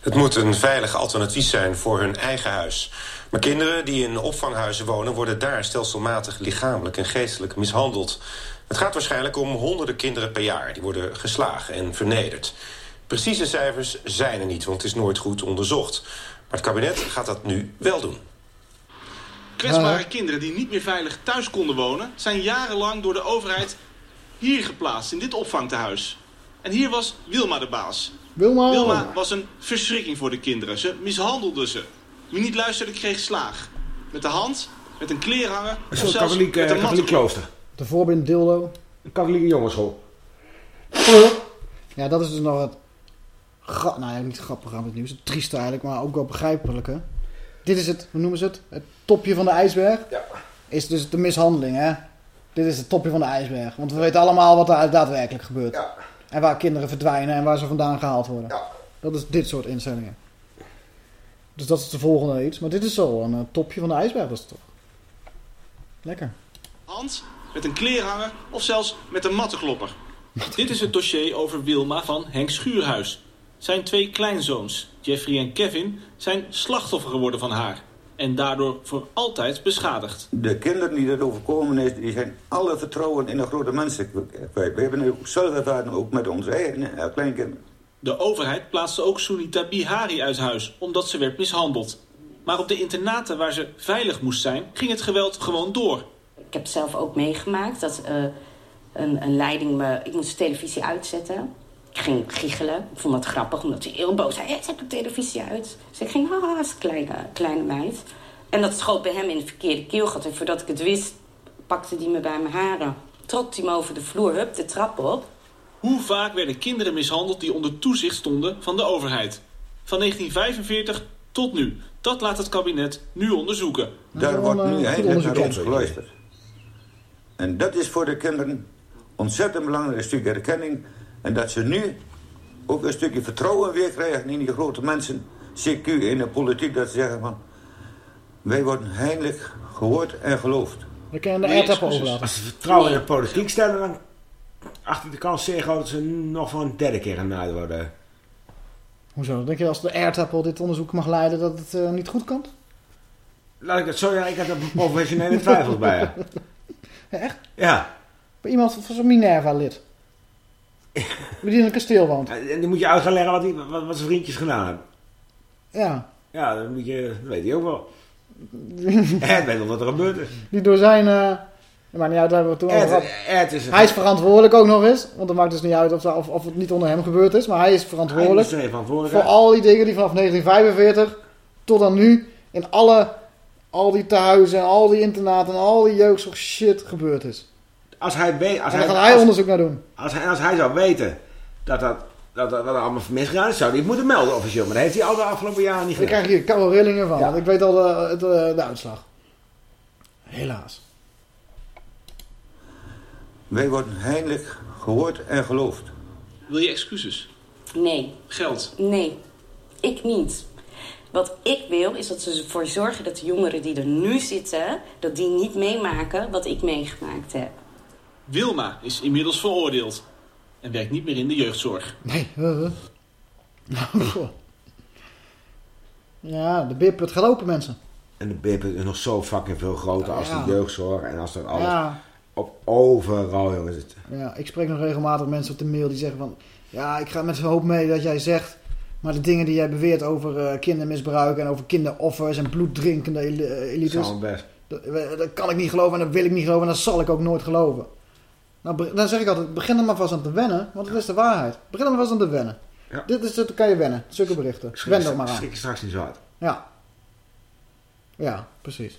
Het moet een veilig alternatief zijn voor hun eigen huis. Maar kinderen die in opvanghuizen wonen... worden daar stelselmatig lichamelijk en geestelijk mishandeld. Het gaat waarschijnlijk om honderden kinderen per jaar. Die worden geslagen en vernederd. Precieze cijfers zijn er niet, want het is nooit goed onderzocht. Maar het kabinet gaat dat nu wel doen. Kwetsbare kinderen die niet meer veilig thuis konden wonen... zijn jarenlang door de overheid hier geplaatst, in dit opvangtehuis. En hier was Wilma de baas. Wilma! Wilma was een verschrikking voor de kinderen. Ze mishandelde ze. Wie niet luisterde kreeg slaag. Met de hand, met een kleerhanger... Een soort katholiek, met een katholiek klooster. De voorbind dildo. Een katholieke jongensschool. Ja, dat is dus nog het... Nou ja, niet grappig aan het nieuws. Het trieste eigenlijk, maar ook wel begrijpelijke. Dit is het, hoe noemen ze het? Het topje van de ijsberg. Ja. Is dus de mishandeling, hè? Dit is het topje van de ijsberg. Want we weten allemaal wat er daadwerkelijk gebeurt. En waar kinderen verdwijnen en waar ze vandaan gehaald worden. Dat is dit soort instellingen. Dus dat is de volgende iets. Maar dit is zo, een eh, topje van de ijsberg. Dat is toch... Lekker. hand, met een kleerhanger of zelfs met een mattenklopper. Dit is het dossier over Wilma van Henk Schuurhuis. Zijn twee kleinzoons, Jeffrey en Kevin zijn slachtoffer geworden van haar. En daardoor voor altijd beschadigd. De kinderen die dat overkomen is, die zijn alle vertrouwen in de grote mensen kwijt. We hebben ook zelf ervaren, ook met onze eigen eh, kleinkinderen. De overheid plaatste ook Sunita Bihari uit huis, omdat ze werd mishandeld. Maar op de internaten waar ze veilig moest zijn, ging het geweld gewoon door. Ik heb zelf ook meegemaakt dat eh, een, een leiding me... Ik moest de televisie uitzetten. Ik ging giechelen. Ik vond dat grappig, omdat hij heel boos zei... Zet de televisie uit. Dus ik ging, haha, als kleine, kleine meid. En dat schoot bij hem in het verkeerde keelgat. En voordat ik het wist, pakte hij me bij mijn haren. Trok hij me over de vloer, hup, de trap op. Hoe vaak werden kinderen mishandeld die onder toezicht stonden van de overheid? Van 1945 tot nu. Dat laat het kabinet nu onderzoeken. Daar wordt nu eindelijk naar ons geluisterd. En dat is voor de kinderen ontzettend belangrijk een stuk erkenning. En dat ze nu ook een stukje vertrouwen weer krijgen in die grote mensen. CQ in de politiek, dat ze zeggen van... Wij worden eindelijk gehoord en geloofd. Kan je de aardappel overlaten. Als ze vertrouwen in de politiek stellen, dan acht ik de kans zeer groot dat ze nog voor een derde keer genaaid worden. Hoezo? Denk je als de aardappel dit onderzoek mag leiden dat het eh, niet goed komt? Laat ik het zo zeggen, ik heb er professionele twijfels bij. Ja. Echt? Ja. Bij iemand van zo'n Minerva-lid. Wie die in een kasteel woont. En dan moet je uit gaan leggen wat, die, wat, wat zijn vriendjes gedaan hebben. Ja. Ja, dan moet je, dat weet hij ook wel. Ed weet wel wat er gebeurd is. Die door zijn... eh maar niet uit, hebben we toen Ed- over gehad. Ed is- Hij is verantwoordelijk ook nog eens. Want het maakt dus niet uit of, of, of het niet onder hem gebeurd is. Maar hij is verantwoordelijk. Hij is er verantwoordelijk, voor al die dingen die vanaf 1945 tot dan nu in alle... Al die tehuizen en al die internaten en al die jeugdzorg shit gebeurd is. Als hij weet, als En daar hij, gaat hij als- onderzoek naar doen. Als hij, als hij zou weten dat dat, dat, dat allemaal misgegaan is, zou hij het moeten melden officieel. Maar dat heeft hij al de afgelopen jaren niet Ik gedaan. krijg hier koude rillingen van. Want ik weet al de, de, de uitslag. Helaas. Wij worden eindelijk gehoord en geloofd. Wil je excuses? Nee. Geld? Nee, ik niet. Wat ik wil is dat ze ervoor zorgen dat de jongeren die er nu zitten... dat die niet meemaken wat ik meegemaakt heb. Wilma is inmiddels veroordeeld. En werkt niet meer in de jeugdzorg. Nee. uh, uh. ja, de bip, het gaat open mensen. En de BIP is nog zo fucking veel groter als Ja. de jeugdzorg en als dat alles Ja. op overal, jongens. Het- Ja, ik spreek nog regelmatig mensen op de mail die zeggen van... Ja, ik ga met zo'n hoop mee dat jij zegt... Maar de dingen die jij beweert over eh, kindermisbruik en over kinderoffers en bloeddrinkende el- eh, elites... Dat, eh, dat kan ik niet geloven en dat wil ik niet geloven en dat zal ik ook nooit geloven. Nou, dan zeg ik altijd, begin er maar vast aan te wennen, want het is de waarheid. Begin er maar vast aan te wennen. Ja. Dit is, dat kan je wennen, zulke berichten. Wen er maar aan. Schrik straks niet zo uit. Ja. Ja, precies.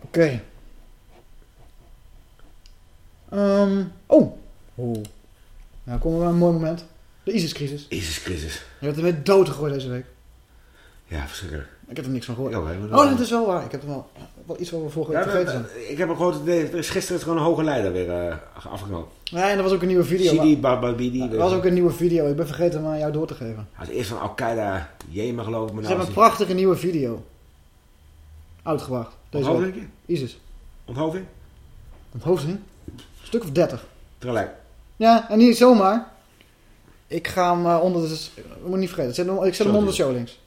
Oké. Ehm, oh. oh. Nou, komen we bij een mooi moment. De ISIS-crisis. ISIS-crisis. Je hebt er weer dood gegooid deze week. Ja, verschrikkelijk. Ik heb er niks van gehoord. Maar oh, dat is wel waar. Ik heb er wel, wel iets vorige week Ja, vergeten dat- zijn. ik heb een grote idee. Er is gisteren gewoon een hoge leider weer eh afgenomen. Ja, en er was ook een nieuwe video. Sidi Bababidi. Er was ook een nieuwe video. Ik ben vergeten hem aan jou door te geven. Hij is eerst van Al-Qaeda, Jemen geloof ik. Maar Ze hebben een prachtige nieuwe video. Uitgebracht. Deze Onthoofding? ISIS. Onthoofding? Onthoofding? Een stuk of dertig. Tegelijk. Ja, en niet zomaar. Ik ga hem eh, onder de... Ik moet niet vergeten. Ik zet hem onder de show links.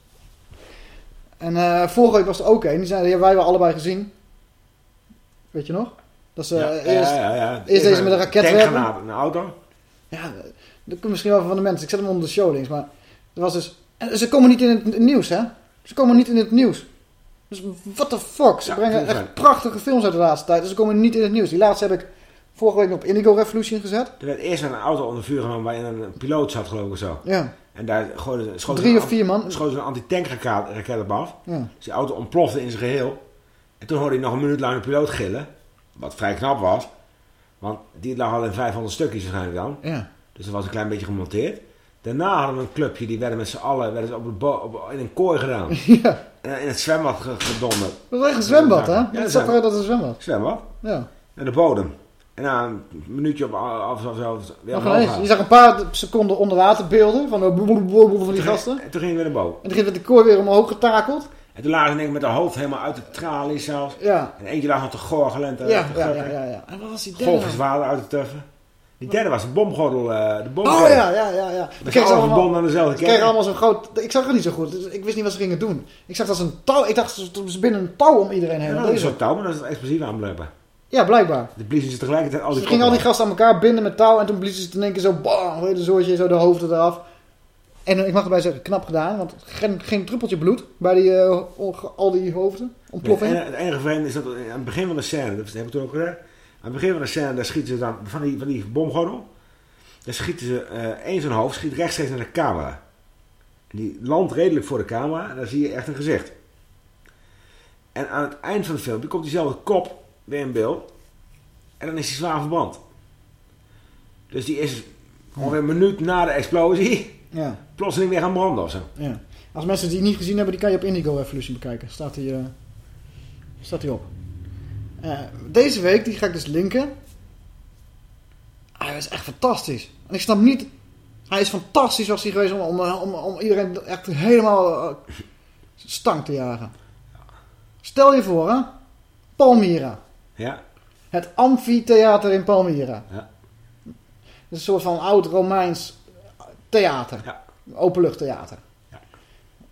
En eh, vorige week was er ook een. Die zei, die hebben wij wel allebei gezien. Weet je nog? Dat ze Ja, eh, eerst, ja, ja, ja. eerst deze met een raket werpen. een auto. Ja, dat komt misschien wel van de mensen. Ik zet hem onder de show links. Maar er was dus... En ze komen niet in het nieuws, hè? Ze komen niet in het nieuws. Dus what the fuck? Ze Ja, brengen echt ja. prachtige films uit de laatste tijd. Dus ze komen niet in het nieuws. Die laatste heb ik vorige week op Indigo Revolution gezet. Er werd eerst een auto onder vuur genomen waarin een piloot zat geloof ik zo. Ja. En daar ze, schoten Drie of vier man. schoten ze een antitankraket op af. Ja. Dus die auto ontplofte in zijn geheel. En toen hoorde hij nog een minuut lang de piloot gillen. Wat vrij knap was. Want die lag al in 500 stukjes waarschijnlijk dan. Ja. Dus dat was een klein beetje gemonteerd. Daarna hadden we een clubje, die werden met z'n allen werden op in een kooi gedaan. Ja. En in het zwembad ge- gedonderd. Dat was echt een zwembad, hè? Ja, dat zag eruit als een zwembad. Zwembad. Ja. Naar de bodem. En na een minuutje of weer omhoog ineens. gaan. Je zag een paar seconden onder water beelden van, boel van die gasten. En toen gingen we naar boven. En toen ging de kooi weer omhoog getakeld. En toen lagen ze denk ik met haar hoofd helemaal uit de tralies zelfs. Ja. En eentje lag nog te gorgelen en te, Ja, ja, ja, ja, ja. En wat was die derde uit de tuffen. Die derde was de bomgordel. eh de Oh bomgordel. ja, ja, ja. ja. Dat is allemaal aan dezelfde kregen allemaal zo'n groot... Ik zag het niet zo goed. dus Ik wist niet wat ze gingen doen. Ik zag dat ze een touw... Ik dacht ze ze binnen een touw om iedereen heen. Ja, dat is zo'n touw, maar dat is explosief aan blijkbaar. Ja, blijkbaar. De bliezen ze tegelijkertijd al die Ze gingen al die gasten aan elkaar binden met touw. En toen bliezen ze in één keer zo... Bam, een zoortje, zo de hoofden eraf. En ik mag erbij zeggen, knap gedaan. Want geen, geen druppeltje bloed bij die, eh, al die hoofden. Ontploffing. En het enige vreemde is dat aan het begin van de scène, dat heb ik toen ook gedaan. Aan het begin van de scène, daar schieten ze dan van die, van die bomgordel. Daar schieten ze eh één zo'n hoofd, schiet rechtstreeks naar de camera. Die landt redelijk voor de camera en dan zie je echt een gezicht. En aan het eind van de film komt diezelfde kop weer in beeld. En dan is hij zwaar verbrand. Dus die is ongeveer een minuut na de explosie Ja. plotseling weer gaan branden of zo. Ja. Als mensen die niet gezien hebben, die kan je op Indigo Revolution bekijken. Staat die, eh, staat die op. Eh, deze week, die ga ik dus linken. Hij is echt fantastisch. En ik snap niet... Hij is fantastisch was hij geweest om, om, om, om iedereen echt helemaal eh, stank te jagen. Stel je voor, hè. Palmyra. Ja. Het amfitheater in Palmyra. Ja. Het is een soort van oud-Romeins theater. Openluchttheater.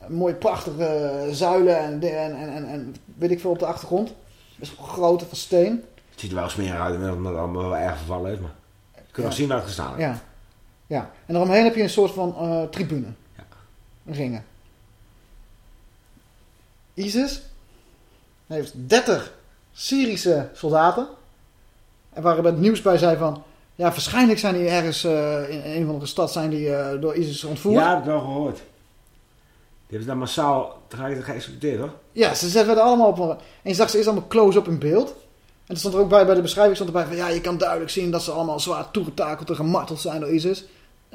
Mooie prachtige zuilen en, en, en, en, en weet ik veel op de achtergrond. Best wel grote van steen. Het ziet er wel smerig uit, omdat het allemaal wel erg vervallen heeft. Maar je kunt nog Ja. zien waar het gestaan heeft. Ja. ja. En daaromheen heb je een soort van eh, tribune. Ringen. ISIS heeft 30 Syrische soldaten. En waar het nieuws bij zei van... Ja, waarschijnlijk zijn die ergens eh, in een of andere stad zijn die eh, door ISIS ontvoerd. Ja, heb ik wel gehoord. Die hebben ze dan massaal geëxecuteerd, hoor. Ja, ze zetten allemaal op. En je zag ze eerst allemaal close-up in beeld. En er stond er ook bij, bij de beschrijving stond erbij van... Ja, je kan duidelijk zien dat ze allemaal zwaar toegetakeld en gemarteld zijn door ISIS.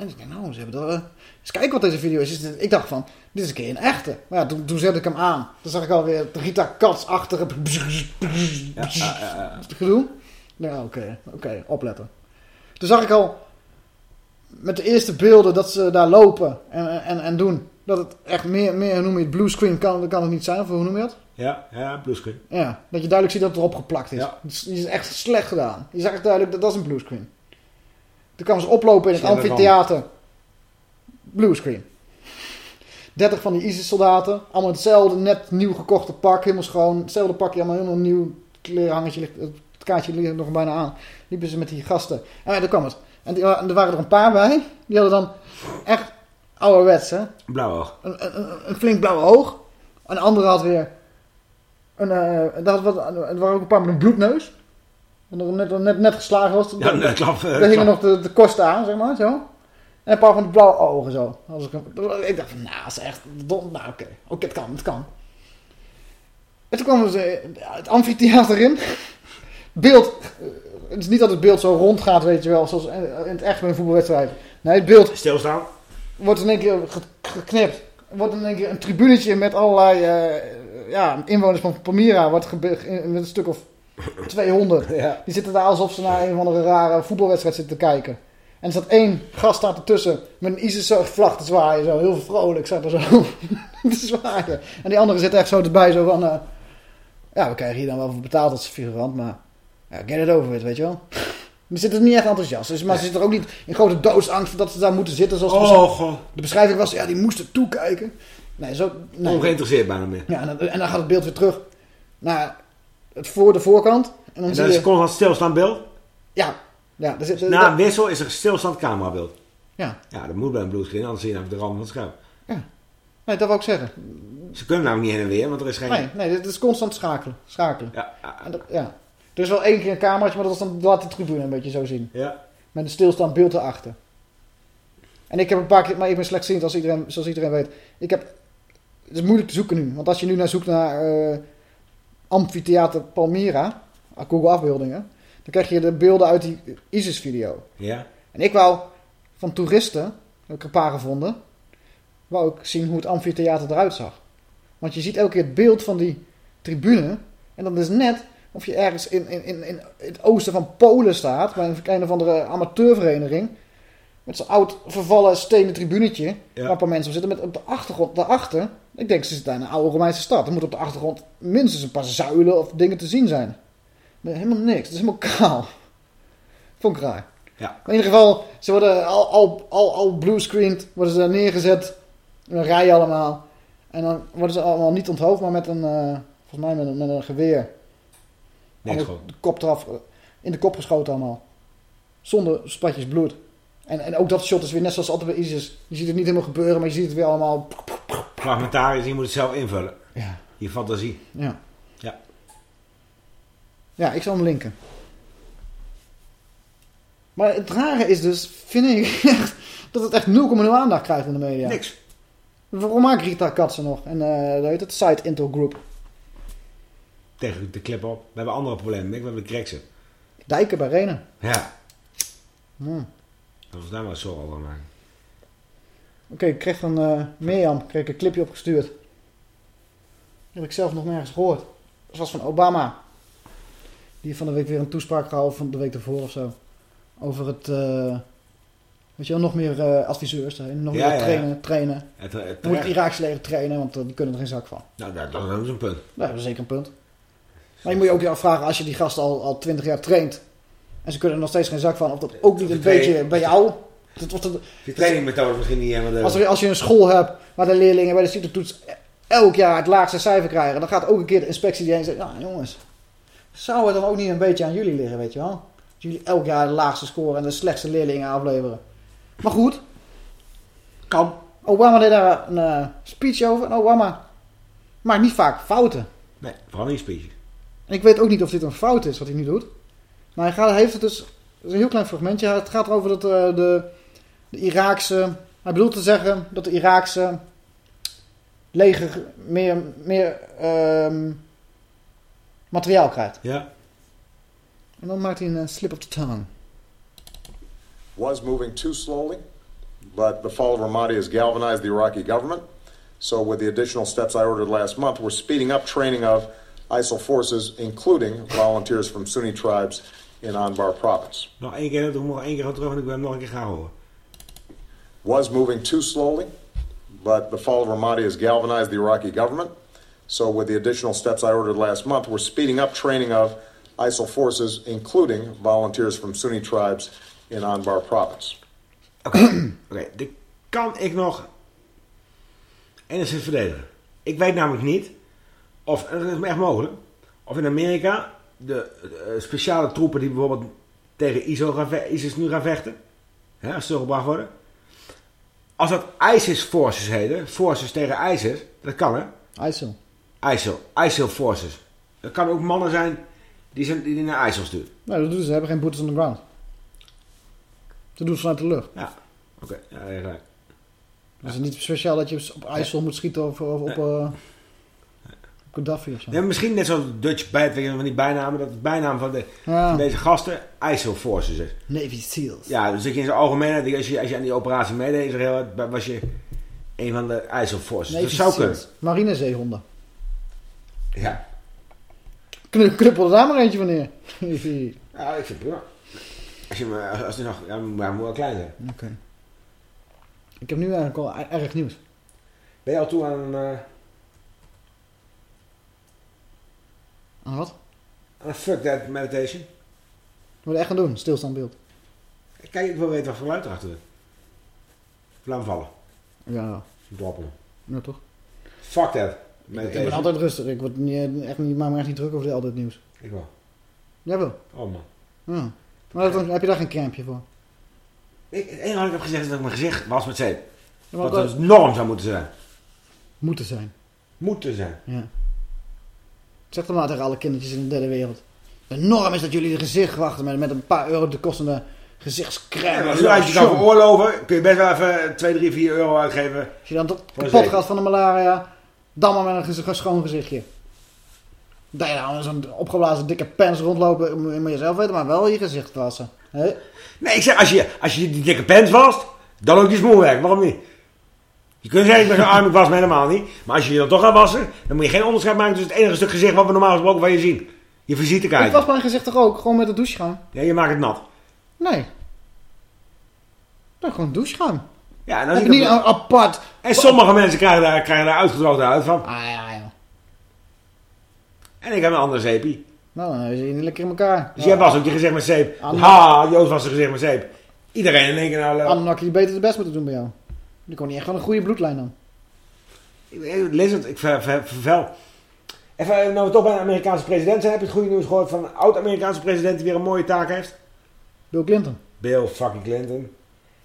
En ik dacht, nou, ze hebben er... eh, eens kijken wat deze video is. Ik dacht van, dit is een keer een echte. Maar ja, toen, toen zette ik hem aan. Toen zag ik alweer Rita Kats achter het gedoe. Ja, oké, oké, opletten. Toen zag ik al met de eerste beelden dat ze daar lopen en, en, en doen... Dat het echt meer, meer noem je het, bluescreen kan, kan het niet zijn. Of hoe noem je dat? Ja, ja, bluescreen. Ja, dat je duidelijk ziet dat het erop geplakt is. Het is- Die is echt slecht gedaan. Je zag echt duidelijk dat dat is een bluescreen. Toen kwamen ze oplopen in het amfitheater. Bluescreen. 30 van die ISIS-soldaten. Allemaal hetzelfde, net nieuw gekochte pak. Helemaal schoon. Hetzelfde pakje, allemaal helemaal nieuw. Het klerenhangertje ligt, het kaartje ligt nog bijna aan. Liepen ze met die gasten. En ja, daar kwam het. En, die, en er waren er een paar bij. Die hadden dan echt ouderwets, hè. Blauw oog. Een, een, een- een flink blauw oog. Een andere had weer... Een, eh, dat had wat, er waren ook een paar met een bloedneus. En er net, net, net geslagen was. Ja, net klap, eh, Daar hingen klap. nog de, de kosten aan, zeg maar, zo. En een paar van die blauwe ogen, zo. Als ik, ik dacht van, nou, dat is echt... dom. Nou, oké. Oké, het kan, het kan. En toen kwamen ze het amfitheater in. Beeld... eh, Het is niet dat het beeld zo rond gaat, weet je wel, zoals in het echt bij een voetbalwedstrijd. Nee, het beeld... Stilstaan. Wordt in één keer ge- geknipt. Wordt in één keer een tribunetje met allerlei eh, ja, inwoners van Palmyra. Wordt met een stuk of 200. Die zitten daar alsof ze naar een of andere rare voetbalwedstrijd zitten te kijken. En er staat één gast staat ertussen met een ISIS-vlag te zwaaien. Zo, heel vrolijk staat er zo te zwaaien. En die andere zit echt zo erbij zo van... eh, ja, we krijgen hier dan wel voor betaald als figurant, maar... Ja, get it over with, weet je wel. Die zitten niet echt enthousiast. Dus, maar ze zitten er ook niet in grote doodsangst dat ze daar moeten zitten. Zoals de Oh, beschrijving- god. De beschrijving was, ja, die moesten toekijken. Nee, zo... Nee. Ongeïnteresseerd bijna meer. Ja, en dan, en dan gaat het beeld weer terug naar het voor de voorkant. En dan En zie dat je... is constant stilstaand beeld. Ja, ja. Er zit, Na een wissel is er een stilstand camerabeeld. Ja. Ja, dat moet bij een bluescreen, anders zie je namelijk de rand van het scherm. Nee, dat wou ik zeggen. Ze kunnen namelijk niet heen en weer, want er is geen... Nee, nee, dit is constant schakelen. schakelen. Ja, En dat, ja. Er is wel één keer een cameraatje, maar dat was dan laat de tribune een beetje zo zien. Ja. Met een stilstaand beeld erachter. En ik heb een paar keer, maar ik ben slechtziend als iedereen, zoals iedereen weet. Ik heb, het is moeilijk te zoeken nu, want als je nu naar zoekt naar eh Amphitheater Palmyra, Google afbeeldingen, dan krijg je de beelden uit die ISIS-video. Ja. En ik wou van toeristen, heb ik een paar gevonden, wou ik zien hoe het amfitheater eruit zag. Want je ziet elke keer het beeld van die tribune. En dat is net of je ergens in, in, in, in het oosten van Polen staat, bij een, een of andere amateurvereniging. Met zo'n oud vervallen stenen tribunetje, waar een paar mensen op zitten. Met op de achtergrond, daarachter, ik denk ze zitten in een oude Romeinse stad. Er moet op de achtergrond minstens een paar zuilen of dingen te zien zijn. Nee, helemaal niks, het is helemaal kaal. Vond ik raar. Ja. in ieder geval, ze worden al, al, al, al bluescreened, worden ze daar neergezet. In een rij allemaal. En dan worden ze allemaal niet onthoofd, maar met een, eh, volgens mij met een, met een geweer. Nee, de kop eraf, in de kop geschoten allemaal. Zonder spatjes bloed. En, en ook dat shot is weer net zoals altijd bij ISIS. Je ziet het niet helemaal gebeuren, maar je ziet het weer allemaal... Fragmentarisch, je moet het zelf invullen. Ja. Je fantasie. Ja. Ja. Ja, ik zal hem linken. Maar het rare is dus, vind ik, echt, dat het echt 0,0 aandacht krijgt in de media. Niks. Waarom maakt Rita Katsen nog? En eh hoe heet het? Site Intel Group. Tegen de clip op. We hebben andere problemen. We hebben de Kreksen. Dijken bij Renen. Ja. Hmm. Dat was daar maar zo over maken. Oké, ik kreeg van eh Mirjam kreeg ik een clipje opgestuurd. Die heb ik zelf nog nergens gehoord. Dat was van Obama. Die heeft van de week weer een toespraak gehouden van de week ervoor of zo. Over het, eh, weet je wel, nog meer eh, adviseurs. Nog Ja, meer ja, ja. trainen, trainen. Het- het- Dan moet het. Iraakse leger trainen, want eh, die kunnen er geen zak van. Nou, dat, dat is zo'n punt. Dat is zeker een punt. Maar je moet je ook je afvragen, als je die gasten al, al 20 jaar traint... en ze kunnen er nog steeds geen zak van... of dat ook niet een beetje bij jou... Dat, of dat, Die trainingmethode misschien niet helemaal... de- als, er, als je een school hebt waar de leerlingen bij de CITO-toets elk jaar het laagste cijfer krijgen... dan gaat ook een keer de inspectie die heen zeggen... ja jongens, zou het dan ook niet een beetje aan jullie liggen, weet je wel? Dat jullie elk jaar de laagste scoren en de slechtste leerlingen afleveren. Maar goed, kan. Obama deed daar een eh, speech over en Obama maakt niet vaak fouten. Nee, vooral niet speech. En ik weet ook niet of dit een fout is wat hij nu doet. Maar hij, gaat, hij heeft het dus... Het is een heel klein fragmentje. Het gaat erover dat eh, de, de Iraakse... Hij bedoelt te zeggen dat de Iraakse leger meer, meer ehm, materiaal krijgt. Ja. En dan maakt hij een eh, slip of the tongue. was moving too slowly, but the fall of Ramadi has galvanized the Iraqi government. So, with the additional steps I ordered last month, we're speeding up training of ISIL forces, including volunteers from Sunni tribes in Anbar province. Nog één keer, nog één keer gaan terug en ik wil hem nog een keer gaan horen. Was moving too slowly, but the fall of Ramadi has galvanized the Iraqi government. So, with the additional steps I ordered last month, we're speeding up training of ISIL forces, including volunteers from Sunni tribes in Anbar province. Oké, dit kan ik nog enigszins verdedigen. Ik weet namelijk niet of, en dat is echt mogelijk, of in Amerika de eh, speciale troepen die bijvoorbeeld tegen ISIS nu gaan vechten, hè, als ze teruggebracht worden, als dat ISIS forces heten, forces tegen ISIS, dat kan hè? ISIL. ISIL, ISIL forces. Dat kan ook mannen zijn die, zijn, die naar ISIL sturen. Nou, dat doen ze. Ze hebben geen boots on the ground. Ze doen het vanuit de lucht. Ja, oké. Ja, ja, gelijk. Het is niet speciaal dat je op IJssel moet schieten of, of op, eh op Gaddafi of zo. Ja, misschien net zoals Dutch weet je, van die bijnamen, dat de bijnaam van, de, Ja. van deze gasten ISIL Forces is. Navy SEALs. Ja, dus je in zijn algemeenheid, als je, als je aan die operatie meedeed, in Israël, was je een van de ISIL Forces. Navy dat zou kunnen. SEALs. Marinezeehonden. Ja. Knu- Knuppel er daar maar eentje van neer. Ja, ik vind het prima. Als je me, als je nog, ja, maar moet wel klein zijn. Oké. Ik heb nu eigenlijk al erg nieuws. Ben je al toe aan een, Aan wat? aan een fuck that meditation? Wat we echt gaan doen, stilstaand beeld. Kijk, ik wil weten wat voor geluid erachter zit. Laat vallen. Ja. Droppelen. Ja, toch? Fuck that Ik meditation. ben altijd rustig. Ik word niet, echt niet, maak me echt niet druk over dit altijd nieuws. Ik wel. Jij wel? Oh man. Ja. Maar dan heb je daar geen crampje voor? Ik, het enige wat ik heb gezegd is dat ik mijn gezicht was met zeep. Ja, Wat dat- dus norm zou moeten zijn. Moeten zijn. Moeten zijn. Ja. Zeg dan maar tegen alle kindertjes in de derde wereld. De norm is dat jullie je gezicht wachten met, met een paar euro te kostende gezichtscrème. Ja, als je het kan veroorloven, kun je best wel even 2, 3, 4 euro uitgeven. Als je dan tot een kapot gaat van de malaria, dan maar met een gez- schoon gezichtje. Dat je nou zo'n opgeblazen dikke pens rondlopen, moet je zelf weten, maar wel je gezicht wassen. Nee, ik zeg, als je, als je die dikke pens wast, dan ook die smoelwerk. Waarom niet? Je kunt zeggen, ik ben arm, ik was me helemaal niet. Maar als je je dan toch gaat wassen, dan moet je geen onderscheid maken tussen het enige stuk gezicht wat we normaal gesproken van je zien. Je Ik visitekaart. was mijn gezicht toch ook, gewoon met de doucheschuim? Ja, je maakt het nat. Nee. Dat gewoon doucheschuim. Ja, en dan je je niet dat- apart... En sommige mensen krijgen daar, krijgen daar uitgedroogd uit van. Ah ja, ja. En ik heb een andere zeepie. Nou, dan is hij niet lekker in elkaar. Dus jij was ook je gezicht met zeep. Anak- Ha, Joost was zijn gezicht met zeep. Iedereen in één keer nou... Anunnaki die beter de best moeten doen bij jou. Die kon niet echt wel een goede bloedlijn dan. Ik- Lizard, ik ver, ver, vervel. Even, nou we toch bij een Amerikaanse president zijn, heb je het goede nieuws gehoord van een oud-Amerikaanse president die weer een mooie taak heeft? Bill Clinton. Bill fucking Clinton.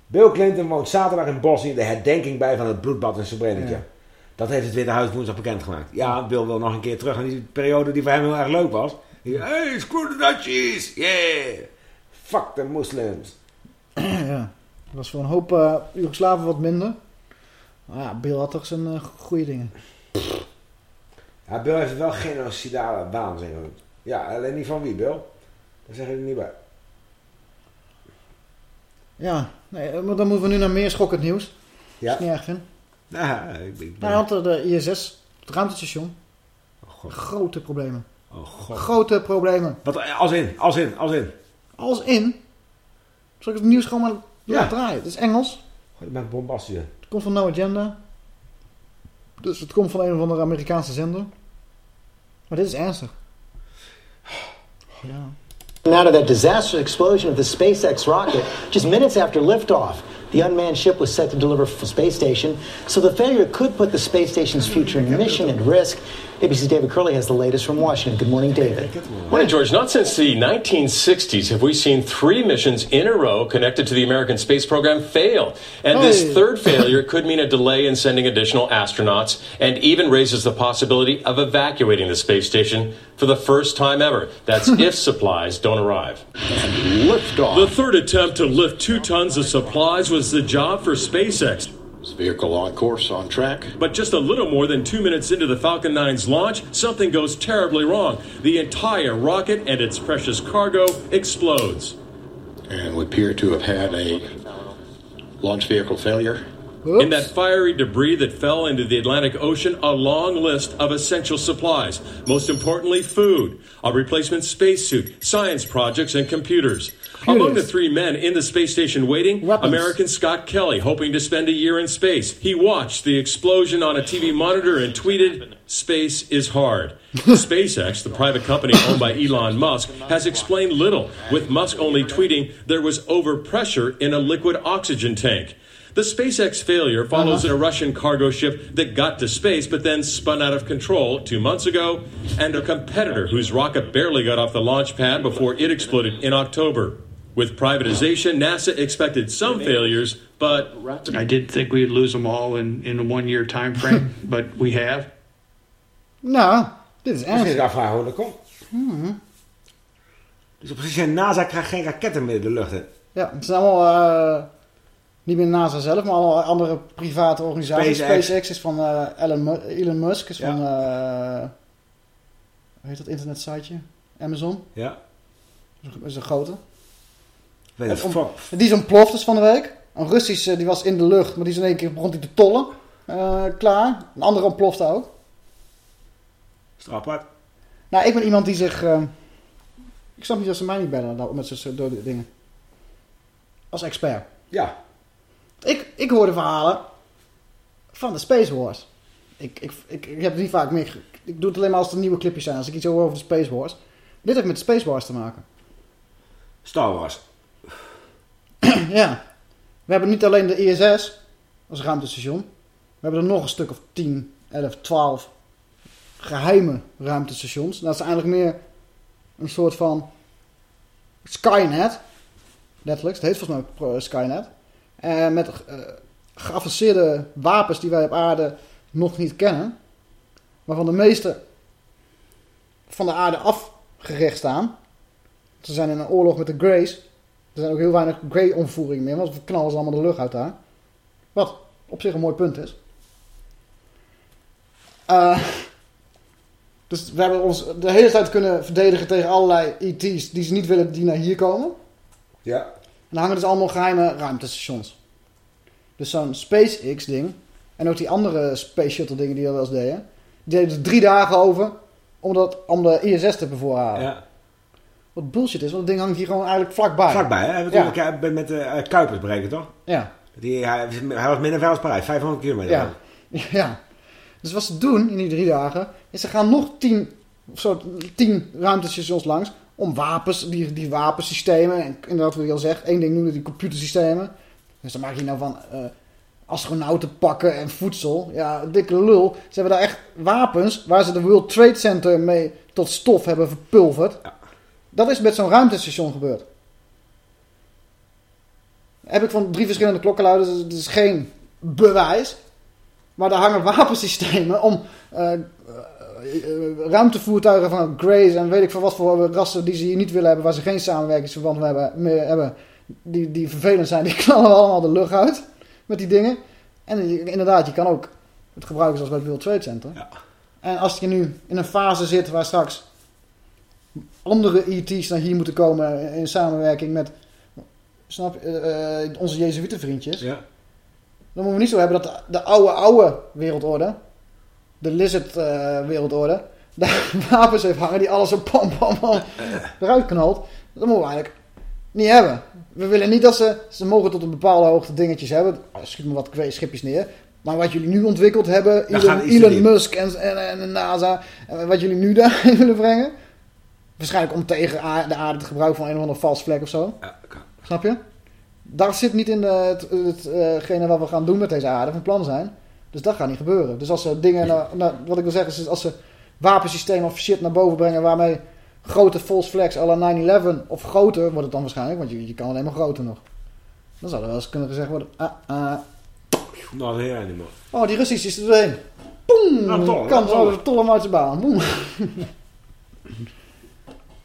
Bill Clinton woont zaterdag in Bosnië de herdenking bij van het bloedbad in Srebrenica. Ja. Dat heeft het Witte Huis woensdag bekendgemaakt. Ja, Bill wil nog een keer terug aan die periode die voor hem heel erg leuk was. Die, hey, screw the Dutchies, yeah. Fuck the Muslims. ja. Dat was voor een hoop eh Joegoslaven wat minder. Maar ja, Bill had toch zijn eh, goede dingen. Ja, Bill heeft wel genocidale waanzin. Ja, alleen niet van wie, Bill? Daar zeg ik er niet bij. Ja, nee, maar dan moeten we nu naar meer schokkend nieuws. Ja. Je het niet erg vindt. Ja, ik, ik Nou, want de ISS, het ruimtestation, grote problemen. Oh god. Grote problemen. Wat, als in, als in, als in. Als in. Zal ik het nieuws gewoon maar Ja. laten draaien? Het is Engels. Je bent bombastische. Het komt van No Agenda. Dus het komt van een of andere Amerikaanse zender. Maar dit is ernstig. Ja. Out of that disastrous explosion of the SpaceX rocket just minutes after liftoff. The unmanned ship was set to deliver from the space station, so the failure could put the space station's future mission at risk. ABC's David Curley has the latest from Washington. Good morning, David. Good Morning, George. Not since the 1960s have we seen three missions in a row connected to the American space program fail. And this third failure could mean a delay in sending additional astronauts and even raises the possibility of evacuating the space station for the first time ever. That's if supplies don't arrive. The third attempt to lift two tons of supplies was the job for SpaceX. Vehicle on course, on track. But just a little more than two minutes into the Falcon 9's launch, something goes terribly wrong. The entire rocket and its precious cargo explodes. And we appear to have had a launch vehicle failure. In that fiery debris that fell into the Atlantic Ocean, a long list of essential supplies. Most importantly, food, a replacement spacesuit, science projects, and computers. Among the three men in the space station waiting, American Scott Kelly, hoping to spend a year in space. He watched the explosion on a TV monitor and tweeted, Space is hard. SpaceX, the private company owned by Elon Musk, has explained little, with Musk only tweeting there was overpressure in a liquid oxygen tank. The SpaceX failure follows a Russian cargo ship that got to space but then spun out of control two months ago, and a competitor whose rocket barely got off the launch pad before it exploded in October. With privatization, NASA expected some failures, but I didn't think we'd lose them all in, in a one year time frame, but we have. Nou, dit is Misschien is ernstig. afvragen hoe dat komt. Hmm. Dus op zich, NASA krijgt geen raketten meer de lucht in. Ja, het zijn allemaal eh, niet meer NASA zelf, maar alle andere private organisaties. SpaceX. SpaceX, is van eh, Elon, Mu- Elon Musk, is van, eh hoe heet dat internetsiteje? Amazon. Ja. Dat is een grote. Weet het, om- die is ontploft dus van de week. Een Russische die was in de lucht, maar die is in één keer begon die te tollen. Eh, klaar. Een andere ontplofte ook. Strapbaar. Nou, ik ben iemand die zich... eh, ik snap niet dat ze mij niet bellen nou, met zo'n door dingen. Als expert. Ja. Ik, ik hoor de verhalen van de Space Wars. Ik, ik, ik, ik heb het niet vaak meer... Ik doe het alleen maar als er nieuwe clipjes zijn. Als ik iets hoor over de Space Wars. Dit heeft met de Space Wars te maken. Star Wars. ja. We hebben niet alleen de ISS als ruimtestation. We hebben er nog een stuk of 10, 11, 12 geheime ruimtestations. Dat is eigenlijk meer een soort van Skynet. Letterlijk, het heet volgens mij ook, Skynet. En met eh, geavanceerde wapens die wij op aarde nog niet kennen. Waarvan de meeste van de aarde afgericht staan. Ze zijn in een oorlog met de Greys. Er zijn ook heel weinig Grey-omvoeringen meer, want we knallen ze allemaal de lucht uit daar. Wat op zich een mooi punt is. Eh, dus we hebben ons de hele tijd kunnen verdedigen tegen allerlei ET's die ze niet willen die naar hier komen. Ja. En dan hangen dus allemaal geheime ruimtestations. Dus zo'n SpaceX-ding en ook die andere Space Shuttle dingen die dat wel eens deden. Die deden er drie dagen over om, dat, om de ISS te bevoorraden. Ja. Wat bullshit is, want dat ding hangt hier gewoon eigenlijk vlakbij. Vlakbij, hè? We Ja. met de eh, Kuipers berekend, toch? Ja. Die, hij, hij was minder ver als Parijs, 500 kilometer. Ja. ja. Dus wat ze doen in die drie dagen, is ze gaan nog tien of zo tien ruimtestations langs. Om wapens, die, die wapensystemen. En inderdaad, wat je al zegt, één ding noemde die computersystemen. Dus dan maak je nou van uh, astronauten pakken en voedsel. Ja, dikke lul. Ze hebben daar echt wapens waar ze de World Trade Center mee tot stof hebben verpulverd. Ja. Dat is met zo'n ruimtestation gebeurd. Heb ik van drie verschillende klokkenluiders. Dus het is geen bewijs. Maar daar hangen wapensystemen om uh, ruimtevoertuigen van Grace en weet ik van wat voor rassen die ze hier niet willen hebben, waar ze geen samenwerkingsverband mee hebben, mee hebben die, die vervelend zijn, die knallen allemaal de lucht uit met die dingen. En inderdaad, je kan ook het gebruiken zoals bij het World Trade Center. Ja. En als je nu in een fase zit waar straks andere ET's naar hier moeten komen in samenwerking met snap, uh, onze Jezuïetenvriendjes. Ja. Dan moeten we niet zo hebben dat de, oude, oude wereldorde, de lizard uh, wereldorde, daar wapens heeft hangen die alles zo pam pam pam eruit knalt. Dat moeten we eigenlijk niet hebben. We willen niet dat ze, ze mogen tot een bepaalde hoogte dingetjes hebben. Oh, schiet me wat schipjes neer. Maar wat jullie nu ontwikkeld hebben, Elon, Elon Musk en, en, en, NASA, en wat jullie nu daarin willen brengen. Waarschijnlijk om tegen de aarde te gebruiken van een of andere vals vlek of zo. Ja, Snap je? Daar zit niet in de, het, hetgene eh, wat we gaan doen met deze aarde van plan zijn. Dus dat gaat niet gebeuren. Dus als ze dingen, naar, wat ik wil zeggen is als ze wapensystemen of shit naar boven brengen waarmee grote false flags à la 9-11 of groter wordt het dan waarschijnlijk, want je, je kan alleen maar groter nog. Dan zou er wel eens kunnen gezegd worden, ah, ah. Nou, heel niet meer. Oh, die Russisch is er doorheen. Boom! Nou, kan zo de tollen uit zijn baan. Boom!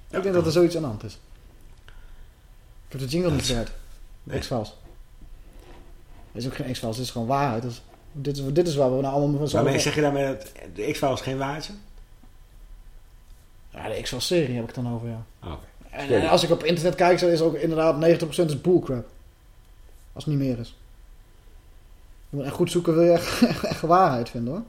ik denk dat er zoiets aan de hand is. Ik heb de jingle niet gehoord. Nee. X-Files. Het is ook geen X-Files, het is gewoon waarheid. Is, dit is waar we nou allemaal van zo... Waarmee zeg je daarmee dat de X-Files geen waarheid zijn? Ja, de X-Files serie heb ik dan over, ja. Oh, en, als ik op internet kijk, is ook inderdaad 90% is bullcrap. Als het niet meer is. Je moet echt goed zoeken, wil je echt, echt, waarheid vinden hoor.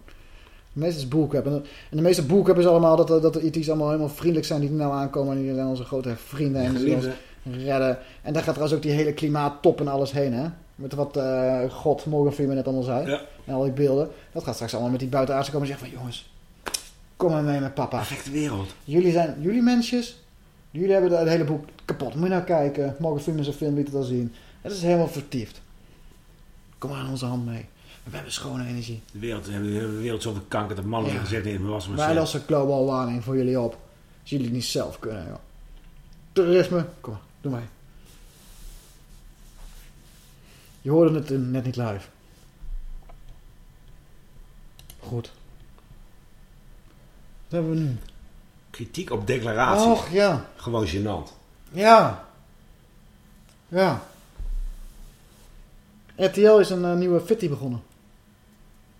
De meeste is bullcrap. En de, en de meeste bullcrap is allemaal dat, dat de IT's allemaal helemaal vriendelijk zijn die er nou aankomen. En die zijn onze grote vrienden. En die redden. En daar gaat trouwens ook die hele klimaattop en alles heen, hè? Met wat uh, God Morgan Freeman net allemaal zei. Ja. En al die beelden. Dat gaat straks allemaal met die buitenaardse komen en zeggen van... Jongens, kom maar mee met papa. Perfecte wereld. Jullie zijn, jullie mensjes. Jullie hebben het hele boek kapot. Moet je nou kijken. Morgan Freeman zijn film liet het al zien. Het is helemaal vertiefd. Kom maar aan onze hand mee. We hebben schone energie. De wereld, de wereld zoveel kanker dat mannen ja. gezet in was Wij lossen global warming voor jullie op. Als jullie het niet zelf kunnen, joh. Terrorisme, kom maar. Doe mij. Je hoorde het net niet live. Goed. Wat hebben we nu? Kritiek op declaratie. Och, ja. Gewoon gênant. Ja. Ja. RTL is een uh, nieuwe fitty begonnen.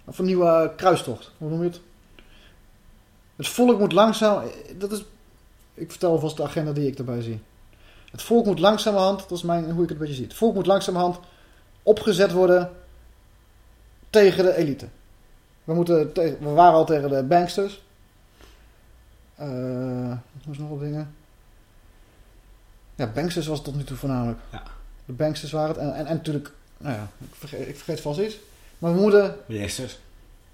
Of een nieuwe uh, kruistocht. Hoe noem je het? Het volk moet langzaam... Dat is... Ik vertel alvast de agenda die ik erbij zie. Het volk moet langzamerhand, dat is mijn, hoe ik het een beetje zie. Het volk moet langzamerhand opgezet worden tegen de elite. We, moeten we waren al tegen de banksters. Uh, wat nog wat dingen? Ja, banksters was het tot nu toe voornamelijk. Ja. De banksters waren het. En, en, en natuurlijk, nou ja, ik vergeet, ik vergeet vast iets. Maar we moeten... Ministers.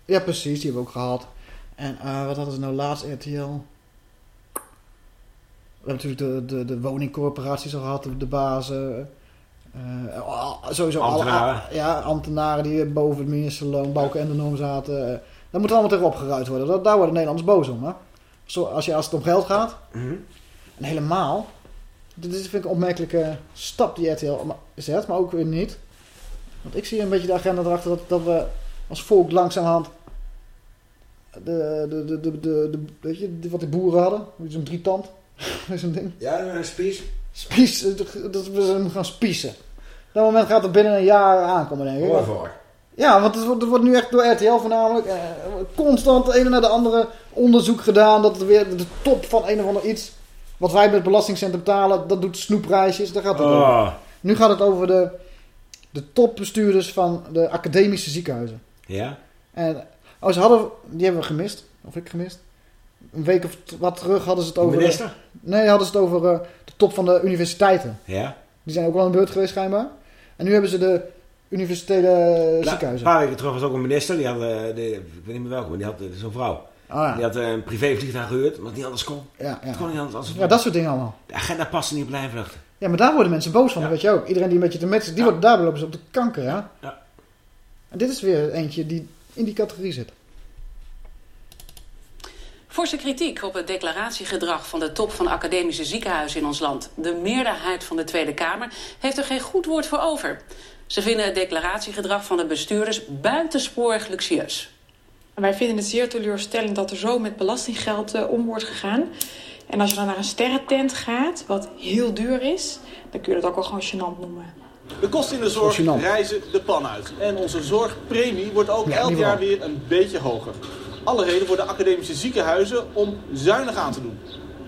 Ja, precies, die hebben we ook gehad. En uh, wat hadden ze nou laatst, RTL? We hebben natuurlijk de, de, de woningcorporaties al gehad, de bazen. Uh, sowieso ambtenaren. Alle, ja, ambtenaren die boven het ministerloon, Bouke en de norm zaten. Uh, daar moet allemaal tegen opgeruid worden. Dat, daar worden Nederlanders boos om. Hè? Zo, als, je, als het om geld gaat. Mhm. En helemaal. Dit is, vind ik een opmerkelijke stap die RTL zet, maar ook weer niet. Want ik zie een beetje de agenda erachter dat, dat we als volk langzamerhand de, de, de, de, de, de, weet je, wat de boeren hadden, zo'n drietand, zo'n ding. Ja, een spies. Spies, dat we gaan spiezen. Op dat moment gaat het binnen een jaar aankomen, denk ik. Ja, want het wordt, het wordt nu echt door RTL voornamelijk eh, constant de ene naar de andere onderzoek gedaan. Dat het weer de top van een of ander iets, wat wij met belastingcentrum betalen, dat doet snoepreisjes. Daar gaat het oh. over. Nu gaat het over de, de topbestuurders van de academische ziekenhuizen. Ja. En oh, ze hadden, die hebben we gemist. Of ik gemist. Een week of wat terug hadden ze het over... minister? nee, hadden ze het over de top van de universiteiten. Ja. Die zijn ook wel aan de beurt geweest schijnbaar. En nu hebben ze de universitaire ziekenhuizen. Een paar weken terug was ook een minister. Die had, de, ik weet niet meer welke, maar die had zo'n vrouw. Oh, ja. Die had eh, een privévliegtuig gehuurd, het niet anders kon. Ja, ja. Het kon niet anders. Ja, dat soort dingen allemaal. De agenda paste niet op lijnvluchten. Ja, maar daar worden mensen boos van, dat weet je ook. Iedereen die een beetje te met zit, die wordt daar lopen ze op de kanker, ja. Ja. En dit is weer eentje die in die categorie zit. Forse kritiek op het declaratiegedrag van de top van academische ziekenhuizen in ons land. De meerderheid van de Tweede Kamer heeft er geen goed woord voor over. Ze vinden het declaratiegedrag van de bestuurders buitensporig luxueus. Wij vinden het zeer teleurstellend dat er zo met belastinggeld uh, om wordt gegaan. En als je dan naar een sterrentent gaat, wat heel duur is, dan kun je dat ook al gewoon gênant noemen. De kosten in de zorg reizen de pan uit. En onze zorgpremie wordt ook Ja, elk jaar weer een beetje hoger. Alle reden voor de academische ziekenhuizen om zuinig aan te doen.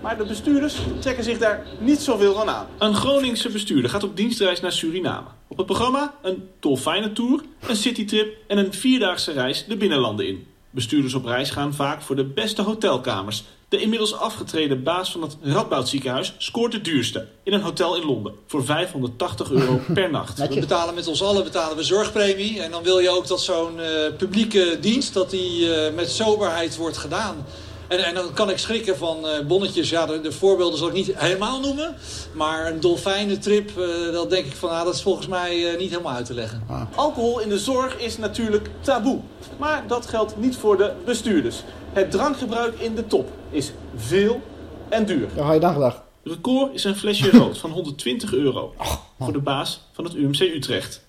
Maar de bestuurders trekken zich daar niet zoveel van aan. Een Groningse bestuurder gaat op dienstreis naar Suriname. Op het programma een dolfijnentour, een citytrip en een vierdaagse reis de binnenlanden in. Bestuurders op reis gaan vaak voor de beste hotelkamers. De inmiddels afgetreden baas van het Radboud ziekenhuis scoort de duurste in een hotel in Londen voor 580 euro per nacht. We betalen met ons allen betalen we zorgpremie. En dan wil je ook dat zo'n eh, publieke dienst dat die, eh, met soberheid wordt gedaan. En, en dan kan ik schrikken van eh, bonnetjes. Ja, de, de voorbeelden zal ik niet helemaal noemen. Maar een dolfijnentrip, eh dat denk ik van... Nou, dat is volgens mij eh, niet helemaal uit te leggen. Alcohol in de zorg is natuurlijk taboe. Maar dat geldt niet voor de bestuurders. Het drankgebruik in de top is veel en duur. Daar had je gedacht. Record is een flesje rood van 120 euro. voor de baas van het UMC Utrecht.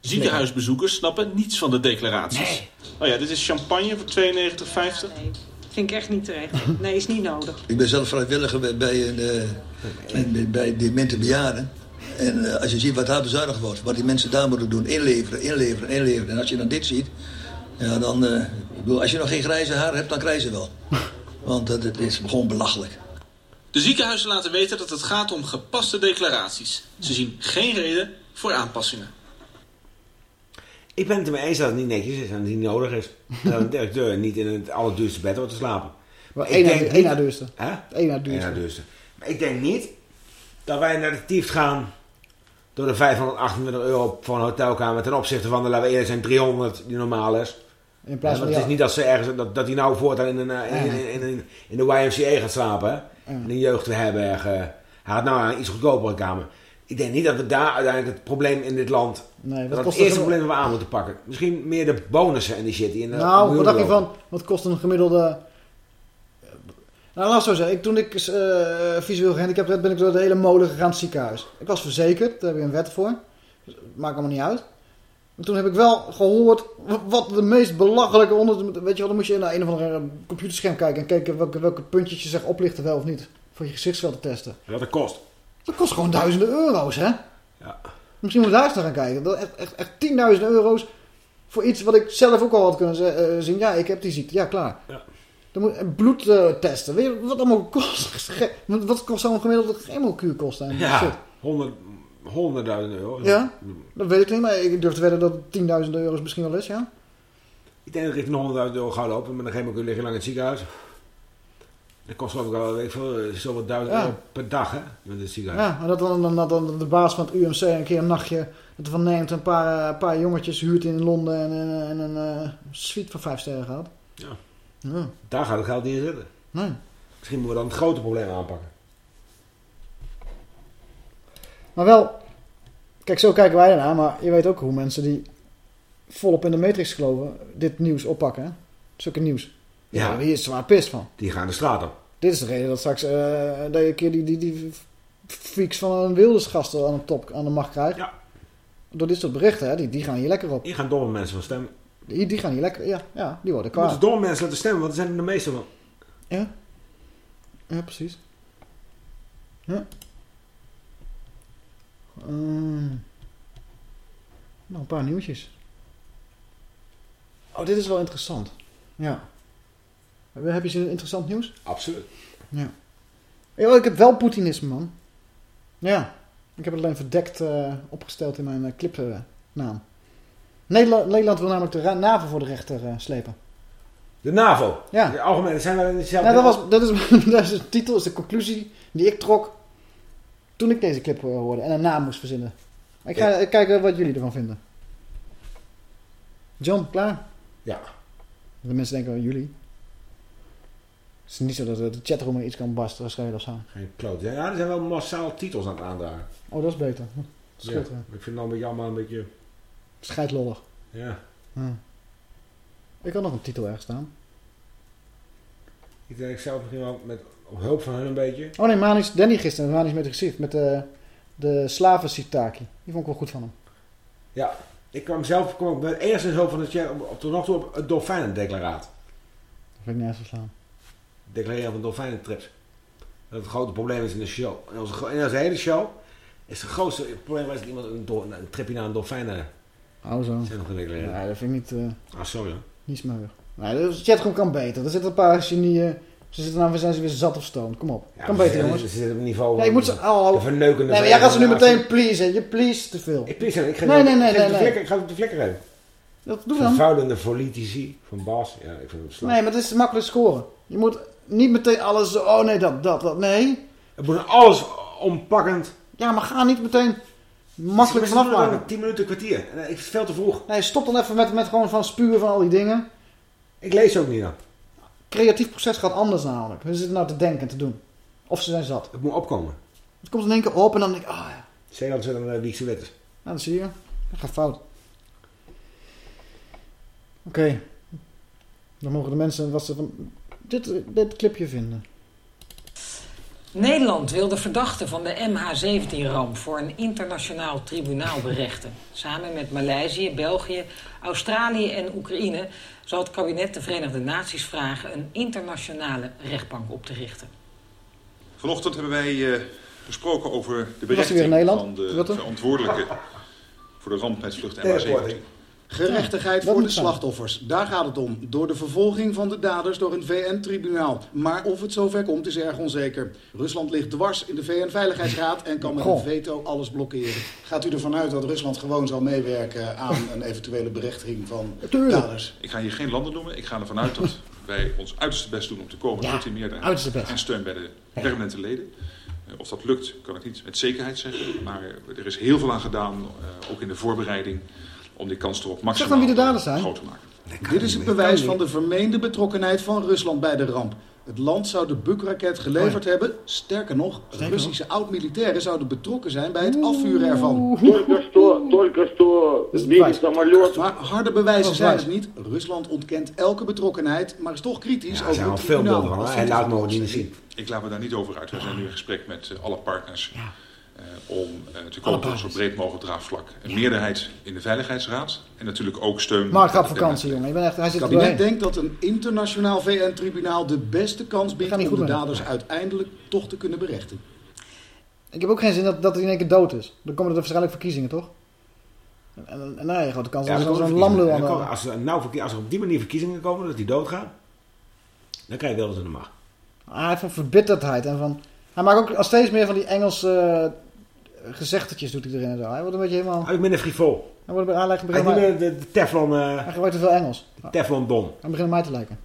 Ziekenhuisbezoekers snappen niets van de declaraties. Oh ja, dit is champagne voor 92,50. Vind ik echt niet terecht. Nee, is niet nodig. Ik ben zelf vrijwilliger bij, bij, een, eh, bij, bij demente bejaarden. En eh, als je ziet wat daar bezuinigd wordt, wat die mensen daar moeten doen, inleveren, inleveren, inleveren. En als je dan dit ziet, ja, dan, eh, ik bedoel, als je nog geen grijze haar hebt, dan krijg je wel. Want dat het is gewoon belachelijk. De ziekenhuizen laten weten dat het gaat om gepaste declaraties. Ze zien geen reden voor aanpassingen. Ik ben het ermee eens dat het niet netjes is en dat het niet nodig is. Dat een directeur niet in het allerduurste bed wordt te slapen. Wel, Ik één na- duurste. Hè? Eén na duurste. Duurste. Maar ik denk niet dat wij naar de tieft gaan door de 528 euro voor een hotelkamer ten opzichte van de, laten we eerlijk zijn, 300 die normaal is. In plaats van het is niet dat ze ergens dat, dat hij nou voortaan in, een, eh, in, in, in, de YMCA gaat slapen. Hè? In een jeugdherberg. eh. Hij had nou een iets goedkopere kamer. Ik denk niet dat we daar uiteindelijk het probleem in dit land. Nee, wat dat het kost eerste het- probleem dat we aan moeten pakken. Misschien meer de bonussen en die shit die in de Nou, wat dacht je van, wat kost een gemiddelde... Nou, laat ik zo zeggen. Ik, toen ik eh, visueel gehandicapt werd, ben ik door de hele molen gegaan het ziekenhuis. Ik was verzekerd, daar heb je een wet voor. Dus, maakt allemaal niet uit. Maar toen heb ik wel gehoord wat de meest belachelijke onder... Weet je wel, dan moet je naar een of andere computerscherm kijken... en kijken welke, welke puntjes je zeg oplichten wel of niet. Voor je gezichtsveld te testen. Wat dat kost. Dat kost gewoon duizenden euro's, hè? Ja. Misschien moet je daar eens naar gaan kijken. Dat echt, echt, echt 10.000 euro's voor iets wat ik zelf ook al had kunnen eh, zien. Ja, ik heb die ziekte. Ja, klaar. Ja. Dan moet bloed testen. Weet je wat allemaal kost? Wat kost zo'n gemiddelde chemokuur kosten? En Ja, shit. 100 100.000 euro. Ja? Dat weet ik niet, maar ik durf te wedden dat het 10.000 euro's misschien wel is, ja? Ik denk dat ik richting 100.000 euro ga lopen. Met een gegeven moment lig je lang in het ziekenhuis. Dat kost geloof ik al, weet veel, eh, zoveel duizend euro per dag, hè? Met het ziekenhuis. Ja, en dat dan, dan, dan, dan de baas van het UMC een keer een nachtje het ervan neemt, een paar, een paar jongetjes huurt in Londen en, en, en een eh, suite van vijf sterren gaat. Ja. Ja. Daar gaat het geld niet in zitten. Nee. Misschien moeten we dan het grote probleem aanpakken. Maar wel, kijk, zo kijken wij ernaar, maar je weet ook hoe mensen die volop in de Matrix geloven, dit nieuws oppakken. Hè? Zulke nieuws. Ja. Ja. Hier is zwaar pist van. Die gaan de straat op. Dit is de reden dat straks eh, dat je een keer die, die, die freaks van een wildersgasten aan de top aan de macht krijgt. Ja. Door dit soort berichten, hè, die, die gaan hier lekker op. Hier gaan domme mensen van stemmen. Die, die gaan hier lekker, ja, ja die worden Je moet kwaad. dus domme mensen laten stemmen, want er zijn er de meeste van. Ja. Ja, precies. Ja. Ehm. nog een paar nieuwtjes. Oh, dit is wel interessant. Ja. Heb je zin in interessant nieuws? Absoluut. Ja. Ja, ik heb wel Poetinisme, man. Ja. Ik heb het alleen verdekt eh, opgesteld in mijn eh, clipnaam. Nederland, Nederland wil namelijk de NAVO voor de rechter eh, slepen. De NAVO. Ja. De algemene zijn wij hetzelfde. Ja, dat, was, dat, is, dat is de titel, is de conclusie die ik trok toen ik deze clip hoorde en een naam moest verzinnen. Ik ga Ja. kijken wat jullie ervan vinden. John, klaar? Ja. De mensen denken, oh, jullie. Het is niet zo dat de chatroom er iets kan barsten schelen of zo. Geen kloot. Ja, er zijn wel massaal titels aan het aandragen. Oh, dat is beter. Ja, Schitterend. ik vind het allemaal een beetje... Scheidlollig. Ja. Ik had nog een titel ergens staan. Ik denk zelf misschien wel met op hulp van hun een beetje. Oh nee, Manis, Danny gisteren, Manis met Recief, met de, de slaven Sitaki. Die vond ik wel goed van hem. Ja, ik kwam zelf kwam ik met enigszins hoop van het jaar op, op tot nog toe op het dolfijnendeclaraat. Dat vind ik nergens verslaan. Declareren van dolfijnentrips. Dat het grote probleem is in de show. In onze, in onze hele show is het grootste probleem als iemand een, dol- een tripje naar een dolfijn Oh zo. zijn nog declareren. Nee, dat vind ik niet, eh Ah, sorry hoor. niet smeuig. Nee, de chatroom kan beter. Er zitten een paar genieën. Ze zitten nou, zijn ze weer zat of stoned. Kom op. Ja, kan beter, jongens. Ze zitten op niveau... Nee, ik moet ze... Oh, de verneukende... nee, maar jij gaat ze nu meteen pleasen. Je please te veel. Ik please. Ik ga Nee, nee, nee, nee, nee. flikker- Ik ga op de flikker hebben. Dat doe dan. Vervuilende politici van Bas. Ja, ik vind hem slag. Nee, maar het is makkelijk scoren. Je moet niet meteen alles... Oh nee, dat, dat, dat. Nee. Het moet alles ompakkend... Ja, maar ga niet meteen makkelijk Ze vanaf maken. maar 10 minuten, kwartier. Eh, Ik is veel te vroeg. Nee, stop dan even met, met gewoon van spuren van al die dingen. Ik lees ook niet dan. Creatief proces gaat anders namelijk. We zitten nou te denken en te doen. Of ze zijn zat. Het moet opkomen. Het komt in één keer op en dan denk ik... Ah ja. Zeeland zit een uh, Wiekse Witters. Nou, dat zie je. Dat gaat fout. Oké. Dan mogen de mensen wat ze van dit, dit clipje vinden. Nederland wil de verdachte van de MH17-ramp voor een internationaal tribunaal berechten. Samen met Maleisië, België, Australië en Oekraïne zal het kabinet de Verenigde Naties vragen een internationale rechtbank op te richten. Vanochtend hebben wij eh, gesproken over de berechting van de verantwoordelijke voor de ramp met vlucht Teleporting. MH17. Gerechtigheid voor de slachtoffers. Daar gaat het om. Door de vervolging van de daders door een VN-tribunaal. Maar of het zover komt is erg onzeker. Rusland ligt dwars in de VN-veiligheidsraad en kan met een veto alles blokkeren. Gaat u ervan uit dat Rusland gewoon zal meewerken aan een eventuele berechtiging van daders? Ik ga hier geen landen noemen. Ik ga ervan uit dat wij ons uiterste best doen om te komen Ja, tot die meerderheid. En steun bij de permanente leden. Eh, Of dat lukt, kan ik niet met zekerheid zeggen. Maar er is heel veel aan gedaan, eh, ook in de voorbereiding, om die kans erop Zeg maximaal dan wie de daders zijn. groot te maken. Dit is het bewijs van de vermeende betrokkenheid van Rusland bij de ramp. Het land zou de Buk-raket geleverd hebben. Sterker nog, Russische oud-militairen zouden betrokken zijn bij het afvuren ervan. Maar harde bewijzen zijn het niet. Rusland ontkent elke betrokkenheid, maar is toch kritisch Ja, er over zijn het veel tribunaal. beelden van. Hij u laat dat? niet zien. Ik laat me daar niet over uit. We zijn nu in gesprek met eh, alle partners om eh, te komen tot zo breed mogelijk draagvlak. Een meerderheid in de Veiligheidsraad en natuurlijk ook steun. Maar gaat de vakantie, jongen. Ik ben echt, hij Het zit er kabinet doorheen. denkt dat een internationaal VN-tribunaal de beste kans biedt om de daders uiteindelijk toch te kunnen berechten. Ik heb ook geen zin dat, dat hij in één keer dood is. Dan komen er waarschijnlijk verkiezingen, toch? En, en, en nee, grote kans Ja, dat er er zo'n lamlul aan Er de... komen- als, er nou, als er op die manier verkiezingen komen, dat die doodgaat, dan krijg je wel dat het mag. Ah, hij heeft van verbitterdheid en van... Hij maakt ook al steeds meer van die Engelse eh, gezegdetjes doet hij erin en zo. Hij wordt een beetje helemaal... Hij is minder frivol. Hij, wordt, hij lijkt een Hij meer de, de Teflon, eh, Hij gebruikt te veel Engels. de Teflon Don. Hij begint mij te lijken.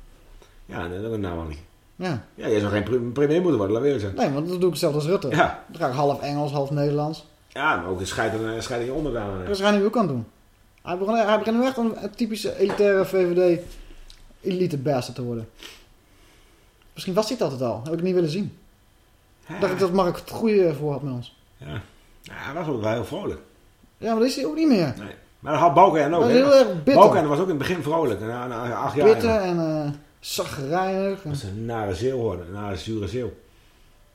Ja, dat is nou wel niet. Ja. Ja, jij zou geen pre- premier moeten worden, laat weer zeggen. Nee, want dan doe ik hetzelfde als Rutte. Ja. Dan ga ik half Engels, half Nederlands. Ja, maar ook de scheiding, scheiding onderdaan. Dat is hij nu ook aan het doen. Hij begint, hij begint nu echt een, een typische elitaire VVD elite bastard te worden. Misschien was hij het altijd al. Heb ik niet willen zien. Ja. Dacht ik dat Mark het goede voor had met ons. Ja. Ja, hij was ook wel heel vrolijk. Ja, maar dat is hij ook niet meer. Nee. Maar dat had Balken ook. Dat is hè. heel erg bitter. Balken was ook in het begin vrolijk. Na, na acht jaar. Bitter en eh zagrijnig. Dat is een nare zeeuw hoorde. Een nare zure zeeuw.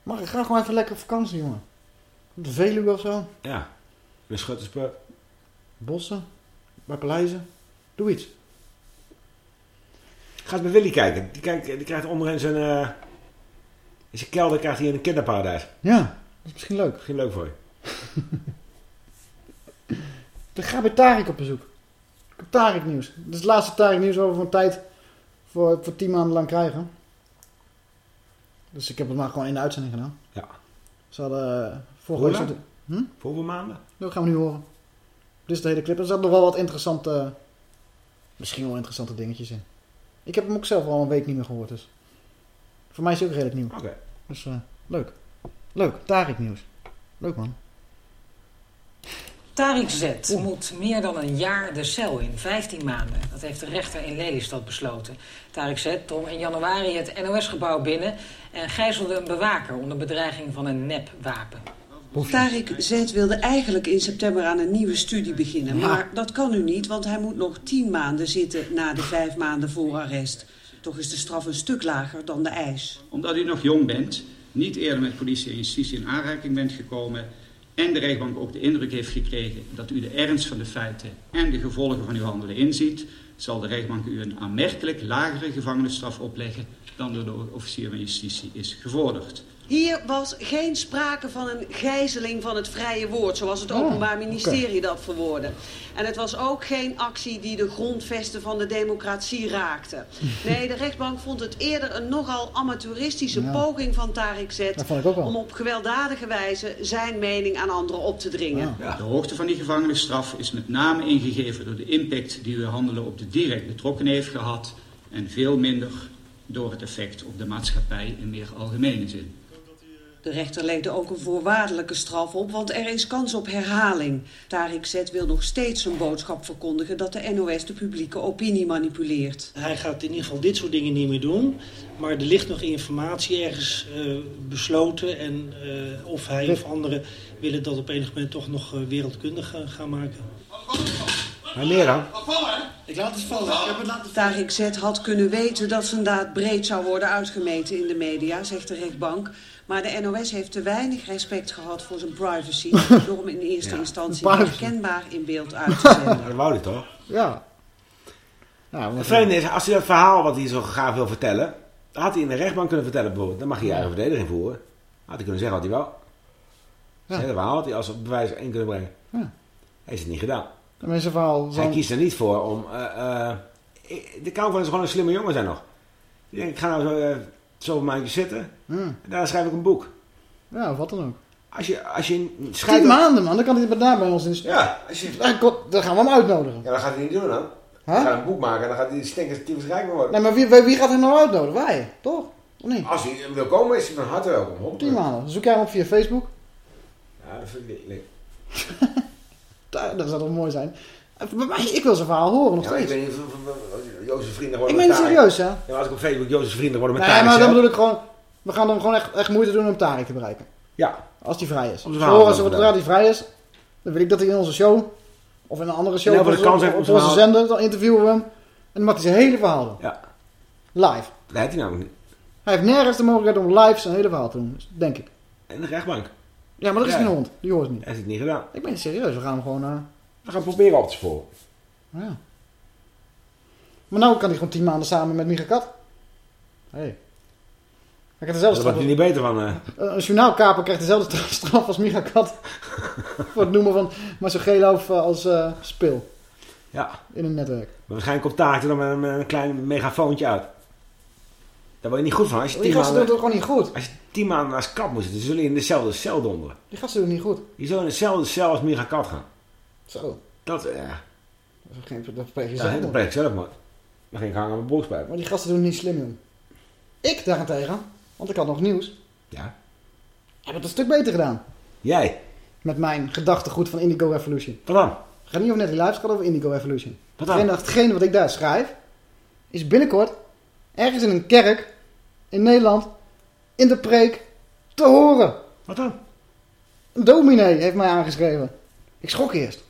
Mag ik graag gewoon even lekker op vakantie, jongen. Op de Veluwe of zo. Ja. Een schutterspeuk. Bossen. Bij paleizen. Doe iets. Ga eens bij Willy kijken. Die, kijkt, die krijgt onderin zijn... eh in zijn kelder krijgt hij een kinderparadijs. Ja, dat is misschien leuk. Misschien leuk voor je. Ik ga bij Tarik op bezoek. Ik heb Tarik nieuws. Dit is het laatste Tarik nieuws over een tijd voor, voor tien maanden lang krijgen. Dus ik heb het maar gewoon in de uitzending gedaan. Ja. Ze hadden uh, vorige week... zitten- Hm? Hoeveel maanden? Dat gaan we nu horen. Dit is de hele clip. Er zaten nog wel wat interessante... Misschien wel interessante dingetjes in. Ik heb hem ook zelf al een week niet meer gehoord. Dus voor mij is hij ook redelijk nieuw. Oké. Dus eh, leuk. Leuk. Tarik nieuws. Leuk man. Tariq Z moet meer dan een jaar de cel in, 15 maanden. Dat heeft de rechter in Lelystad besloten. Tariq Z drong in januari het NOS-gebouw binnen... en gijzelde een bewaker onder bedreiging van een nepwapen. Tariq Z wilde eigenlijk in september aan een nieuwe studie beginnen. Maar dat kan nu niet, want hij moet nog tien maanden zitten na de vijf maanden voorarrest. Toch is de straf een stuk lager dan de eis. Omdat u nog jong bent, niet eerder met politie en justitie in aanraking bent gekomen... en de rechtbank ook de indruk heeft gekregen dat u de ernst van de feiten en de gevolgen van uw handelen inziet... zal de rechtbank u een aanmerkelijk lagere gevangenisstraf opleggen dan door de officier van justitie is gevorderd. Hier was geen sprake van een gijzeling van het vrije woord, zoals het Openbaar Ministerie dat verwoordde. En het was ook geen actie die de grondvesten van de democratie raakte. Nee, de rechtbank vond het eerder een nogal amateuristische Ja. poging van Tariq Z... Dat vond ik ook wel. om op gewelddadige wijze zijn mening aan anderen op te dringen. De hoogte van die gevangenisstraf is met name ingegeven door de impact die uw handelen op de direct betrokkenen heeft gehad en veel minder door het effect op de maatschappij in meer algemene zin. De rechter legde ook een voorwaardelijke straf op, want er is kans op herhaling. Tariq Z wil nog steeds zijn boodschap verkondigen dat de NOS de publieke opinie manipuleert. Hij gaat in ieder geval dit soort dingen niet meer doen. Maar er ligt nog informatie ergens eh, besloten. En eh, of hij of anderen willen dat op enig moment toch nog eh, wereldkundig gaan, gaan maken. Wanneer dan? Ik laat het vallen. Ik heb het laten Tariq Z had kunnen weten dat zijn daad breed zou worden uitgemeten in de media, zegt de rechtbank. Maar de NOS heeft te weinig respect gehad voor zijn privacy... door hem in eerste instantie herkenbaar in beeld uit te zenden. Dat wou hij toch? Ja. Nou, Het vreemde is, als hij dat verhaal wat hij zo graag wil vertellen... had hij in de rechtbank kunnen vertellen bijvoorbeeld. Dan mag hij je eigen verdediging voeren. Had hij kunnen zeggen wat hij wou. Het hele verhaal had hij als bewijs in kunnen brengen. Ja. Hij heeft het niet gedaan. Mensen verhaal hij kiest er niet voor om... eh eh, ik- de Kouwvan is gewoon een slimme jongen zijn nog. Die denkt, ik ga nou zo, eh, zoveel maandjes zitten. Hmm. En daarna schrijf ik een boek. Ja, of wat dan ook. Als je, als je Tien schrijft... maanden, man. Dan kan hij het daar bij ons in. Ja, als je... Dan, gaan we hem uitnodigen. Ja, dan gaat hij niet doen dan. Huh? Hij gaat een boek maken en dan gaat hij stinkers tyfus rijk worden. Nee, maar wie, wie, gaat hem nou uitnodigen? Wij, toch? Of niet? Als hij wil komen is hij van harte welkom. Tien maanden. Zoek jij hem op via Facebook. Ja, dat vind ik leuk. Dat dat zou toch mooi zijn. Eh, mij- Ik wil zijn verhaal horen nog Ja, maar ik steeds. weet niet Jozef Vrienden Ik worden meen het Tarek. serieus, hè? Ja, maar als ik op Facebook Jozef Vrienden worden met Nee, Tarek maar dan bedoel ik gewoon... We gaan dan gewoon echt, echt moeite doen om Tarek te bereiken. Ja. Als die vrij is. Als verhaal horen zodra die vrij is, dan wil ik dat hij in onze show... Of in een andere show... Wordt de kans op, onze zender, dan interviewen we hem. En dan maakt hij zijn hele verhaal doen. Ja. Live. Dat heeft hij namelijk niet. Hij heeft nergens de mogelijkheid om live zijn hele verhaal te doen. Denk ik. En de rechtbank. Ja, maar dat is Ja. geen hond. Die hoort niet. Hij heeft het niet gedaan. Ik ben serieus. We gaan hem gewoon... eh, We gaan proberen op te sporen. Ja. Maar nou kan hij gewoon tien maanden samen met Micha Kat. Hé. Hey. Hij krijgt dezelfde Daar wordt hij niet beter van. eh. Een journaalkaper krijgt dezelfde straf als Micha Kat. Voor het noemen van Marcelo als eh, speel. Ja. In een netwerk. Maar waarschijnlijk Tarek er dan met een, met een klein megafoontje uit. Daar word je niet goed van. Als je Die gasten doen maanden, het ook gewoon niet goed. als je tien maanden naast Kat moet zitten, zullen je in dezelfde cel donderen. Die gasten doen het niet goed. Je zou in dezelfde cel als Micha Kat gaan. Zo. Dat, ja. Dat is geen dat pleeg je Ja, zelf. dat ik zelf maar. Dan ging ik hangen aan mijn broekspijp. Maar die gasten doen het niet slim, jong. Ik daarentegen, want ik had nog nieuws. Ja. Heb het een stuk beter gedaan. Jij? Met mijn gedachtegoed van Indigo Revolution. Wat dan? Gaat niet over Nettie Lives, het gaat over Indigo Revolution. Wat dan? Hetgene wat ik daar schrijf, is binnenkort ergens in een kerk in Nederland in de preek te horen. Wat dan? Een dominee heeft mij aangeschreven. Ik schrok eerst.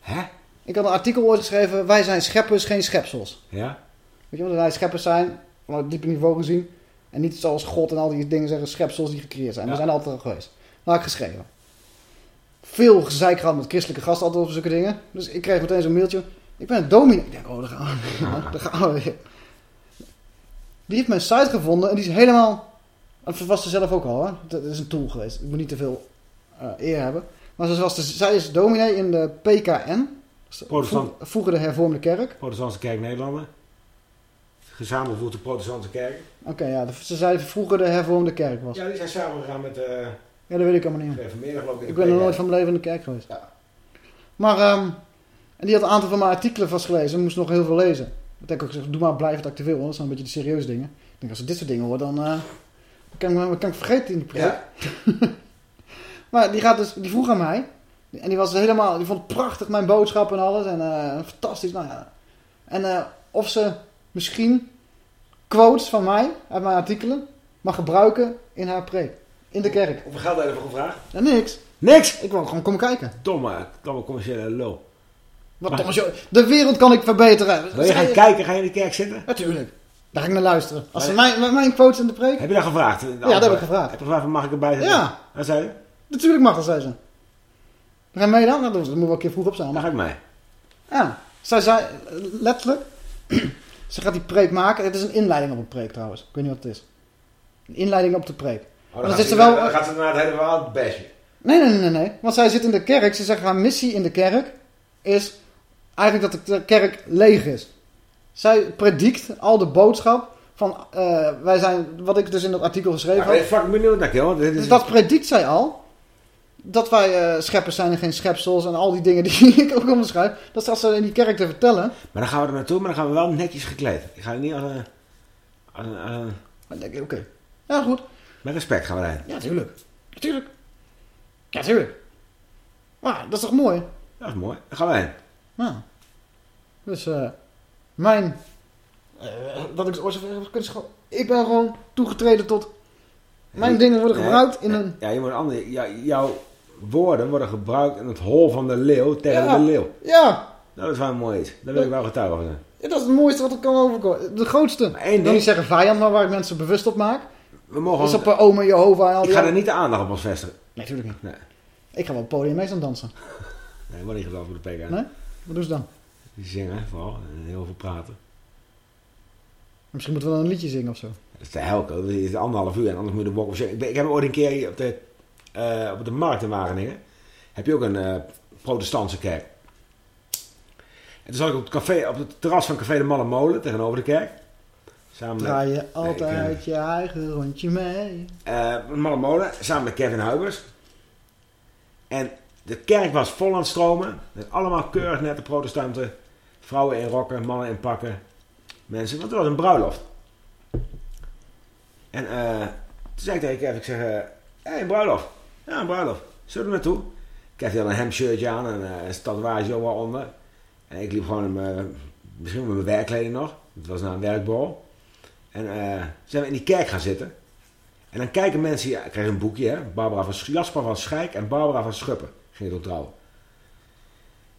Hè? Ik had een artikel ooit geschreven, wij zijn scheppers, geen schepsels. Ja? Weet je wat wij scheppers zijn, vanuit het diepe niveau gezien. En niet zoals God en al die dingen zeggen, schepsels die gecreëerd zijn. We Ja. zijn altijd al geweest. Dat had ik geschreven. Veel gezeik gehad met christelijke gasten altijd over zulke dingen. Dus ik kreeg meteen zo'n mailtje. Ik ben een dominee. Ik denk, oh, daar gaan we, daar gaan we weer. Die heeft mijn site gevonden en die is helemaal... Dat was ze zelf ook al hoor. Dat is een tool geweest. Ik moet niet te veel eh, eer hebben. Maar ze was de, zij is dominee in de PKN. Protestant. Vro- Vroeger de hervormde kerk. Protestantse Kerk Nederlanden. Gezamenlijk voert de Protestantse Kerk. Oké, ja. Ze zei vroeger de hervormde kerk was. Ja, die zijn samen gegaan met eh Ja, dat weet ik allemaal niet. Reformeerden geloof ik. Ik ben nog nooit van mijn leven in de kerk geweest. Maar, ehm, en die had een aantal van mijn artikelen vastgelezen en moest nog heel veel lezen. Ik denk ook gezegd, doe maar blijf het actueel, want dat zijn een beetje de serieuze dingen. Ik denk, als ik dit soort dingen hoor, dan, dan kan, ik, kan ik vergeten in die preek. maar die, gaat dus, die vroeg aan mij, En die was helemaal, die vond het prachtig, mijn boodschap en alles. En eh, fantastisch, nou ja. En eh, of ze misschien quotes van mij, uit mijn artikelen, mag gebruiken in haar preek. In de kerk. Hoeveel geld ervoor gevraagd? Ja, niks. Niks? Ik wil gewoon komen kijken. Domme, domme commerciële lul. Wat Maar- de wereld kan ik verbeteren. Wil je gaan kijken? Ga je in de kerk zitten? Natuurlijk. Daar ga ik naar luisteren. Als ze mijn, mijn- quotes in de preek. Heb je dat gevraagd? Ja, dat heb ik gevraagd. Heb je gevraagd, mag ik erbij zitten? Ja. Wat zei je? Natuurlijk mag dat, zei ze. Ga je mee dan? Dat moet wel een keer vroeg opstaan. Dan ga ik mee. Ja. Zij zei eh, letterlijk. ze gaat die preek maken. Het is een inleiding op een preek trouwens. Ik weet niet wat het is. Een inleiding op de preek. Oh, Maar dan, gaat ze, wel. dan gaat ze naar het hele verhaal bashen. Nee, nee, nee, nee. Want zij zit in de kerk. Ze zegt haar missie in de kerk is eigenlijk dat de kerk leeg is. Zij predikt al de boodschap van eh, wij zijn, wat ik dus in dat artikel geschreven Ja, ik ben benieuwd naar, joh. Dit is Dus dat predikt zij al. Dat wij eh, scheppers zijn en geen schepsels en al die dingen die ik ook onderschrijf. Dat staat ze in die kerk te vertellen. Maar dan gaan we er naartoe, maar dan gaan we wel netjes gekleed. Ik ga niet als een... Dan denk ik, oké. Ja, goed. met respect gaan we daarheen. Ja, tuurlijk. Tuurlijk. Ja, tuurlijk. Maar dat is toch mooi? Dat is mooi. Daar gaan we heen. Dus eh mijn... eh, dat ik ooit zo ver heb gewoon... Ik ben gewoon toegetreden tot... Mijn dingen worden gebruikt in een... Ja, je moet andere, ja, jouw woorden worden gebruikt in het hol van de leeuw tegen Ja. de leeuw. Ja. Dat is wel mooi iets. Daar wil ik wel getuige van zijn. Ja, dat is het mooiste wat er kan overkomen. De grootste. Ding- niet zeggen vijand, maar waar ik mensen bewust op maak. We mogen is ons- op uh, Ome Jehovah en al Ik ga er niet de aandacht op ons vestigen. Nee, natuurlijk niet. Nee. Ik ga wel op het podium mee dansen. Nee, wordt niet gedaan voor de PK. Nee? Wat doen ze dan? Zingen vooral en heel veel praten. Misschien moeten we dan een liedje zingen of zo. Dat is de helke. Dat is anderhalf uur en anders moet je de bok op zingen. Ik, ben- ik heb ooit een keer op de, eh, op de markt in Wageningen. Heb je ook een eh, protestantse kerk. En toen zat ik op het, café, op het terras van Café de Malle Molen tegenover de kerk. Samen Draai je altijd je eigen rondje mee. eh Malle Molen, samen met Kevin Huibers. En de kerk was vol aan het stromen. Met allemaal keurig nette protestanten. Vrouwen in rokken, mannen in pakken. Mensen, want het was een bruiloft. En toen zei ik tegen Kevin, ik zeg, hé, hey, een bruiloft. Ja, een bruiloft. Zullen we naartoe? Kevin had een hemdshirtje aan en eh, een tatoeage onder. En ik liep gewoon in mijn, misschien met mijn werkkleding nog. Het was na een werkborrel. En eh zijn we in die kerk gaan zitten. En dan kijken mensen, ja, ik krijg een boekje, hè? Barbara van, Jasper van Schijk en Barbara van Schuppen. Ging het op trouwen.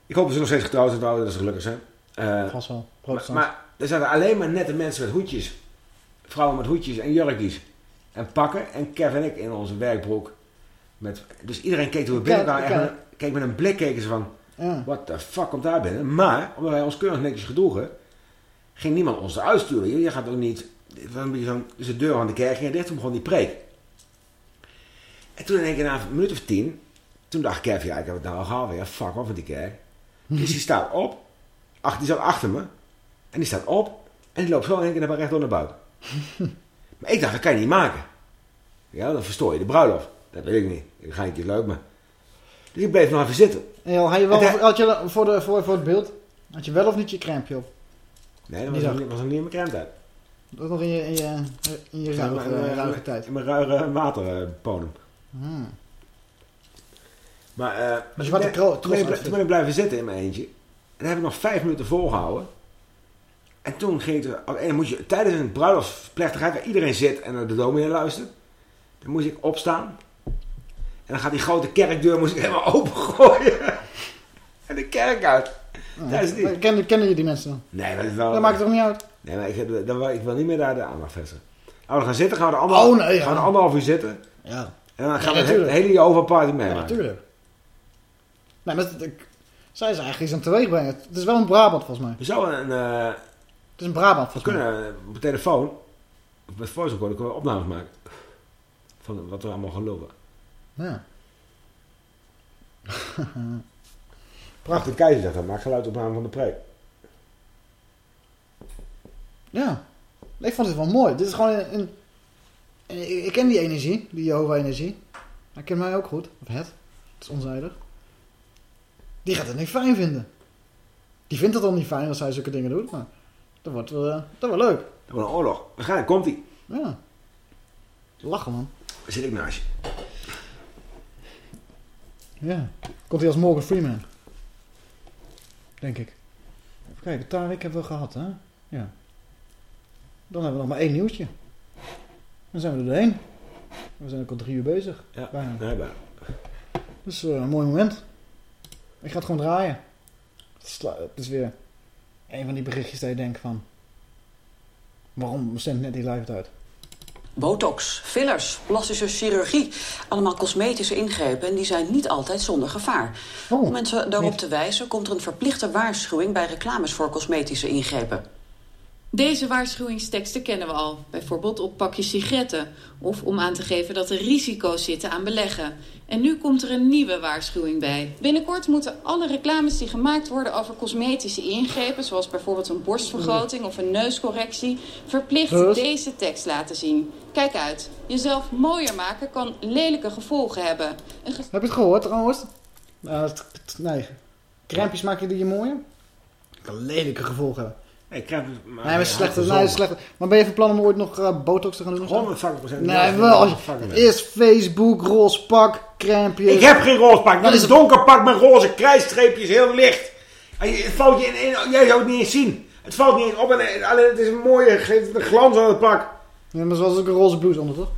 Ik hoop dat ze nog steeds getrouwd zijn, trouwen, dat ze gelukkig zijn. Eh, Vast wel. maar, maar er zaten alleen maar nette mensen met hoedjes. Vrouwen met hoedjes en jurkjes. En pakken. En Kevin en ik in onze werkbroek. Met, dus iedereen keek toen we met- Keek met een blik keken ze van... Ja. What the fuck komt daar binnen? Maar, omdat wij ons keurig netjes gedroegen... ging niemand ons eruit sturen. Je, gaat ook niet... van- Dus de deur van de kerk ging dicht. Toen begon die preek. En toen in één keer na een minuut of tien... Toen dacht Kevin, ja, ik heb het nou al gehad weer. Fuck off met die kerk. Dus die staat op. Ach, die zat achter me. En die staat op. En die loopt zo in één keer naar recht door naar buiten. maar ik dacht, dat kan je niet maken. Ja, dan verstoor je de bruiloft. Dat weet ik niet. Ik ga een keer leuk, maar... Dus ik bleef nog even zitten. En joh, had je, wel, had je voor, de, voor, voor het beeld, had je wel of niet je crèmpje op? Nee, dat was, nog, niet- was nog niet in mijn kremtijd. Dat was nog in je, in je, in je ruige, in mijn- ruige tijd. In mijn ruige waterpodem. Hmm. Maar eh, Dus je wat toen, ben ik, trots toen ben ik blijven zitten in mijn eentje. En dan heb ik nog vijf minuten volgehouden. En toen ging het... En dan moet je, tijdens een bruiloftsplechtigheid waar iedereen zit en naar de dominee luistert. Dan moest ik opstaan. En dan gaat die grote kerkdeur moest ik helemaal opengooien. en de kerk uit. Dat is niet. Ken, kennen je die mensen dan? Nee, dat is wel... Dat maakt het toch niet uit? Nee, maar ik, heb- dan wil- ik wil niet meer daar de aandacht vestigen. Oh, we gaan zitten, gaan we er anderhalf, Oh, nee, ja. gaan we er anderhalf uur zitten. Ja. En dan gaan Ja, we de natuurlijk. hele Jehovah party Ja, meemaken. natuurlijk. Nee, maar het- ik, zij is eigenlijk iets aan teweeg brengen. Het is wel een Brabant volgens mij. We zouden een... eh, Het is een Brabant we volgens mij. kunnen eh, op de telefoon, met voice recorder, kunnen we opnames maken. Van wat we allemaal geloven. Ja. Prachtig. Keizer zegt dat, maak geluidopname van de preek. Ja. Ik vond het wel mooi. Dit is gewoon een... een- ik, ik ken die energie, die Jehovah-energie. Hij kent mij ook goed. Of het. Het is onzijdig. Die gaat het niet fijn vinden. Die vindt het al niet fijn als hij zulke dingen doet. Maar dat wordt wel, eh, dat wordt leuk. Dat wordt een oorlog. Waarschijnlijk komt hij. Ja. Lachen man. Waar zit ik naast je? Ja. Komt hij als Morgan Freeman. Denk ik. Even kijken, Tarik hebben we gehad, hè? Ja. Dan hebben we nog maar één nieuwtje. Dan zijn we er doorheen. We zijn ook al drie uur bezig. Ja, Bijna. nee, bijna. Dus eh, een mooi moment. Ik ga het gewoon draaien. Het is, het is weer een van die berichtjes dat je denkt van... Waarom zendt net die live uit? Botox, fillers, plastische chirurgie. Allemaal cosmetische ingrepen en die zijn niet altijd zonder gevaar. Om mensen daarop te wijzen komt er een verplichte waarschuwing... bij reclames voor cosmetische ingrepen. Deze waarschuwingsteksten kennen we al. Bijvoorbeeld op pakjes sigaretten. Of om aan te geven dat er risico's zitten aan beleggen. En nu komt er een nieuwe waarschuwing bij. Binnenkort moeten alle reclames die gemaakt worden over cosmetische ingrepen... zoals bijvoorbeeld een borstvergroting of een neuscorrectie... verplicht deze tekst laten zien. Kijk uit. Jezelf mooier maken kan lelijke gevolgen hebben. Heb je het gehoord trouwens? Nou, het- nee. Krempjes maken die je mooier? Kan lelijke gevolgen hebben. Nee, krem, Nee, maar slechter. Nee. Maar ben je van plan om ooit nog eh, botox te gaan doen? of zo? 150% Nee, wel. Als je, eerst Facebook, roze pak, krempjes. Ik heb geen roze pak. Dat is een donker pak met roze krijtstreepjes, heel licht. En je- het valt je in, in- jij zou het niet eens zien. Het valt niet eens op en alleen het is een mooie ge- de glans aan het pak. Ja, maar zoals ook een roze blouse onder, toch?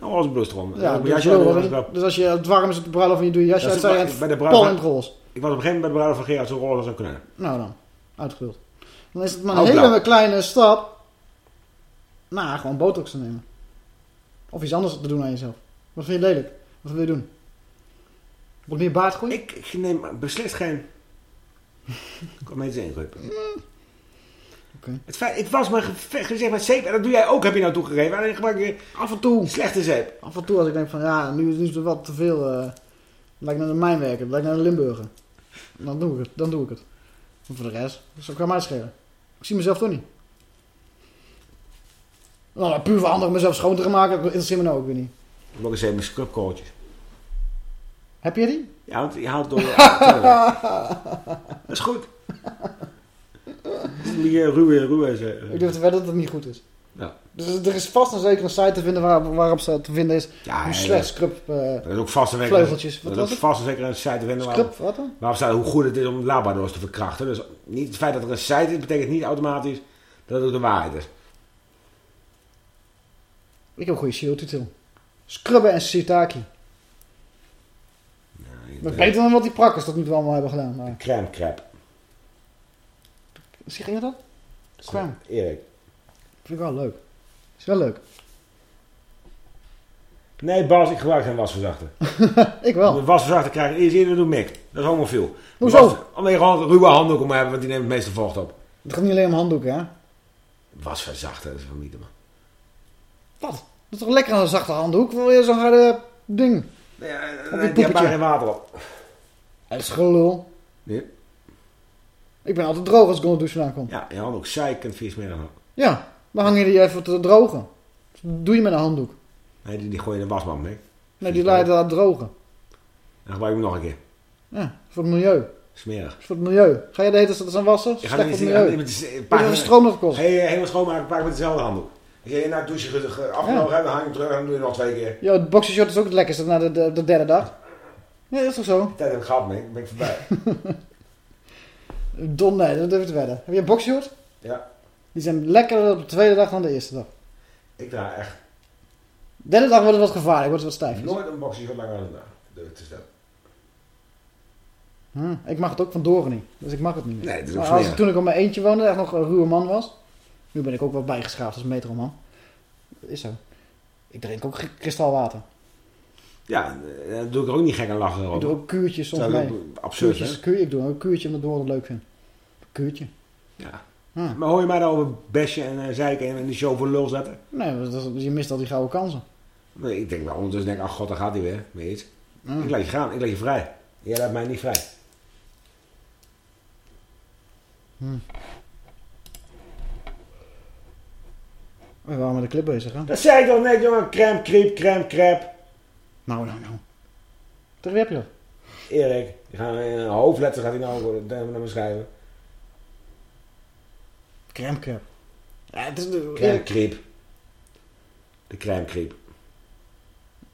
Een roze blouse eronder. Ja, maar dus, jasje dus als je het warm is op de bruiloft en je doet je jasje uit, je het in het roze. Ik was op een gegeven moment bij de bruiloft van Gerard zo roze als een konijn. Nou dan, uitgevuld. Dan is het maar een Ook hele blauw. kleine stap. Nou, gewoon botox te nemen. Of iets anders te doen aan jezelf. Wat vind je lelijk? Wat wil je doen? Wat meer baard? Ik, ik neem beslist geen... Cosmetische ingreep. Het feit, ik was mijn ge- gezicht met zeep en dat doe jij ook, heb je nou toegegeven. Alleen gebruik je af en toe slechte zeep. Af en toe als ik denk van ja, nu, nu is er wat te veel. eh lijkt naar een mijnwerker, lijkt naar een Limburger. Dan doe ik het, dan doe ik het. Maar voor de rest, dat zou ik aan mij schelen. Ik zie mezelf toch niet. Nou, puur voor anderen mezelf schoon te gaan maken, dat interesseert me nou ook weer niet. Ik ook eens mijn scrubkooltjes. Heb je die? Ja, want je haalt door Dat is goed. Die ruwe, ruwe Ik durf te wedden dat het niet goed is. Ja. Dus er is vast en zeker een site te vinden waar, waarop ze te vinden is Ja, hoe slecht dat- scrub eh, Dat is ook vast en zeker, vleugeltjes. Wat dat was is het? vast en zeker een site te vinden waar, Scrub, wat dan? waarop staat hoe goed het is om labardoos te verkrachten. Dus niet het feit dat er een site is, betekent niet automatisch dat het ook de waarheid is. Ik heb een goede CEO-titel. Scrubben en. Dat is beter dan wat die prakkers nu toe allemaal hebben gedaan. Maar... Crème crap. Zie ging je dat? Crème. Erik. Vind ik wel leuk. Is wel leuk. Nee, Bas, ik gebruik geen wasverzachter. ik wel. Een wasverzachter krijg je eerst eerder doen Mick. Dat is homofiel. Hoezo? Was- Omdat je gewoon ruwe handdoeken moet hebben, want die neemt het meeste vocht op. Het gaat niet alleen om handdoeken, hè? Wasverzachter, dat is van niet man. Wat? Dat is toch lekker aan een zachte handdoek? Wil je zo'n harde ding? Op je Nee, die hebben maar geen water op. Dat is gelul. Nee. Ik ben altijd droog als ik onder de douche vandaan kom. Ja, je handdoek zeikend vies meer dan ook. Ja, dan hang je die even te drogen. Dat doe je met een handdoek. Nee, die, die gooi je in de wasmand, Mick. Nee, die laat je laten drogen. Dan gebruik ik hem nog een keer. Ja, voor het milieu. Smerig. Voor het milieu. Ga je de hele tijd aan wassen? Je gaat niet het milieu. de- je hoeveel stroom dat kost? Helemaal schoonmaken, pak met dezelfde handdoek. Als je na het douchen ge- ge- afgenomen hebt, dan hang je hem terug en dan doe je nog twee keer. Ja, het boxershort is ook het lekkerste na de, de, de derde dag. Ja, dat is toch zo? Tijd heb ik gehad. Ben ik voorbij. Don, nee, dat durf ik te wedden. Heb je een boxshort? ja, Die zijn lekkerder op de tweede dag dan de eerste dag. ik draai echt De derde dag wordt het wat gevaarlijk, wordt het wat stijf. nooit een boxje wat langer dan een dag. Hm, ik mag het ook van Doren niet, dus ik mag het niet meer. Nee, is ook maar als ik, toen ik op mijn eentje woonde, echt nog een ruwe man was. Nu ben ik ook wel bijgeschaafd als metroman. Dat is zo. Ik drink ook kristalwater. Ja, eh, dan doe ik er ook niet gek aan lachen. Ik doe ook kuurtjes soms Dat mee. absurd, Kuurtjes, hè? kuur, ik doe ook een kuurtje omdat Doren het leuk vindt. Kuurtje. Ja. Maar hoor je mij nou over besje en uh, zeiken en die show voor lul zetten? Nee, dat je mist al die gouden kansen. Nee, ik denk wel ondertussen denk ik, ach god, daar gaat hij weer. Iets. Mm. Ik laat je gaan, ik laat je vrij. Jij laat mij niet vrij. Hm. We waren met de clip bezig, hè? Dat zei ik toch net, jongen. Crème, creep, crème, crap. Nou, nou, nou. Wie heb je dat? Erik, die gaan in een hoofdletter gaat hij nou naar me schrijven. Crème. Ja, het is de... Crème creep. De crème creep.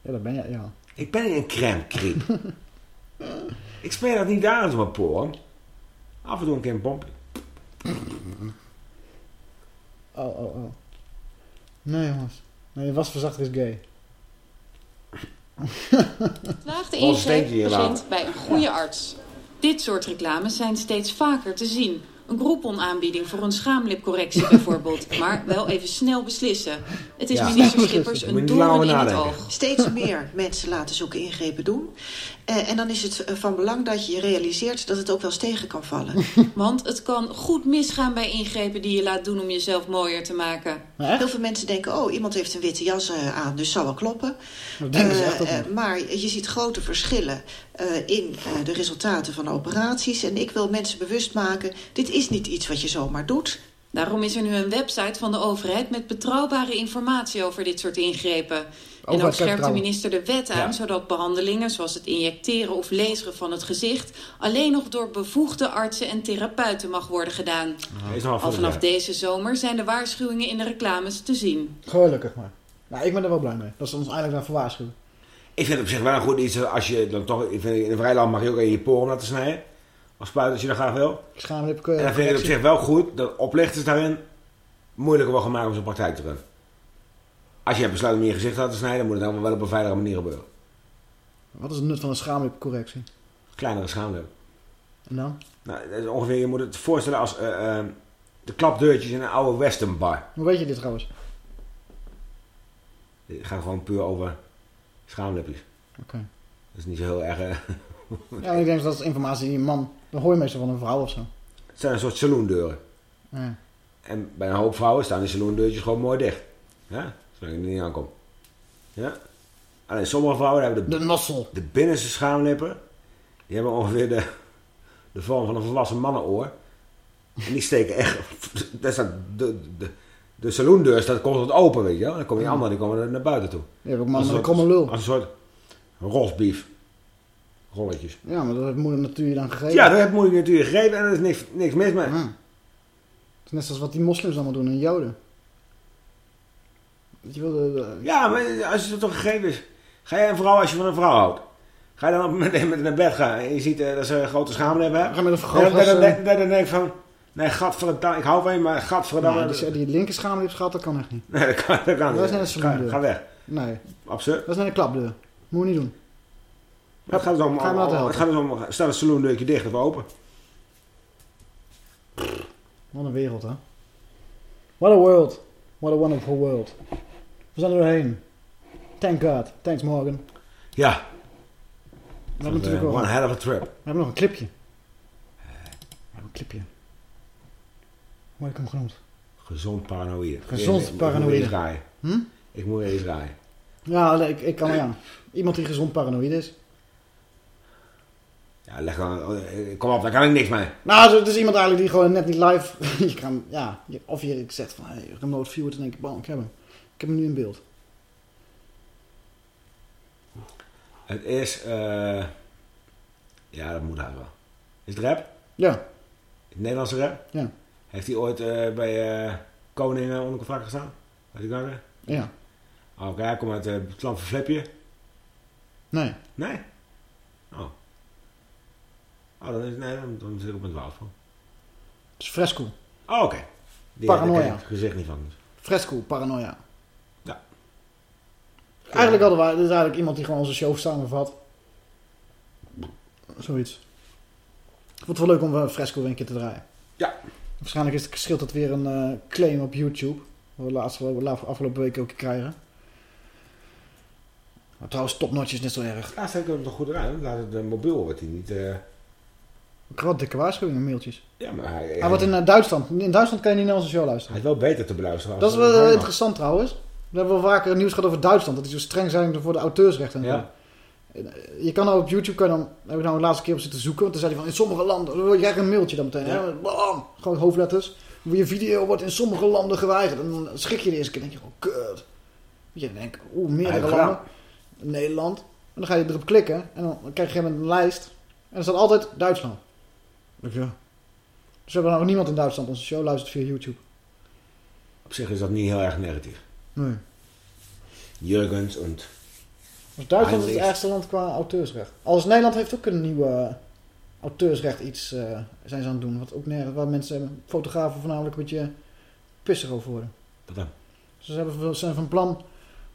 Ja, dat ben je, ja. Ik ben een crème creep. Ik speel dat niet aan mijn poor. Af en toe een keer een pompje. Oh, oh, oh. Nee, jongens. Nee, wasverzachter is gay. Ingreep hier begint bij een goede arts. Dit soort reclames zijn steeds vaker te zien. Een Groupon-aanbieding voor een schaamlipcorrectie bijvoorbeeld. Maar wel even snel beslissen. Het is Ja. minister Schippers een doorn over in het oog. Steeds meer mensen laten zulke ingrepen doen. Eh, en dan is het eh, van belang dat je je realiseert dat het ook wel eens tegen kan vallen. Want het kan goed misgaan bij ingrepen die je laat doen om jezelf mooier te maken. Heel veel mensen denken, oh, iemand heeft een witte jas eh, aan, dus zal wel kloppen. Dat denken ze echt ook eh, nog. maar je ziet grote verschillen in eh, de resultaten van operaties. En ik wil mensen bewust maken, dit is niet iets wat je zomaar doet. Daarom is er nu een website van de overheid met betrouwbare informatie over dit soort ingrepen. En ook scherpt de minister de wet aan, Ja. zodat behandelingen zoals het injecteren of laseren van het gezicht alleen nog door bevoegde artsen en therapeuten mag worden gedaan. Al vanaf deze zomer zijn de waarschuwingen in de reclames te zien. Gelukkig maar. Nou, ik ben er wel blij mee. Dat ze ons eindelijk daarvoor waarschuwen. Ik vind het op zich wel een goed iets als je dan toch... Ik vind, in een vrij land mag je ook in je poren laten snijden. Als spuit als je dat graag wil. Schaamlip En dan vind ik het op zich wel goed dat oplichters daarin moeilijker worden gemaakt om zijn praktijk te runnen. Als je hebt besluit om je gezicht te laten snijden, moet het dan wel op een veilige manier gebeuren. Wat is het nut van een schaamlipcorrectie? Kleinere schaamlip. En dan? Nou, dat is ongeveer, je moet het voorstellen als eh, eh, de klapdeurtjes in een oude western bar. Hoe weet je dit trouwens? Het gaat gewoon puur over schaamlipjes. Oké. Dat is niet zo heel erg... eh, Ja, ik denk dat is informatie die een man... Dan hoor je meestal van een vrouw of zo. het zijn een soort saloondeuren. Ja. En bij een hoop vrouwen staan die saloondeurtjes gewoon mooi dicht. Ja? Zolang je er niet aankomt. Ja? Alleen sommige vrouwen hebben de, de, nossel. de binnenste schaamlippen. Die hebben ongeveer de, de vorm van een volwassen mannenoor. En die steken echt... Daar staat de, de, de saloondeur staat constant open, weet je wel. Dan komen die Ja. anderen die komen er naar buiten toe. Je ook mannen Als met een kromme lul. Als een soort rosbief. Rolletjes. Ja, maar dat heeft moeder natuur je dan gegeven. Ja, dat heeft moeilijk natuurlijk gegeven en er is niks, niks mis mee. Het is net zoals wat die moslims allemaal doen en joden. Weet je wel, de, de- Ja, maar als het toch gegeven is. Ga jij een vrouw als je van een vrouw houdt? Ga je dan op meteen met naar bed gaan en je ziet eh, dat ze een grote schaamlip hebben? Ga met een En vergrootglas, dan- dan- eh, dan- Dan denk ik van, nee, gadverdamme, ik hou van je, maar gadverdamme. Nee, die, die linker schaamlipschat, dat kan echt niet. Nee, dat kan, dat kan Dat is niet. net een Ga, saloondeur. ga weg. Nee. Absurd. Dat is net een klapdeur. Moet je niet doen. Maar het gaat dus om, Ga om- helpen. het gaat dus om, staat het saloondeurtje dicht of open? Wat een wereld, hè. What a world. What a wonderful world. We zijn er doorheen. Thank God. Thanks, Morgan. Ja. We hebben natuurlijk Eh, one hell of a trip. We hebben nog een clipje. We hebben een clipje. Hoe heb ik hem genoemd? Gezond paranoïde. Gezond paranoïde. Ik moet eens draaien. Hm? Ik moet eens draaien. Ja, ik, ik kan aan. Iemand die gezond paranoïde is. Ja, leg dan, eh, kom op, daar kan ik niks mee. Nou, het is iemand eigenlijk die gewoon net niet live... je kan, ja, of je zegt van, hey, remote viewer, dan denk ik, bam, ik heb hem. Ik heb hem nu in beeld. Het is, eh ja, dat moet hij wel. Is het rap? Ja. Nederlandse rap? Ja. Heeft hij ooit eh, bij eh Koning uh, onder contract gestaan? Weet ik dat? Ja. Oh, Oké, hij komt uit eh, het land van Flipje. Nee. Nee? Oh. Oh, dan, is, nee, dan, dan zit ik op een van. Het is fresco. Oh, oké. Paranoia. daar het gezicht niet van. dus. Fresco, paranoia. Ja. Eigenlijk hadden wij, dit is eigenlijk iemand die gewoon onze show samenvat. Zoiets. Ik vond het wel leuk om Fresco weer een keer te draaien. Ja. Waarschijnlijk is het, scheelt dat weer een uh, claim op YouTube. Wat we laatst, afgelopen week ook krijgen. Maar trouwens, topnotch is net zo erg. Laatst heb ik hem nog goed eruit. Laat uh, mobiel wordt hij niet... Uh... Ik had dikke waarschuwingen, mailtjes. Ja, maar hij... Hij wordt in uh, Duitsland. In Duitsland kan je niet naar onze show luisteren. Hij is wel beter te beluisteren. Dat is wel interessant trouwens. We hebben wel vaker nieuws gehad over Duitsland. Dat die zo streng zijn voor de auteursrechten. En ja. Je kan nou op YouTube, kan dan, heb ik nou de laatste keer op zitten zoeken. Want toen zei hij van, in sommige landen, dan je een mailtje dan meteen. Ja. Hè? Bam, gewoon hoofdletters. Je video wordt in sommige landen geweigerd. En dan schrik je de eerste keer en denk je, oh kut. Je denkt, oeh, meerdere landen. Nederland. En dan ga je erop klikken. En dan krijg je een lijst. En er staat altijd Duitsland. Ja. Dus we hebben nou niemand in Duitsland onze show luistert via YouTube. Op zich is dat niet heel erg negatief. Nee. Jurgens en... Dus Duitsland is het ergste land qua auteursrecht. Als Nederland heeft ook een nieuwe auteursrecht iets eh, zijn ze aan het doen. Wat ook nergens, waar mensen, fotografen voornamelijk een beetje pissig over worden. Dan? Ze hebben, ze zijn van plan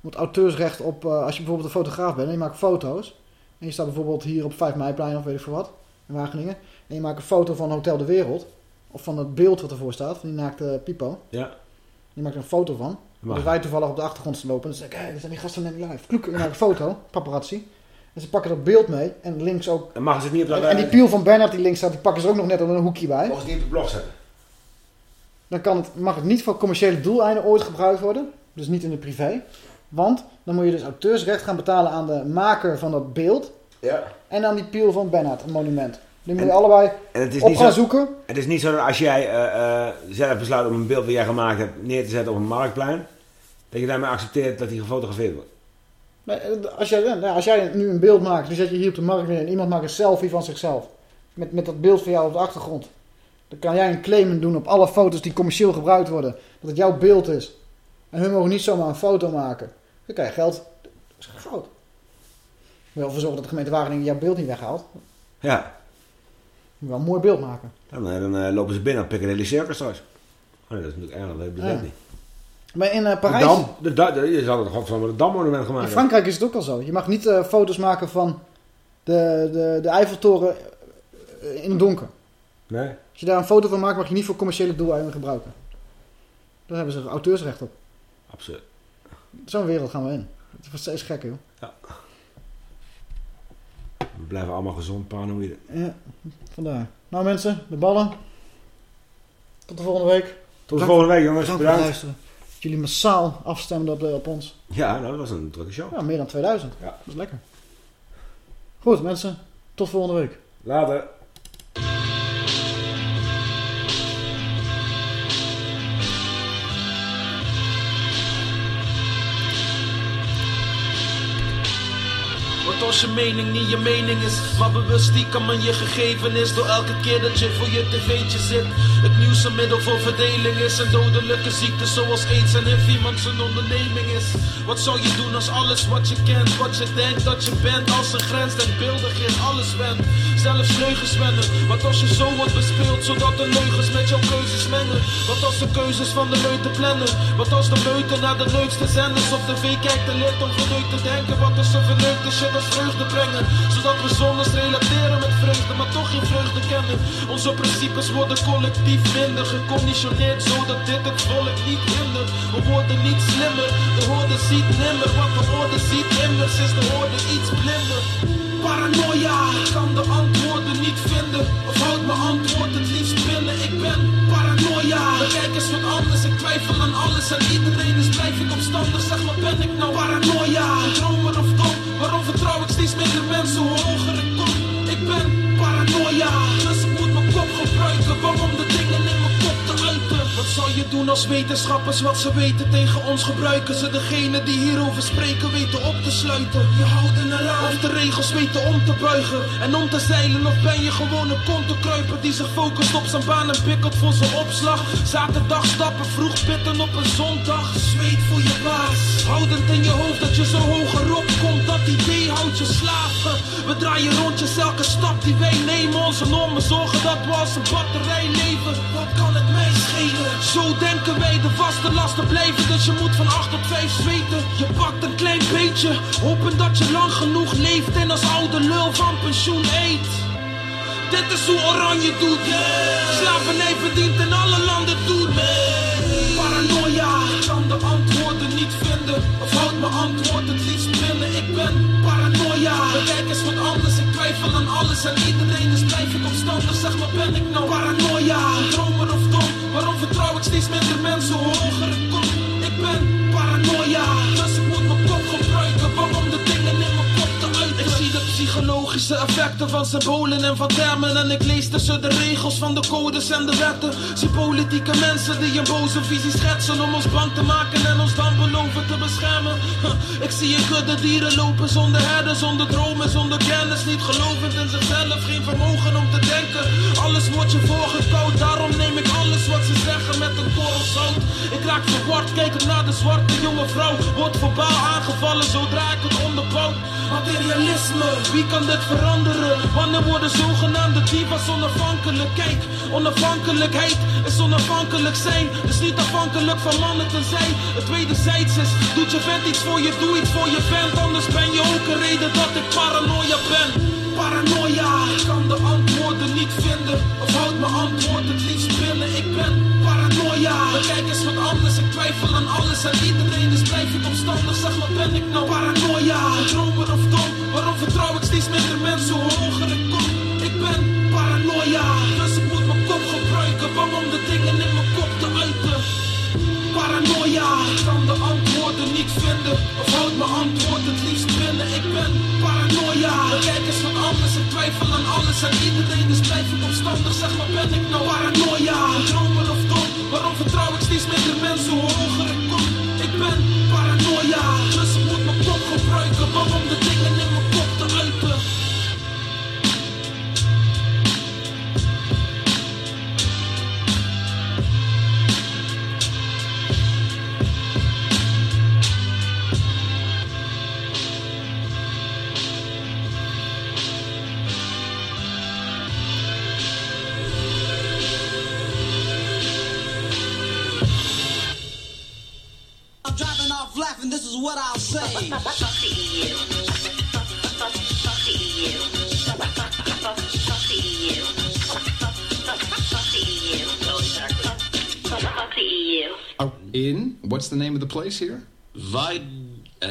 om het auteursrecht op, eh, als je bijvoorbeeld een fotograaf bent en je maakt foto's. En je staat bijvoorbeeld hier op 5 meiplein of weet ik veel wat, in Wageningen. En je maakt een foto van Hotel de Wereld. Of van het beeld wat ervoor staat, van die naakte Pipo. Ja. Je maakt er een foto van. Mag. Dan wij toevallig op de achtergrond te lopen. En dan zeg ik, hé, hey, zijn die gasten net live. Kloek, maakt een foto, paparazzi. En ze pakken dat beeld mee. En links ook... En maken ze niet op dat... En, die piel van Bernard die links staat, die pakken ze ook nog net op een hoekje bij. Mogen ze niet op de blog zetten? Dan kan het, mag het niet voor commerciële doeleinden ooit gebruikt worden. Dus niet in het privé. Want dan moet je dus auteursrecht gaan betalen aan de maker van dat beeld. Ja. En aan die piel van Bernard, een monument. Die moet je allebei En het is op niet gaan zo, zoeken. Het is niet zo dat als jij eh, eh, zelf besluit om een beeld dat jij gemaakt hebt neer te zetten op een marktplein, dat je daarmee accepteert dat die gefotografeerd wordt. Nee, als, jij, nou, als jij nu een beeld maakt, die zet je hier op de markt neer en iemand maakt een selfie van zichzelf. Met, met dat beeld van jou op de achtergrond. Dan kan jij een claim doen op alle foto's die commercieel gebruikt worden. Dat het jouw beeld is. En hun mogen niet zomaar een foto maken. Dan krijg je geld. Dat is fout. Wel ervoor zorgen dat de gemeente Wageningen jouw beeld niet weghaalt. Ja. Moet wel een mooi beeld maken. Dan, eh, dan lopen ze binnen op Piccadilly Circus straks. Oh, nee, dat is natuurlijk erg, dat heb ik Ja. niet. Maar in eh, De Parijs... Dam, de, da- de- je zou het gewoon van een dammonument gemaakt In Frankrijk is het ook al zo. Je mag niet eh, foto's maken van de, de, de Eiffeltoren in het donker. Nee. Als je daar een foto van maakt, mag je niet voor commerciële doeleinden gebruiken. Daar hebben ze auteursrecht op. Absoluut. Zo'n wereld gaan we in. Het wordt steeds gekker, joh. Ja. Blijven allemaal gezond, paranoïde. Ja, vandaar. Nou mensen, de ballen. Tot de volgende week. Tot de volgende week, jongens. Bedankt voor het Bedankt. luisteren. Dat jullie massaal afstemden op, eh, op ons. Ja, nou, dat was een drukke show. Ja, meer dan 2000. Ja. Dat is lekker. Goed mensen, tot volgende week. Later. Je mening niet je mening is, maar bewust stiekem aan je gegeven is. Door elke keer dat je voor je tv'tje zit. Het nieuws een middel voor verdeling is. Een dodelijke ziekte zoals aids en HIV iemand zijn onderneming is. Wat zou je doen als alles wat je kent, wat je denkt dat je bent, als een grens denkbeeldig in alles wendt. Zelfs leugens wennen. Wat als je zo wordt bespeeld, zodat de leugens met jouw keuzes mengen. Wat als de keuzes van de meute plannen. Wat als de meute naar de leukste zenders op tv kijkt en leert om verneukt te denken. Wat als ze verneukte shit als vreugde brengen. Zodat we zonnes relateren met vreugde, maar toch geen vreugde kennen. Onze principes worden collectief minder geconditioneerd, zodat dit het volk niet hindert. We worden niet slimmer, de hoorde ziet nimmer. Wat de orde ziet immers, is de hoorde iets blinder. Paranoia, kan de antwoorden niet vinden. Of houd mijn antwoord het liefst binnen. Ik ben paranoia. Bekijk eens wat anders, ik twijfel aan alles en iedereen. Dus blijf ik opstandig, zeg maar ben ik nou paranoia? Een dromer of dom, waarom vertrouw ik steeds minder mensen hoe hoger ik? Ik ben paranoia, dus ik moet mijn kop gebruiken. Waarom de zou je doen als wetenschappers wat ze weten tegen ons gebruiken? Ze degene die hierover spreken weten op te sluiten. Je houdt in eraan. Of de regels weten om te buigen en om te zeilen. Of ben je gewoon een kontenkruiper die zich focust op zijn baan en pikkelt voor zijn opslag? Zaterdag stappen, vroeg pitten op een zondag. Zweet voor je baas. Houdend in je hoofd dat je zo hoger op komt. Dat idee houdt je slaven. We draaien rondjes elke stap die wij nemen. Onze normen zorgen dat we als een batterij leven. Wat kan het mij schelen? Zo denken wij de vaste lasten blijven. Dus je moet van 8 tot 5 zweten. Je pakt een klein beetje. Hopen dat je lang genoeg leeft. En als oude lul van pensioen eet. Dit is hoe Oranje doet. Slavernij verdient in alle landen doet. Paranoia, ik kan de antwoorden niet vinden. Of houd mijn antwoord het liefst binnen. Ik ben paranoia. Bekijk eens wat anders, ik twijfel aan alles en iedereen. Blijf ik opstandig, zeg maar ben ik nou paranoia? Waarom vertrouw ik steeds minder mensen hoe hoger ik ben paranoia, dus ik moet mijn kop gebruiken. Waarom de dingen in mijn kop te uiten? Ik zie de psychologische effecten van symbolen en van termen. En ik lees tussen de regels van de codes en de wetten. Zie politieke mensen die een boze visie schetsen. Om ons bang te maken en ons dan beloven te beschermen. Ik zie een kudde dieren lopen zonder herden, zonder dromen, zonder kennis. Niet gelovend in zichzelf, geen vermogen om te denken. Alles wordt je voorgekoud, daarom neem ik alles wat ze zeggen met een korrel zout. Ik raak verward, kijk naar de zwarte jonge vrouw. Wordt verbaal aangevallen zodra ik het onderbouw. Materialisme, wie kan dit Wanneer worden zogenaamde divas onafhankelijk? Kijk, onafhankelijkheid is onafhankelijk zijn. Dus niet afhankelijk van mannen te zijn. Het wederzijds is, doet je vent iets voor je, doe iets voor je vent. Anders ben je ook een reden dat ik paranoia ben. Paranoia, ik kan de antwoorden niet vinden. Of houd mijn antwoord het liefst binnen. Ik ben paranoia. Kijk eens wat anders, ik twijfel aan alles en iedereen. Blijf ik opstandig, zeg maar ben ik nou paranoia. Dromer of dom, waarom vertrouw ik steeds minder mensen hoe hoger ik kom? Ik ben paranoia, dus ik moet mijn kop gebruiken. Bang om de dingen in mijn kop te uiten. Paranoia, ik kan de antwoorden niet vinden. Of houd mijn antwoord het liefst binnen. Ik ben paranoia. Kijk eens wat anders, ik twijfel aan alles en iedereen. Blijf ik opstandig, zeg maar ben ik nou paranoia. Dromer of dom, waarom vertrouw ik steeds minder mensen hoe hoger ik kom? Ik ben paranoia, what I'll say. In? What's the name of the place here? Wa uh,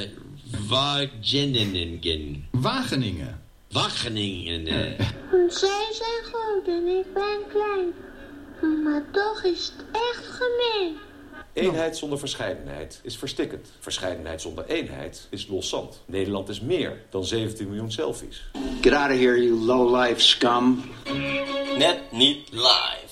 Wageningen. Wageningen. Wageningen. eh. Zij zijn groot en ik ben klein. Maar toch is het echt gemeen. Eenheid zonder verscheidenheid is verstikkend. Verscheidenheid zonder eenheid is loszand. Nederland is meer dan 17 miljoen selfies. Get out of here, you low-life scum. Net niet live.